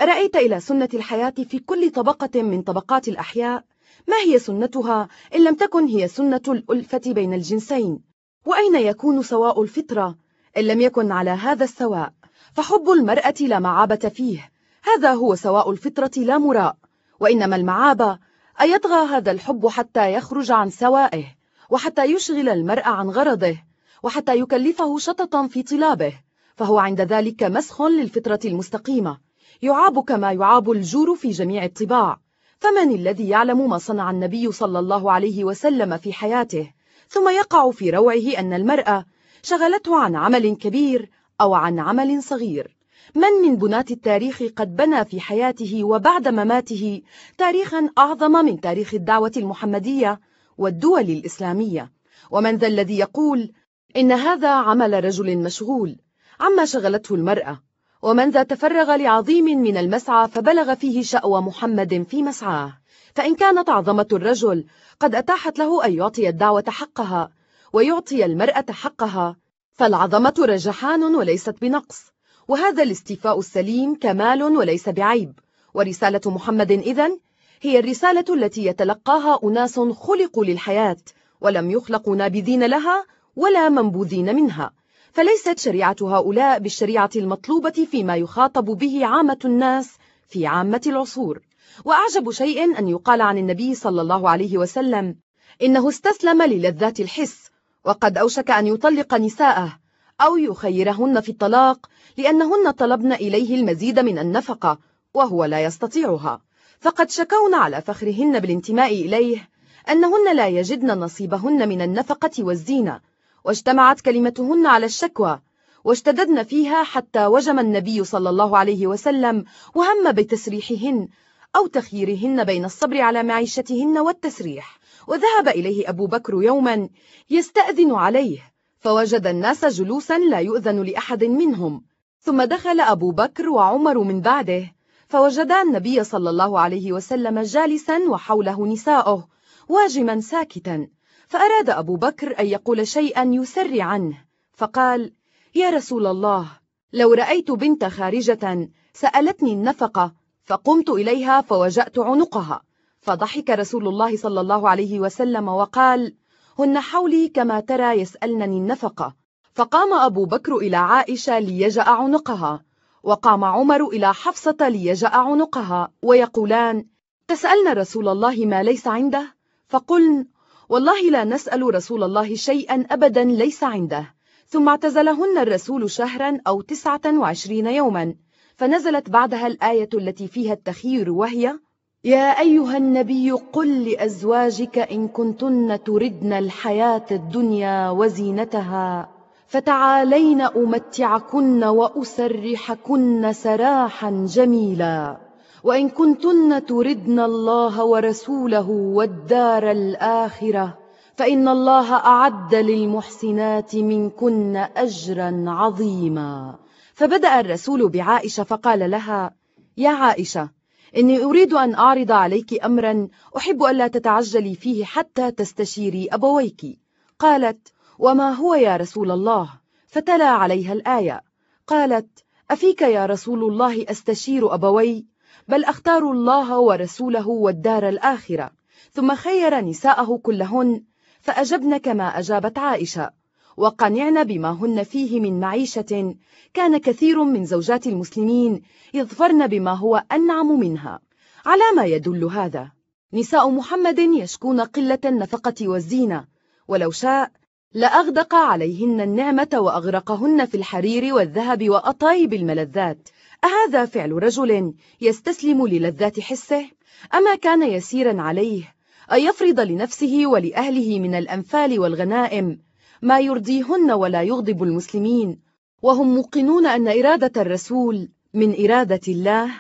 أرأيت إلى سنة الحياة في كل طبقة من طبقات الأحياء. ما هي سنتها إن لم تكن هي سنة الألفة بين الجنسين؟ وأين يكون سواء الفطرة؟ إن لم يكن على هذا السواء فحب المرأة لا معابة فيه. هذا هو سواء الفطرة لا مراء. وإنما المعابة أيطغى هذا الحب حتى يخرج عن سوائه وحتى يشغل المرء عن غرضه وحتى يكلفه شططا في طلابه. فهو عند ذلك مسخ للفطرة المستقيمة. يعاب كما يعاب الجور في جميع الطباع. فمن الذي يعلم ما صنع النبي صلى الله عليه وسلم في حياته؟ ثم يقع في روعه أن المرأة شغلته عن عمل كبير أو عن عمل صغير. من من بناة التاريخ قد بنى في حياته وبعد مماته تاريخا أعظم من تاريخ الدعوة المحمدية والدول الإسلامية. ومن ذا الذي يقول إن هذا عمل رجل مشغول عما شغلته المرأة؟ ومن ذا تفرغ لعظيم من المسعى فبلغ فيه شأوى محمد في مسعاه. فإن كانت عظمة الرجل قد أتاحت له أن يعطي الدعوة حقها ويعطي المرأة حقها. فالعظمة رجحان وليست بنقص. وهذا الاستيفاء السليم كمال وليس بعيب. ورسالة محمد إذن هي الرسالة التي يتلقاها أناس خلقوا للحياة ولم يخلقوا نابذين لها ولا منبوذين منها. فليست شريعة هؤلاء بالشريعة المطلوبة فيما يخاطب به عامة الناس في عامة العصور. وأعجب شيء أن يقال عن النبي صلى الله عليه وسلم إنه استسلم للذات الحس وقد أوشك أن يطلق نساءه أو يخيرهن في الطلاق لأنهن طلبن إليه المزيد من النفقة وهو لا يستطيعها. فقد شكون على فخرهن بالانتماء إليه أنهن لا يجدن نصيبهن من النفقة والزينة واجتمعت كلمتهن على الشكوى واشتددن فيها حتى وجم النبي صلى الله عليه وسلم وهم بتسريحهن أو تخييرهن بين الصبر على معيشتهن والتسريح. وذهب إليه أبو بكر يوما يستأذن عليه فوجد الناس جلوسا لا يؤذن لأحد منهم. ثم دخل أبو بكر وعمر من بعده فوجدا النبي صلى الله عليه وسلم جالسا وحوله نساؤه واجما ساكتا. فأراد أبو بكر أن يقول شيئا يسر عنه فقال يا رسول الله لو رأيت بنت خارجة سألتني النفقة فقمت إليها فوجأت عنقها فضحك رسول الله صلى الله عليه وسلم وقال هن حولي كما ترى يسألنني النفقة. فقام أبو بكر إلى عائشة ليجأ عنقها وقام عمر إلى حفصة ليجأ عنقها ويقولان تسألن رسول الله ما ليس عنده؟ فقلن والله لا نسأل رسول الله شيئا أبدا ليس عنده. ثم اعتزلهن الرسول شهرا أو تسعة وعشرين يوما. فنزلت بعدها الآية التي فيها التخير وهي يا أيها النبي قل لأزواجك إن كنتن تردن الحياة الدنيا وزينتها فتعالين أمتعكن وأسرحكن سراحا جميلا. وإن كنتن تردن الله ورسوله والدار الآخرة فإن الله أعد للمحسنات منكن أجرا عظيما. فبدأ الرسول بعائشة فقال لها يا عائشة إني أريد أن أعرض عليك أمرا أحب ألا تتعجلي فيه حتى تستشيري أبويك. قالت وما هو يا رسول الله؟ فتلا عليها الآية. قالت أفيك يا رسول الله أستشير أبوي؟ بل أختار الله ورسوله والدار الآخرة. ثم خير نساءه كلهن فأجبن كما أجابت عائشة. وقنعن بما هن فيه من معيشة. كان كثير من زوجات المسلمين يظفرن بما هو أنعم منها. على ما يدل هذا. نساء محمد يشكون قلة النفقة والزينة. ولو شاء لأغدق عليهن النعمة وأغرقهن في الحرير والذهب وأطايب الملذات. أهذا فعل رجل يستسلم للذات حسه؟ أما كان يسيرا عليه أن يفرض لنفسه ولأهله من الأنفال والغنائم ما يرضيهن ولا يغضب المسلمين وهم موقنون أن إرادة الرسول من إرادة الله؟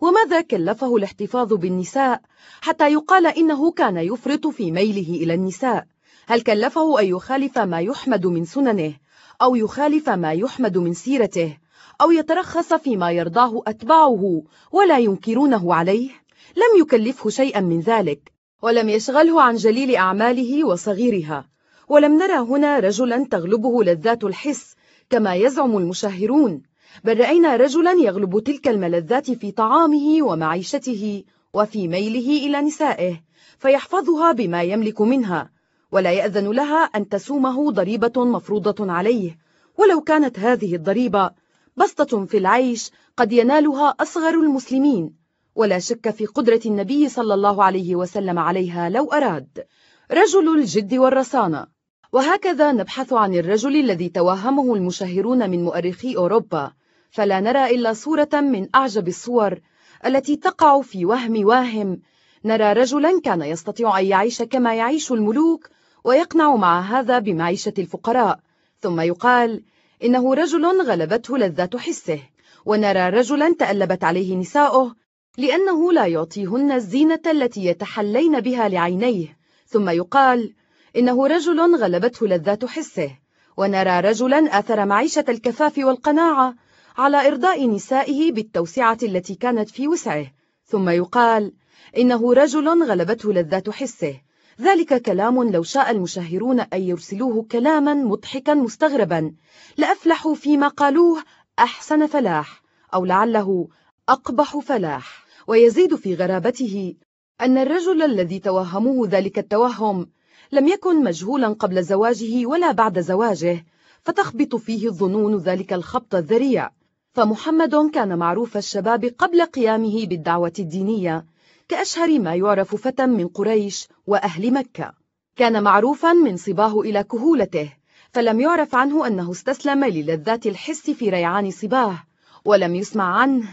وماذا كلفه الاحتفاظ بالنساء حتى يقال إنه كان يفرط في ميله إلى النساء؟ هل كلفه أن يخالف ما يحمد من سننه أو يخالف ما يحمد من سيرته؟ أو يترخص فيما يرضاه أتباعه ولا ينكرونه عليه؟ لم يكلفه شيئا من ذلك ولم يشغله عن جليل أعماله وصغيرها. ولم نرى هنا رجلا تغلبه لذات الحس كما يزعم المشاهرون بل رأينا رجلا يغلب تلك الملذات في طعامه ومعيشته وفي ميله إلى نسائه فيحفظها بما يملك منها. ولا يأذن لها أن تسومه ضريبة مفروضة عليه. ولو كانت هذه الضريبة بسطة في العيش قد ينالها أصغر المسلمين ولا شك في قدرة النبي صلى الله عليه وسلم عليها لو أراد. رجل الجد والرصانة. وهكذا نبحث عن الرجل الذي توهمه المشاهرون من مؤرخي أوروبا. فلا نرى إلا صورة من أعجب الصور التي تقع في وهم واهم. نرى رجلا كان يستطيع أن يعيش كما يعيش الملوك ويقنع مع هذا بمعيشة الفقراء. ثم يقال إنه رجل غلبته لذات حسه. ونرى رجلا تألبت عليه نساؤه لأنه لا يعطيهن الزينة التي يتحلين بها لعينيه. ثم يقال إنه رجل غلبته لذات حسه. ونرى رجلا آثر معيشة الكفاف والقناعة على إرضاء نسائه بالتوسعة التي كانت في وسعه. ثم يقال إنه رجل غلبته لذات حسه. ذلك كلام لو شاء المشاهرون أن يرسلوه كلاما مضحكا مستغربا. لأفلحوا فيما قالوه أحسن فلاح أو لعله أقبح فلاح. ويزيد في غرابته أن الرجل الذي توهموه ذلك التوهم لم يكن مجهولا قبل زواجه ولا بعد زواجه فتخبط فيه الظنون ذلك الخبط الذريع. فمحمد كان معروف الشباب قبل قيامه بالدعوة الدينية كأشهر ما يعرف فتى من قريش وأهل مكة. كان معروفا من صباه إلى كهولته فلم يعرف عنه أنه استسلم للذات الحس في ريعان صباه ولم يسمع عنه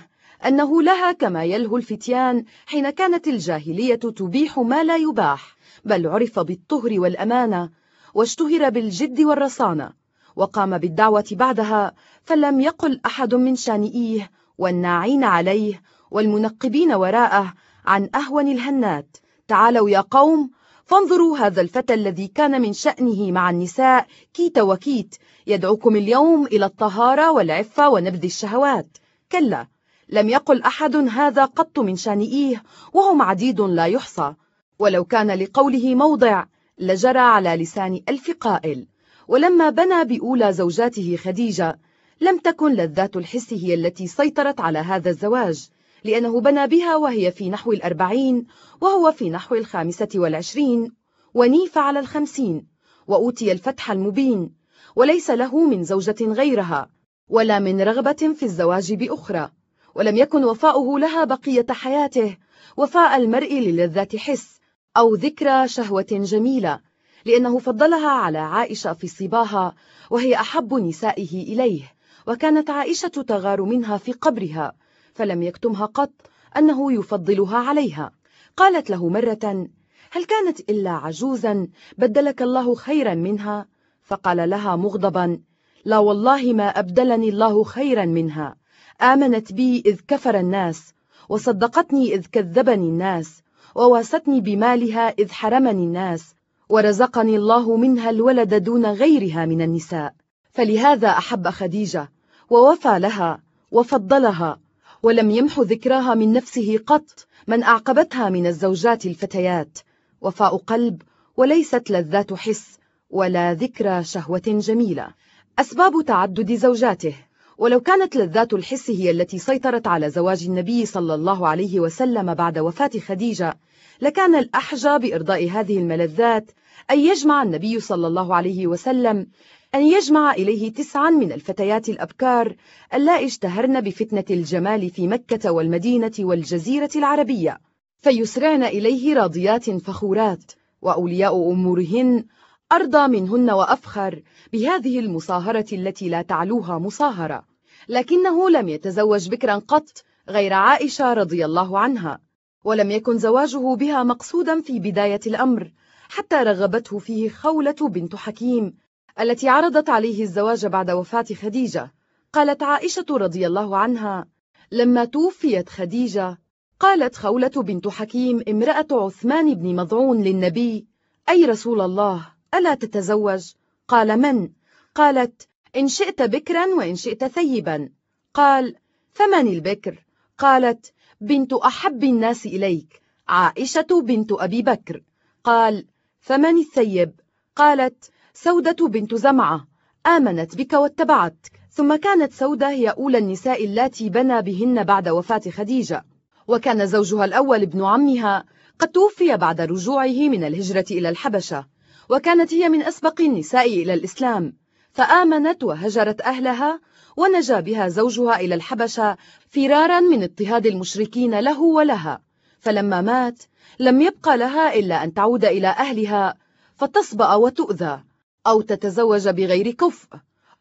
أنه لها كما يلهو الفتيان حين كانت الجاهلية تبيح ما لا يباح بل عرف بالطهر والأمانة واشتهر بالجد والرصانة وقام بالدعوة بعدها فلم يقل أحد من شانئيه والناعين عليه والمنقبين وراءه عن أهون الهنات. تعالوا يا قوم فانظروا هذا الفتى الذي كان من شأنه مع النساء كيت وكيت. يدعوكم اليوم إلى الطهارة والعفة ونبذ الشهوات. كلا لم يقل أحد هذا قط من شانئيه وهم عديد لا يحصى. ولو كان لقوله موضع لجرى على لسان ألف قائل. ولما بنى بأولى زوجاته خديجة لم تكن لذات الحس هي التي سيطرت على هذا الزواج. لأنه بنى بها وهي في نحو الأربعين وهو في نحو الخامسة والعشرين ونيف على الخمسين وأوتي الفتح المبين وليس له من زوجة غيرها ولا من رغبة في الزواج بأخرى ولم يكن وفاؤه لها بقية حياته وفاء المرء للذات حس أو ذكرى شهوة جميلة لأنه فضلها على عائشة في صباها وهي أحب نسائه إليه وكانت عائشة تغار منها في قبرها. فلم يكتمها قط أنه يفضلها عليها. قالت له مرة هل كانت إلا عجوزا بدلك الله خيرا منها؟ فقال لها مغضبا لا والله ما أبدلني الله خيرا منها. آمنت بي إذ كفر الناس وصدقتني إذ كذبني الناس وواستني بمالها إذ حرمني الناس ورزقني الله منها الولد دون غيرها من النساء. فلهذا أحب خديجة ووفى لها وفضلها ولم يمح ذكراها من نفسه قط من أعقبتها من الزوجات الفتيات. وفاء قلب وليست لذات حس ولا ذكرى شهوة جميلة. أسباب تعدد زوجاته. ولو كانت لذات الحس هي التي سيطرت على زواج النبي صلى الله عليه وسلم بعد وفاة خديجة لكان الأحجى بإرضاء هذه الملذات أن يجمع النبي صلى الله عليه وسلم أن يجمع إليه تسعا من الفتيات الأبكار اللائي اشتهرن بفتنة الجمال في مكة والمدينة والجزيرة العربية. فيسرعن إليه راضيات فخورات وأولياء أمورهن أرضى منهن وأفخر بهذه المصاهرة التي لا تعلوها مصاهرة. لكنه لم يتزوج بكرا قط غير عائشة رضي الله عنها ولم يكن زواجه بها مقصودا في بداية الأمر حتى رغبته فيه خولة بنت حكيم التي عرضت عليه الزواج بعد وفاة خديجة قالت عائشة رضي الله عنها لما توفيت خديجة قالت خولة بنت حكيم امرأة عثمان بن مضعون للنبي أي رسول الله ألا تتزوج؟ قال من؟ قالت إن شئت بكرا وإن شئت ثيبا قال فمن البكر؟ قالت بنت أحب الناس إليك عائشة بنت أبي بكر قال فمن الثيب؟ قالت سودة بنت زمعة. آمنت بك واتبعتك. ثم كانت سودة هي أولى النساء اللاتي بنى بهن بعد وفاة خديجة. وكان زوجها الأول ابن عمها. قد توفي بعد رجوعه من الهجرة إلى الحبشة. وكانت هي من أسبق النساء إلى الإسلام. فآمنت وهجرت أهلها. ونجا بها زوجها إلى الحبشة فرارا من اضطهاد المشركين له ولها. فلما مات لم يبقى لها إلا أن تعود إلى أهلها. فتصبأ وتؤذى. أو تتزوج بغير كفء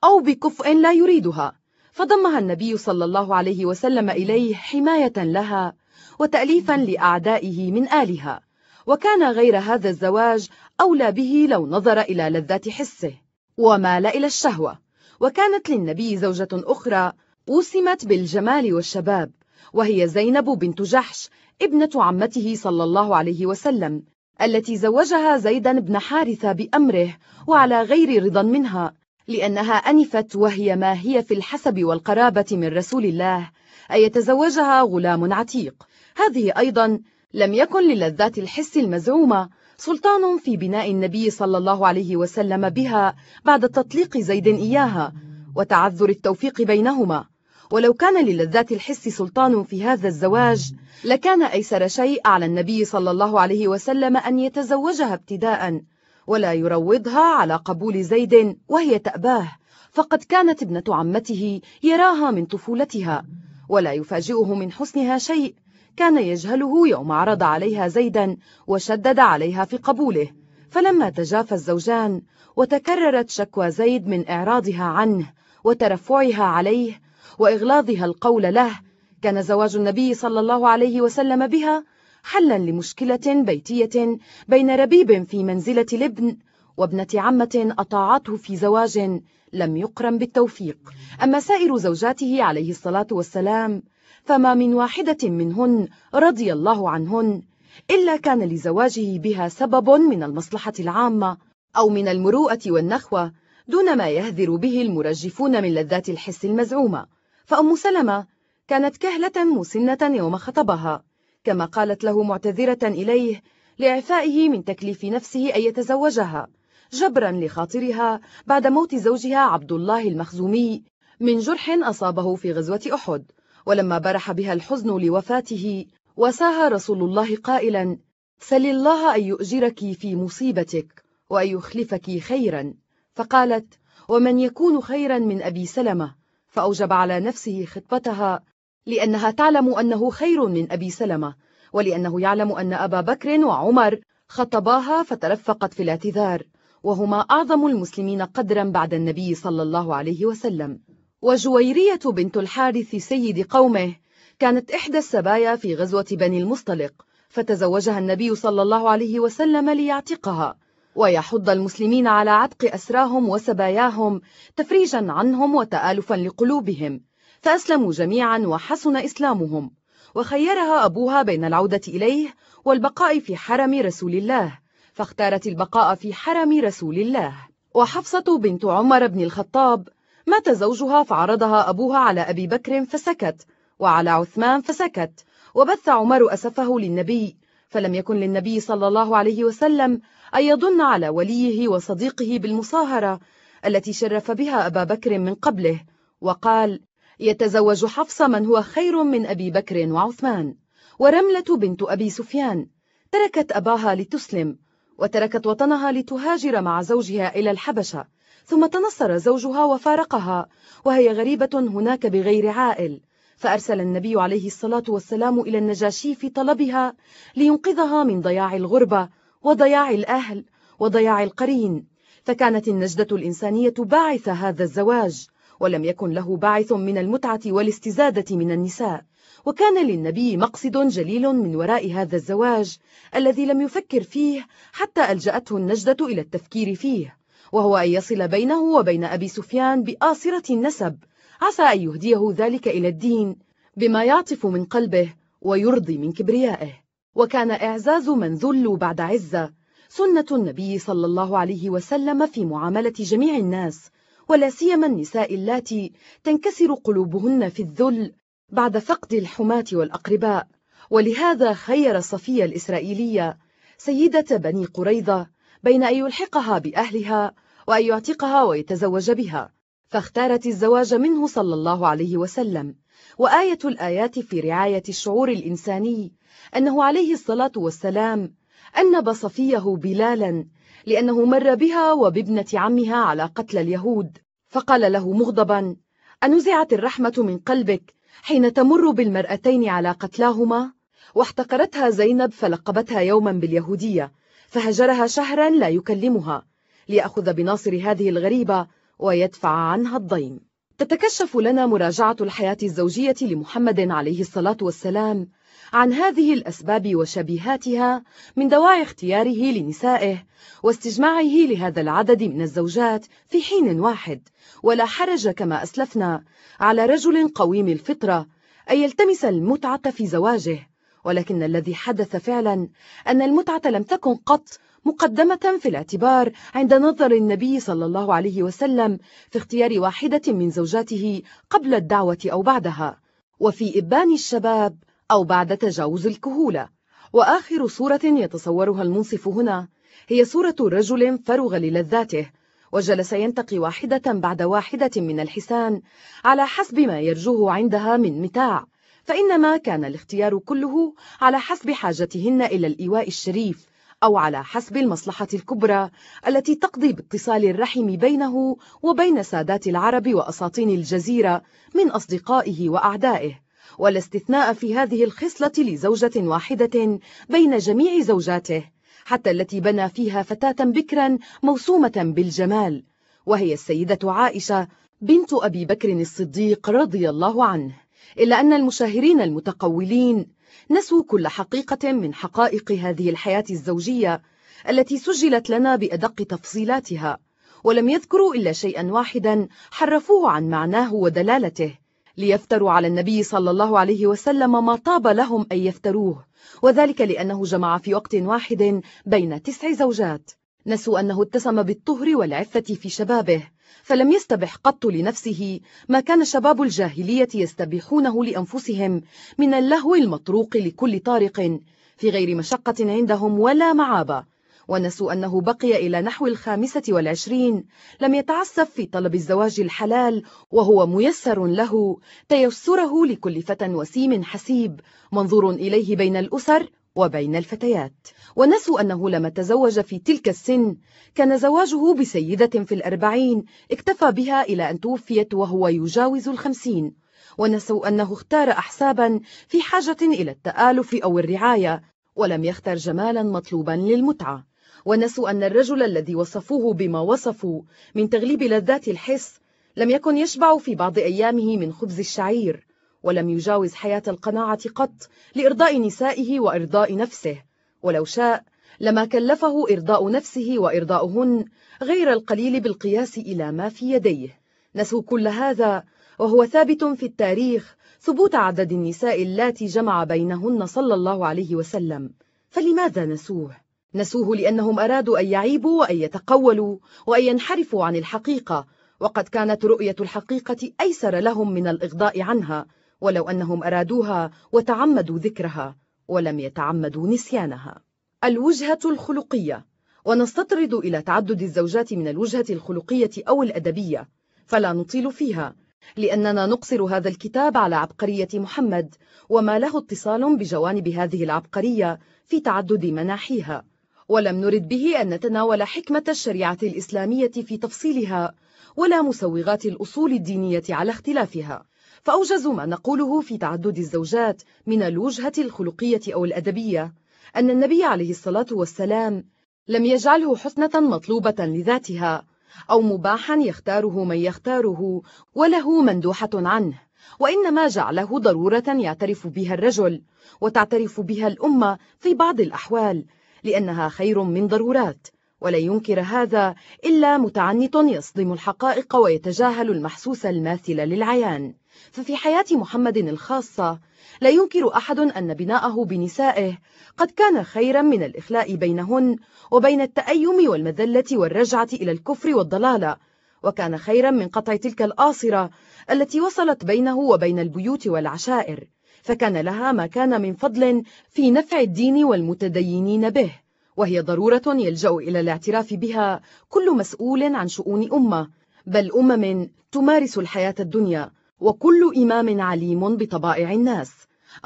أو بكفء لا يريدها. فضمها النبي صلى الله عليه وسلم إليه حماية لها وتأليفا لأعدائه من آلها. وكان غير هذا الزواج أولى به لو نظر إلى لذات حسه ومال إلى الشهوة. وكانت للنبي زوجة أخرى وسمت بالجمال والشباب وهي زينب بنت جحش ابنة عمته صلى الله عليه وسلم. التي زوجها زيدا بن حارثة بأمره وعلى غير رضا منها لأنها أنفت وهي ما هي في الحسب والقرابة من رسول الله أن يتزوجها غلام عتيق. هذه أيضا لم يكن للذات الحس المزعومة سلطان في بناء النبي صلى الله عليه وسلم بها بعد تطليق زيد إياها وتعذر التوفيق بينهما. ولو كان للذات الحس سلطان في هذا الزواج لكان أيسر شيء على النبي صلى الله عليه وسلم أن يتزوجها ابتداء ولا يروضها على قبول زيد وهي تأباه فقد كانت ابنة عمته يراها من طفولتها ولا يفاجئه من حسنها شيء كان يجهله يوم عرض عليها زيدا وشدد عليها في قبوله فلما تجافى الزوجان وتكررت شكوى زيد من إعراضها عنه وترفعها عليه وإغلاظها القول له كان زواج النبي صلى الله عليه وسلم بها حلا لمشكلة بيتية بين ربيب في منزلة الابن وابنة عمة أطاعته في زواج لم يقرن بالتوفيق. أما سائر زوجاته عليه الصلاة والسلام فما من واحدة منهن رضي الله عنهن إلا كان لزواجه بها سبب من المصلحة العامة أو من المروءة والنخوة دون ما يهذر به المرجفون من لذات الحس المزعومة. فأم سلمة كانت كهلة مسنة يوم خطبها كما قالت له معتذرة إليه لإعفائه من تكليف نفسه أن يتزوجها جبرا لخاطرها بعد موت زوجها عبد الله المخزومي من جرح أصابه في غزوة أحد ولما برح بها الحزن لوفاته وساها رسول الله قائلا سل الله أن يؤجرك في مصيبتك وأن يخلفك خيرا فقالت ومن يكون خيرا من أبي سلمة فأوجب على نفسه خطبتها لأنها تعلم أنه خير من أبي سلمة ولأنه يعلم أن أبا بكر وعمر خطباها فترفقت في الاعتذار وهما أعظم المسلمين قدرا بعد النبي صلى الله عليه وسلم. وجويرية بنت الحارث سيد قومه كانت إحدى السبايا في غزوة بني المصطلق فتزوجها النبي صلى الله عليه وسلم ليعتقها. ويحض المسلمين على عتق أسراهم وسباياهم تفريجا عنهم وتآلفا لقلوبهم. فأسلموا جميعا وحسن إسلامهم. وخيرها أبوها بين العودة إليه والبقاء في حرم رسول الله. فاختارت البقاء في حرم رسول الله. وحفصة بنت عمر بن الخطاب مات زوجها فعرضها أبوها على أبي بكر فسكت وعلى عثمان فسكت. وبث عمر أسفه للنبي فلم يكن للنبي صلى الله عليه وسلم أن يضن على وليه وصديقه بالمصاهرة التي شرف بها أبا بكر من قبله وقال يتزوج حفص من هو خير من أبي بكر وعثمان ورملة بنت أبي سفيان تركت أباها لتسلم وتركت وطنها لتهاجر مع زوجها إلى الحبشة ثم تنصر زوجها وفارقها وهي غريبة هناك بغير عائل فأرسل النبي عليه الصلاة والسلام إلى النجاشي في طلبها لينقذها من ضياع الغربة وضياع الأهل وضياع القرين. فكانت النجدة الإنسانية باعث هذا الزواج ولم يكن له باعث من المتعة والاستزادة من النساء. وكان للنبي مقصد جليل من وراء هذا الزواج الذي لم يفكر فيه حتى ألجأته النجدة إلى التفكير فيه وهو أن يصل بينه وبين أبي سفيان بآصرة النسب. عسى أن يهديه ذلك إلى الدين بما يعطف من قلبه ويرضي من كبريائه. وكان إعزاز من ذلوا بعد عزة سنة النبي صلى الله عليه وسلم في معاملة جميع الناس ولا سيما النساء اللاتي تنكسر قلوبهن في الذل بعد فقد الحماة والأقرباء. ولهذا خير صفية الإسرائيلية سيدة بني قريظة بين أن يلحقها بأهلها وأن يعتقها ويتزوج بها. فاختارت الزواج منه صلى الله عليه وسلم. وآية الآيات في رعاية الشعور الإنساني أنه عليه الصلاة والسلام أنب صفيه بلالا لأنه مر بها وبابنة عمها على قتل اليهود. فقال له مغضبا أنزعت الرحمة من قلبك حين تمر بالمرأتين على قتلاهما واحتقرتها زينب فلقبتها يوما باليهودية فهجرها شهرا لا يكلمها. ليأخذ بناصر هذه الغريبة ويدفع عنها الضيم. تتكشف لنا مراجعة الحياة الزوجية لمحمد عليه الصلاة والسلام عن هذه الأسباب وشبيهاتها من دواعي اختياره لنسائه واستجماعه لهذا العدد من الزوجات في حين واحد. ولا حرج كما أسلفنا على رجل قويم الفطرة أن يلتمس المتعة في زواجه ولكن الذي حدث فعلا أن المتعة لم تكن قط مقدمة في الاعتبار عند نظر النبي صلى الله عليه وسلم في اختيار واحدة من زوجاته قبل الدعوة أو بعدها وفي إبان الشباب أو بعد تجاوز الكهولة. وآخر صورة يتصورها المنصف هنا هي صورة رجل فرغ للذاته وجلس ينتقي واحدة بعد واحدة من الحسان على حسب ما يرجوه عندها من متاع. فإنما كان الاختيار كله على حسب حاجتهن إلى الإيواء الشريف. أو على حسب المصلحة الكبرى التي تقضي باتصال الرحم بينه وبين سادات العرب وأساطين الجزيرة من أصدقائه وأعدائه ولا استثناء في هذه الخصلة لزوجة واحدة بين جميع زوجاته حتى التي بنى فيها فتاة بكرا موسومة بالجمال وهي السيدة عائشة بنت أبي بكر الصديق رضي الله عنه إلا أن المشاهرين المتقولين نسوا كل حقيقة من حقائق هذه الحياة الزوجية التي سجلت لنا بأدق تفصيلاتها ولم يذكروا إلا شيئا واحدا حرفوه عن معناه ودلالته ليفتروا على النبي صلى الله عليه وسلم ما طاب لهم أن يفتروه وذلك لأنه جمع في وقت واحد بين تسع زوجات. نسوا أنه اتسم بالطهر والعفة في شبابه فلم يستبح قط لنفسه ما كان شباب الجاهلية يستبيحونه لأنفسهم من اللهو المطروق لكل طارق في غير مشقة عندهم ولا معابة ونسوا أنه بقي إلى نحو الخامسة والعشرين لم يتعسف في طلب الزواج الحلال وهو ميسر له تيسره لكل فتى وسيم حسيب منظور إليه بين الأسر وبين الفتيات. ونسوا أنه لما تزوج في تلك السن كان زواجه بسيدة في الأربعين اكتفى بها إلى أن توفيت وهو يجاوز الخمسين. ونسوا أنه اختار أحسابا في حاجة إلى التآلف أو الرعاية ولم يختر جمالا مطلوبا للمتعة. ونسوا أن الرجل الذي وصفوه بما وصفوا من تغليب لذات الحس لم يكن يشبع في بعض أيامه من خبز الشعير. ولم يجاوز حياة القناعة قط لإرضاء نسائه وإرضاء نفسه. ولو شاء لما كلفه إرضاء نفسه وإرضاؤهن غير القليل بالقياس إلى ما في يديه. نسوا كل هذا وهو ثابت في التاريخ ثبوت عدد النساء اللاتي جمع بينهن صلى الله عليه وسلم. فلماذا نسوه؟ نسوه لأنهم أرادوا أن يعيبوا وأن يتقولوا وأن ينحرفوا عن الحقيقة وقد كانت رؤية الحقيقة أيسر لهم من الإغضاء عنها. ولو أنهم أرادوها وتعمدوا ذكرها ولم يتعمدوا نسيانها. الوجهة الخلقية. ونستطرد إلى تعدد الزوجات من الوجهة الخلقية أو الأدبية فلا نطيل فيها لأننا نقصر هذا الكتاب على عبقرية محمد وما له اتصال بجوانب هذه العبقرية في تعدد مناحيها. ولم نرد به أن نتناول حكمة الشريعة الإسلامية في تفصيلها ولا مسوغات الأصول الدينية على اختلافها. فأوجز ما نقوله في تعدد الزوجات من الوجهة الخلقية أو الأدبية أن النبي عليه الصلاة والسلام لم يجعله حسنة مطلوبة لذاتها أو مباحا يختاره من يختاره وله مندوحة عنه وإنما جعله ضرورة يعترف بها الرجل وتعترف بها الأمة في بعض الأحوال لأنها خير من ضرورات ولا ينكر هذا إلا متعنت يصدم الحقائق ويتجاهل المحسوس الماثل للعيان. ففي حياة محمد الخاصة لا ينكر أحد أن بناءه بنسائه قد كان خيرا من الإخلاء بينهن وبين التأيم والمذلة والرجعة إلى الكفر والضلالة وكان خيرا من قطع تلك الآصرة التي وصلت بينه وبين البيوت والعشائر فكان لها ما كان من فضل في نفع الدين والمتدينين به وهي ضرورة يلجأ إلى الاعتراف بها كل مسؤول عن شؤون أمة بل أمم تمارس الحياة الدنيا وكل إمام عليم بطبائع الناس.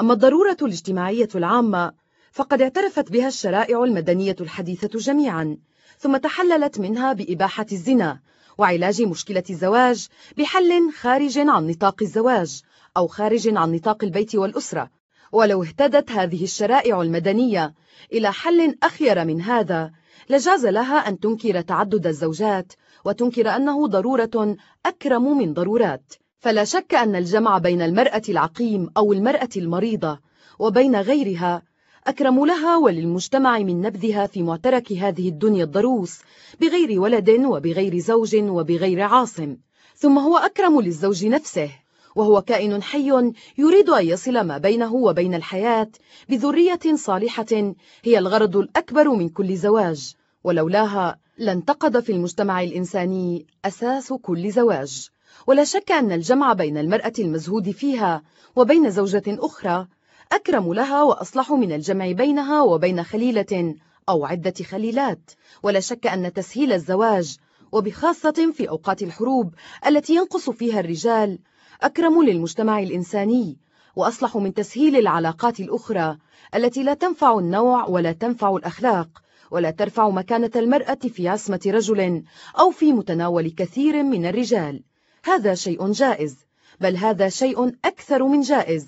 أما الضرورة الاجتماعية العامة فقد اعترفت بها الشرائع المدنية الحديثة جميعا ثم تحللت منها بإباحة الزنا وعلاج مشكلة الزواج بحل خارج عن نطاق الزواج أو خارج عن نطاق البيت والأسرة. ولو اهتدت هذه الشرائع المدنية إلى حل أخير من هذا لجاز لها أن تنكر تعدد الزوجات وتنكر أنه ضرورة أكرم من ضرورات. فلا شك أن الجمع بين المرأة العقيم أو المرأة المريضة وبين غيرها أكرم لها وللمجتمع من نبذها في معترك هذه الدنيا الضروس بغير ولد وبغير زوج وبغير عاصم ثم هو أكرم للزوج نفسه وهو كائن حي يريد أن يصل ما بينه وبين الحياة بذرية صالحة هي الغرض الأكبر من كل زواج ولولاها لانتقد في المجتمع الإنساني أساس كل زواج. ولا شك أن الجمع بين المرأة المزهود فيها وبين زوجة أخرى أكرم لها وأصلح من الجمع بينها وبين خليلة أو عدة خليلات. ولا شك أن تسهيل الزواج وبخاصة في أوقات الحروب التي ينقص فيها الرجال أكرم للمجتمع الإنساني وأصلح من تسهيل العلاقات الأخرى التي لا تنفع النوع ولا تنفع الأخلاق ولا ترفع مكانة المرأة في عصمة رجل أو في متناول كثير من الرجال. هذا شيء جائز بل هذا شيء أكثر من جائز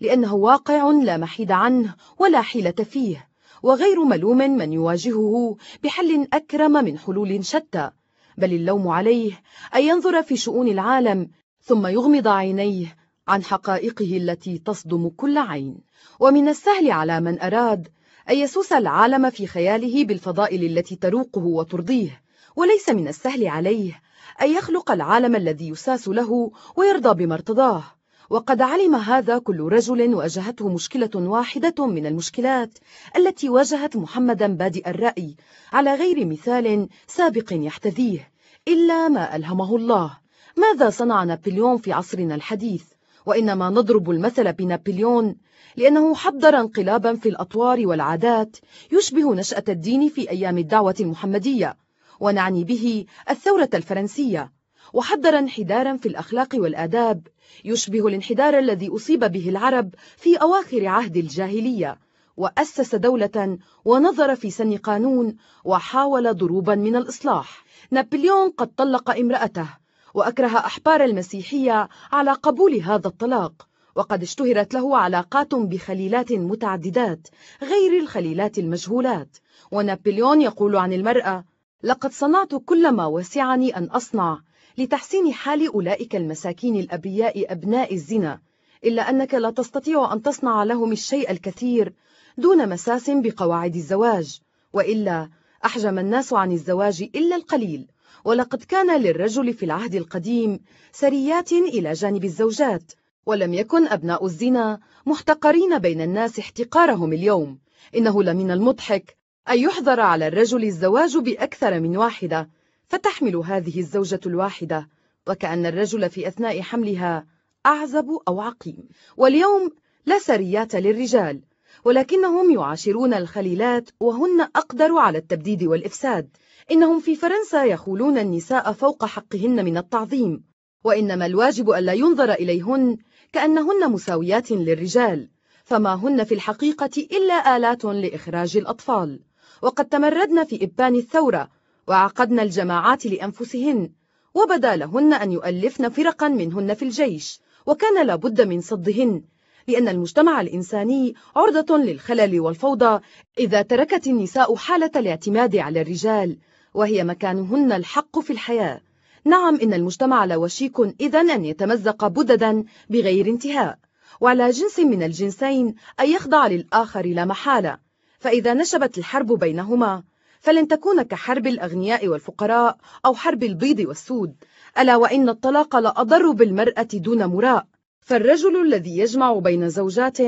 لأنه واقع لا محيد عنه ولا حيلة فيه وغير ملوم من يواجهه بحل أكرم من حلول شتى بل اللوم عليه أن ينظر في شؤون العالم ثم يغمض عينيه عن حقائقه التي تصدم كل عين. ومن السهل على من أراد أن يسوس العالم في خياله بالفضائل التي تروقه وترضيه وليس من السهل عليه أن يخلق العالم الذي يساس له ويرضى بما ارتضاه. وقد علم هذا كل رجل واجهته مشكلة واحدة من المشكلات التي واجهت محمدا بادئ الرأي على غير مثال سابق يحتذيه إلا ما ألهمه الله. ماذا صنع نابليون في عصرنا الحديث؟ وإنما نضرب المثل بنابليون لأنه حضر انقلابا في الأطوار والعادات يشبه نشأة الدين في أيام الدعوة المحمدية. ونعني به الثورة الفرنسية. وحضر انحدارا في الأخلاق والآداب يشبه الانحدار الذي أصيب به العرب في أواخر عهد الجاهلية. وأسس دولة ونظر في سن قانون وحاول ضروبا من الإصلاح. نابليون قد طلق امرأته وأكره أحبار المسيحية على قبول هذا الطلاق. وقد اشتهرت له علاقات بخليلات متعددات غير الخليلات المجهولات. ونابليون يقول عن المرأة لقد صنعت كل ما وسعني أن أصنع لتحسين حال أولئك المساكين الأبرياء أبناء الزنا إلا أنك لا تستطيع أن تصنع لهم الشيء الكثير دون مساس بقواعد الزواج وإلا أحجم الناس عن الزواج إلا القليل. ولقد كان للرجل في العهد القديم سريات إلى جانب الزوجات ولم يكن أبناء الزنا محتقرين بين الناس احتقارهم اليوم إنه لمن المضحك أن يحظر على الرجل الزواج بأكثر من واحدة فتحمل هذه الزوجة الواحدة وكأن الرجل في أثناء حملها أعزب أو عقيم. واليوم لا سريات للرجال ولكنهم يعاشرون الخليلات وهن أقدر على التبديد والإفساد. إنهم في فرنسا يخولون النساء فوق حقهن من التعظيم وإنما الواجب ألا ينظر إليهن كأنهن مساويات للرجال فما هن في الحقيقة إلا آلات لإخراج الأطفال. وقد تمردن في إبان الثورة وعقدن الجماعات لأنفسهن وبدا لهن أن يؤلفن فرقا منهن في الجيش وكان لابد من صدهن لأن المجتمع الإنساني عرضة للخلل والفوضى إذا تركت النساء حالة الاعتماد على الرجال وهي مكانهن الحق في الحياة. نعم إن المجتمع لوشيك إذن أن يتمزق بددا بغير انتهاء وعلى جنس من الجنسين أن يخضع للآخر لا محالة. فإذا نشبت الحرب بينهما فلن تكون كحرب الأغنياء والفقراء أو حرب البيض والسود. ألا وإن الطلاق لأضر بالمرأة دون مراء. فالرجل الذي يجمع بين زوجات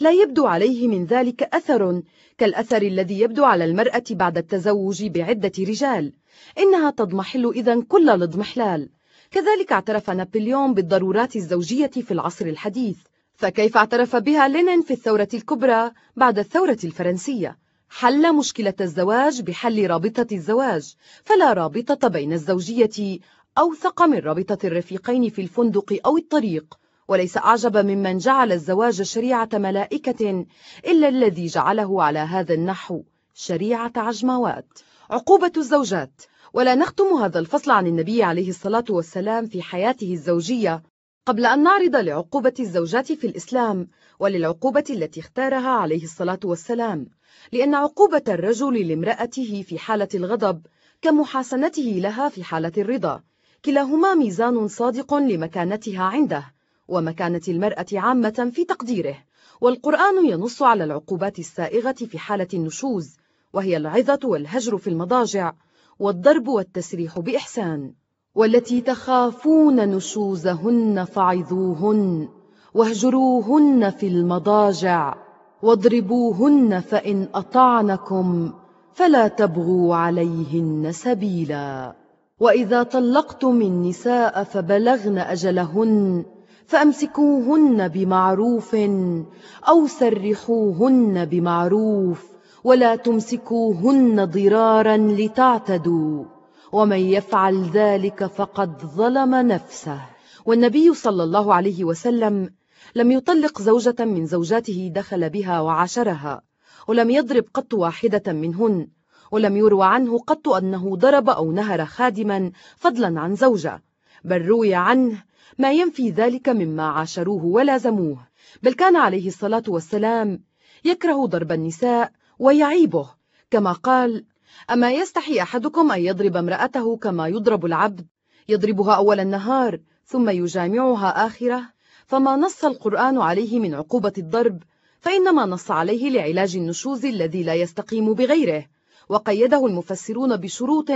لا يبدو عليه من ذلك أثر كالأثر الذي يبدو على المرأة بعد التزوج بعدة رجال. إنها تضمحل إذا كل الاضمحلال كذلك اعترف نابليون بالضرورات الزوجية في العصر الحديث. فكيف اعترف بها لينين في الثورة الكبرى بعد الثورة الفرنسية؟ حل مشكلة الزواج بحل رابطة الزواج فلا رابطة بين الزوجية أوثق من رابطة الرفيقين في الفندق أو الطريق. وليس أعجب ممن جعل الزواج شريعة ملائكة إلا الذي جعله على هذا النحو شريعة عجموات. عقوبة الزوجات. ولا نختم هذا الفصل عن النبي عليه الصلاة والسلام في حياته الزوجية قبل أن نعرض لعقوبة الزوجات في الإسلام وللعقوبة التي اختارها عليه الصلاة والسلام لأن عقوبة الرجل لامرأته في حالة الغضب كمحاسنته لها في حالة الرضا كلاهما ميزان صادق لمكانتها عنده ومكانة المرأة عامة في تقديره والقرآن ينص على العقوبات السائغة في حالة النشوز وهي العظة والهجر في المضاجع والضرب والتسريح بإحسان. والتي تخافون نشوزهن فعظوهن واهجروهن في المضاجع واضربوهن فإن أطعنكم فلا تبغوا عليهن سبيلا. وإذا طلقتم النساء فبلغن أجلهن فأمسكوهن بمعروف أو سرحوهن بمعروف ولا تمسكوهن ضرارا لتعتدوا. ومن يفعل ذلك فقد ظلم نفسه. والنبي صلى الله عليه وسلم لم يطلق زوجة من زوجاته دخل بها وعاشرها ولم يضرب قط واحدة منهن ولم يروى عنه قط أنه ضرب أو نهر خادما فضلا عن زوجة بل روي عنه ما ينفي ذلك مما عاشروه ولازموه بل كان عليه الصلاة والسلام يكره ضرب النساء ويعيبه كما قال أما يستحي أحدكم أن يضرب امرأته كما يضرب العبد؟ يضربها أول النهار ثم يجامعها آخرة؟ فما نص القرآن عليه من عقوبة الضرب فإنما نص عليه لعلاج النشوز الذي لا يستقيم بغيره. وقيده المفسرون بشروط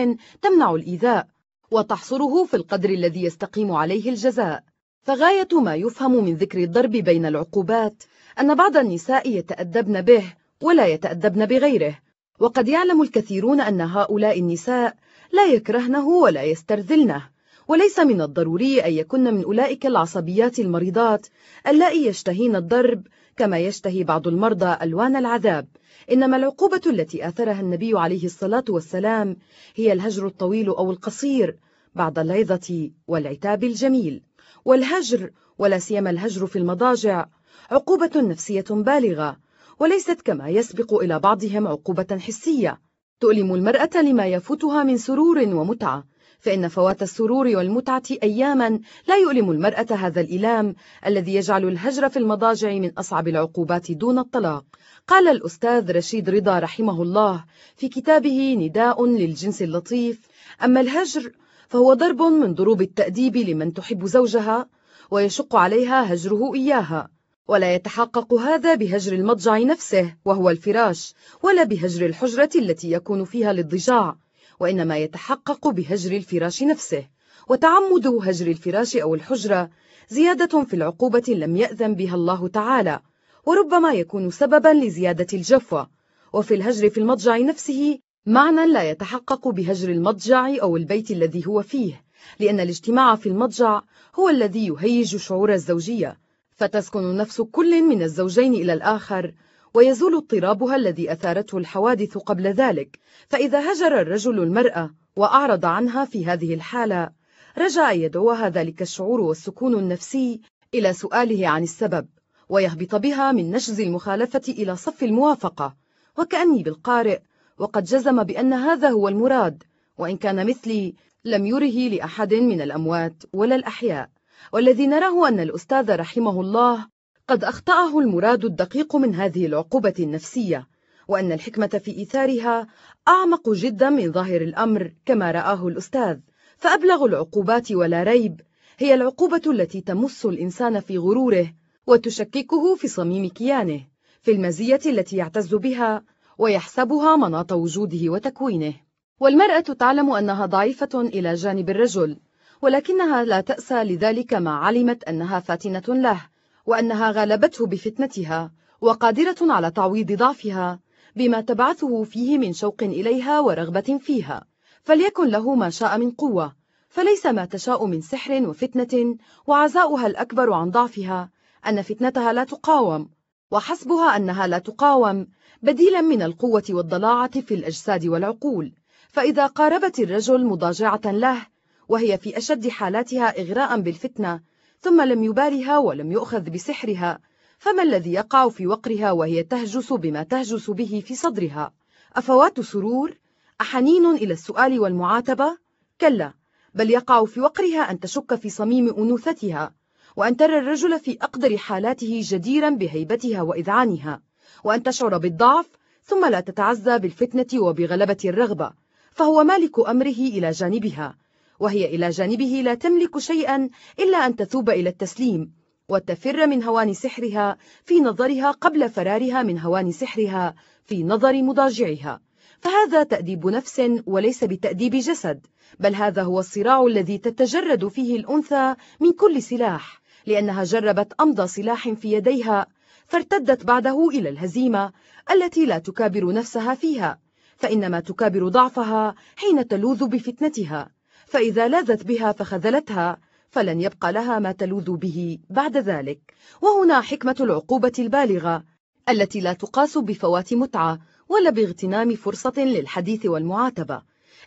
تمنع الإيذاء وتحصره في القدر الذي يستقيم عليه الجزاء. فغاية ما يفهم من ذكر الضرب بين العقوبات أن بعض النساء يتأدبن به ولا يتأدبن بغيره. وقد يعلم الكثيرون أن هؤلاء النساء لا يكرهنه ولا يسترذلنه. وليس من الضروري أن يكن من أولئك العصبيات المريضات اللائي يشتهين الضرب كما يشتهي بعض المرضى ألوان العذاب. إنما العقوبة التي آثرها النبي عليه الصلاة والسلام هي الهجر الطويل أو القصير بعد العظة والعتاب الجميل. والهجر ولا سيما الهجر في المضاجع عقوبة نفسية بالغة. وليست كما يسبق إلى بعضهم عقوبة حسية. تؤلم المرأة لما يفوتها من سرور ومتعة فإن فوات السرور والمتعة أياما لا يؤلم المرأة هذا الإلام الذي يجعل الهجر في المضاجع من أصعب العقوبات دون الطلاق. قال الأستاذ رشيد رضا رحمه الله في كتابه نداء للجنس اللطيف أما الهجر فهو ضرب من ضروب التأديب لمن تحب زوجها ويشق عليها هجره إياها. ولا يتحقق هذا بهجر المضجع نفسه وهو الفراش ولا بهجر الحجرة التي يكون فيها الاضجاع وإنما يتحقق بهجر الفراش نفسه. وتعمد هجر الفراش أو الحجرة زيادة في العقوبة لم يأذن بها الله تعالى وربما يكون سببا لزيادة الجفوة وفي الهجر في المضجع نفسه معنى لا يتحقق بهجر المضجع أو البيت الذي هو فيه لأن الاجتماع في المضجع هو الذي يهيج شعور الزوجية. فتسكن نفس كل من الزوجين إلى الآخر ويزول اضطرابها الذي أثارته الحوادث قبل ذلك. فإذا هجر الرجل المرأة وأعرض عنها في هذه الحالة رجع يدعوها ذلك الشعور والسكون النفسي إلى سؤاله عن السبب ويهبط بها من نشز المخالفة إلى صف الموافقة. وكأني بالقارئ وقد جزم بأن هذا هو المراد وإن كان مثلي لم يره لأحد من الأموات ولا الأحياء. والذي نراه أن الأستاذ رحمه الله قد أخطأه المراد الدقيق من هذه العقوبة النفسية وأن الحكمة في إيثارها أعمق جدا من ظاهر الأمر كما رآه الأستاذ. فأبلغ العقوبات ولا ريب هي العقوبة التي تمس الإنسان في غروره وتشككه في صميم كيانه في المزية التي يعتز بها ويحسبها مناط وجوده وتكوينه. والمرأة تعلم أنها ضعيفة إلى جانب الرجل. ولكنها لا تأسى لذلك ما علمت أنها فاتنة له وأنها غلبته بفتنتها وقادرة على تعويض ضعفها بما تبعثه فيه من شوق إليها ورغبة فيها. فليكن له ما شاء من قوة فليس ما تشاء من سحر وفتنة وعزاؤها الأكبر عن ضعفها أن فتنتها لا تقاوم. وحسبها أنها لا تقاوم بديلا من القوة والضلاعة في الأجساد والعقول. فإذا قاربت الرجل مضاجعة له وهي في أشد حالاتها إغراء بالفتنة ثم لم يبالها ولم يؤخذ بسحرها فما الذي يقع في وقرها وهي تهجس بما تهجس به في صدرها؟ أفوات سرور؟ أحنين إلى السؤال والمعاتبة؟ كلا بل يقع في وقرها أن تشك في صميم أنوثتها وأن ترى الرجل في أقدر حالاته جديرا بهيبتها وإذعانها وأن تشعر بالضعف ثم لا تتعزى بالفتنة وبغلبة الرغبة فهو مالك أمره إلى جانبها. وهي إلى جانبه لا تملك شيئا إلا أن تثوب إلى التسليم وتفر من هوان سحرها في نظرها قبل فرارها من هوان سحرها في نظر مضاجعها. فهذا تأديب نفس وليس بتأديب جسد بل هذا هو الصراع الذي تتجرد فيه الأنثى من كل سلاح لأنها جربت أمضى سلاح في يديها فارتدت بعده إلى الهزيمة التي لا تكابر نفسها فيها فإنما تكابر ضعفها حين تلوذ بفتنتها. فإذا لاذت بها فخذلتها فلن يبقى لها ما تلوذ به بعد ذلك. وهنا حكمة العقوبة البالغة التي لا تقاس بفوات متعة ولا باغتنام فرصة للحديث والمعاتبة.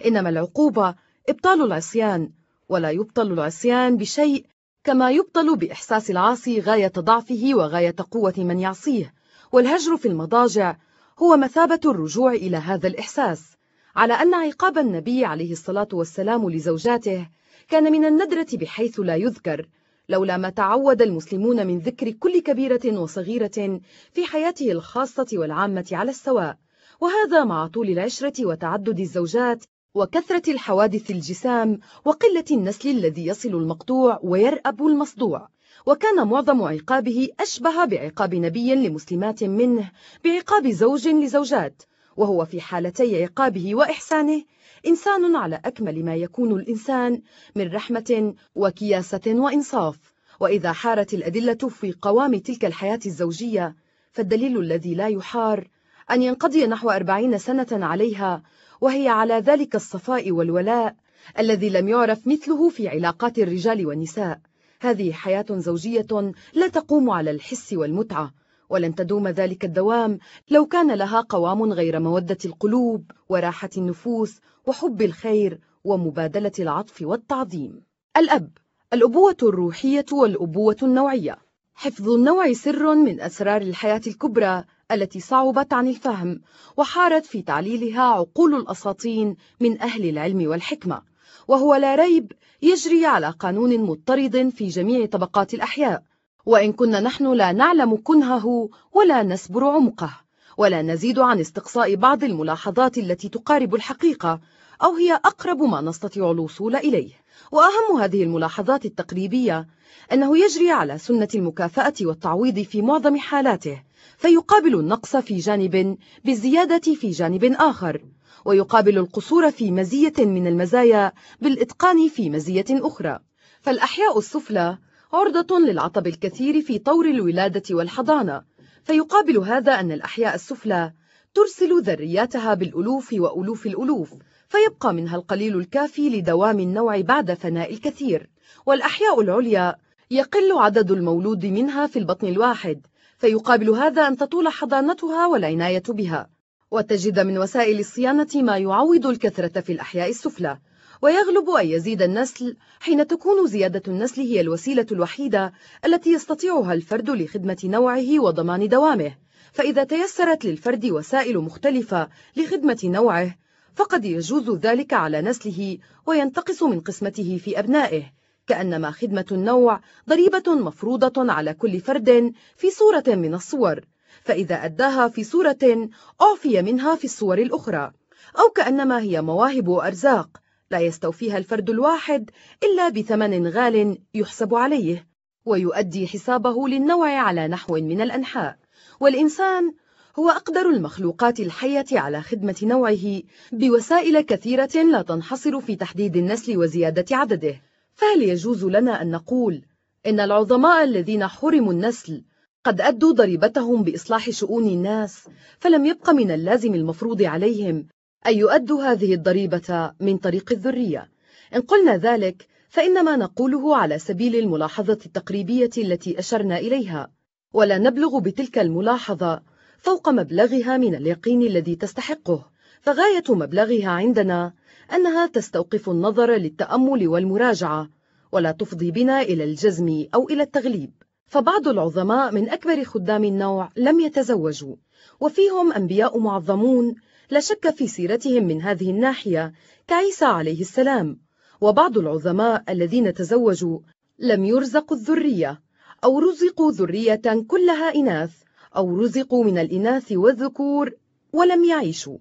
إنما العقوبة إبطال العصيان ولا يبطل العصيان بشيء كما يبطل بإحساس العاصي غاية ضعفه وغاية قوة من يعصيه. والهجر في المضاجع هو مثابة الرجوع إلى هذا الإحساس. على أن عقاب النبي عليه الصلاة والسلام لزوجاته كان من الندرة بحيث لا يذكر لولا ما تعود المسلمون من ذكر كل كبيرة وصغيرة في حياته الخاصة والعامة على السواء. وهذا مع طول العشرة وتعدد الزوجات وكثرة الحوادث الجسام وقلة النسل الذي يصل المقطوع ويرأب المصدوع. وكان معظم عقابه أشبه بعقاب نبي لمسلمات منه بعقاب زوج لزوجات. وهو في حالتي عقابه وإحسانه إنسان على أكمل ما يكون الإنسان من رحمة وكياسة وإنصاف. وإذا حارت الأدلة في قوام تلك الحياة الزوجية فالدليل الذي لا يحار أن ينقضي نحو أربعين سنة عليها وهي على ذلك الصفاء والولاء الذي لم يعرف مثله في علاقات الرجال والنساء. هذه حياة زوجية لا تقوم على الحس والمتعة. ولن تدوم ذلك الدوام لو كان لها قوام غير مودة القلوب وراحة النفوس وحب الخير ومبادلة العطف والتعظيم. الأب الأبوة الروحية والأبوة النوعية. حفظ النوع سر من أسرار الحياة الكبرى التي صعبت عن الفهم وحارت في تعليلها عقول الأساطين من أهل العلم والحكمة. وهو لا ريب يجري على قانون مضطرد في جميع طبقات الأحياء. وإن كنا نحن لا نعلم كنهه ولا نسبر عمقه ولا نزيد عن استقصاء بعض الملاحظات التي تقارب الحقيقة أو هي أقرب ما نستطيع الوصول إليه. وأهم هذه الملاحظات التقريبية أنه يجري على سنة المكافأة والتعويض في معظم حالاته فيقابل النقص في جانب بالزيادة في جانب آخر ويقابل القصور في مزية من المزايا بالإتقان في مزية أخرى. فالأحياء السفلى عرضة للعطب الكثير في طور الولادة والحضانة. فيقابل هذا أن الأحياء السفلى ترسل ذرياتها بالألوف وألوف الألوف فيبقى منها القليل الكافي لدوام النوع بعد فناء الكثير. والأحياء العليا يقل عدد المولود منها في البطن الواحد فيقابل هذا أن تطول حضانتها والعناية بها. وتجد من وسائل الصيانة ما يعوض الكثرة في الأحياء السفلى ويغلب أن يزيد النسل حين تكون زيادة النسل هي الوسيلة الوحيدة التي يستطيعها الفرد لخدمة نوعه وضمان دوامه. فإذا تيسرت للفرد وسائل مختلفة لخدمة نوعه فقد يجوز ذلك على نسله وينتقص من قسمته في أبنائه. كأنما خدمة النوع ضريبة مفروضة على كل فرد في صورة من الصور. فإذا أداها في صورة أعفي منها في الصور الأخرى. أو كأنما هي مواهب وأرزاق. لا يستوفيها الفرد الواحد إلا بثمن غال يحسب عليه ويؤدي حسابه للنوع على نحو من الأنحاء. والإنسان هو أقدر المخلوقات الحية على خدمة نوعه بوسائل كثيرة لا تنحصر في تحديد النسل وزيادة عدده. فهل يجوز لنا أن نقول إن العظماء الذين حرموا النسل قد أدوا ضريبتهم بإصلاح شؤون الناس فلم يبق من اللازم المفروض عليهم أن يؤدوا هذه الضريبة من طريق الذرية. إن قلنا ذلك فإنما نقوله على سبيل الملاحظة التقريبية التي أشرنا إليها. ولا نبلغ بتلك الملاحظة فوق مبلغها من اليقين الذي تستحقه. فغاية مبلغها عندنا أنها تستوقف النظر للتأمل والمراجعة ولا تفضي بنا إلى الجزم أو إلى التغليب. فبعض العظماء من أكبر خدام النوع لم يتزوجوا وفيهم أنبياء معظمون لا شك في سيرتهم من هذه الناحية كعيسى عليه السلام وبعض العظماء الذين تزوجوا لم يرزقوا الذرية أو رزقوا ذرية كلها إناث أو رزقوا من الإناث والذكور ولم يعيشوا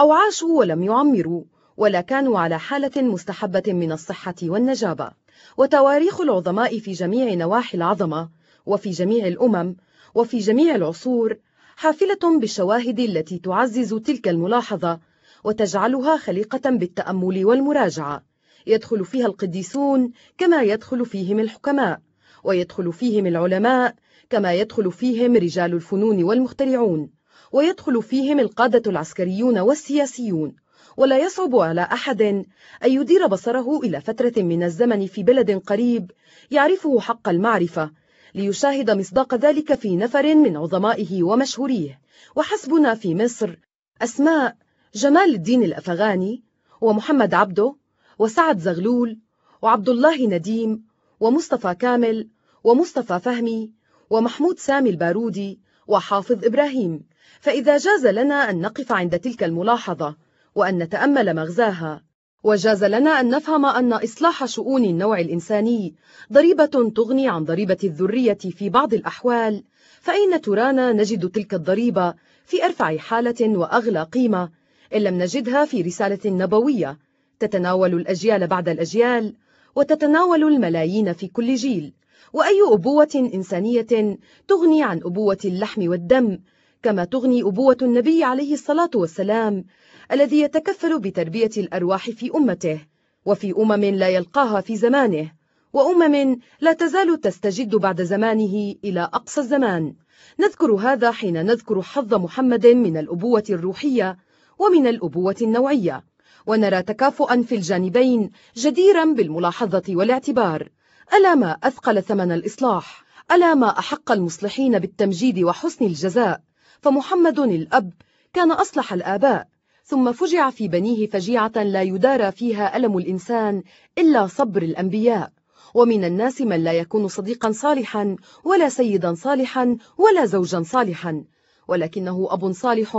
أو عاشوا ولم يعمروا ولا كانوا على حالة مستحبة من الصحة والنجابة. وتواريخ العظماء في جميع نواحي العظمة وفي جميع الأمم وفي جميع العصور حافلة بالشواهد التي تعزز تلك الملاحظة وتجعلها خليقة بالتأمل والمراجعة. يدخل فيها القديسون كما يدخل فيهم الحكماء ويدخل فيهم العلماء كما يدخل فيهم رجال الفنون والمخترعون ويدخل فيهم القادة العسكريون والسياسيون. ولا يصعب على أحد أن يدير بصره إلى فترة من الزمن في بلد قريب يعرفه حق المعرفة ليشاهد مصداق ذلك في نفر من عظمائه ومشهوريه. وحسبنا في مصر أسماء جمال الدين الأفغاني ومحمد عبده وسعد زغلول وعبد الله نديم ومصطفى كامل ومصطفى فهمي ومحمود سامي البارودي وحافظ إبراهيم. فإذا جاز لنا أن نقف عند تلك الملاحظة وأن نتأمل مغزاها وجاز لنا أن نفهم أن إصلاح شؤون النوع الإنساني ضريبة تغني عن ضريبة الذرية في بعض الأحوال فأين ترانا نجد تلك الضريبة في أرفع حالة وأغلى قيمة إن لم نجدها في رسالة نبوية تتناول الأجيال بعد الأجيال وتتناول الملايين في كل جيل وأي أبوة إنسانية تغني عن أبوة اللحم والدم كما تغني أبوة النبي عليه الصلاة والسلام الذي يتكفل بتربية الأرواح في أمته وفي أمم لا يلقاها في زمانه وأمم لا تزال تستجد بعد زمانه إلى أقصى الزمان. نذكر هذا حين نذكر حظ محمد من الأبوة الروحية ومن الأبوة النوعية. ونرى تكافؤا في الجانبين جديرا بالملاحظة والاعتبار. ألا ما أثقل ثمن الإصلاح؟ ألا ما أحق المصلحين بالتمجيد وحسن الجزاء؟ فمحمد الأب كان أصلح الآباء. ثم فجع في بنيه فجيعة لا يدارى فيها ألم الإنسان إلا صبر الأنبياء. ومن الناس من لا يكون صديقا صالحا ولا سيدا صالحا ولا زوجا صالحا. ولكنه أب صالح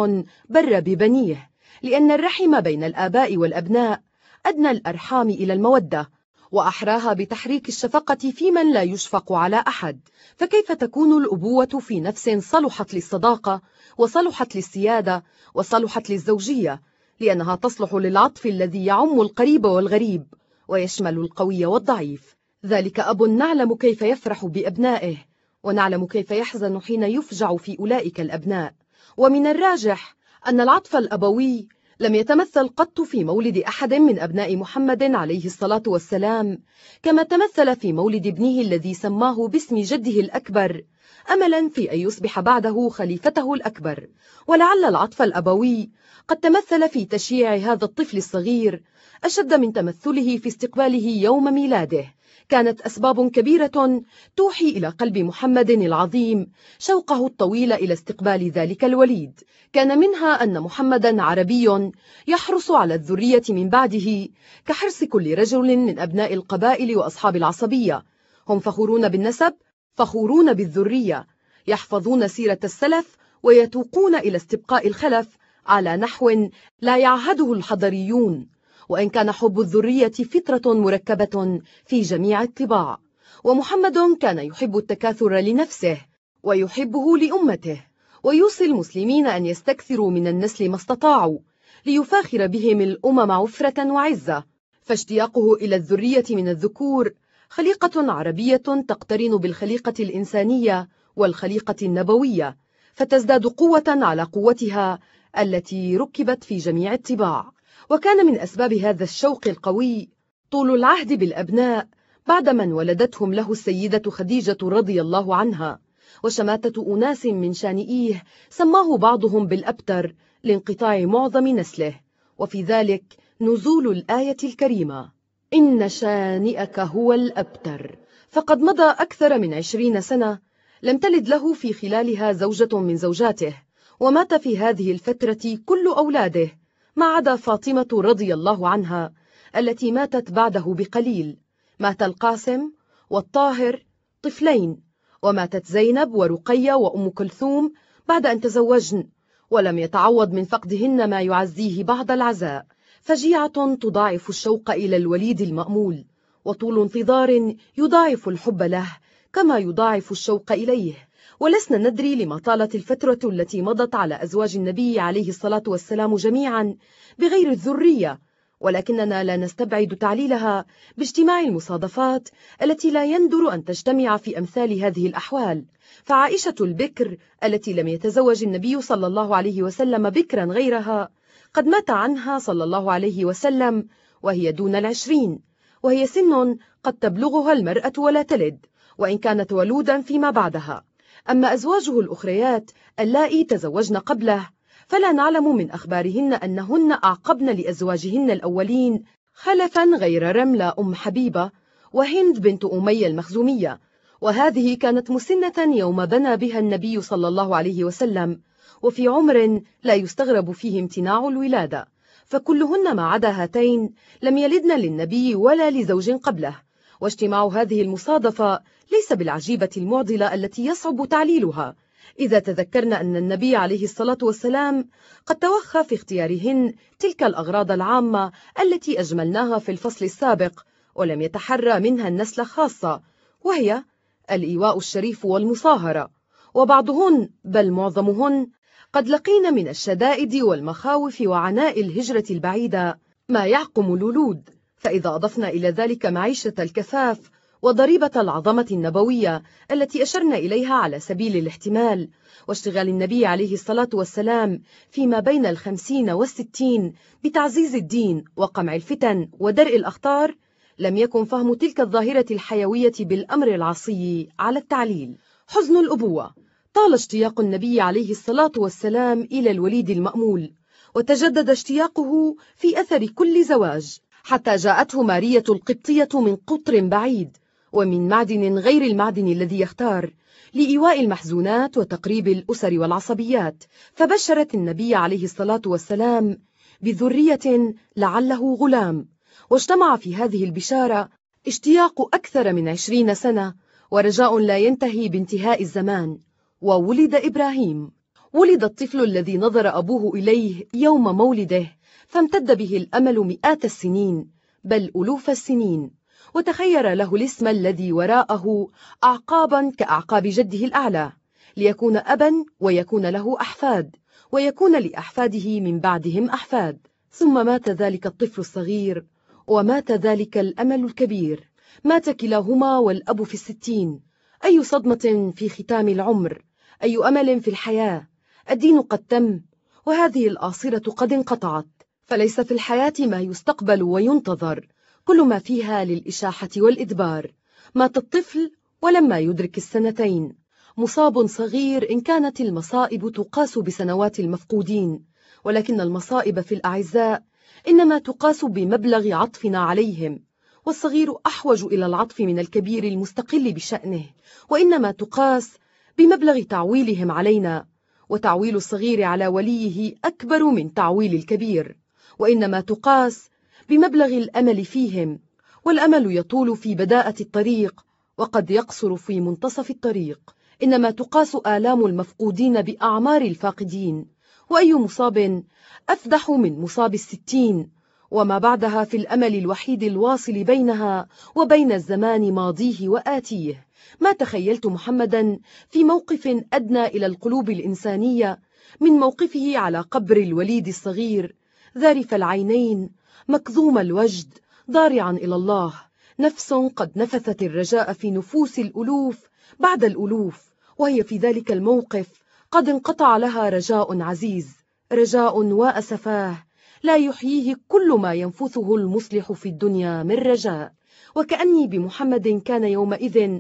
بر ببنيه لأن الرحم بين الآباء والأبناء أدنى الأرحام إلى المودة. وأحراها بتحريك الشفقة في من لا يشفق على أحد. فكيف تكون الأبوة في نفس صلحت للصداقة وصلحت للسيادة وصلحت للزوجية؟ لأنها تصلح للعطف الذي يعم القريب والغريب ويشمل القوي والضعيف. ذلك أب نعلم كيف يفرح بأبنائه ونعلم كيف يحزن حين يفجع في أولئك الأبناء. ومن الراجح أن العطف الأبوي لم يتمثل قط في مولد أحد من أبناء محمد عليه الصلاة والسلام كما تمثل في مولد ابنه الذي سماه باسم جده الأكبر أملا في أن يصبح بعده خليفته الأكبر. ولعل العطف الأبوي قد تمثل في تشييع هذا الطفل الصغير أشد من تمثله في استقباله يوم ميلاده. كانت أسباب كبيرة توحي إلى قلب محمد العظيم شوقه الطويل إلى استقبال ذلك الوليد. كان منها أن محمدا عربي يحرص على الذرية من بعده كحرص كل رجل من أبناء القبائل وأصحاب العصبية. هم فخورون بالنسب فخورون بالذرية يحفظون سيرة السلف ويتوقون إلى استبقاء الخلف على نحو لا يعهده الحضريون. وإن كان حب الذرية فطرة مركبة في جميع الطباع. ومحمد كان يحب التكاثر لنفسه ويحبه لأمته. ويوصي المسلمين أن يستكثروا من النسل ما استطاعوا ليفاخر بهم الأمم عفرة وعزة. فاشتياقه إلى الذرية من الذكور خليقة عربية تقترن بالخليقة الإنسانية والخليقة النبوية فتزداد قوة على قوتها التي ركبت في جميع الطباع. وكان من أسباب هذا الشوق القوي طول العهد بالأبناء بعد من ولدتهم له السيدة خديجة رضي الله عنها وشماتة أناس من شانئيه سماه بعضهم بالأبتر لانقطاع معظم نسله وفي ذلك نزول الآية الكريمة إن شانئك هو الأبتر. فقد مضى أكثر من عشرين سنة لم تلد له في خلالها زوجة من زوجاته ومات في هذه الفترة كل أولاده ما عدا فاطمة رضي الله عنها التي ماتت بعده بقليل. مات القاسم والطاهر طفلين وماتت زينب ورقية وأم كلثوم بعد أن تزوجن ولم يتعوض من فقدهن ما يعزيه بعض العزاء. فجيعة تضاعف الشوق إلى الوليد المأمول وطول انتظار يضاعف الحب له كما يضاعف الشوق إليه. ولسنا ندري لما طالت الفترة التي مضت على أزواج النبي عليه الصلاة والسلام جميعا بغير الذرية ولكننا لا نستبعد تعليلها باجتماع المصادفات التي لا يندر أن تجتمع في أمثال هذه الأحوال. فعائشة البكر التي لم يتزوج النبي صلى الله عليه وسلم بكرا غيرها قد مات عنها صلى الله عليه وسلم وهي دون العشرين وهي سن قد تبلغها المرأة ولا تلد وإن كانت ولودا فيما بعدها. أما أزواجه الأخريات اللائي تزوجن قبله فلا نعلم من أخبارهن أنهن أعقبن لأزواجهن الأولين خلفا غير رملة أم حبيبة وهند بنت أمية المخزومية. وهذه كانت مسنة يوم بنى بها النبي صلى الله عليه وسلم وفي عمر لا يستغرب فيه امتناع الولادة. فكلهن ما عدا هاتين لم يلدن للنبي ولا لزوج قبله. واجتماع هذه المصادفة ليس بالعجيبة المعضلة التي يصعب تعليلها. إذا تذكرنا أن النبي عليه الصلاة والسلام قد توخى في اختيارهن تلك الأغراض العامة التي أجملناها في الفصل السابق ولم يتحرى منها النسل خاصة وهي الإيواء الشريف والمصاهرة. وبعضهن بل معظمهن قد لقين من الشدائد والمخاوف وعناء الهجرة البعيدة. ما يعقم الولود فإذا أضفنا إلى ذلك معيشة الكفاف وضريبة العظمة النبوية التي أشرنا إليها على سبيل الاحتمال واشتغال النبي عليه الصلاة والسلام فيما بين الخمسين والستين بتعزيز الدين وقمع الفتن ودرء الأخطار لم يكن فهم تلك الظاهرة الحيوية بالأمر العصي على التعليل. حزن الأبوة. طال اشتياق النبي عليه الصلاة والسلام إلى الوليد المأمول وتجدد اشتياقه في أثر كل زواج حتى جاءته مارية القبطية من قطر بعيد. ومن معدن غير المعدن الذي يختار لإيواء المحزونات وتقريب الأسر والعصبيات فبشرت النبي عليه الصلاة والسلام بذرية لعله غلام. واجتمع في هذه البشارة اشتياق أكثر من عشرين سنة ورجاء لا ينتهي بانتهاء الزمان وولد إبراهيم. ولد الطفل الذي نظر أبوه إليه يوم مولده فامتد به الأمل مئات السنين بل ألوف السنين. وتخير له الاسم الذي وراءه أعقابا كأعقاب جده الأعلى ليكون أبا ويكون له أحفاد ويكون لأحفاده من بعدهم أحفاد. ثم مات ذلك الطفل الصغير ومات ذلك الأمل الكبير. مات كلاهما والأب في الستين. أي صدمة في ختام العمر؟ أي أمل في الحياة؟ الدين قد تم وهذه الآصرة قد انقطعت. فليس في الحياة ما يستقبل وينتظر. كل ما فيها للإشاحة والإدبار مات الطفل ولما يدرك السنتين. مصاب صغير إن كانت المصائب تقاس بسنوات المفقودين ولكن المصائب في الأعزاء إنما تقاس بمبلغ عطفنا عليهم والصغير أحوج إلى العطف من الكبير المستقل بشأنه وإنما تقاس بمبلغ تعويلهم علينا وتعويل الصغير على وليه أكبر من تعويل الكبير وإنما تقاس بمبلغ الأمل فيهم والأمل يطول في بداءة الطريق وقد يقصر في منتصف الطريق. إنما تقاس آلام المفقودين بأعمار الفاقدين وأي مصاب أفدح من مصاب الستين. وما بعدها في الأمل الوحيد الواصل بينها وبين الزمان ماضيه وآتيه. ما تخيلت محمدا في موقف أدنى إلى القلوب الإنسانية من موقفه على قبر الوليد الصغير ذارف العينين مكظوم الوجد ضارعا إلى الله. نفس قد نفثت الرجاء في نفوس الألوف بعد الألوف وهي في ذلك الموقف قد انقطع لها رجاء عزيز رجاء وأسفاه. لا يحييه كل ما ينفثه المصلح في الدنيا من رجاء. وكأني بمحمد كان يومئذ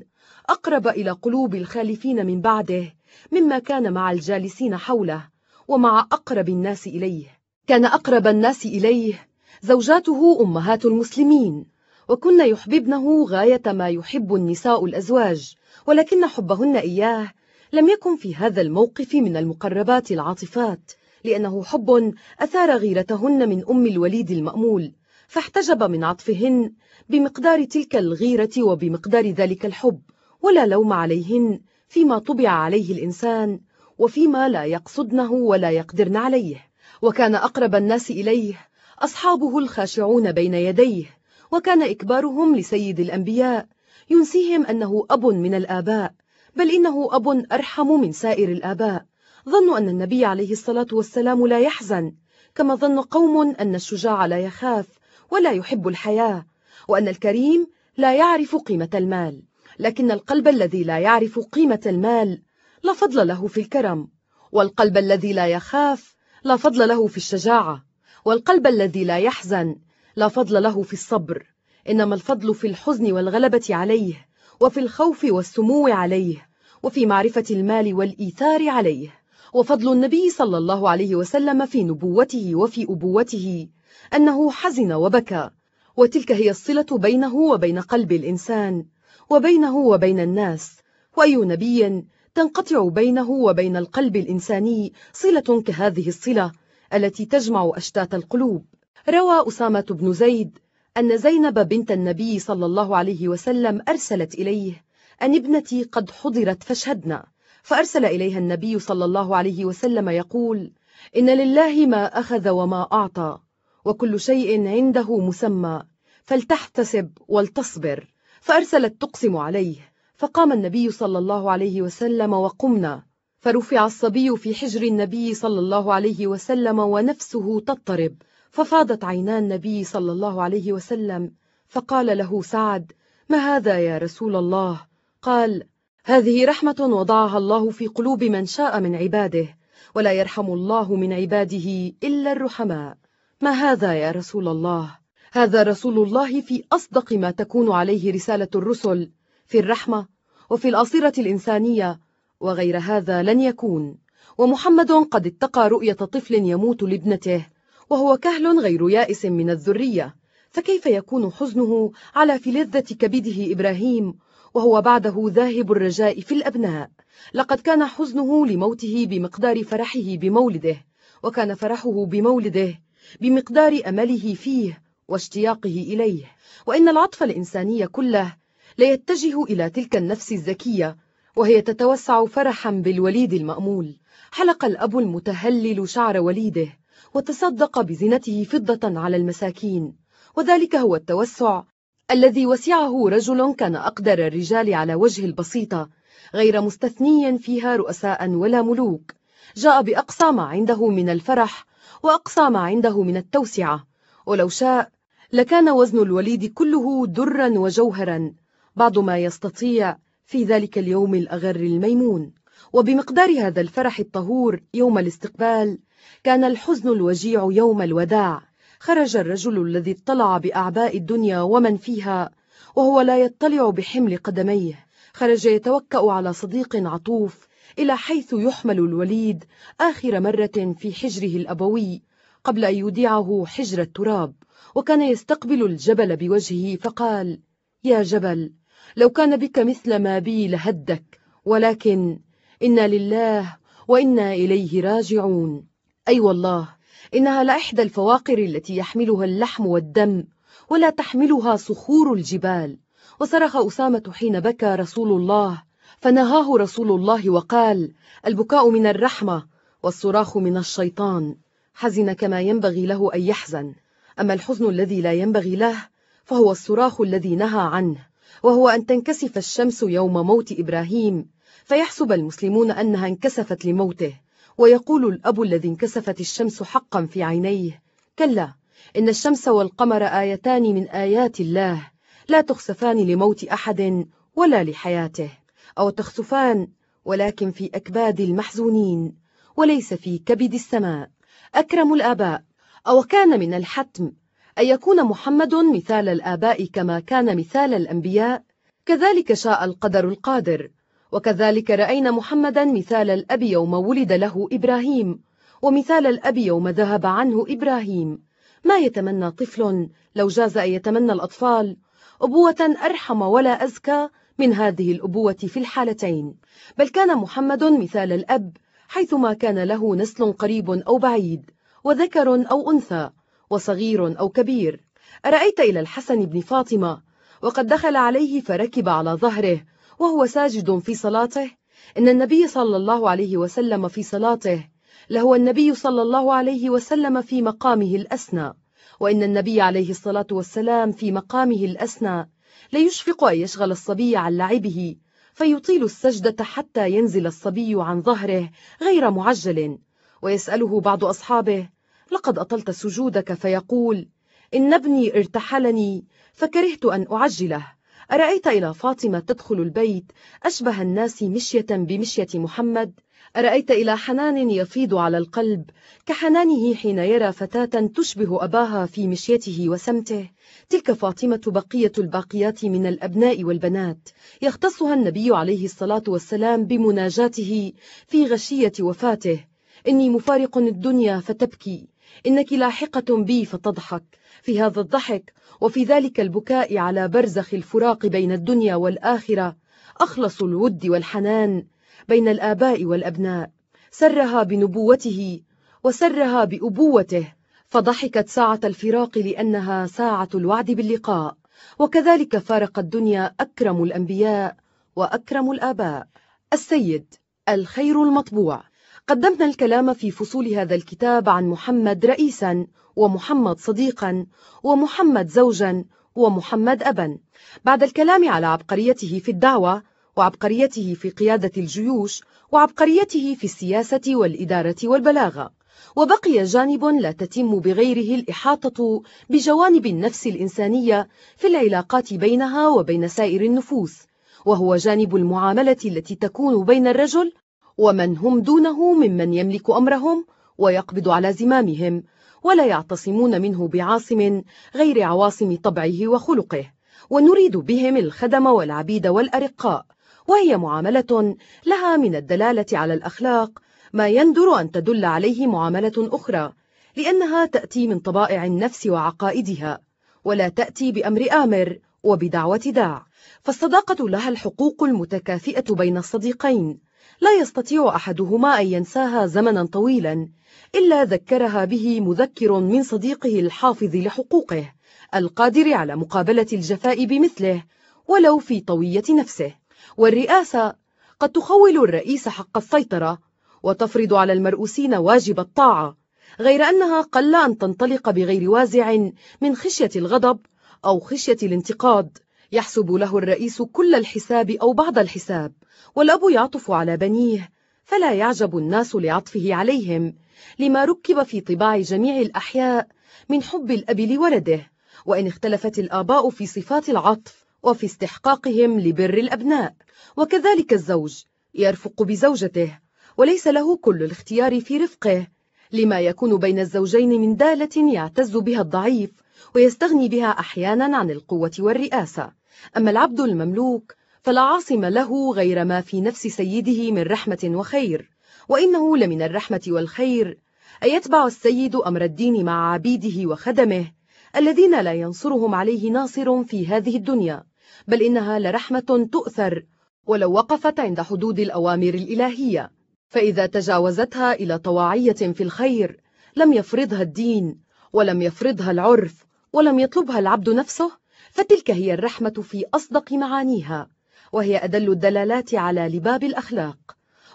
أقرب إلى قلوب الخالفين من بعده مما كان مع الجالسين حوله ومع أقرب الناس إليه. كان أقرب الناس إليه زوجاته أمهات المسلمين وكن يحببنه غاية ما يحب النساء الأزواج ولكن حبهن إياه لم يكن في هذا الموقف من المقربات العاطفات لأنه حب أثار غيرتهن من أم الوليد المأمول فاحتجب من عطفهن بمقدار تلك الغيرة وبمقدار ذلك الحب ولا لوم عليهن فيما طبع عليه الإنسان وفيما لا يقصدنه ولا يقدرن عليه وكان أقرب الناس إليه أصحابه الخاشعون بين يديه وكان إكبارهم لسيد الأنبياء ينسيهم أنه أب من الآباء بل إنه أب أرحم من سائر الآباء. ظنوا أن النبي عليه الصلاة والسلام لا يحزن كما ظن قوم أن الشجاع لا يخاف ولا يحب الحياة وأن الكريم لا يعرف قيمة المال. لكن القلب الذي لا يعرف قيمة المال لا فضل له في الكرم والقلب الذي لا يخاف لا فضل له في الشجاعة. والقلب الذي لا يحزن لا فضل له في الصبر إنما الفضل في الحزن والغلبة عليه وفي الخوف والسمو عليه وفي معرفة المال والإيثار عليه. وفضل النبي صلى الله عليه وسلم في نبوته وفي أبوته أنه حزن وبكى. وتلك هي الصلة بينه وبين قلب الإنسان وبينه وبين الناس. وأي نبي تنقطع بينه وبين القلب الإنساني صلة كهذه الصلة؟ التي تجمع أشتات القلوب. روى أسامة بن زيد أن زينب بنت النبي صلى الله عليه وسلم أرسلت إليه أن ابنتي قد حضرت فاشهدنا فأرسل إليها النبي صلى الله عليه وسلم يقول إن لله ما أخذ وما أعطى وكل شيء عنده مسمى فلتحتسب ولتصبر. فأرسلت تقسم عليه. فقام النبي صلى الله عليه وسلم وقمنا. فرفع الصبي في حجر النبي صلى الله عليه وسلم ونفسه تضطرب. ففاضت عينا النبي صلى الله عليه وسلم. فقال له سعد ما هذا يا رسول الله؟ قال هذه رحمة وضعها الله في قلوب من شاء من عباده ولا يرحم الله من عباده إلا الرحماء. ما هذا يا رسول الله؟ هذا رسول الله في أصدق ما تكون عليه رسالة الرسل في الرحمة وفي الأصيرة الإنسانية وغير هذا لن يكون. ومحمد قد اتقى رؤية طفل يموت لابنته وهو كهل غير يائس من الذرية. فكيف يكون حزنه على فلذة كبده إبراهيم وهو بعده ذاهب الرجاء في الأبناء؟ لقد كان حزنه لموته بمقدار فرحه بمولده وكان فرحه بمولده بمقدار أمله فيه واشتياقه إليه. وإن العطف الإنساني كله ليتجه إلى تلك النفس الذكية وهي تتوسع فرحا بالوليد المأمول. حلق الأب المتهلل شعر وليده وتصدق بزنته فضة على المساكين. وذلك هو التوسع الذي وسعه رجل كان أقدر الرجال على وجه البسيطة غير مستثني فيها رؤساء ولا ملوك. جاء بأقصى ما عنده من الفرح وأقصى ما عنده من التوسعة. ولو شاء لكان وزن الوليد كله درا وجوهرا. بعض ما يستطيع في ذلك اليوم الأغر الميمون. وبمقدار هذا الفرح الطهور يوم الاستقبال كان الحزن الوجيع يوم الوداع. خرج الرجل الذي اطلع بأعباء الدنيا ومن فيها وهو لا يطلع بحمل قدميه. خرج يتوكأ على صديق عطوف إلى حيث يحمل الوليد آخر مرة في حجره الأبوي قبل أن يودعه حجر التراب. وكان يستقبل الجبل بوجهه فقال يا جبل لو كان بك مثل ما بي لهدك ولكن إنا لله وإنا إليه راجعون. أي أيوة والله إنها لإحدى الفواقر التي يحملها اللحم والدم ولا تحملها صخور الجبال. وصرخ أسامة حين بكى رسول الله فنهاه رسول الله وقال البكاء من الرحمة والصراخ من الشيطان. حزن كما ينبغي له أن يحزن. أما الحزن الذي لا ينبغي له فهو الصراخ الذي نهى عنه. وهو أن تنكسف الشمس يوم موت إبراهيم فيحسب المسلمون أنها انكسفت لموته ويقول الأب الذي انكسفت الشمس حقا في عينيه كلا إن الشمس والقمر آيتان من آيات الله لا تخسفان لموت أحد ولا لحياته أو تخسفان ولكن في أكباد المحزونين وليس في كبد السماء. أكرم الآباء أو كان من الحتم أن يكون محمد مثال الآباء كما كان مثال الأنبياء؟ كذلك شاء القدر القادر. وكذلك رأينا محمدا مثال الأب يوم ولد له إبراهيم. ومثال الأب يوم ذهب عنه إبراهيم. ما يتمنى طفل لو جاز أن يتمنى الأطفال؟ أبوة أرحم ولا أزكى من هذه الأبوة في الحالتين. بل كان محمد مثال الأب حيثما كان له نسل قريب أو بعيد وذكر أو أنثى. وصغير أو كبير. أرأيت إلى الحسن بن فاطمة؟ وقد دخل عليه فركب على ظهره وهو ساجد في صلاته. إن النبي صلى الله عليه وسلم في صلاته لهو النبي صلى الله عليه وسلم في مقامه الأسنى. وإن النبي عليه الصلاة والسلام في مقامه الأسنى. ليشفق أن يشغل الصبي عن لعبه فيطيل السجدة حتى ينزل الصبي عن ظهره غير معجل. ويسأله بعض أصحابه لقد أطلت سجودك فيقول إن ابني ارتحلني فكرهت أن أعجله. أرأيت إلى فاطمة تدخل البيت أشبه الناس مشية بمشية محمد. أرأيت إلى حنان يفيض على القلب كحنانه حين يرى فتاة تشبه أباها في مشيته وسمته. تلك فاطمة بقية الباقيات من الأبناء والبنات. يختصها النبي عليه الصلاة والسلام بمناجاته في غشية وفاته. إني مفارق الدنيا فتبكي. إنك لاحقة بي فتضحك. في هذا الضحك وفي ذلك البكاء على برزخ الفراق بين الدنيا والآخرة أخلص الود والحنان بين الآباء والأبناء. سرها بنبوته وسرها بأبوته فضحكت ساعة الفراق لأنها ساعة الوعد باللقاء. وكذلك فارق الدنيا أكرم الأنبياء وأكرم الآباء. السيد الخير المطبوع. قدمنا الكلام في فصول هذا الكتاب عن محمد رئيسا ومحمد صديقا ومحمد زوجا ومحمد أبا. بعد الكلام على عبقريته في الدعوة وعبقريته في قيادة الجيوش وعبقريته في السياسة والإدارة والبلاغة. وبقي جانب لا تتم بغيره الإحاطة بجوانب النفس الإنسانية في العلاقات بينها وبين سائر النفوس. وهو جانب المعاملة التي تكون بين الرجل ومن هم دونه ممن يملك أمرهم ويقبض على زمامهم ولا يعتصمون منه بعاصم غير عواصم طبعه وخلقه ونريد بهم الخدم والعبيد والأرقاء وهي معاملة لها من الدلالة على الأخلاق ما يندر أن تدل عليه معاملة أخرى لأنها تأتي من طبائع النفس وعقائدها ولا تأتي بأمر آمر وبدعوة داع فالصداقة لها الحقوق المتكافئة بين الصديقين لا يستطيع أحدهما أن ينساها زمنا طويلا إلا ذكرها به مذكر من صديقه الحافظ لحقوقه القادر على مقابلة الجفاء بمثله ولو في طوية نفسه. والرئاسة قد تخول الرئيس حق السيطرة وتفرض على المرؤوسين واجب الطاعة غير أنها قل أن تنطلق بغير وازع من خشية الغضب أو خشية الانتقاد. يحسب له الرئيس كل الحساب أو بعض الحساب والأب يعطف على بنيه فلا يعجب الناس لعطفه عليهم لما ركب في طباع جميع الأحياء من حب الأب لولده وإن اختلفت الآباء في صفات العطف وفي استحقاقهم لبر الأبناء. وكذلك الزوج يرفق بزوجته وليس له كل الاختيار في رفقه لما يكون بين الزوجين من دالة يعتز بها الضعيف ويستغني بها أحيانا عن القوة والرئاسة. أما العبد المملوك فلا عاصم له غير ما في نفس سيده من رحمة وخير. وإنه لمن الرحمة والخير. أن يتبع السيد أمر الدين مع عبيده وخدمه الذين لا ينصرهم عليه ناصر في هذه الدنيا. بل إنها لرحمة تؤثر ولو وقفت عند حدود الأوامر الإلهية. فإذا تجاوزتها إلى طواعية في الخير لم يفرضها الدين ولم يفرضها العرف. ولم يطلبها العبد نفسه فتلك هي الرحمة في أصدق معانيها وهي أدل الدلالات على لباب الأخلاق.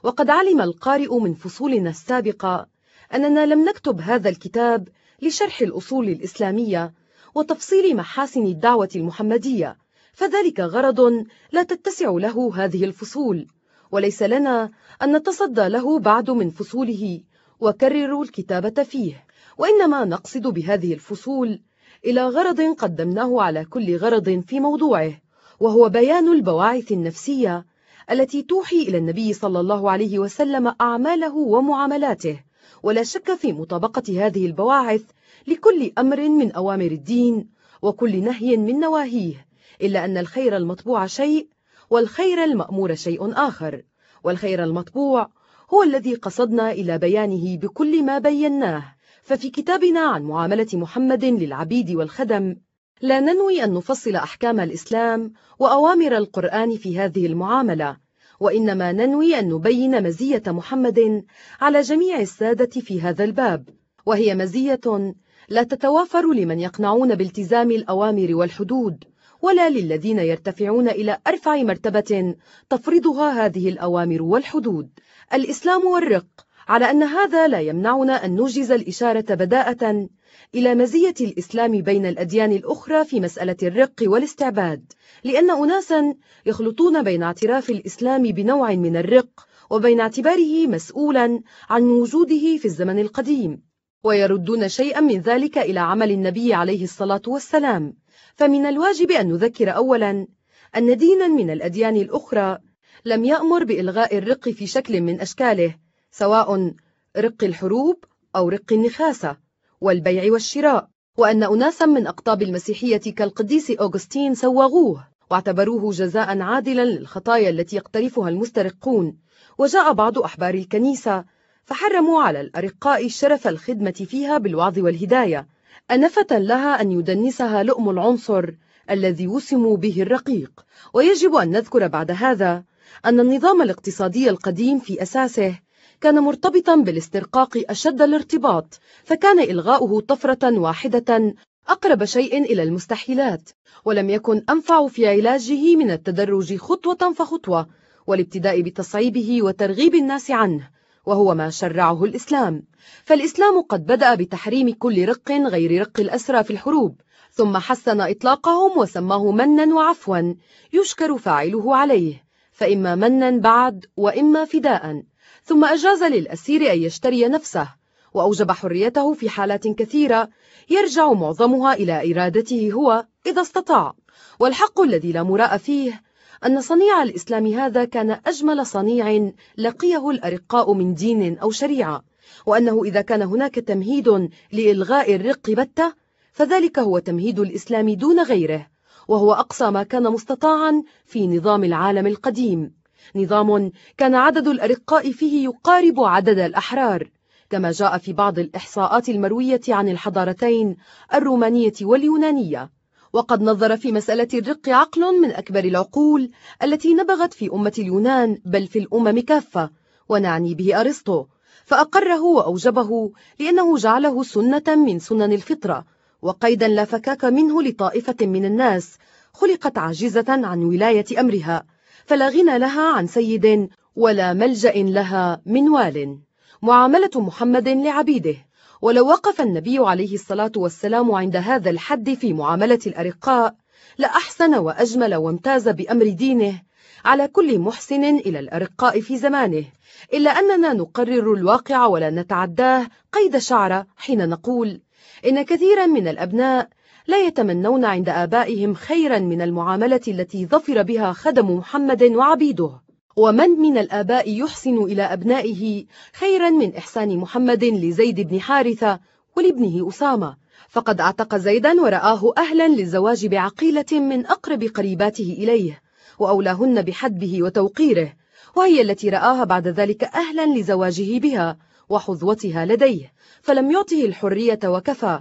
وقد علم القارئ من فصولنا السابقة أننا لم نكتب هذا الكتاب لشرح الأصول الإسلامية وتفصيل محاسن الدعوة المحمدية فذلك غرض لا تتسع له هذه الفصول وليس لنا أن نتصدى له بعد من فصوله وكرروا الكتابة فيه. وإنما نقصد بهذه الفصول إلى غرض قدمناه على كل غرض في موضوعه وهو بيان البواعث النفسية التي توحي إلى النبي صلى الله عليه وسلم أعماله ومعاملاته. ولا شك في مطابقة هذه البواعث لكل أمر من أوامر الدين وكل نهي من نواهيه إلا أن الخير المطبوع شيء والخير المأمور شيء آخر. والخير المطبوع هو الذي قصدنا إلى بيانه بكل ما بيناه. ففي كتابنا عن معاملة محمد للعبيد والخدم لا ننوي أن نفصل أحكام الإسلام وأوامر القرآن في هذه المعاملة وإنما ننوي أن نبين مزية محمد على جميع السادة في هذا الباب وهي مزية لا تتوافر لمن يقنعون بالتزام الأوامر والحدود ولا للذين يرتفعون إلى أرفع مرتبة تفرضها هذه الأوامر والحدود. الإسلام والرق على أن هذا لا يمنعنا أن نوجز الإشارة بداءة إلى مزية الإسلام بين الأديان الأخرى في مسألة الرق والاستعباد لأن أناسا يخلطون بين اعتراف الإسلام بنوع من الرق وبين اعتباره مسؤولا عن وجوده في الزمن القديم. ويردون شيئا من ذلك إلى عمل النبي عليه الصلاة والسلام. فمن الواجب أن نذكر أولا أن دينا من الأديان الأخرى لم يأمر بإلغاء الرق في شكل من أشكاله سواء رق الحروب أو رق النخاسة والبيع والشراء وأن أناسا من أقطاب المسيحية كالقديس أوغسطين سوغوه واعتبروه جزاء عادلا للخطايا التي يقترفها المسترقون. وجاء بعض أحبار الكنيسة فحرموا على الأرقاء شرف الخدمة فيها بالوعظ والهداية أنفة لها أن يدنسها لؤم العنصر الذي وسموا به الرقيق. ويجب أن نذكر بعد هذا أن النظام الاقتصادي القديم في أساسه كان مرتبطا بالاسترقاق أشد الارتباط فكان إلغاؤه طفرة واحدة أقرب شيء إلى المستحيلات ولم يكن أنفع في علاجه من التدرج خطوة فخطوة والابتداء بتصعيبه وترغيب الناس عنه وهو ما شرعه الإسلام. فالإسلام قد بدأ بتحريم كل رق غير رق الأسرى في الحروب ثم حسن إطلاقهم وسماه منا وعفوا يشكر فاعله عليه فإما منا بعد وإما فداء. ثم أجاز للأسير أن يشتري نفسه وأوجب حريته في حالات كثيرة يرجع معظمها إلى إرادته هو إذا استطاع. والحق الذي لا مراء فيه أن صنيع الإسلام هذا كان أجمل صنيع لقيه الأرقاء من دين أو شريعة وأنه إذا كان هناك تمهيد لإلغاء الرق بتة فذلك هو تمهيد الإسلام دون غيره وهو أقصى ما كان مستطاعا في نظام العالم القديم. نظام كان عدد الأرقاء فيه يقارب عدد الأحرار كما جاء في بعض الإحصاءات المروية عن الحضارتين الرومانية واليونانية. وقد نظر في مسألة الرق عقل من أكبر العقول التي نبغت في أمة اليونان بل في الأمم كافة ونعني به أرسطو فأقره وأوجبه لأنه جعله سنة من سنن الفطرة وقيدا لا فكاك منه لطائفة من الناس خلقت عاجزة عن ولاية أمرها. فلا غنى لها عن سيد ولا ملجأ لها من وال. معاملة محمد لعبيده. ولو وقف النبي عليه الصلاة والسلام عند هذا الحد في معاملة الأرقاء لأحسن وأجمل وامتاز بأمر دينه على كل محسن إلى الأرقاء في زمانه. إلا أننا نقرر الواقع ولا نتعداه قيد شعر حين نقول إن كثيرا من الأبناء لا يتمنون عند آبائهم خيرا من المعاملة التي ظفر بها خدم محمد وعبيده. ومن من الآباء يحسن إلى أبنائه خيرا من إحسان محمد لزيد بن حارثة ولابنه أسامة. فقد اعتق زيدا ورآه أهلا للزواج بعقيلة من أقرب قريباته إليه وأولاهن بحدبه وتوقيره وهي التي رآها بعد ذلك أهلا لزواجه بها وحظوتها لديه فلم يعطه الحرية وكفى.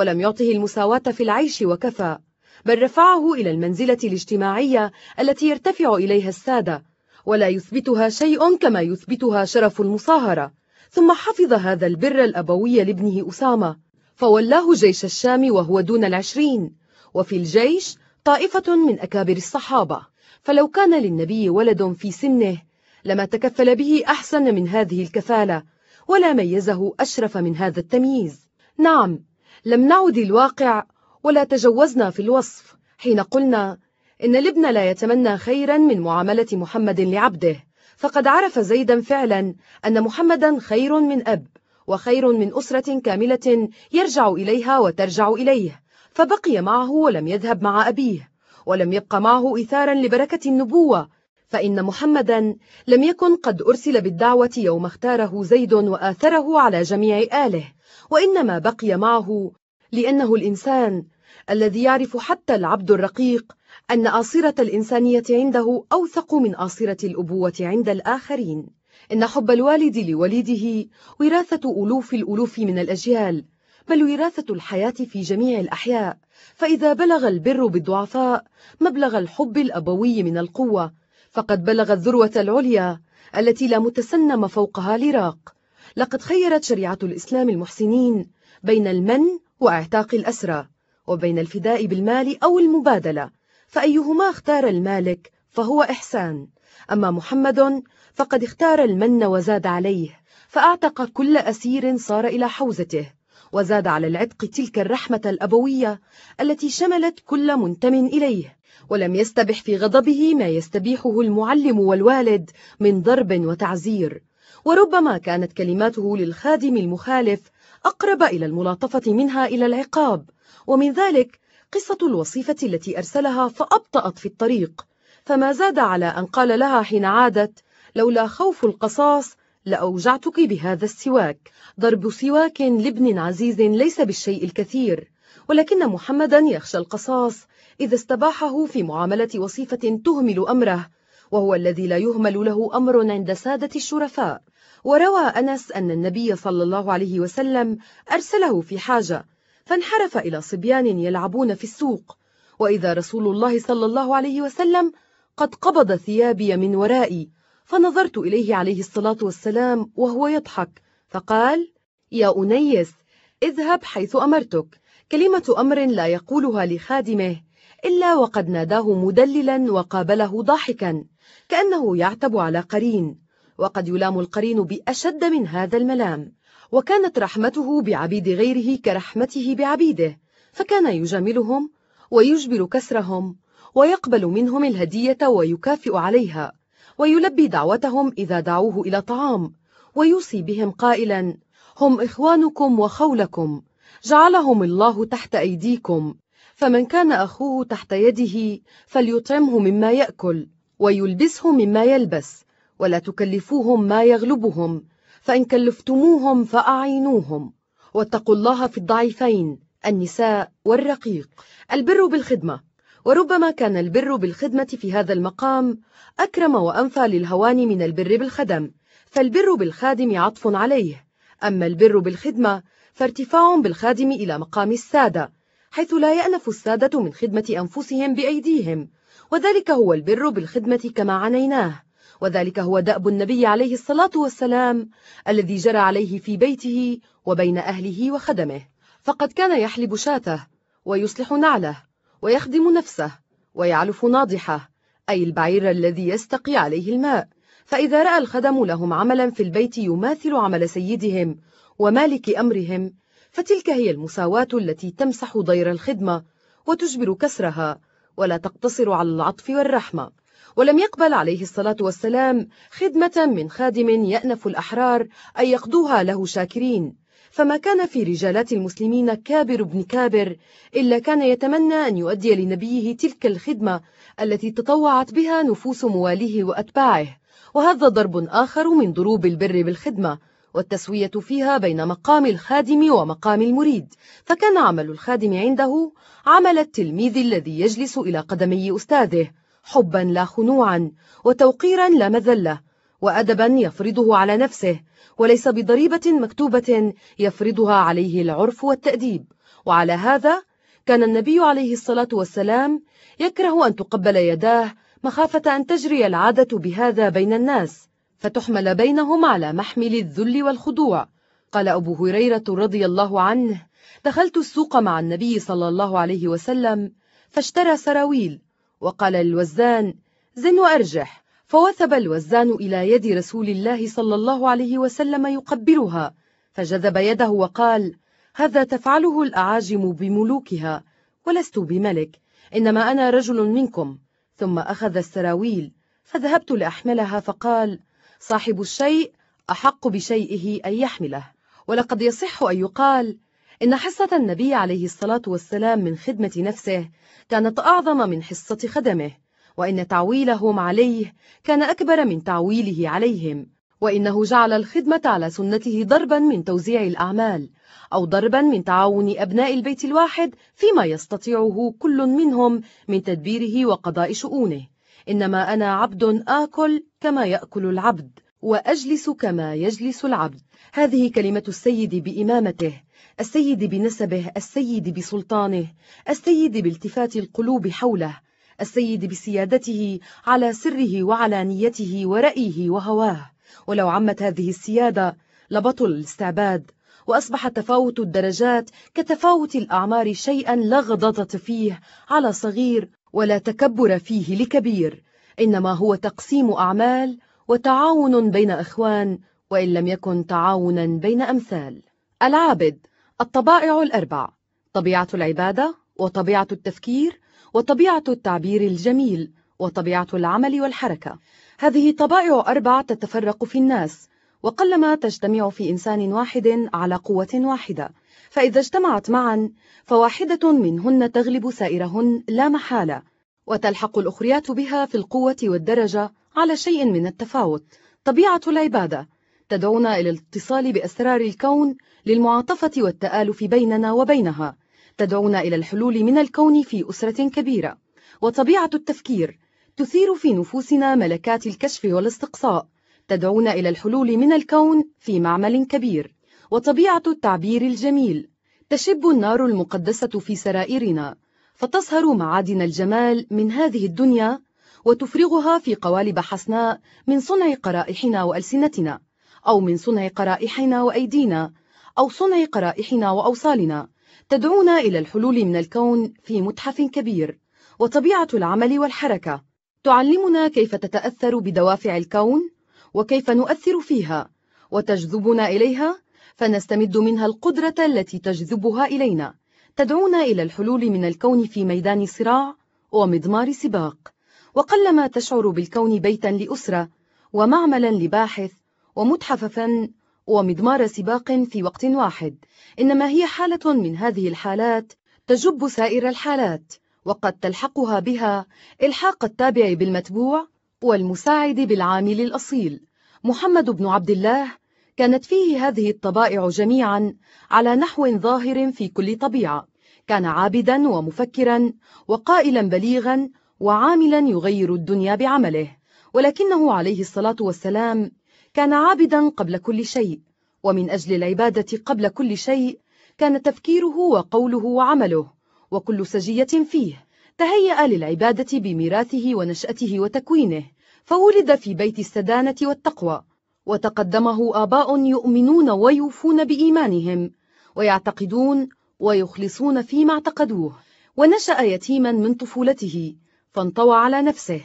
ولم يعطه المساواة في العيش وكفى بل رفعه إلى المنزلة الاجتماعية التي يرتفع إليها السادة ولا يثبتها شيء كما يثبتها شرف المصاهرة. ثم حفظ هذا البر الأبوي لابنه أسامة فولاه جيش الشام وهو دون العشرين. وفي الجيش طائفة من أكابر الصحابة. فلو كان للنبي ولد في سنه لما تكفل به أحسن من هذه الكفالة ولا ميزه أشرف من هذا التمييز. نعم لم نعد الواقع ولا تجوزنا في الوصف حين قلنا إن الابن لا يتمنى خيرا من معاملة محمد لعبده فقد عرف زيدا فعلا أن محمدا خير من أب وخير من أسرة كاملة يرجع إليها وترجع إليه فبقي معه ولم يذهب مع أبيه ولم يبق معه إثارا لبركة النبوة فإن محمدا لم يكن قد أرسل بالدعوة يوم اختاره زيد وآثره على جميع آله. وإنما بقي معه لأنه الإنسان الذي يعرف حتى العبد الرقيق أن آصرة الإنسانية عنده أوثق من آصرة الأبوة عند الآخرين. إن حب الوالد لوليده وراثة ألوف الألوف من الأجيال بل وراثة الحياة في جميع الأحياء. فإذا بلغ البر بالضعفاء مبلغ الحب الأبوي من القوة فقد بلغ الذروة العليا التي لا متسنم فوقها لراق لقد خيرت شريعة الإسلام المحسنين بين المن وإعتاق الأسرى وبين الفداء بالمال أو المبادلة فأيهما اختار المالك فهو إحسان. أما محمد فقد اختار المن وزاد عليه فأعتق كل أسير صار إلى حوزته وزاد على العتق تلك الرحمة الأبوية التي شملت كل منتم إليه ولم يستبح في غضبه ما يستبيحه المعلم والوالد من ضرب وتعزير. وربما كانت كلماته للخادم المخالف أقرب إلى الملاطفة منها إلى العقاب. ومن ذلك قصة الوصيفة التي أرسلها فأبطأت في الطريق. فما زاد على أن قال لها حين عادت لولا خوف القصاص لأوجعتك بهذا السواك. ضرب سواك لابن عزيز ليس بالشيء الكثير. ولكن محمدا يخشى القصاص إذا استباحه في معاملة وصيفة تهمل أمره وهو الذي لا يهمل له أمر عند سادة الشرفاء. وروى أنس أن النبي صلى الله عليه وسلم أرسله في حاجة فانحرف إلى صبيان يلعبون في السوق. وإذا رسول الله صلى الله عليه وسلم قد قبض ثيابي من ورائي فنظرت إليه عليه الصلاة والسلام وهو يضحك فقال يا أنيس اذهب حيث أمرتك. كلمة أمر لا يقولها لخادمه إلا وقد ناداه مدللا وقابله ضاحكا كأنه يعتب على قرين. وقد يلام القرين بأشد من هذا الملام وكانت رحمته بعبيد غيره كرحمته بعبيده فكان يجاملهم ويجبر كسرهم ويقبل منهم الهدية ويكافئ عليها ويلبي دعوتهم إذا دعوه إلى طعام ويوصي بهم قائلا هم إخوانكم وخولكم جعلهم الله تحت أيديكم فمن كان أخوه تحت يده فليطعمه مما يأكل ويلبسه مما يلبس ولا تكلفوهم ما يغلبهم فإن كلفتموهم فأعينوهم. واتقوا الله في الضعيفين النساء والرقيق. البر بالخدمة. وربما كان البر بالخدمة في هذا المقام أكرم وأنفى للهوان من البر بالخدم. فالبر بالخادم عطف عليه. أما البر بالخدمة فارتفاع بالخادم إلى مقام السادة حيث لا يأنف السادة من خدمة أنفسهم بأيديهم. وذلك هو البر بالخدمة كما عنيناه. وذلك هو دأب النبي عليه الصلاة والسلام الذي جرى عليه في بيته وبين أهله وخدمه. فقد كان يحلب شاته ويصلح نعله ويخدم نفسه ويعلف ناضحه أي البعير الذي يستقي عليه الماء. فإذا رأى الخدم لهم عملا في البيت يماثل عمل سيدهم ومالك أمرهم فتلك هي المساواة التي تمسح ضير الخدمة وتجبر كسرها ولا تقتصر على العطف والرحمة. ولم يقبل عليه الصلاة والسلام خدمة من خادم يأنف الأحرار أن يقضوها له شاكرين. فما كان في رجالات المسلمين كابر بن كابر إلا كان يتمنى أن يؤدي لنبيه تلك الخدمة التي تطوعت بها نفوس مواليه وأتباعه. وهذا ضرب آخر من ضروب البر بالخدمة والتسوية فيها بين مقام الخادم ومقام المريد. فكان عمل الخادم عنده عمل التلميذ الذي يجلس إلى قدمي أستاذه. حبا لا خنوعا وتوقيرا لا مذلة وأدبا يفرضه على نفسه وليس بضريبة مكتوبة يفرضها عليه العرف والتأديب. وعلى هذا كان النبي عليه الصلاة والسلام يكره أن تقبل يداه مخافة أن تجري العادة بهذا بين الناس فتحمل بينهم على محمل الذل والخضوع. قال أبو هريرة رضي الله عنه دخلت السوق مع النبي صلى الله عليه وسلم فاشترى سراويل وقال الوزان زن وأرجح. فوثب الوزان إلى يد رسول الله صلى الله عليه وسلم يقبلها فجذب يده وقال هذا تفعله الأعاجم بملوكها ولست بملك إنما أنا رجل منكم. ثم أخذ السراويل فذهبت لأحملها فقال صاحب الشيء أحق بشيئه أن يحمله. ولقد يصح أن يقال إن حصة النبي عليه الصلاة والسلام من خدمة نفسه كانت أعظم من حصة خدمه وإن تعويلهم عليه كان أكبر من تعويله عليهم وإنه جعل الخدمة على سنته ضربا من توزيع الأعمال أو ضربا من تعاون أبناء البيت الواحد فيما يستطيعه كل منهم من تدبيره وقضاء شؤونه. إنما أنا عبد آكل كما يأكل العبد وأجلس كما يجلس العبد. هذه كلمة السيد بإمامته السيد بنسبه السيد بسلطانه السيد بالتفات القلوب حوله السيد بسيادته على سره وعلانيته ورأيه وهواه. ولو عمت هذه السيادة لبطل الاستعباد وأصبح تفاوت الدرجات كتفاوت الأعمار شيئا لا غضاضة فيه على صغير ولا تكبر فيه لكبير. إنما هو تقسيم أعمال وتعاون بين إخوان وإن لم يكن تعاونا بين أمثال. العابد الطبائع الأربع طبيعة العبادة وطبيعة التفكير وطبيعة التعبير الجميل وطبيعة العمل والحركة. هذه طبائع أربع تتفرق في الناس وقلما تجتمع في إنسان واحد على قوة واحدة. فإذا اجتمعت معا فواحدة منهن تغلب سائرهن لا محالة وتلحق الأخريات بها في القوة والدرجة على شيء من التفاوت. طبيعة العبادة تدعونا إلى الاتصال بأسرار الكون للمعاطفة والتآلف بيننا وبينها. تدعونا إلى الحلول من الكون في أسرة كبيرة. وطبيعة التفكير. تثير في نفوسنا ملكات الكشف والاستقصاء. تدعونا إلى الحلول من الكون في معمل كبير. وطبيعة التعبير الجميل. تشب النار المقدسة في سرائرنا. فتصهر معادن الجمال من هذه الدنيا. وتفرغها في قوالب حسناء من صنع قرائحنا وألسنتنا. أو من صنع قرائحنا وأيدينا أو صنع قرائحنا وأوصالنا. تدعونا إلى الحلول من الكون في متحف كبير وطبيعة العمل والحركة. تعلمنا كيف تتأثر بدوافع الكون وكيف نؤثر فيها. وتجذبنا إليها فنستمد منها القدرة التي تجذبها إلينا. تدعونا إلى الحلول من الكون في ميدان صراع ومضمار سباق. وقلما تشعر بالكون بيتا لأسرة ومعملا لباحث ومتحف فن ومضمار سباق في وقت واحد. إنما هي حالة من هذه الحالات تجب سائر الحالات وقد تلحقها بها إلحاق التابع بالمتبوع والمساعد بالعامل الأصيل. محمد بن عبد الله كانت فيه هذه الطبائع جميعا على نحو ظاهر في كل طبيعة. كان عابدا ومفكرا وقائلا بليغا وعاملا يغير الدنيا بعمله. ولكنه عليه الصلاة والسلام كان عابدا قبل كل شيء ومن أجل العبادة قبل كل شيء كان تفكيره وقوله وعمله وكل سجية فيه تهيأ للعبادة بميراثه ونشأته وتكوينه فولد في بيت السدانة والتقوى وتقدمه آباء يؤمنون ويوفون بإيمانهم ويعتقدون ويخلصون فيما اعتقدوه ونشأ يتيما من طفولته فانطوى على نفسه.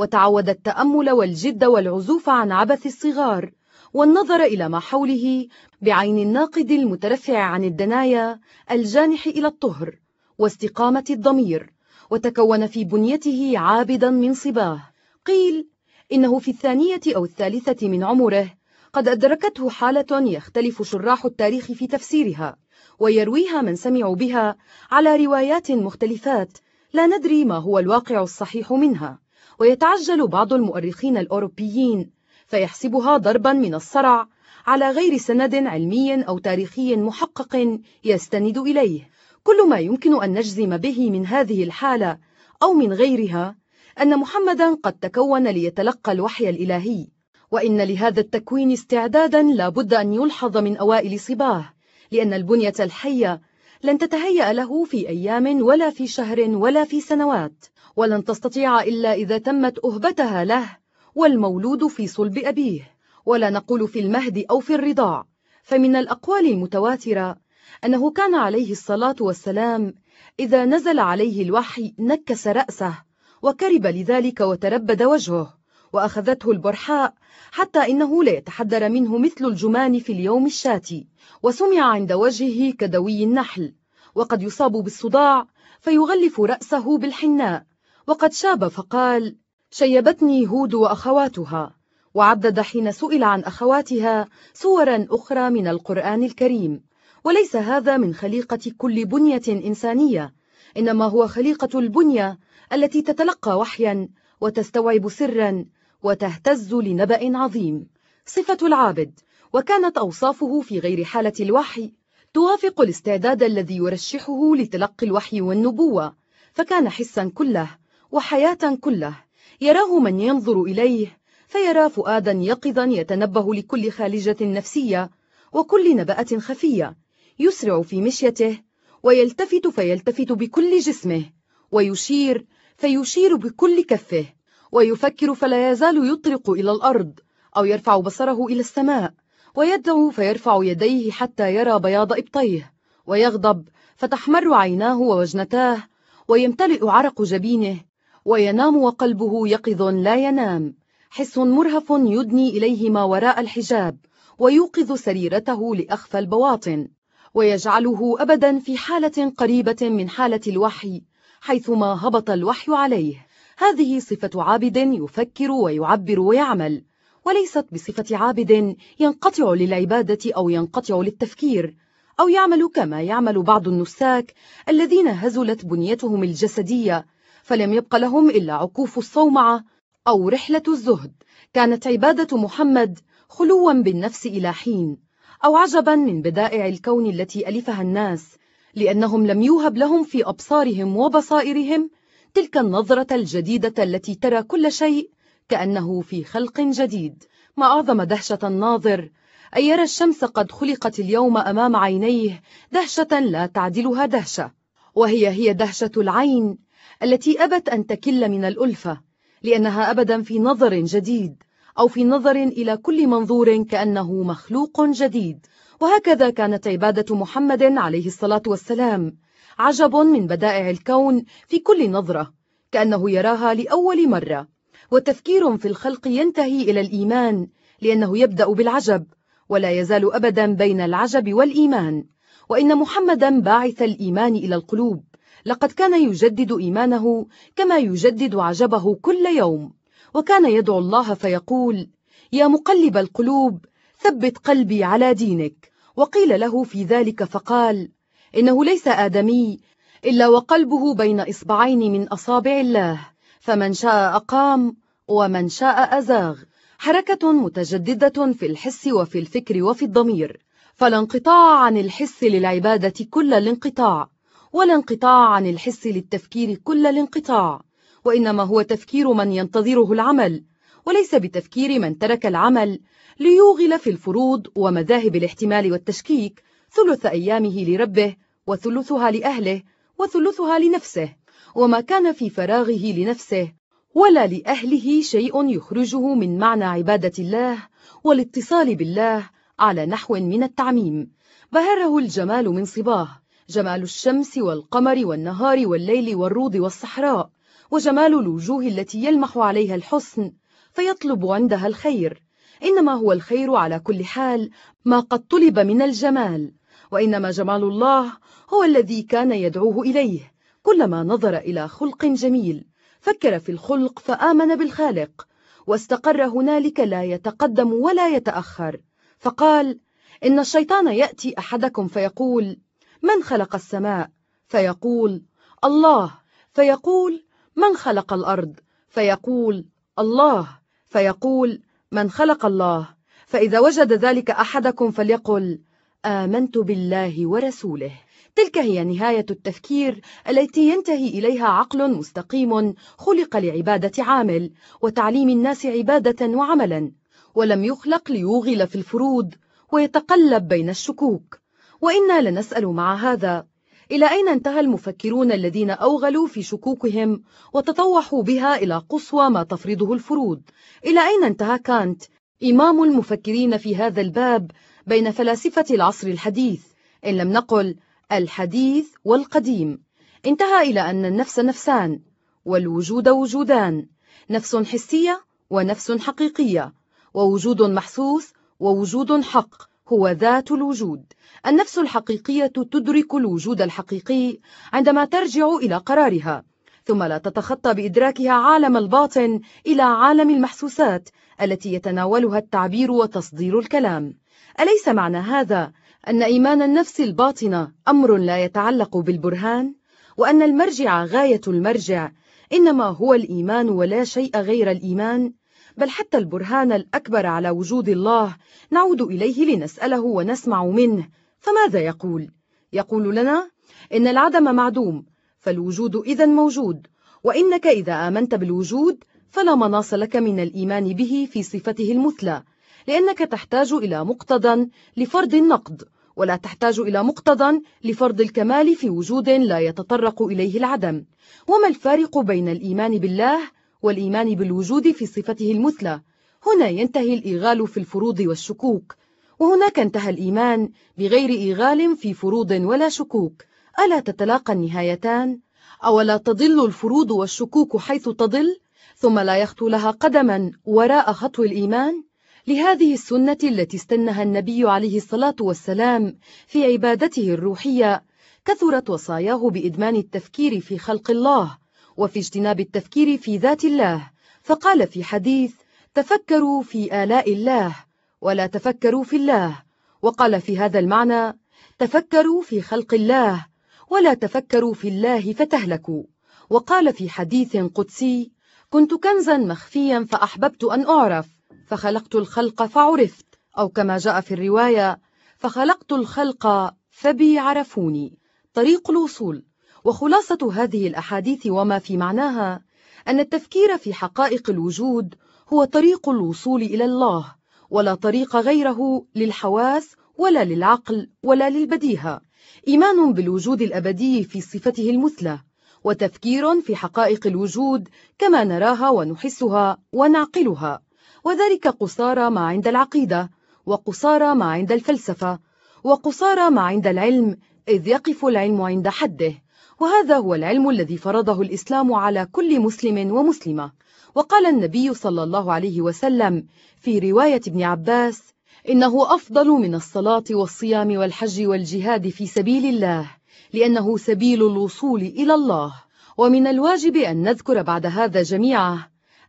وتعود التأمل والجد والعزوف عن عبث الصغار والنظر إلى ما حوله بعين الناقد المترفع عن الدنايا الجانح إلى الطهر واستقامة الضمير وتكون في بنيته عابدا من صباه. قيل إنه في الثانية أو الثالثة من عمره قد أدركته حالة يختلف شراح التاريخ في تفسيرها ويرويها من سمعوا بها على روايات مختلفات لا ندري ما هو الواقع الصحيح منها. ويتعجل بعض المؤرخين الأوروبيين فيحسبها ضربا من الصرع على غير سند علمي أو تاريخي محقق يستند إليه. كل ما يمكن أن نجزم به من هذه الحالة أو من غيرها أن محمدا قد تكون ليتلقى الوحي الإلهي وإن لهذا التكوين استعدادا لا بد أن يلحظ من أوائل صباه لأن البنية الحية لن تتهيأ له في أيام ولا في شهر ولا في سنوات. ولن تستطيع إلا إذا تمت أهبتها له والمولود في صلب أبيه. ولا نقول في المهد أو في الرضاع. فمن الأقوال المتواترة أنه كان عليه الصلاة والسلام إذا نزل عليه الوحي نكس رأسه وكرب لذلك وتربد وجهه وأخذته البرحاء حتى إنه لا يتحدر منه مثل الجمان في اليوم الشاتي وسمع عند وجهه كدوي النحل. وقد يصاب بالصداع فيغلف رأسه بالحناء. وقد شاب فقال شيبتني هود وأخواتها وعدد حين سئل عن أخواتها صورا أخرى من القرآن الكريم. وليس هذا من خليقة كل بنية إنسانية إنما هو خليقة البنية التي تتلقى وحيا وتستوعب سرا وتهتز لنبأ عظيم. صفة العابد وكانت أوصافه في غير حالة الوحي توافق الاستعداد الذي يرشحه لتلقي الوحي والنبوة فكان حسا كله. وحياة كله. يراه من ينظر إليه فيرى فؤادا يقظا يتنبه لكل خالجة نفسية وكل نبأة خفية. يسرع في مشيته ويلتفت فيلتفت بكل جسمه. ويشير فيشير بكل كفه. ويفكر فلا يزال يطرق إلى الأرض أو يرفع بصره إلى السماء. ويدعو فيرفع يديه حتى يرى بياض إبطيه. ويغضب فتحمر عيناه ووجنتاه. ويمتلئ عرق جبينه. وينام وقلبه يقظ لا ينام. حس مرهف يدني إليه ما وراء الحجاب ويوقظ سريرته لأخفى البواطن. ويجعله أبدا في حالة قريبة من حالة الوحي حيثما هبط الوحي عليه. هذه صفة عابد يفكر ويعبر ويعمل وليست بصفة عابد ينقطع للعبادة أو ينقطع للتفكير أو يعمل كما يعمل بعض النساك الذين هزلت بنيتهم الجسدية. فلم يبق لهم إلا عكوف الصومعة أو رحلة الزهد. كانت عبادة محمد خلوا بالنفس إلى حين أو عجبا من بدائع الكون التي ألفها الناس لأنهم لم يوهب لهم في أبصارهم وبصائرهم تلك النظرة الجديدة التي ترى كل شيء كأنه في خلق جديد. ما أعظم دهشة الناظر أن يرى الشمس قد خلقت اليوم أمام عينيه دهشة لا تعدلها دهشة وهي هي دهشة العين التي أبت أن تكل من الألفة لأنها أبدا في نظر جديد أو في نظر إلى كل منظور كأنه مخلوق جديد. وهكذا كانت عبادة محمد عليه الصلاة والسلام عجب من بدائع الكون في كل نظرة كأنه يراها لأول مرة. وتفكير في الخلق ينتهي إلى الإيمان لأنه يبدأ بالعجب ولا يزال أبدا بين العجب والإيمان. وإن محمدا باعث الإيمان إلى القلوب لقد كان يجدد إيمانه كما يجدد عجبه كل يوم. وكان يدعو الله فيقول يا مقلب القلوب ثبت قلبي على دينك. وقيل له في ذلك فقال إنه ليس آدمي إلا وقلبه بين إصبعين من أصابع الله. فمن شاء أقام ومن شاء أزاغ. حركة متجددة في الحس وفي الفكر وفي الضمير. فلا انقطاع عن الحس للعبادة كل الانقطاع. ولا انقطاع عن الحس للتفكير كل الانقطاع وإنما هو تفكير من ينتظره العمل وليس بتفكير من ترك العمل ليوغل في الفروض ومذاهب الاحتمال والتشكيك ثلث أيامه لربه وثلثها لأهله وثلثها لنفسه وما كان في فراغه لنفسه ولا لأهله شيء يخرجه من معنى عبادة الله والاتصال بالله على نحو من التعميم بهره الجمال من صباه. جمال الشمس والقمر والنهار والليل والروض والصحراء وجمال الوجوه التي يلمح عليها الحسن فيطلب عندها الخير. إنما هو الخير على كل حال ما قد طلب من الجمال. وإنما جمال الله هو الذي كان يدعوه إليه كلما نظر إلى خلق جميل فكر في الخلق فآمن بالخالق واستقر هنالك لا يتقدم ولا يتأخر. فقال إن الشيطان يأتي أحدكم فيقول من خلق السماء؟ فيقول الله. فيقول من خلق الأرض؟ فيقول الله. فيقول من خلق الله. فإذا وجد ذلك أحدكم فليقل آمنت بالله ورسوله. تلك هي نهاية التفكير التي ينتهي إليها عقل مستقيم خلق لعبادة عامل وتعليم الناس عبادة وعملا ولم يخلق ليوغل في الفروض ويتقلب بين الشكوك. وإنا لنسأل مع هذا. إلى أين انتهى المفكرون الذين أوغلوا في شكوكهم وتطوحوا بها إلى قصوى ما تفرضه الفروض؟ إلى أين انتهى كانت إمام المفكرين في هذا الباب بين فلاسفة العصر الحديث؟ إن لم نقل الحديث والقديم. انتهى إلى أن النفس نفسان والوجود وجودان نفس حسية ونفس حقيقية ووجود محسوس ووجود حق هو ذات الوجود. النفس الحقيقية تدرك الوجود الحقيقي عندما ترجع إلى قرارها ثم لا تتخطى بإدراكها عالم الباطن إلى عالم المحسوسات التي يتناولها التعبير وتصدير الكلام. أليس معنى هذا أن إيمان النفس الباطنة أمر لا يتعلق بالبرهان؟ وأن المرجع غاية المرجع إنما هو الإيمان ولا شيء غير الإيمان؟ بل حتى البرهان الأكبر على وجود الله نعود إليه لنسأله ونسمع منه فماذا يقول؟ يقول لنا إن العدم معدوم فالوجود إذا موجود وإنك إذا آمنت بالوجود فلا مناص لك من الإيمان به في صفته المثلى لأنك تحتاج إلى مقتضى لفرض النقد ولا تحتاج إلى مقتضى لفرض الكمال في وجود لا يتطرق إليه العدم. وما الفارق بين الإيمان بالله والإيمان بالوجود في صفته المثلى؟ هنا ينتهي الإيغال في الفروض والشكوك. وهناك انتهى الإيمان بغير إيغال في فروض ولا شكوك ألا تتلاقى النهايتان؟ أولا تضل الفروض والشكوك حيث تضل ثم لا يخطو لها قدما وراء خطو الإيمان؟ لهذه السنة التي استنها النبي عليه الصلاة والسلام في عبادته الروحية كثرت وصاياه بإدمان التفكير في خلق الله وفي اجتناب التفكير في ذات الله فقال في حديث تفكروا في آلاء الله ولا تفكروا في الله. وقال في هذا المعنى تفكروا في خلق الله ولا تفكروا في الله فتهلكوا. وقال في حديث قدسي كنت كنزا مخفيا فأحببت أن أعرف فخلقت الخلق فعرفت. أو كما جاء في الرواية فخلقت الخلق فبي عرفوني طريق الوصول. وخلاصة هذه الأحاديث وما في معناها أن التفكير في حقائق الوجود هو طريق الوصول إلى الله. ولا طريق غيره للحواس ولا للعقل ولا للبديهة. إيمان بالوجود الأبدي في صفته المثلى وتفكير في حقائق الوجود كما نراها ونحسها ونعقلها. وذلك قصارى ما عند العقيدة وقصارى ما عند الفلسفة وقصارى ما عند العلم إذ يقف العلم عند حده. وهذا هو العلم الذي فرضه الإسلام على كل مسلم ومسلمة. وقال النبي صلى الله عليه وسلم في رواية ابن عباس إنه أفضل من الصلاة والصيام والحج والجهاد في سبيل الله لأنه سبيل الوصول إلى الله. ومن الواجب أن نذكر بعد هذا جميعا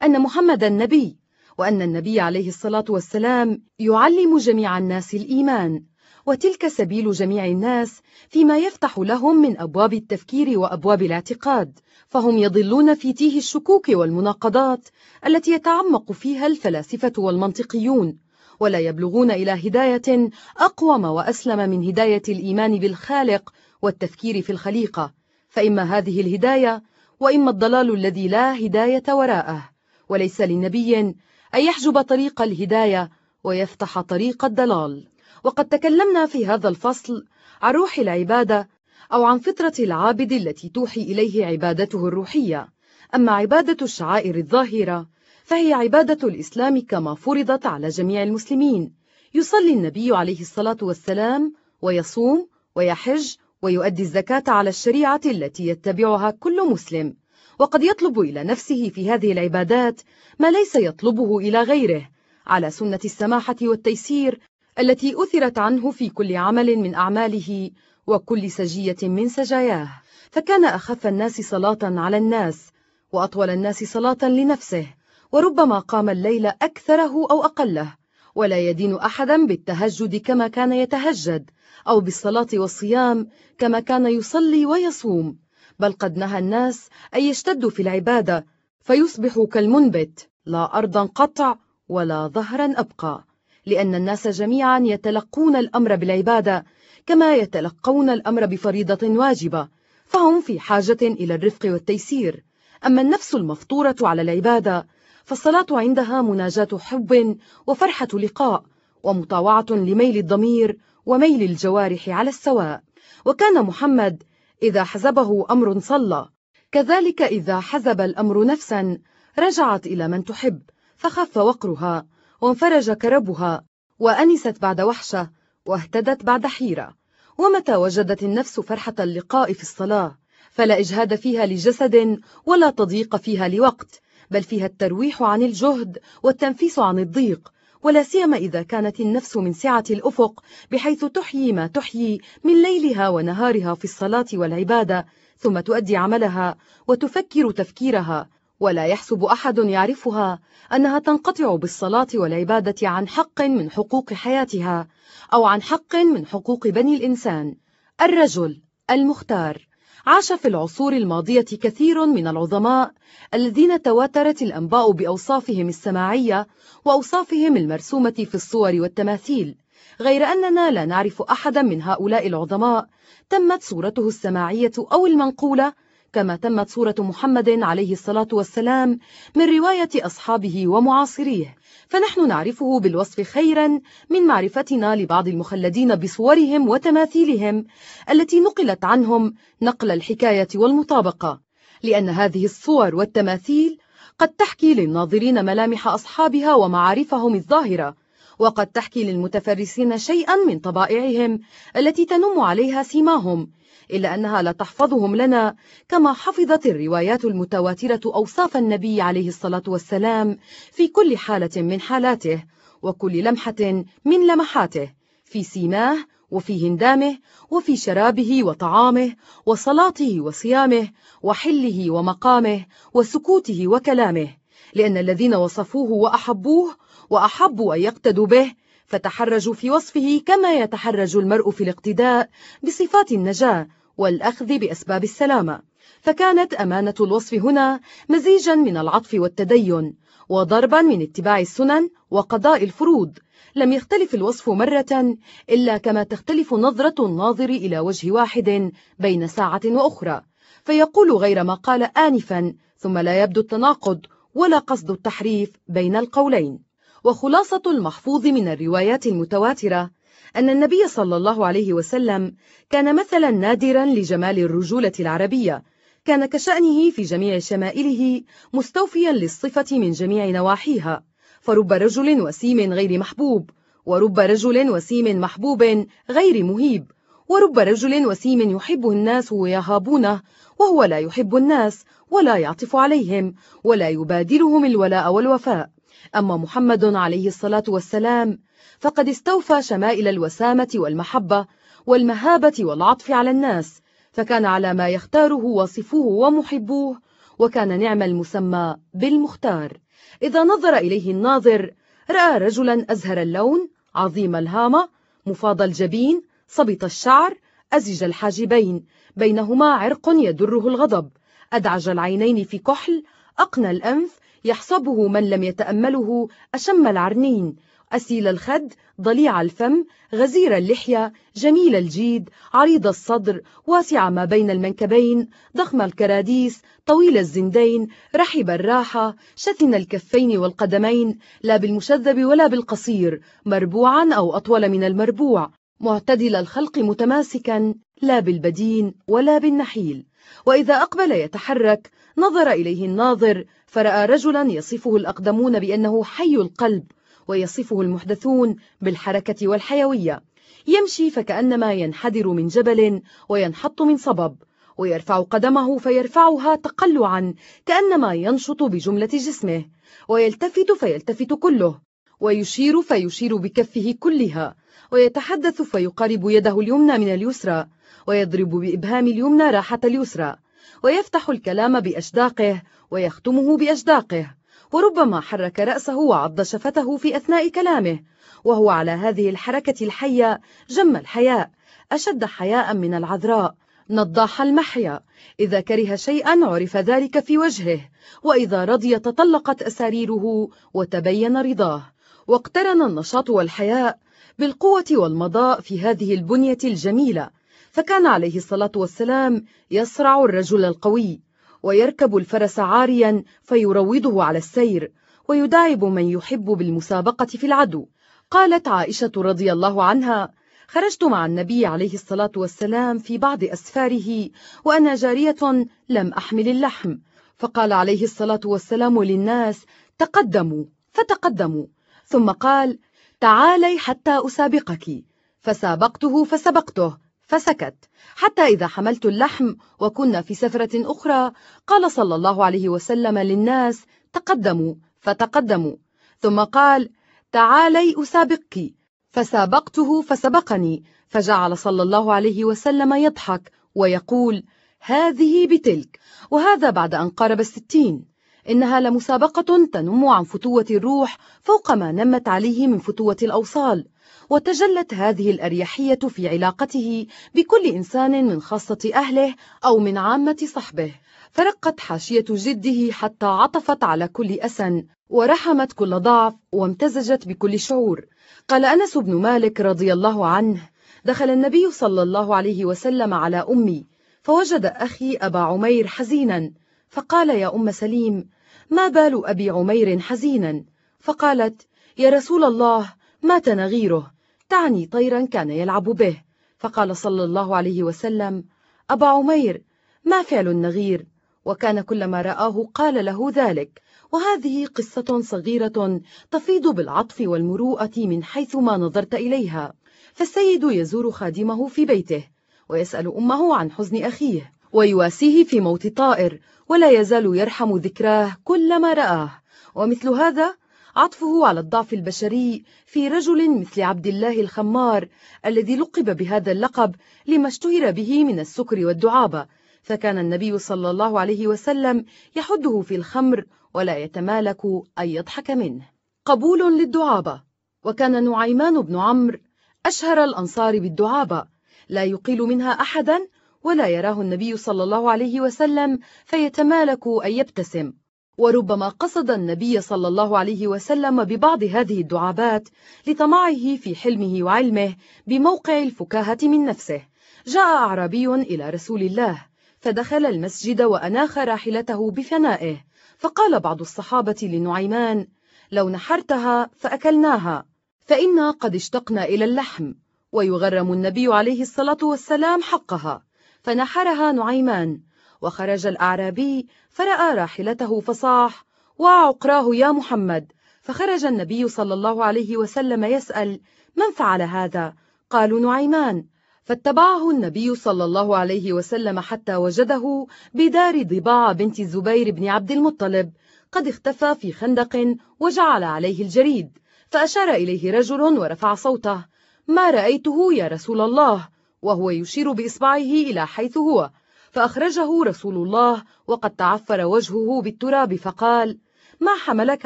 أن محمد النبي وأن النبي عليه الصلاة والسلام يعلم جميع الناس الإيمان وتلك سبيل جميع الناس فيما يفتح لهم من أبواب التفكير وأبواب الاعتقاد. فهم يضلون في تيه الشكوك والمناقضات التي يتعمق فيها الفلاسفة والمنطقيون ولا يبلغون إلى هداية أقوم وأسلم من هداية الإيمان بالخالق والتفكير في الخليقة. فإما هذه الهداية وإما الضلال الذي لا هداية وراءه. وليس لنبي أن يحجب طريق الهداية ويفتح طريق الضلال. وقد تكلمنا في هذا الفصل عن روح العبادة أو عن فطرة العابد التي توحي إليه عبادته الروحية. أما عبادة الشعائر الظاهرة فهي عبادة الإسلام كما فرضت على جميع المسلمين. يصلي النبي عليه الصلاة والسلام ويصوم ويحج ويؤدي الزكاة على الشريعة التي يتبعها كل مسلم. وقد يطلب إلى نفسه في هذه العبادات ما ليس يطلبه إلى غيره على سنة السماحة والتيسير التي أثرت عنه في كل عمل من أعماله وكل سجية من سجاياه. فكان أخف الناس صلاة على الناس وأطول الناس صلاة لنفسه وربما قام الليل أكثره أو أقله. ولا يدين أحدا بالتهجد كما كان يتهجد أو بالصلاة والصيام كما كان يصلي ويصوم. بل قد نهى الناس أن يشتدوا في العبادة فيصبحوا كالمنبت لا أرضا قطع ولا ظهرا أبقى. لأن الناس جميعا يتلقون الأمر بالعبادة كما يتلقون الأمر بفريضة واجبة فهم في حاجة إلى الرفق والتيسير. أما النفس المفطورة على العبادة فالصلاة عندها مناجاة حب وفرحة لقاء ومطاوعة لميل الضمير وميل الجوارح على السواء. وكان محمد إذا حزبه أمر صلى. كذلك إذا حزب الأمر نفسا رجعت إلى من تحب فخف وقرها وانفرج كربها وأنست بعد وحشة واهتدت بعد حيرة. ومتى وجدت النفس فرحة اللقاء في الصلاة؟ فلا إجهاد فيها لجسد ولا تضييق فيها لوقت بل فيها الترويح عن الجهد والتنفيس عن الضيق. ولا سيما إذا كانت النفس من سعة الأفق بحيث تحيي ما تحيي من ليلها ونهارها في الصلاة والعبادة ثم تؤدي عملها وتفكر تفكيرها. ولا يحسب أحد يعرفها أنها تنقطع بالصلاة والعبادة عن حق من حقوق حياتها أو عن حق من حقوق بني الإنسان. الرجل المختار. عاش في العصور الماضية كثير من العظماء الذين تواترت الأنباء بأوصافهم السماعية وأوصافهم المرسومة في الصور والتماثيل. غير أننا لا نعرف أحدا من هؤلاء العظماء تمت صورته السماعية أو المنقولة كما تمت صورة محمد عليه الصلاة والسلام من رواية أصحابه ومعاصريه. فنحن نعرفه بالوصف خيرا من معرفتنا لبعض المخلدين بصورهم وتماثيلهم التي نقلت عنهم نقل الحكاية والمطابقة لأن هذه الصور والتماثيل قد تحكي للناظرين ملامح أصحابها ومعارفهم الظاهرة وقد تحكي للمتفرسين شيئا من طبائعهم التي تنم عليها سيماهم إلا أنها لا تحفظهم لنا كما حفظت الروايات المتواترة أوصاف النبي عليه الصلاة والسلام في كل حالة من حالاته وكل لمحة من لمحاته في سيماه وفي هندامه وفي شرابه وطعامه وصلاته وصيامه وحله ومقامه وسكوته وكلامه لأن الذين وصفوه وأحبوه وأحبوا أن يقتدوا به فتحرجوا في وصفه كما يتحرج المرء في الاقتداء بصفات النجاة والأخذ بأسباب السلامة. فكانت أمانة الوصف هنا مزيجا من العطف والتدين وضربا من اتباع السنن وقضاء الفروض. لم يختلف الوصف مرة إلا كما تختلف نظرة الناظر إلى وجه واحد بين ساعة وأخرى. فيقول غير ما قال آنفا ثم لا يبدو التناقض ولا قصد التحريف بين القولين. وخلاصة المحفوظ من الروايات المتواترة أن النبي صلى الله عليه وسلم كان مثلا نادرا لجمال الرجولة العربية كان كشأنه في جميع شمائله مستوفيا للصفة من جميع نواحيها فرب رجل وسيم غير محبوب ورب رجل وسيم محبوب غير مهيب ورب رجل وسيم يحبه الناس ويهابونه وهو لا يحب الناس ولا يعطف عليهم ولا يبادلهم الولاء والوفاء. أما محمد عليه الصلاة والسلام فقد استوفى شمائل الوسامة والمحبة والمهابة والعطف على الناس فكان على ما يختاره واصفوه ومحبوه وكان نعم المسمى بالمختار. إذا نظر إليه الناظر رأى رجلا أزهر اللون عظيم الهامة مفاض الجبين صبط الشعر أزج الحاجبين بينهما عرق يدره الغضب أدعج العينين في كحل أقنى الأنف يحسبه من لم يتأمله أشم العرنين. أسيل الخد ضليع الفم غزير اللحية جميل الجيد عريض الصدر واسع ما بين المنكبين ضخم الكراديس طويل الزندين رحب الراحة شثن الكفين والقدمين لا بالمشذب ولا بالقصير مربوعا أو أطول من المربوع معتدل الخلق متماسكا لا بالبدين ولا بالنحيل. وإذا أقبل يتحرك نظر إليه الناظر فرأى رجلا يصفه الأقدمون بأنه حي القلب ويصفه المحدثون بالحركة والحيوية. يمشي فكأنما ينحدر من جبل وينحط من صبب ويرفع قدمه فيرفعها تقلعا كأنما ينشط بجملة جسمه ويلتفت فيلتفت كله ويشير فيشير بكفه كلها ويتحدث فيقرب يده اليمنى من اليسرى ويضرب بإبهام اليمنى راحة اليسرى ويفتح الكلام بأشداقه ويختمه بأشداقه. وربما حرك رأسه وعض شفته في أثناء كلامه وهو على هذه الحركة الحية جم الحياء أشد حياء من العذراء نضاح المحيا إذا كره شيئا عرف ذلك في وجهه وإذا رضي تطلقت أساريره وتبين رضاه واقترن النشاط والحياء بالقوة والمضاء في هذه البنية الجميلة فكان عليه الصلاة والسلام يصرع الرجل القوي. ويركب الفرس عاريا فيروضه على السير ويداعب من يحب بالمسابقة في العدو. قالت عائشة رضي الله عنها خرجت مع النبي عليه الصلاة والسلام في بعض أسفاره وأنا جارية لم أحمل اللحم. فقال عليه الصلاة والسلام للناس تقدموا فتقدموا. ثم قال تعالي حتى أسابقك. فسابقته فسبقته. فسكت. حتى إذا حملت اللحم وكنا في سفرة أخرى قال صلى الله عليه وسلم للناس تقدموا. فتقدموا. ثم قال تعالي أسابقك. فسابقته فسبقني. فجعل صلى الله عليه وسلم يضحك ويقول هذه بتلك. وهذا بعد أن قارب الستين. إنها لمسابقة تنم عن فتوة الروح فوق ما نمت عليه من فتوة الأوصال. وتجلت هذه الأريحية في علاقته بكل إنسان من خاصة أهله أو من عامة صحبه فرقت حاشية جده حتى عطفت على كل أسن ورحمت كل ضعف وامتزجت بكل شعور. قال أنس بن مالك رضي الله عنه دخل النبي صلى الله عليه وسلم على أمي فوجد أخي أبا عمير حزينا فقال يا أم سليم ما بال أبي عمير حزينا؟ فقالت يا رسول الله مات نغيره تعني طيرا كان يلعب به. فقال صلى الله عليه وسلم أبا عمير ما فعل النغير؟ وكان كلما رآه قال له ذلك. وهذه قصة صغيرة تفيض بالعطف والمروءة من حيث ما نظرت إليها. فالسيد يزور خادمه في بيته ويسأل أمه عن حزن أخيه ويواسيه في موت طائر ولا يزال يرحم ذكراه كلما رآه. ومثل هذا عطفه على الضعف البشري في رجل مثل عبد الله الخمار الذي لقب بهذا اللقب لما اشتهر به من السكر والدعابة. فكان النبي صلى الله عليه وسلم يحده في الخمر ولا يتمالك أن يضحك منه. قبول للدعابة. وكان نعيمان بن عمرو أشهر الأنصار بالدعابة. لا يقيل منها أحدا ولا يراه النبي صلى الله عليه وسلم فيتمالك أن يبتسم. وربما قصد النبي صلى الله عليه وسلم ببعض هذه الدعابات لطمعه في حلمه وعلمه بموقع الفكاهة من نفسه. جاء أعرابي إلى رسول الله فدخل المسجد وأناخ راحلته بفنائه. فقال بعض الصحابة لنعيمان لو نحرتها فأكلناها فإنا قد اشتقنا إلى اللحم. ويغرم النبي عليه الصلاة والسلام حقها. فنحرها نعيمان وخرج الأعرابي فرأى راحلته فصاح وعقراه يا محمد. فخرج النبي صلى الله عليه وسلم يسأل من فعل هذا؟ قالوا نعيمان. فاتبعه النبي صلى الله عليه وسلم حتى وجده بدار ضباع بنت الزبير بن عبد المطلب. قد اختفى في خندق وجعل عليه الجريد فأشار إليه رجل ورفع صوته ما رأيته يا رسول الله؟ وهو يشير بإصبعه إلى حيث هو. فأخرجه رسول الله وقد تعفر وجهه بالتراب فقال ما حملك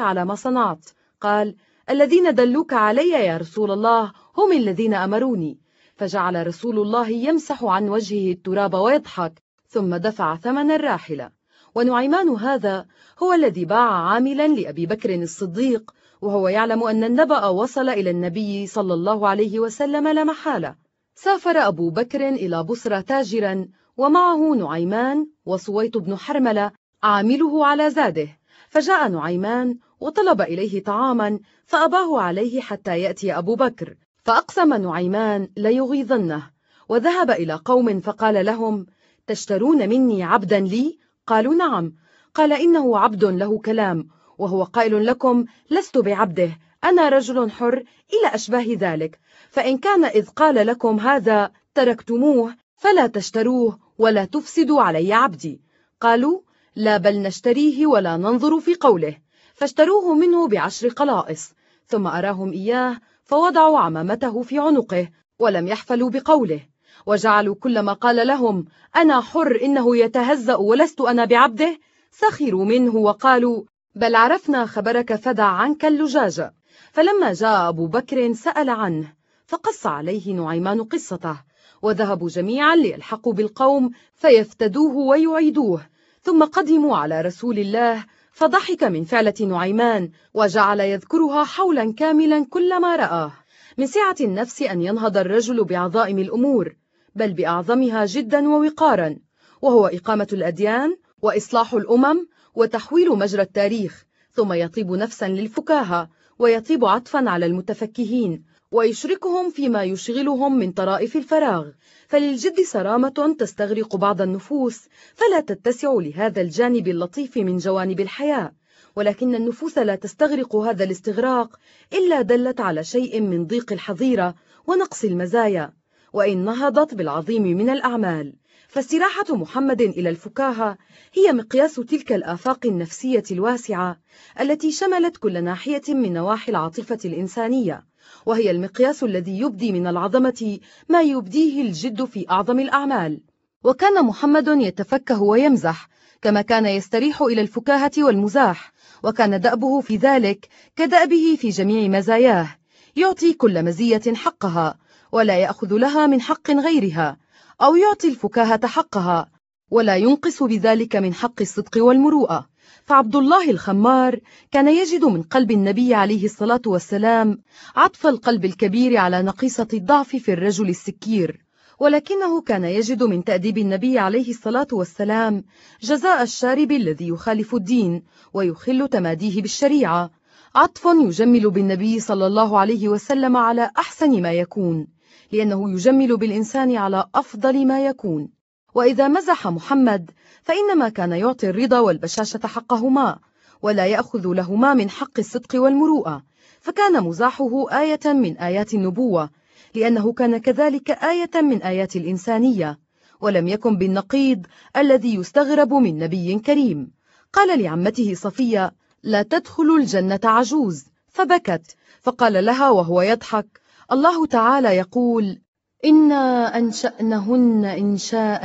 على ما صنعت؟ قال الذين دلوك علي يا رسول الله هم الذين أمروني. فجعل رسول الله يمسح عن وجهه التراب ويضحك ثم دفع ثمن الراحلة. ونعيمان هذا هو الذي باع عاملا لأبي بكر الصديق وهو يعلم أن النبأ وصل إلى النبي صلى الله عليه وسلم لا محالة. سافر أبو بكر إلى بصرى تاجرا ومعه نعيمان وصويت بن حرملة عامله على زاده. فجاء نعيمان وطلب إليه طعاما فأباه عليه حتى يأتي أبو بكر. فأقسم نعيمان ليغيظنه. وذهب إلى قوم فقال لهم تشترون مني عبدا لي؟ قالوا نعم. قال إنه عبد له كلام وهو قائل لكم لست بعبده أنا رجل حر إلى أشباه ذلك. فإن كان إذ قال لكم هذا تركتموه فلا تشتروه ولا تفسدوا علي عبدي. قالوا لا بل نشتريه ولا ننظر في قوله. فاشتروه منه بعشر قلائص ثم أراهم إياه فوضعوا عمامته في عنقه ولم يحفلوا بقوله. وجعلوا كل ما قال لهم أنا حر إنه يتهزأ ولست أنا بعبده. سخروا منه وقالوا بل عرفنا خبرك فدع عنك اللجاج فلما جاء أبو بكر سأل عنه فقص عليه نعيمان قصته. وذهبوا جميعا ليلحقوا بالقوم فيفتدوه ويعيدوه. ثم قدموا على رسول الله فضحك من فعلة نعيمان وجعل يذكرها حولا كاملا كلما رآه. من سعة النفس أن ينهض الرجل بعظائم الأمور بل بأعظمها جدا ووقارا وهو إقامة الأديان وإصلاح الأمم وتحويل مجرى التاريخ ثم يطيب نفسا للفكاهة ويطيب عطفا على المتفكهين. ويشركهم فيما يشغلهم من طرائف الفراغ. فللجد صرامة تستغرق بعض النفوس فلا تتسع لهذا الجانب اللطيف من جوانب الحياة. ولكن النفوس لا تستغرق هذا الاستغراق إلا دلت على شيء من ضيق الحظيرة ونقص المزايا. وإن نهضت بالعظيم من الأعمال. فاستراحة محمد إلى الفكاهة هي مقياس تلك الآفاق النفسية الواسعة التي شملت كل ناحية من نواحي العاطفة الإنسانية. وهي المقياس الذي يبدي من العظمة ما يبديه الجد في أعظم الأعمال. وكان محمد يتفكه ويمزح كما كان يستريح إلى الفكاهة والمزاح وكان دأبه في ذلك كدأبه في جميع مزاياه. يعطي كل مزية حقها ولا يأخذ لها من حق غيرها أو يعطي الفكاهة حقها ولا ينقص بذلك من حق الصدق والمروءة. فعبد الله الخمار كان يجد من قلب النبي عليه الصلاة والسلام عطف القلب الكبير على نقيصة الضعف في الرجل السكير ولكنه كان يجد من تأديب النبي عليه الصلاة والسلام جزاء الشارب الذي يخالف الدين ويخل تماديه بالشريعة. عطف يجمل بالنبي صلى الله عليه وسلم على أحسن ما يكون لأنه يجمل بالإنسان على أفضل ما يكون. وإذا مزح محمد فإنما كان يعطي الرضا والبشاشة حقهما ولا يأخذ لهما من حق الصدق والمروءة. فكان مزاحه آية من آيات النبوة لأنه كان كذلك آية من آيات الإنسانية ولم يكن بالنقيض الذي يستغرب من نبي كريم. قال لعمته صفية لا تدخل الجنة عجوز. فبكت فقال لها وهو يضحك الله تعالى يقول إنا أنشأنهن إنشاء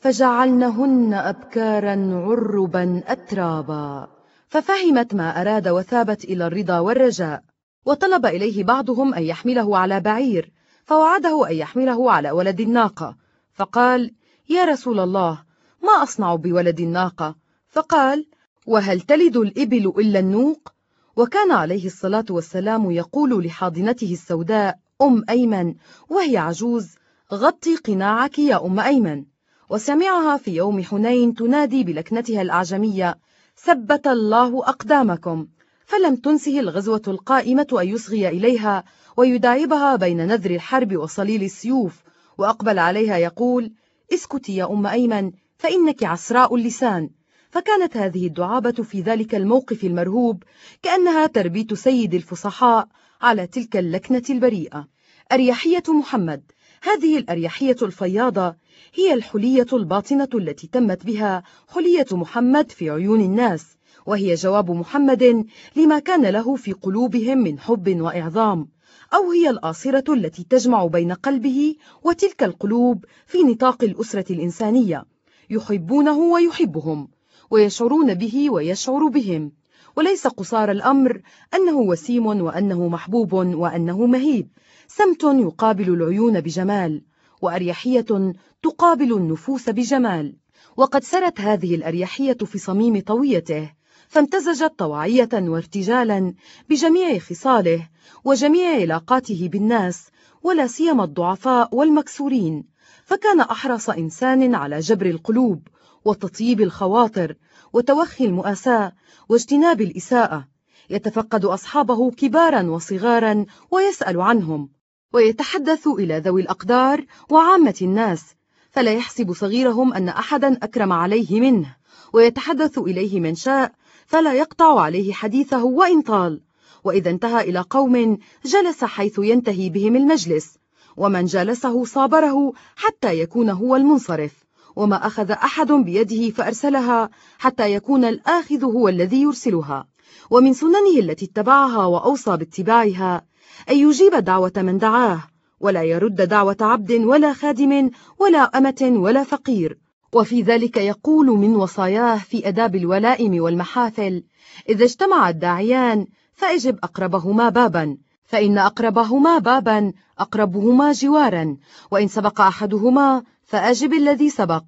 فجعلنهن أبكارا عربا أترابا. ففهمت ما أراد وثابت إلى الرضا والرجاء. وطلب إليه بعضهم أن يحمله على بعير فوعده أن يحمله على ولد الناقة. فقال يا رسول الله ما أصنع بولد الناقة؟ فقال وهل تلد الإبل إلا النوق؟ وكان عليه الصلاة والسلام يقول لحاضنته السوداء أم أيمن وهي عجوز. غطي قناعك يا أم أيمن. وسمعها في يوم حنين تنادي بلكنتها الأعجمية ثبت الله أقدامكم. فلم تنسه الغزوة القائمة أن يصغي إليها ويداعبها بين نذر الحرب وصليل السيوف. وأقبل عليها يقول اسكتي يا أم أيمن فإنك عسراء اللسان. فكانت هذه الدعابة في ذلك الموقف المرهوب كأنها تربيت سيد الفصحاء على تلك اللكنة البريئة. أريحية محمد. هذه الأريحية الفياضة هي الحلية الباطنة التي تمت بها حلية محمد في عيون الناس وهي جواب محمد لما كان له في قلوبهم من حب وإعظام أو هي الآصرة التي تجمع بين قلبه وتلك القلوب في نطاق الأسرة الإنسانية يحبونه ويحبهم ويشعرون به ويشعر بهم. وليس قصار الأمر أنه وسيم وأنه محبوب وأنه مهيب. سمت يقابل العيون بجمال وأريحية تقابل النفوس بجمال. وقد سرت هذه الأريحية في صميم طويته فامتزجت طوعية وارتجالا بجميع خصاله وجميع علاقاته بالناس ولا سيما الضعفاء والمكسورين. فكان أحرص إنسان على جبر القلوب وتطيب الخواطر وتوخي المؤاساة واجتناب الإساءة. يتفقد أصحابه كبارا وصغارا ويسأل عنهم. ويتحدث إلى ذوي الأقدار وعامة الناس. فلا يحسب صغيرهم أن أحدا أكرم عليه منه. ويتحدث إليه من شاء فلا يقطع عليه حديثه وإن طال. وإذا انتهى إلى قوم جلس حيث ينتهي بهم المجلس. ومن جالسه صابره حتى يكون هو المنصرف. وما أخذ أحد بيده فأرسلها حتى يكون الآخذ هو الذي يرسلها. ومن سننه التي اتبعها وأوصى باتباعها أن يجيب دعوة من دعاه ولا يرد دعوة عبد ولا خادم ولا أمة ولا فقير. وفي ذلك يقول من وصاياه في أداب الولائم والمحافل إذا اجتمع الداعيان فأجب أقربهما بابا فإن أقربهما بابا أقربهما جوارا وإن سبق أحدهما فأجب الذي سبق.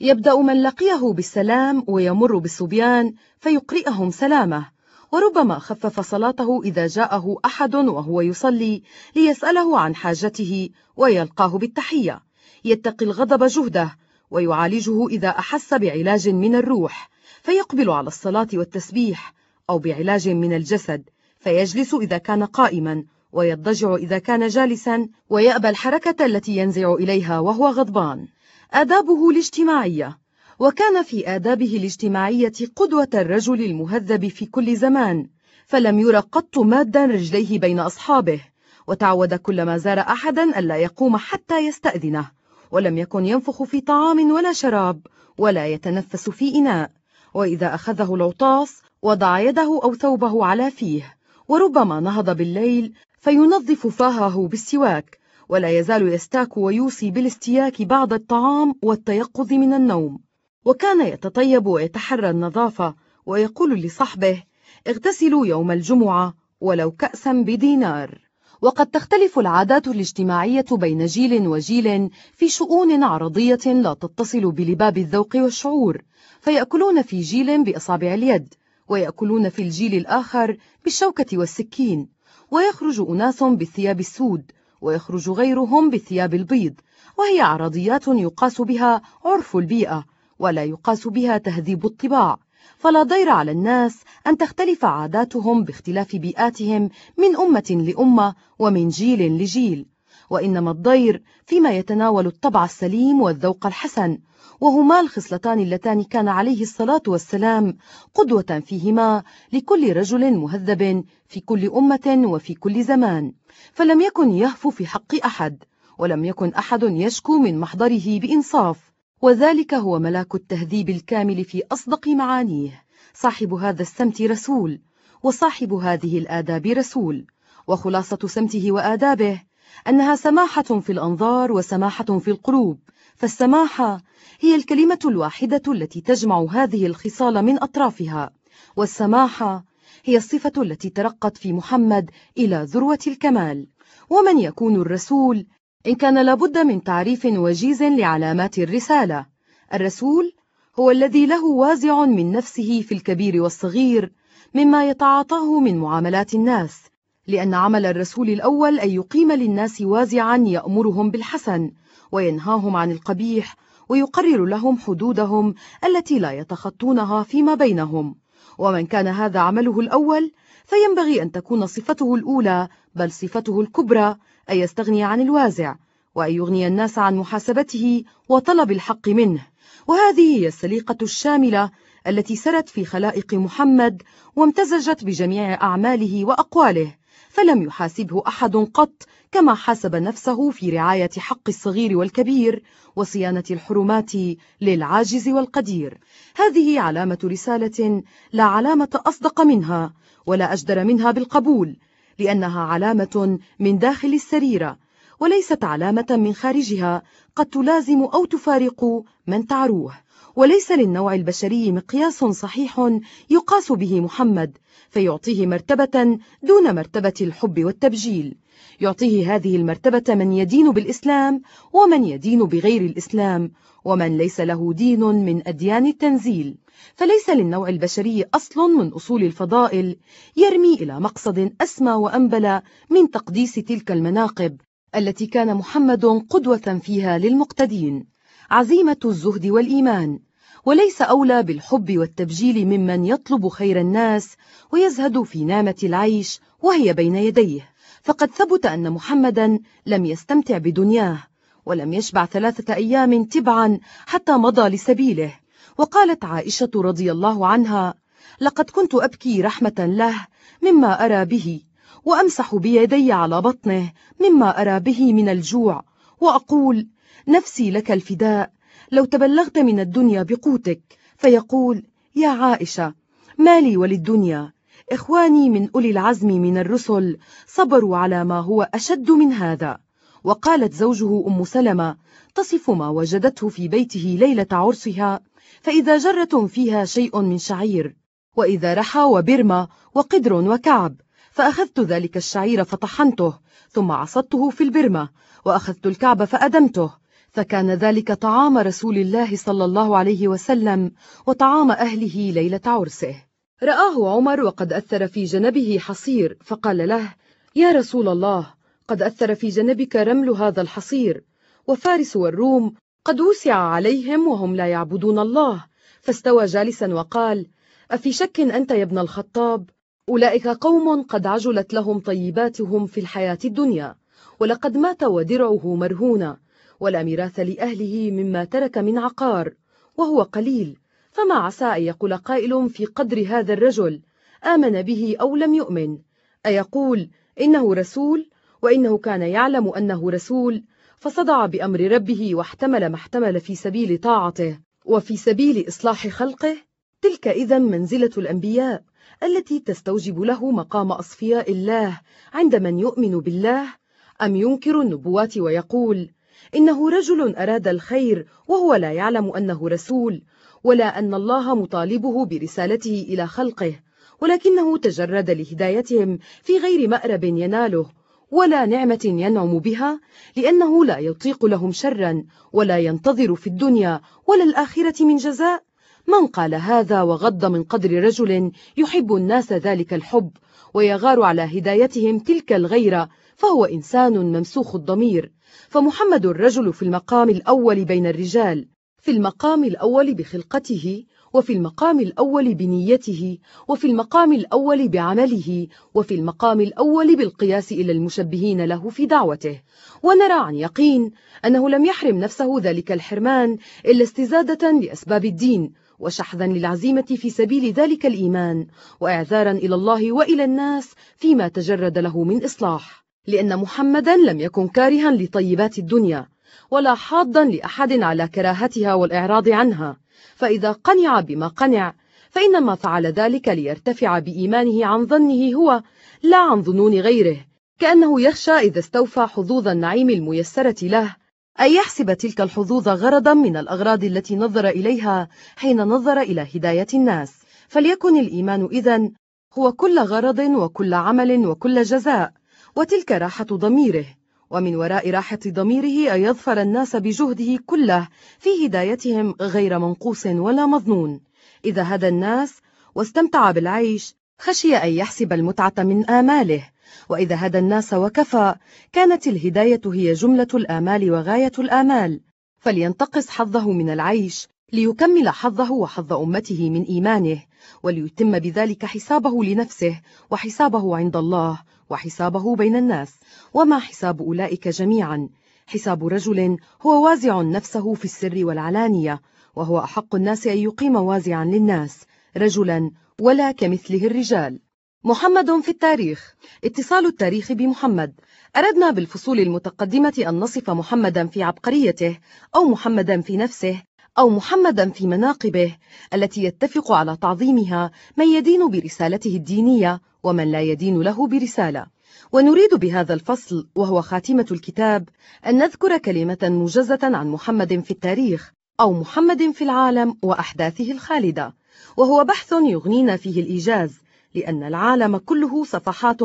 يبدأ من لقيه بالسلام ويمر بالصبيان فيقرئهم سلامه. وربما خفف صلاته إذا جاءه أحد وهو يصلي ليسأله عن حاجته ويلقاه بالتحية. يتقي الغضب جهده ويعالجه إذا أحس بعلاج من الروح. فيقبل على الصلاة والتسبيح أو بعلاج من الجسد. فيجلس إذا كان قائما ويضجع إذا كان جالسا ويأبى الحركة التي ينزع إليها وهو غضبان. آدابه الاجتماعية. وكان في آدابه الاجتماعية قدوة الرجل المهذب في كل زمان فلم ير قط مادا رجليه بين أصحابه. وتعود كلما زار أحدا ألا يقوم حتى يستأذنه. ولم يكن ينفخ في طعام ولا شراب ولا يتنفس في إناء. وإذا أخذه العطاس وضع يده أو ثوبه على فيه. وربما نهض بالليل فينظف فاهه بالسواك ولا يزال يستاك ويوصي بالاستياك بعد الطعام والتيقظ من النوم. وكان يتطيب ويتحرى النظافة ويقول لصحبه اغتسلوا يوم الجمعة ولو كأسا بدينار. وقد تختلف العادات الاجتماعية بين جيل وجيل في شؤون عرضية لا تتصل بلباب الذوق والشعور فيأكلون في جيل بأصابع اليد ويأكلون في الجيل الآخر بالشوكة والسكين. ويخرج أناس بالثياب السود ويخرج غيرهم بالثياب البيض وهي عرضيات يقاس بها عرف البيئة ولا يقاس بها تهذيب الطباع. فلا ضير على الناس أن تختلف عاداتهم باختلاف بيئاتهم من أمة لأمة ومن جيل لجيل. وإنما الضير فيما يتناول الطبع السليم والذوق الحسن وهما الخصلتان اللتان كان عليه الصلاة والسلام قدوة فيهما لكل رجل مهذب في كل أمة وفي كل زمان فلم يكن يهفو في حق أحد ولم يكن أحد يشكو من محضره بإنصاف وذلك هو ملاك التهذيب الكامل في أصدق معانيه. صاحب هذا السمت رسول وصاحب هذه الآداب رسول وخلاصة سمته وآدابه أنها سماحة في الأنظار وسماحة في القلوب فالسماحة هي الكلمة الواحدة التي تجمع هذه الخصال من أطرافها. والسماحة هي الصفة التي ترقت في محمد إلى ذروة الكمال. ومن يكون الرسول؟ إن كان لابد من تعريف وجيز لعلامات الرسالة. الرسول هو الذي له وازع من نفسه في الكبير والصغير مما يتعاطاه من معاملات الناس. لأن عمل الرسول الأول أن يقيم للناس وازعا يأمرهم بالحسن وينهاهم عن القبيح ويقرر لهم حدودهم التي لا يتخطونها فيما بينهم. ومن كان هذا عمله الأول فينبغي أن تكون صفته الأولى بل صفته الكبرى أن يستغني عن الوازع وأن يغني الناس عن محاسبته وطلب الحق منه. وهذه هي السليقة الشاملة التي سرت في خلائق محمد وامتزجت بجميع أعماله وأقواله. فلم يحاسبه أحد قط كما حاسب نفسه في رعاية حق الصغير والكبير وصيانة الحرمات للعاجز والقدير. هذه علامة رسالة لا علامة أصدق منها ولا أجدر منها بالقبول لأنها علامة من داخل السريرة وليست علامة من خارجها قد تلازم أو تفارق من تعروه. وليس للنوع البشري مقياس صحيح يقاس به محمد فيعطيه مرتبة دون مرتبة الحب والتبجيل. يعطيه هذه المرتبة من يدين بالإسلام ومن يدين بغير الإسلام ومن ليس له دين من أديان التنزيل. فليس للنوع البشري أصل من أصول الفضائل يرمي إلى مقصد أسمى وأنبل من تقديس تلك المناقب التي كان محمد قدوة فيها للمقتدين. عزيمة الزهد والإيمان. وليس أولى بالحب والتبجيل ممن يطلب خير الناس ويزهد في نامة العيش وهي بين يديه. فقد ثبت أن محمدا لم يستمتع بدنياه ولم يشبع ثلاثة أيام تبعا حتى مضى لسبيله. وقالت عائشة رضي الله عنها لقد كنت أبكي رحمة له مما أرى به وأمسح بيدي على بطنه مما أرى به من الجوع وأقول نفسي لك الفداء لو تبلغت من الدنيا بقوتك فيقول يا عائشة ما لي وللدنيا. إخواني من أولي العزم من الرسل صبروا على ما هو أشد من هذا. وقالت زوجه أم سلمة تصف ما وجدته في بيته ليلة عرسها فإذا جرة فيها شيء من شعير. وإذا رحى وبرمة وقدر وكعب فأخذت ذلك الشعير فطحنته ثم عصدته في البرمة وأخذت الكعب فأدمته. فكان ذلك طعام رسول الله صلى الله عليه وسلم وطعام أهله ليلة عرسه. رآه عمر وقد أثر في جنبه حصير فقال له يا رسول الله قد أثر في جنبك رمل هذا الحصير وفارس والروم قد وسع عليهم وهم لا يعبدون الله. فاستوى جالسا وقال أفي شك أنت يا ابن الخطاب؟ أولئك قوم قد عجلت لهم طيباتهم في الحياة الدنيا ولقد مات ودرعه مرهونا ولا ميراث لأهله مما ترك من عقار وهو قليل فما عسى أن يقول قائل في قدر هذا الرجل آمن به أو لم يؤمن؟ أيقول إنه رسول وإنه كان يعلم أنه رسول فصدع بأمر ربه واحتمل ما احتمل في سبيل طاعته. وفي سبيل إصلاح خلقه تلك إذا منزلة الأنبياء التي تستوجب له مقام أصفياء الله عند من يؤمن بالله أم ينكر النبوات ويقول إنه رجل أراد الخير وهو لا يعلم أنه رسول ولا أن الله مطالبه برسالته إلى خلقه ولكنه تجرد لهدايتهم في غير مأرب يناله ولا نعمة ينعم بها لأنه لا يطيق لهم شرا ولا ينتظر في الدنيا ولا الآخرة من جزاء. من قال هذا وغض من قدر رجل يحب الناس ذلك الحب ويغار على هدايتهم تلك الغيرة فهو إنسان ممسوخ الضمير. فمحمد الرجل في المقام الأول بين الرجال في المقام الأول بخلقته وفي المقام الأول بنيته وفي المقام الأول بعمله وفي المقام الأول بالقياس إلى المشبهين له في دعوته. ونرى عن يقين أنه لم يحرم نفسه ذلك الحرمان إلا استزادة لأسباب الدين وشحذا للعزيمة في سبيل ذلك الإيمان وإعذارا إلى الله وإلى الناس فيما تجرد له من إصلاح. لأن محمدا لم يكن كارها لطيبات الدنيا ولا حاضا لأحد على كراهتها والإعراض عنها. فإذا قنع بما قنع فإنما فعل ذلك ليرتفع بإيمانه عن ظنه هو لا عن ظنون غيره. كأنه يخشى إذا استوفى حظوظ النعيم الميسرة له. أن يحسب تلك الحظوظ غرضا من الأغراض التي نظر إليها حين نظر إلى هداية الناس؟ فليكن الإيمان إذن هو كل غرض وكل عمل وكل جزاء. وتلك راحة ضميره ومن وراء راحة ضميره أن يظفر الناس بجهده كله في هدايتهم غير منقوص ولا مظنون. إذا هدى الناس واستمتع بالعيش خشي أن يحسب المتعة من آماله. وإذا هدى الناس وكفى كانت الهداية هي جملة الآمال وغاية الآمال. فلينتقص حظه من العيش ليكمل حظه وحظ أمته من إيمانه وليتم بذلك حسابه لنفسه وحسابه عند الله. وحسابه بين الناس وما حساب أولئك جميعا. حساب رجل هو وازع نفسه في السر والعلانية وهو أحق الناس أن يقيم وازعا للناس رجلا ولا كمثله الرجال. محمد في التاريخ. اتصال التاريخ بمحمد. أردنا بالفصول المتقدمة أن نصف محمدا في عبقريته أو محمدا في نفسه أو محمدا في مناقبه التي يتفق على تعظيمها من يدين برسالته الدينية ومن لا يدين له برسالة. ونريد بهذا الفصل وهو خاتمة الكتاب أن نذكر كلمة موجزة عن محمد في التاريخ أو محمد في العالم وأحداثه الخالدة. وهو بحث يغنينا فيه الإيجاز لأن العالم كله صفحات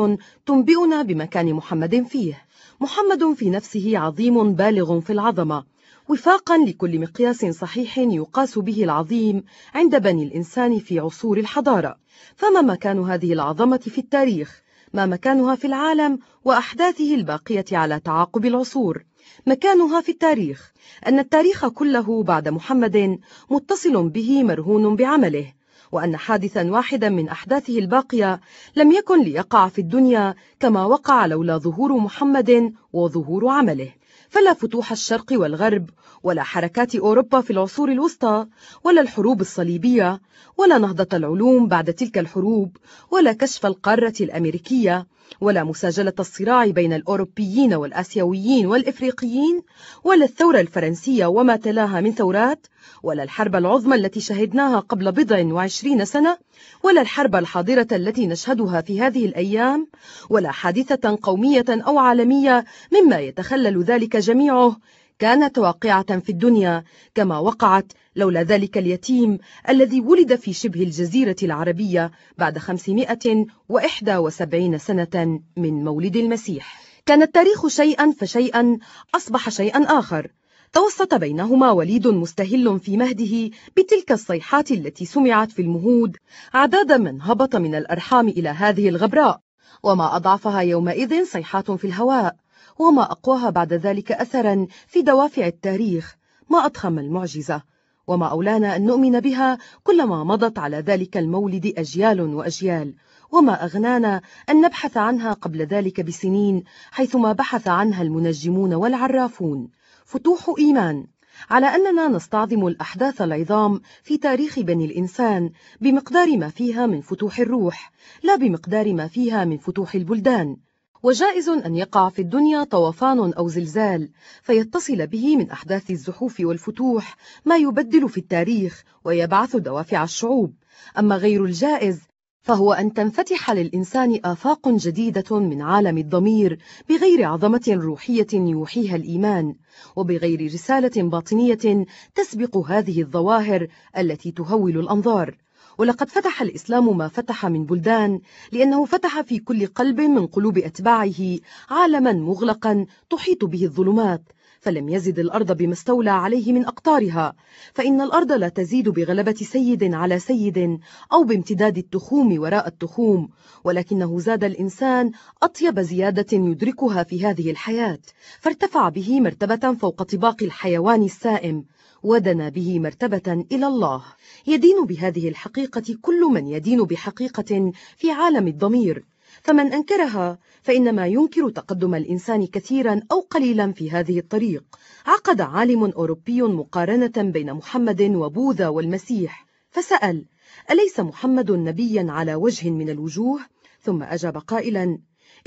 تنبئنا بمكان محمد فيه. محمد في نفسه عظيم بالغ في العظمة. وفاقا لكل مقياس صحيح يقاس به العظيم عند بني الإنسان في عصور الحضارة. فما مكان هذه العظمة في التاريخ ما مكانها في العالم وأحداثه الباقية على تعاقب العصور. مكانها في التاريخ أن التاريخ كله بعد محمد متصل به مرهون بعمله وأن حادثا واحدا من أحداثه الباقية لم يكن ليقع في الدنيا كما وقع لولا ظهور محمد وظهور عمله. فلا فتوح الشرق والغرب ولا حركات أوروبا في العصور الوسطى ولا الحروب الصليبية ولا نهضة العلوم بعد تلك الحروب ولا كشف القارة الأمريكية ولا مساجلة الصراع بين الأوروبيين والآسيويين والإفريقيين ولا الثورة الفرنسية وما تلاها من ثورات ولا الحرب العظمى التي شهدناها قبل بضع وعشرين سنة ولا الحرب الحاضرة التي نشهدها في هذه الأيام ولا حادثة قومية أو عالمية مما يتخلل ذلك جميعه كانت واقعة في الدنيا كما وقعت لولا ذلك اليتيم الذي ولد في شبه الجزيرة العربية بعد 571 سنة من مولد المسيح. كان التاريخ شيئا فشيئا أصبح شيئا آخر. توسط بينهما وليد مستهل في مهده بتلك الصيحات التي سمعت في المهود عداد من هبط من الأرحام إلى هذه الغبراء وما أضعفها يومئذ صيحات في الهواء. وما أقواها بعد ذلك أثرا في دوافع التاريخ ما أضخم المعجزة. وما أولانا أن نؤمن بها كلما مضت على ذلك المولد أجيال وأجيال. وما أغنانا أن نبحث عنها قبل ذلك بسنين حيثما بحث عنها المنجمون والعرافون. فتوح إيمان. على أننا نستعظم الأحداث العظام في تاريخ بني الإنسان بمقدار ما فيها من فتوح الروح لا بمقدار ما فيها من فتوح البلدان. وجائز أن يقع في الدنيا طوفان أو زلزال فيتصل به من أحداث الزحوف والفتوح ما يبدل في التاريخ ويبعث دوافع الشعوب. أما غير الجائز فهو أن تنفتح للإنسان آفاق جديدة من عالم الضمير بغير عظمة روحية يوحيها الإيمان وبغير رسالة باطنية تسبق هذه الظواهر التي تهول الأنظار. ولقد فتح الإسلام ما فتح من بلدان لأنه فتح في كل قلب من قلوب أتباعه عالما مغلقا تحيط به الظلمات فلم يزد الأرض بما استولى عليه من أقطارها فإن الأرض لا تزيد بغلبة سيد على سيد أو بامتداد التخوم وراء التخوم ولكنه زاد الإنسان أطيب زيادة يدركها في هذه الحياة فارتفع به مرتبة فوق طباق الحيوان السائم. ودنا به مرتبة إلى الله. يدين بهذه الحقيقة كل من يدين بحقيقة في عالم الضمير. فمن أنكرها فإنما ينكر تقدم الإنسان كثيرا أو قليلا في هذه الطريق. عقد عالم أوروبي مقارنة بين محمد وبوذا والمسيح. فسأل أليس محمد نبيا على وجه من الوجوه؟ ثم أجاب قائلا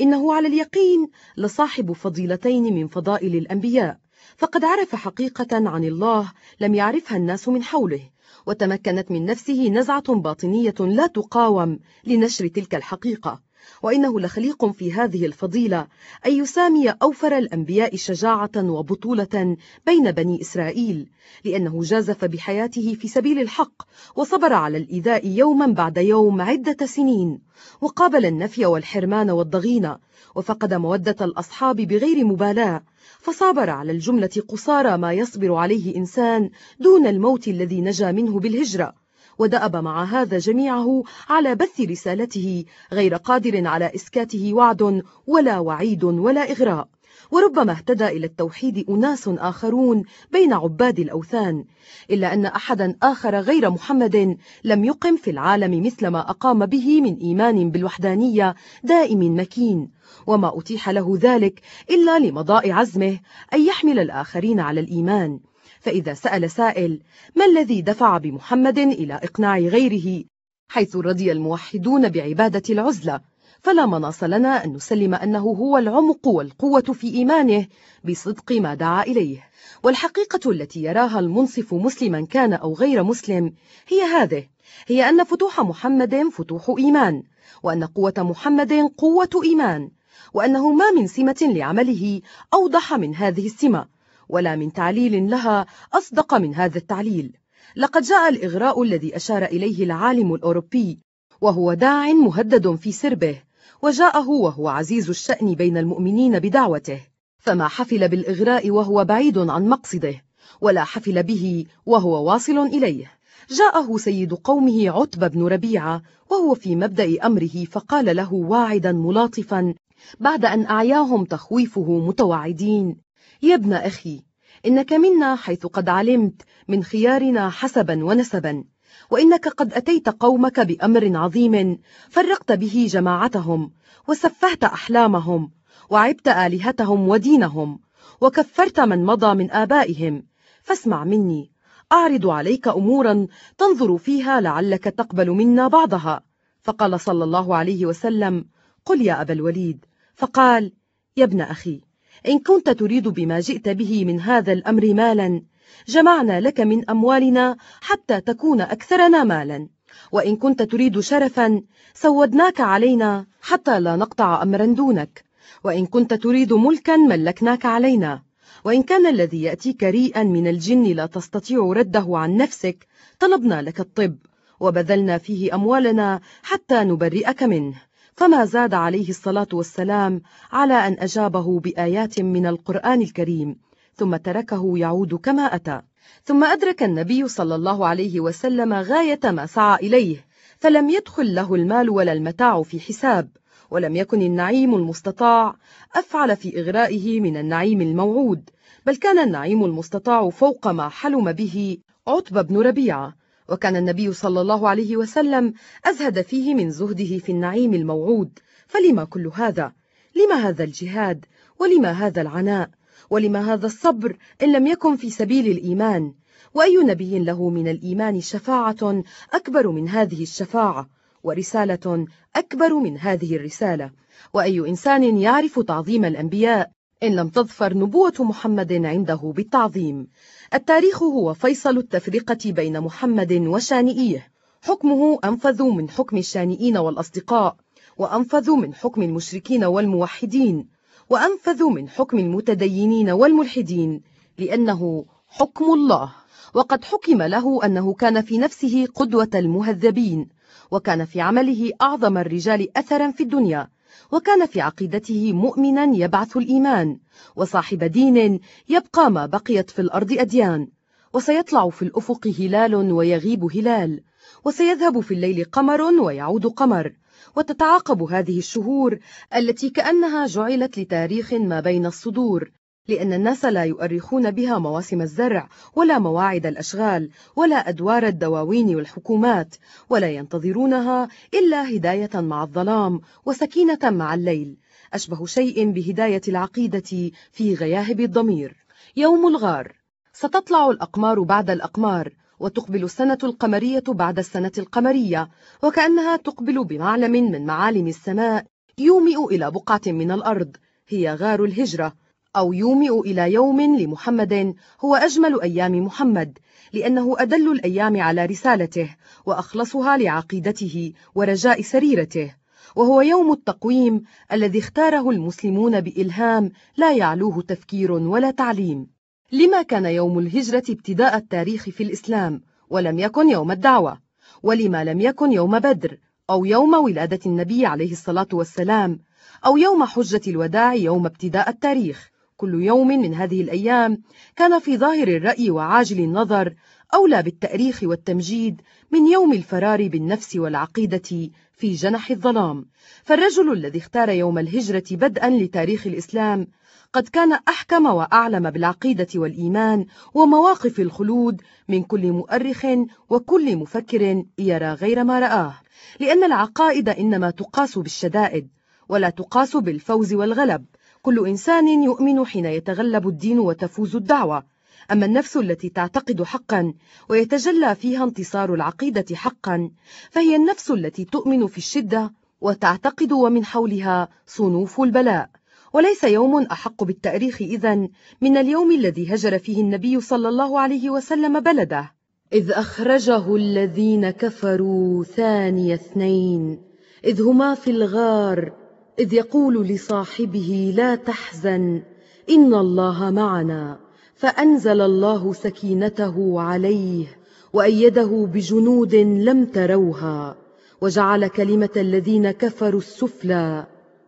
إنه على اليقين لصاحب فضيلتين من فضائل الأنبياء. فقد عرف حقيقة عن الله لم يعرفها الناس من حوله وتمكنت من نفسه نزعة باطنية لا تقاوم لنشر تلك الحقيقة. وإنه لخليق في هذه الفضيلة أن يسامي أوفر الأنبياء شجاعة وبطولة بين بني إسرائيل لأنه جازف بحياته في سبيل الحق وصبر على الإيذاء يوما بعد يوم عدة سنين وقابل النفي والحرمان والضغين وفقد مودة الأصحاب بغير مبالاة. فصابر على الجملة قصارى ما يصبر عليه إنسان دون الموت الذي نجا منه بالهجرة ودأب مع هذا جميعه على بث رسالته غير قادر على إسكاته وعد ولا وعيد ولا إغراء. وربما اهتدى إلى التوحيد أناس آخرون بين عباد الأوثان إلا أن أحدا آخر غير محمد لم يقم في العالم مثل ما أقام به من إيمان بالوحدانية دائم مكين وما أتيح له ذلك إلا لمضاء عزمه أن يحمل الآخرين على الإيمان. فإذا سأل سائل ما الذي دفع بمحمد إلى إقناع غيره؟ حيث رضي الموحدون بعبادة العزلة. فلا مناص لنا أن نسلم أنه هو العمق والقوة في إيمانه بصدق ما دعا إليه. والحقيقة التي يراها المنصف مسلما كان أو غير مسلم هي هذه هي أن فتوح محمد فتوح إيمان وأن قوة محمد قوة إيمان وأنه ما من سمة لعمله أوضح من هذه السمة ولا من تعليل لها أصدق من هذا التعليل. لقد جاء الإغراء الذي أشار إليه العالم الأوروبي وهو داع مهدد في سربه وجاءه وهو عزيز الشأن بين المؤمنين بدعوته فما حفل بالإغراء وهو بعيد عن مقصده ولا حفل به وهو واصل إليه. جاءه سيد قومه عتبة بن ربيعة وهو في مبدأ أمره فقال له واعدا ملاطفا بعد أن أعياهم تخويفه متوعدين. يا ابن أخي إنك منا حيث قد علمت من خيارنا حسبا ونسبا. وإنك قد أتيت قومك بأمر عظيم فرقت به جماعتهم وسفهت أحلامهم وعبت آلهتهم ودينهم وكفرت من مضى من آبائهم. فاسمع مني أعرض عليك أمورا تنظر فيها لعلك تقبل منا بعضها. فقال صلى الله عليه وسلم قل يا أبا الوليد. فقال يا ابن أخي إن كنت تريد بما جئت به من هذا الأمر مالا جمعنا لك من أموالنا حتى تكون أكثرنا مالا. وإن كنت تريد شرفا سودناك علينا حتى لا نقطع أمرا دونك. وإن كنت تريد ملكا ملكناك علينا. وإن كان الذي يأتيك رئيا من الجن لا تستطيع رده عن نفسك طلبنا لك الطب وبذلنا فيه أموالنا حتى نبرئك منه. فما زاد عليه الصلاة والسلام على أن أجابه بآيات من القرآن الكريم. ثم تركه يعود كما أتى ثم أدرك النبي صلى الله عليه وسلم غاية ما سعى إليه فلم يدخل له المال ولا المتاع في حساب ولم يكن النعيم المستطاع أفعل في إغرائه من النعيم الموعود بل كان النعيم المستطاع فوق ما حلم به عتبة بن ربيعة وكان النبي صلى الله عليه وسلم أزهد فيه من زهده في النعيم الموعود فلما كل هذا؟ لما هذا الجهاد؟ ولما هذا العناء؟ ولما هذا الصبر إن لم يكن في سبيل الإيمان؟ وأي نبي له من الإيمان شفاعة أكبر من هذه الشفاعة ورسالة أكبر من هذه الرسالة؟ وأي إنسان يعرف تعظيم الأنبياء إن لم تظفر نبوة محمد عنده بالتعظيم؟ التاريخ هو فيصل التفرقة بين محمد وشانئيه. حكمه أنفذ من حكم الشانئين والأصدقاء وأنفذ من حكم المشركين والموحدين. وأنفذ من حكم المتدينين والملحدين لأنه حكم الله. وقد حكم له أنه كان في نفسه قدوة المهذبين وكان في عمله أعظم الرجال أثرا في الدنيا وكان في عقيدته مؤمنا يبعث الإيمان وصاحب دين يبقى ما بقيت في الأرض أديان وسيطلع في الأفق هلال ويغيب هلال وسيذهب في الليل قمر ويعود قمر وتتعاقب هذه الشهور التي كأنها جعلت لتاريخ ما بين الصدور لأن الناس لا يؤرخون بها مواسم الزرع ولا مواعيد الأشغال ولا أدوار الدواوين والحكومات ولا ينتظرونها إلا هداية مع الظلام وسكينة مع الليل أشبه شيء بهداية العقيدة في غياهب الضمير. يوم الغار. ستطلع الأقمار بعد الأقمار وتقبل السنة القمرية بعد السنة القمرية وكأنها تقبل بمعلم من معالم السماء يومئ إلى بقعة من الأرض هي غار الهجرة أو يومئ إلى يوم لمحمد هو أجمل أيام محمد لأنه أدل الأيام على رسالته وأخلصها لعقيدته ورجاء سريرته وهو يوم التقويم الذي اختاره المسلمون بإلهام لا يعلوه تفكير ولا تعليم. لما كان يوم الهجرة ابتداء التاريخ في الإسلام ولم يكن يوم الدعوة ولما لم يكن يوم بدر أو يوم ولادة النبي عليه الصلاة والسلام أو يوم حجة الوداع يوم ابتداء التاريخ. كل يوم من هذه الأيام كان في ظاهر الرأي وعاجل النظر أولى بالتأريخ والتمجيد من يوم الفرار بالنفس والعقيدة في جنح الظلام. فالرجل الذي اختار يوم الهجرة بدءا لتاريخ الإسلام قد كان أحكم وأعلم بالعقيدة والإيمان ومواقف الخلود من كل مؤرخ وكل مفكر يرى غير ما رآه لأن العقائد إنما تقاس بالشدائد ولا تقاس بالفوز والغلب. كل إنسان يؤمن حين يتغلب الدين وتفوز الدعوة. أما النفس التي تعتقد حقا ويتجلى فيها انتصار العقيدة حقا فهي النفس التي تؤمن في الشدة وتعتقد ومن حولها صنوف البلاء. وليس يوم أحق بالتأريخ إذن من اليوم الذي هجر فيه النبي صلى الله عليه وسلم بلده. إذ أخرجه الذين كفروا ثاني اثنين إذ هما في الغار إذ يقول لصاحبه لا تحزن إن الله معنا. فأنزل الله سكينته عليه وأيده بجنود لم تروها وجعل كلمة الذين كفروا السفلى.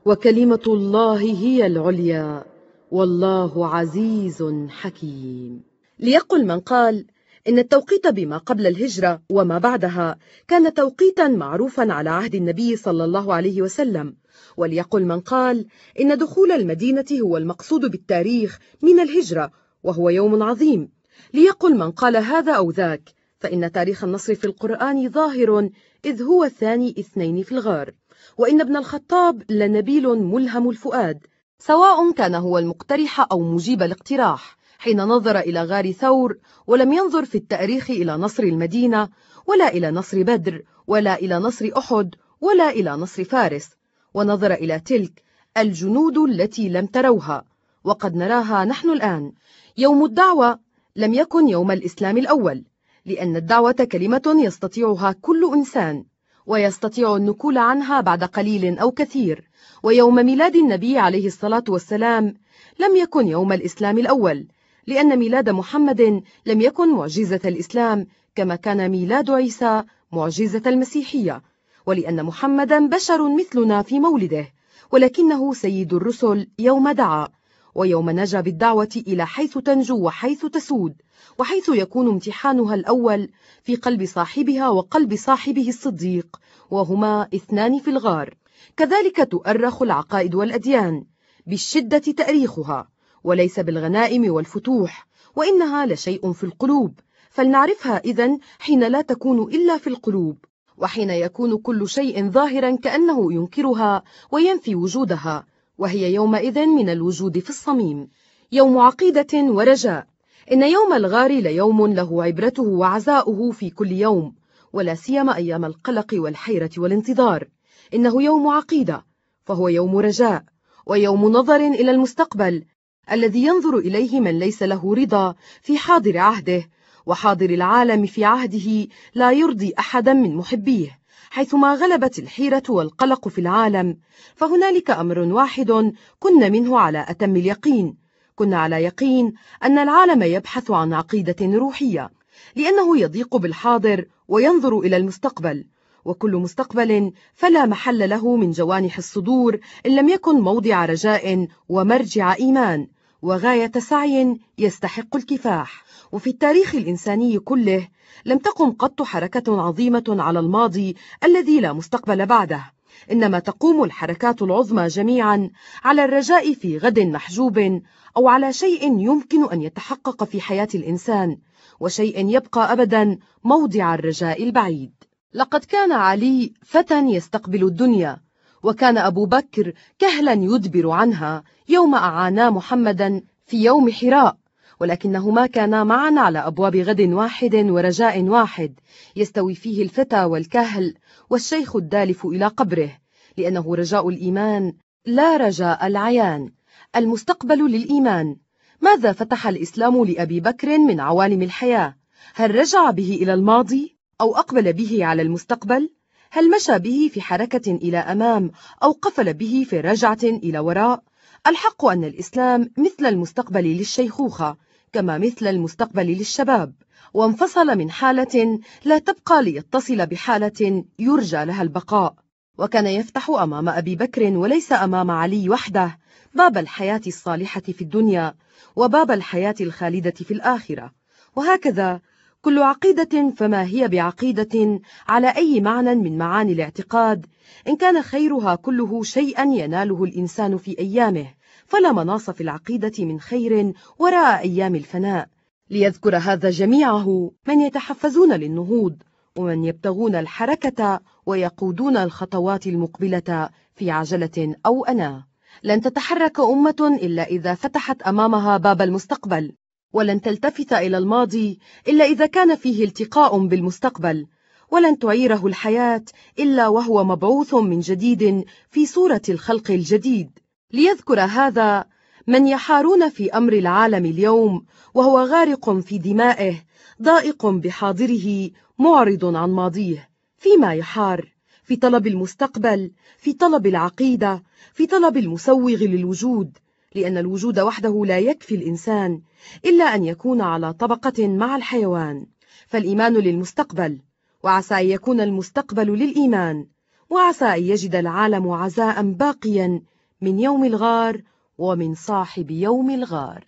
وكلمة الله هي العليا والله عزيز حكيم. ليقل من قال إن التوقيت بما قبل الهجرة وما بعدها كان توقيتا معروفا على عهد النبي صلى الله عليه وسلم. وليقل من قال إن دخول المدينة هو المقصود بالتاريخ من الهجرة وهو يوم عظيم. ليقل من قال هذا أو ذاك فإن تاريخ النصر في القرآن ظاهر إذ هو ثاني اثنين في الغار. وإن ابن الخطاب لنبيل ملهم الفؤاد سواء كان هو المقترح أو مجيب الاقتراح حين نظر إلى غار ثور ولم ينظر في التأريخ إلى نصر المدينة ولا إلى نصر بدر ولا إلى نصر أحد ولا إلى نصر فارس ونظر إلى تلك الجنود التي لم تروها. وقد نراها نحن الآن. يوم الدعوة لم يكن يوم الإسلام الأول لأن الدعوة كلمة يستطيعها كل إنسان. ويستطيع النكول عنها بعد قليل أو كثير. ويوم ميلاد النبي عليه الصلاة والسلام لم يكن يوم الإسلام الأول لأن ميلاد محمد لم يكن معجزة الإسلام كما كان ميلاد عيسى معجزة المسيحية. ولأن محمدا بشر مثلنا في مولده ولكنه سيد الرسل يوم دعا. ويوم نجا بالدعوة إلى حيث تنجو وحيث تسود وحيث يكون امتحانها الأول في قلب صاحبها وقلب صاحبه الصديق وهما اثنان في الغار. كذلك تؤرخ العقائد والأديان بالشدة تأريخها وليس بالغنائم والفتوح وإنها لشيء في القلوب. فلنعرفها إذن حين لا تكون إلا في القلوب وحين يكون كل شيء ظاهرا كأنه ينكرها وينفي وجودها. وهي يومئذ من الوجود في الصميم. يوم عقيدة ورجاء. إن يوم الغار ليوم له عبرته وعزاؤه في كل يوم ولا سيما أيام القلق والحيرة والانتظار. إنه يوم عقيدة فهو يوم رجاء ويوم نظر إلى المستقبل الذي ينظر إليه من ليس له رضا في حاضر عهده وحاضر العالم في عهده لا يرضي أحدا من محبيه. حيثما غلبت الحيرة والقلق في العالم فهنالك أمر واحد كنا منه على أتم اليقين. كنا على يقين أن العالم يبحث عن عقيدة روحية لأنه يضيق بالحاضر وينظر إلى المستقبل. وكل مستقبل فلا محل له من جوانح الصدور إن لم يكن موضع رجاء ومرجع إيمان وغاية سعي يستحق الكفاح. وفي التاريخ الإنساني كله لم تقم قط حركة عظيمة على الماضي الذي لا مستقبل بعده. إنما تقوم الحركات العظمى جميعا على الرجاء في غد محجوب أو على شيء يمكن أن يتحقق في حياة الإنسان وشيء يبقى أبدا موضع الرجاء البعيد. لقد كان علي فتى يستقبل الدنيا وكان أبو بكر كهلا يدبر عنها يوم أعانا محمدا في يوم حراء. ولكنهما كانا معا على أبواب غد واحد ورجاء واحد يستوي فيه الفتى والكهل والشيخ الدالف إلى قبره لأنه رجاء الإيمان لا رجاء العيان المستقبل للإيمان ماذا فتح الإسلام لأبي بكر من عوالم الحياة؟ هل رجع به إلى الماضي أو أقبل به على المستقبل؟ هل مشى به في حركة إلى أمام أو قفل به في رجعة إلى وراء؟ الحق أن الإسلام مثل المستقبل للشيخوخة كما مثل المستقبل للشباب. وانفصل من حالة لا تبقى ليتصل بحالة يرجى لها البقاء. وكان يفتح أمام أبي بكر وليس أمام علي وحده باب الحياة الصالحة في الدنيا وباب الحياة الخالدة في الآخرة. وهكذا كل عقيدة فما هي بعقيدة على أي معنى من معاني الاعتقاد؟ إن كان خيرها كله شيئا يناله الإنسان في أيامه. فلا مناص في العقيدة من خير وراء أيام الفناء. ليذكر هذا جميعه من يتحفزون للنهوض ومن يبتغون الحركة ويقودون الخطوات المقبلة في عجلة أو أنا. لن تتحرك أمة إلا إذا فتحت أمامها باب المستقبل ولن تلتفت إلى الماضي إلا إذا كان فيه التقاء بالمستقبل ولن تعيره الحياة إلا وهو مبعوث من جديد في صورة الخلق الجديد. ليذكر هذا من يحارون في أمر العالم اليوم وهو غارق في دمائه ضائق بحاضره معرض عن ماضيه. فيما يحار في طلب المستقبل في طلب العقيدة في طلب المسوغ للوجود لأن الوجود وحده لا يكفي الإنسان إلا أن يكون على طبقة مع الحيوان. فالإيمان للمستقبل وعسى أن يكون المستقبل للإيمان وعسى أن يجد العالم عزاء باقيا من يوم الغار ومن صاحب يوم الغار.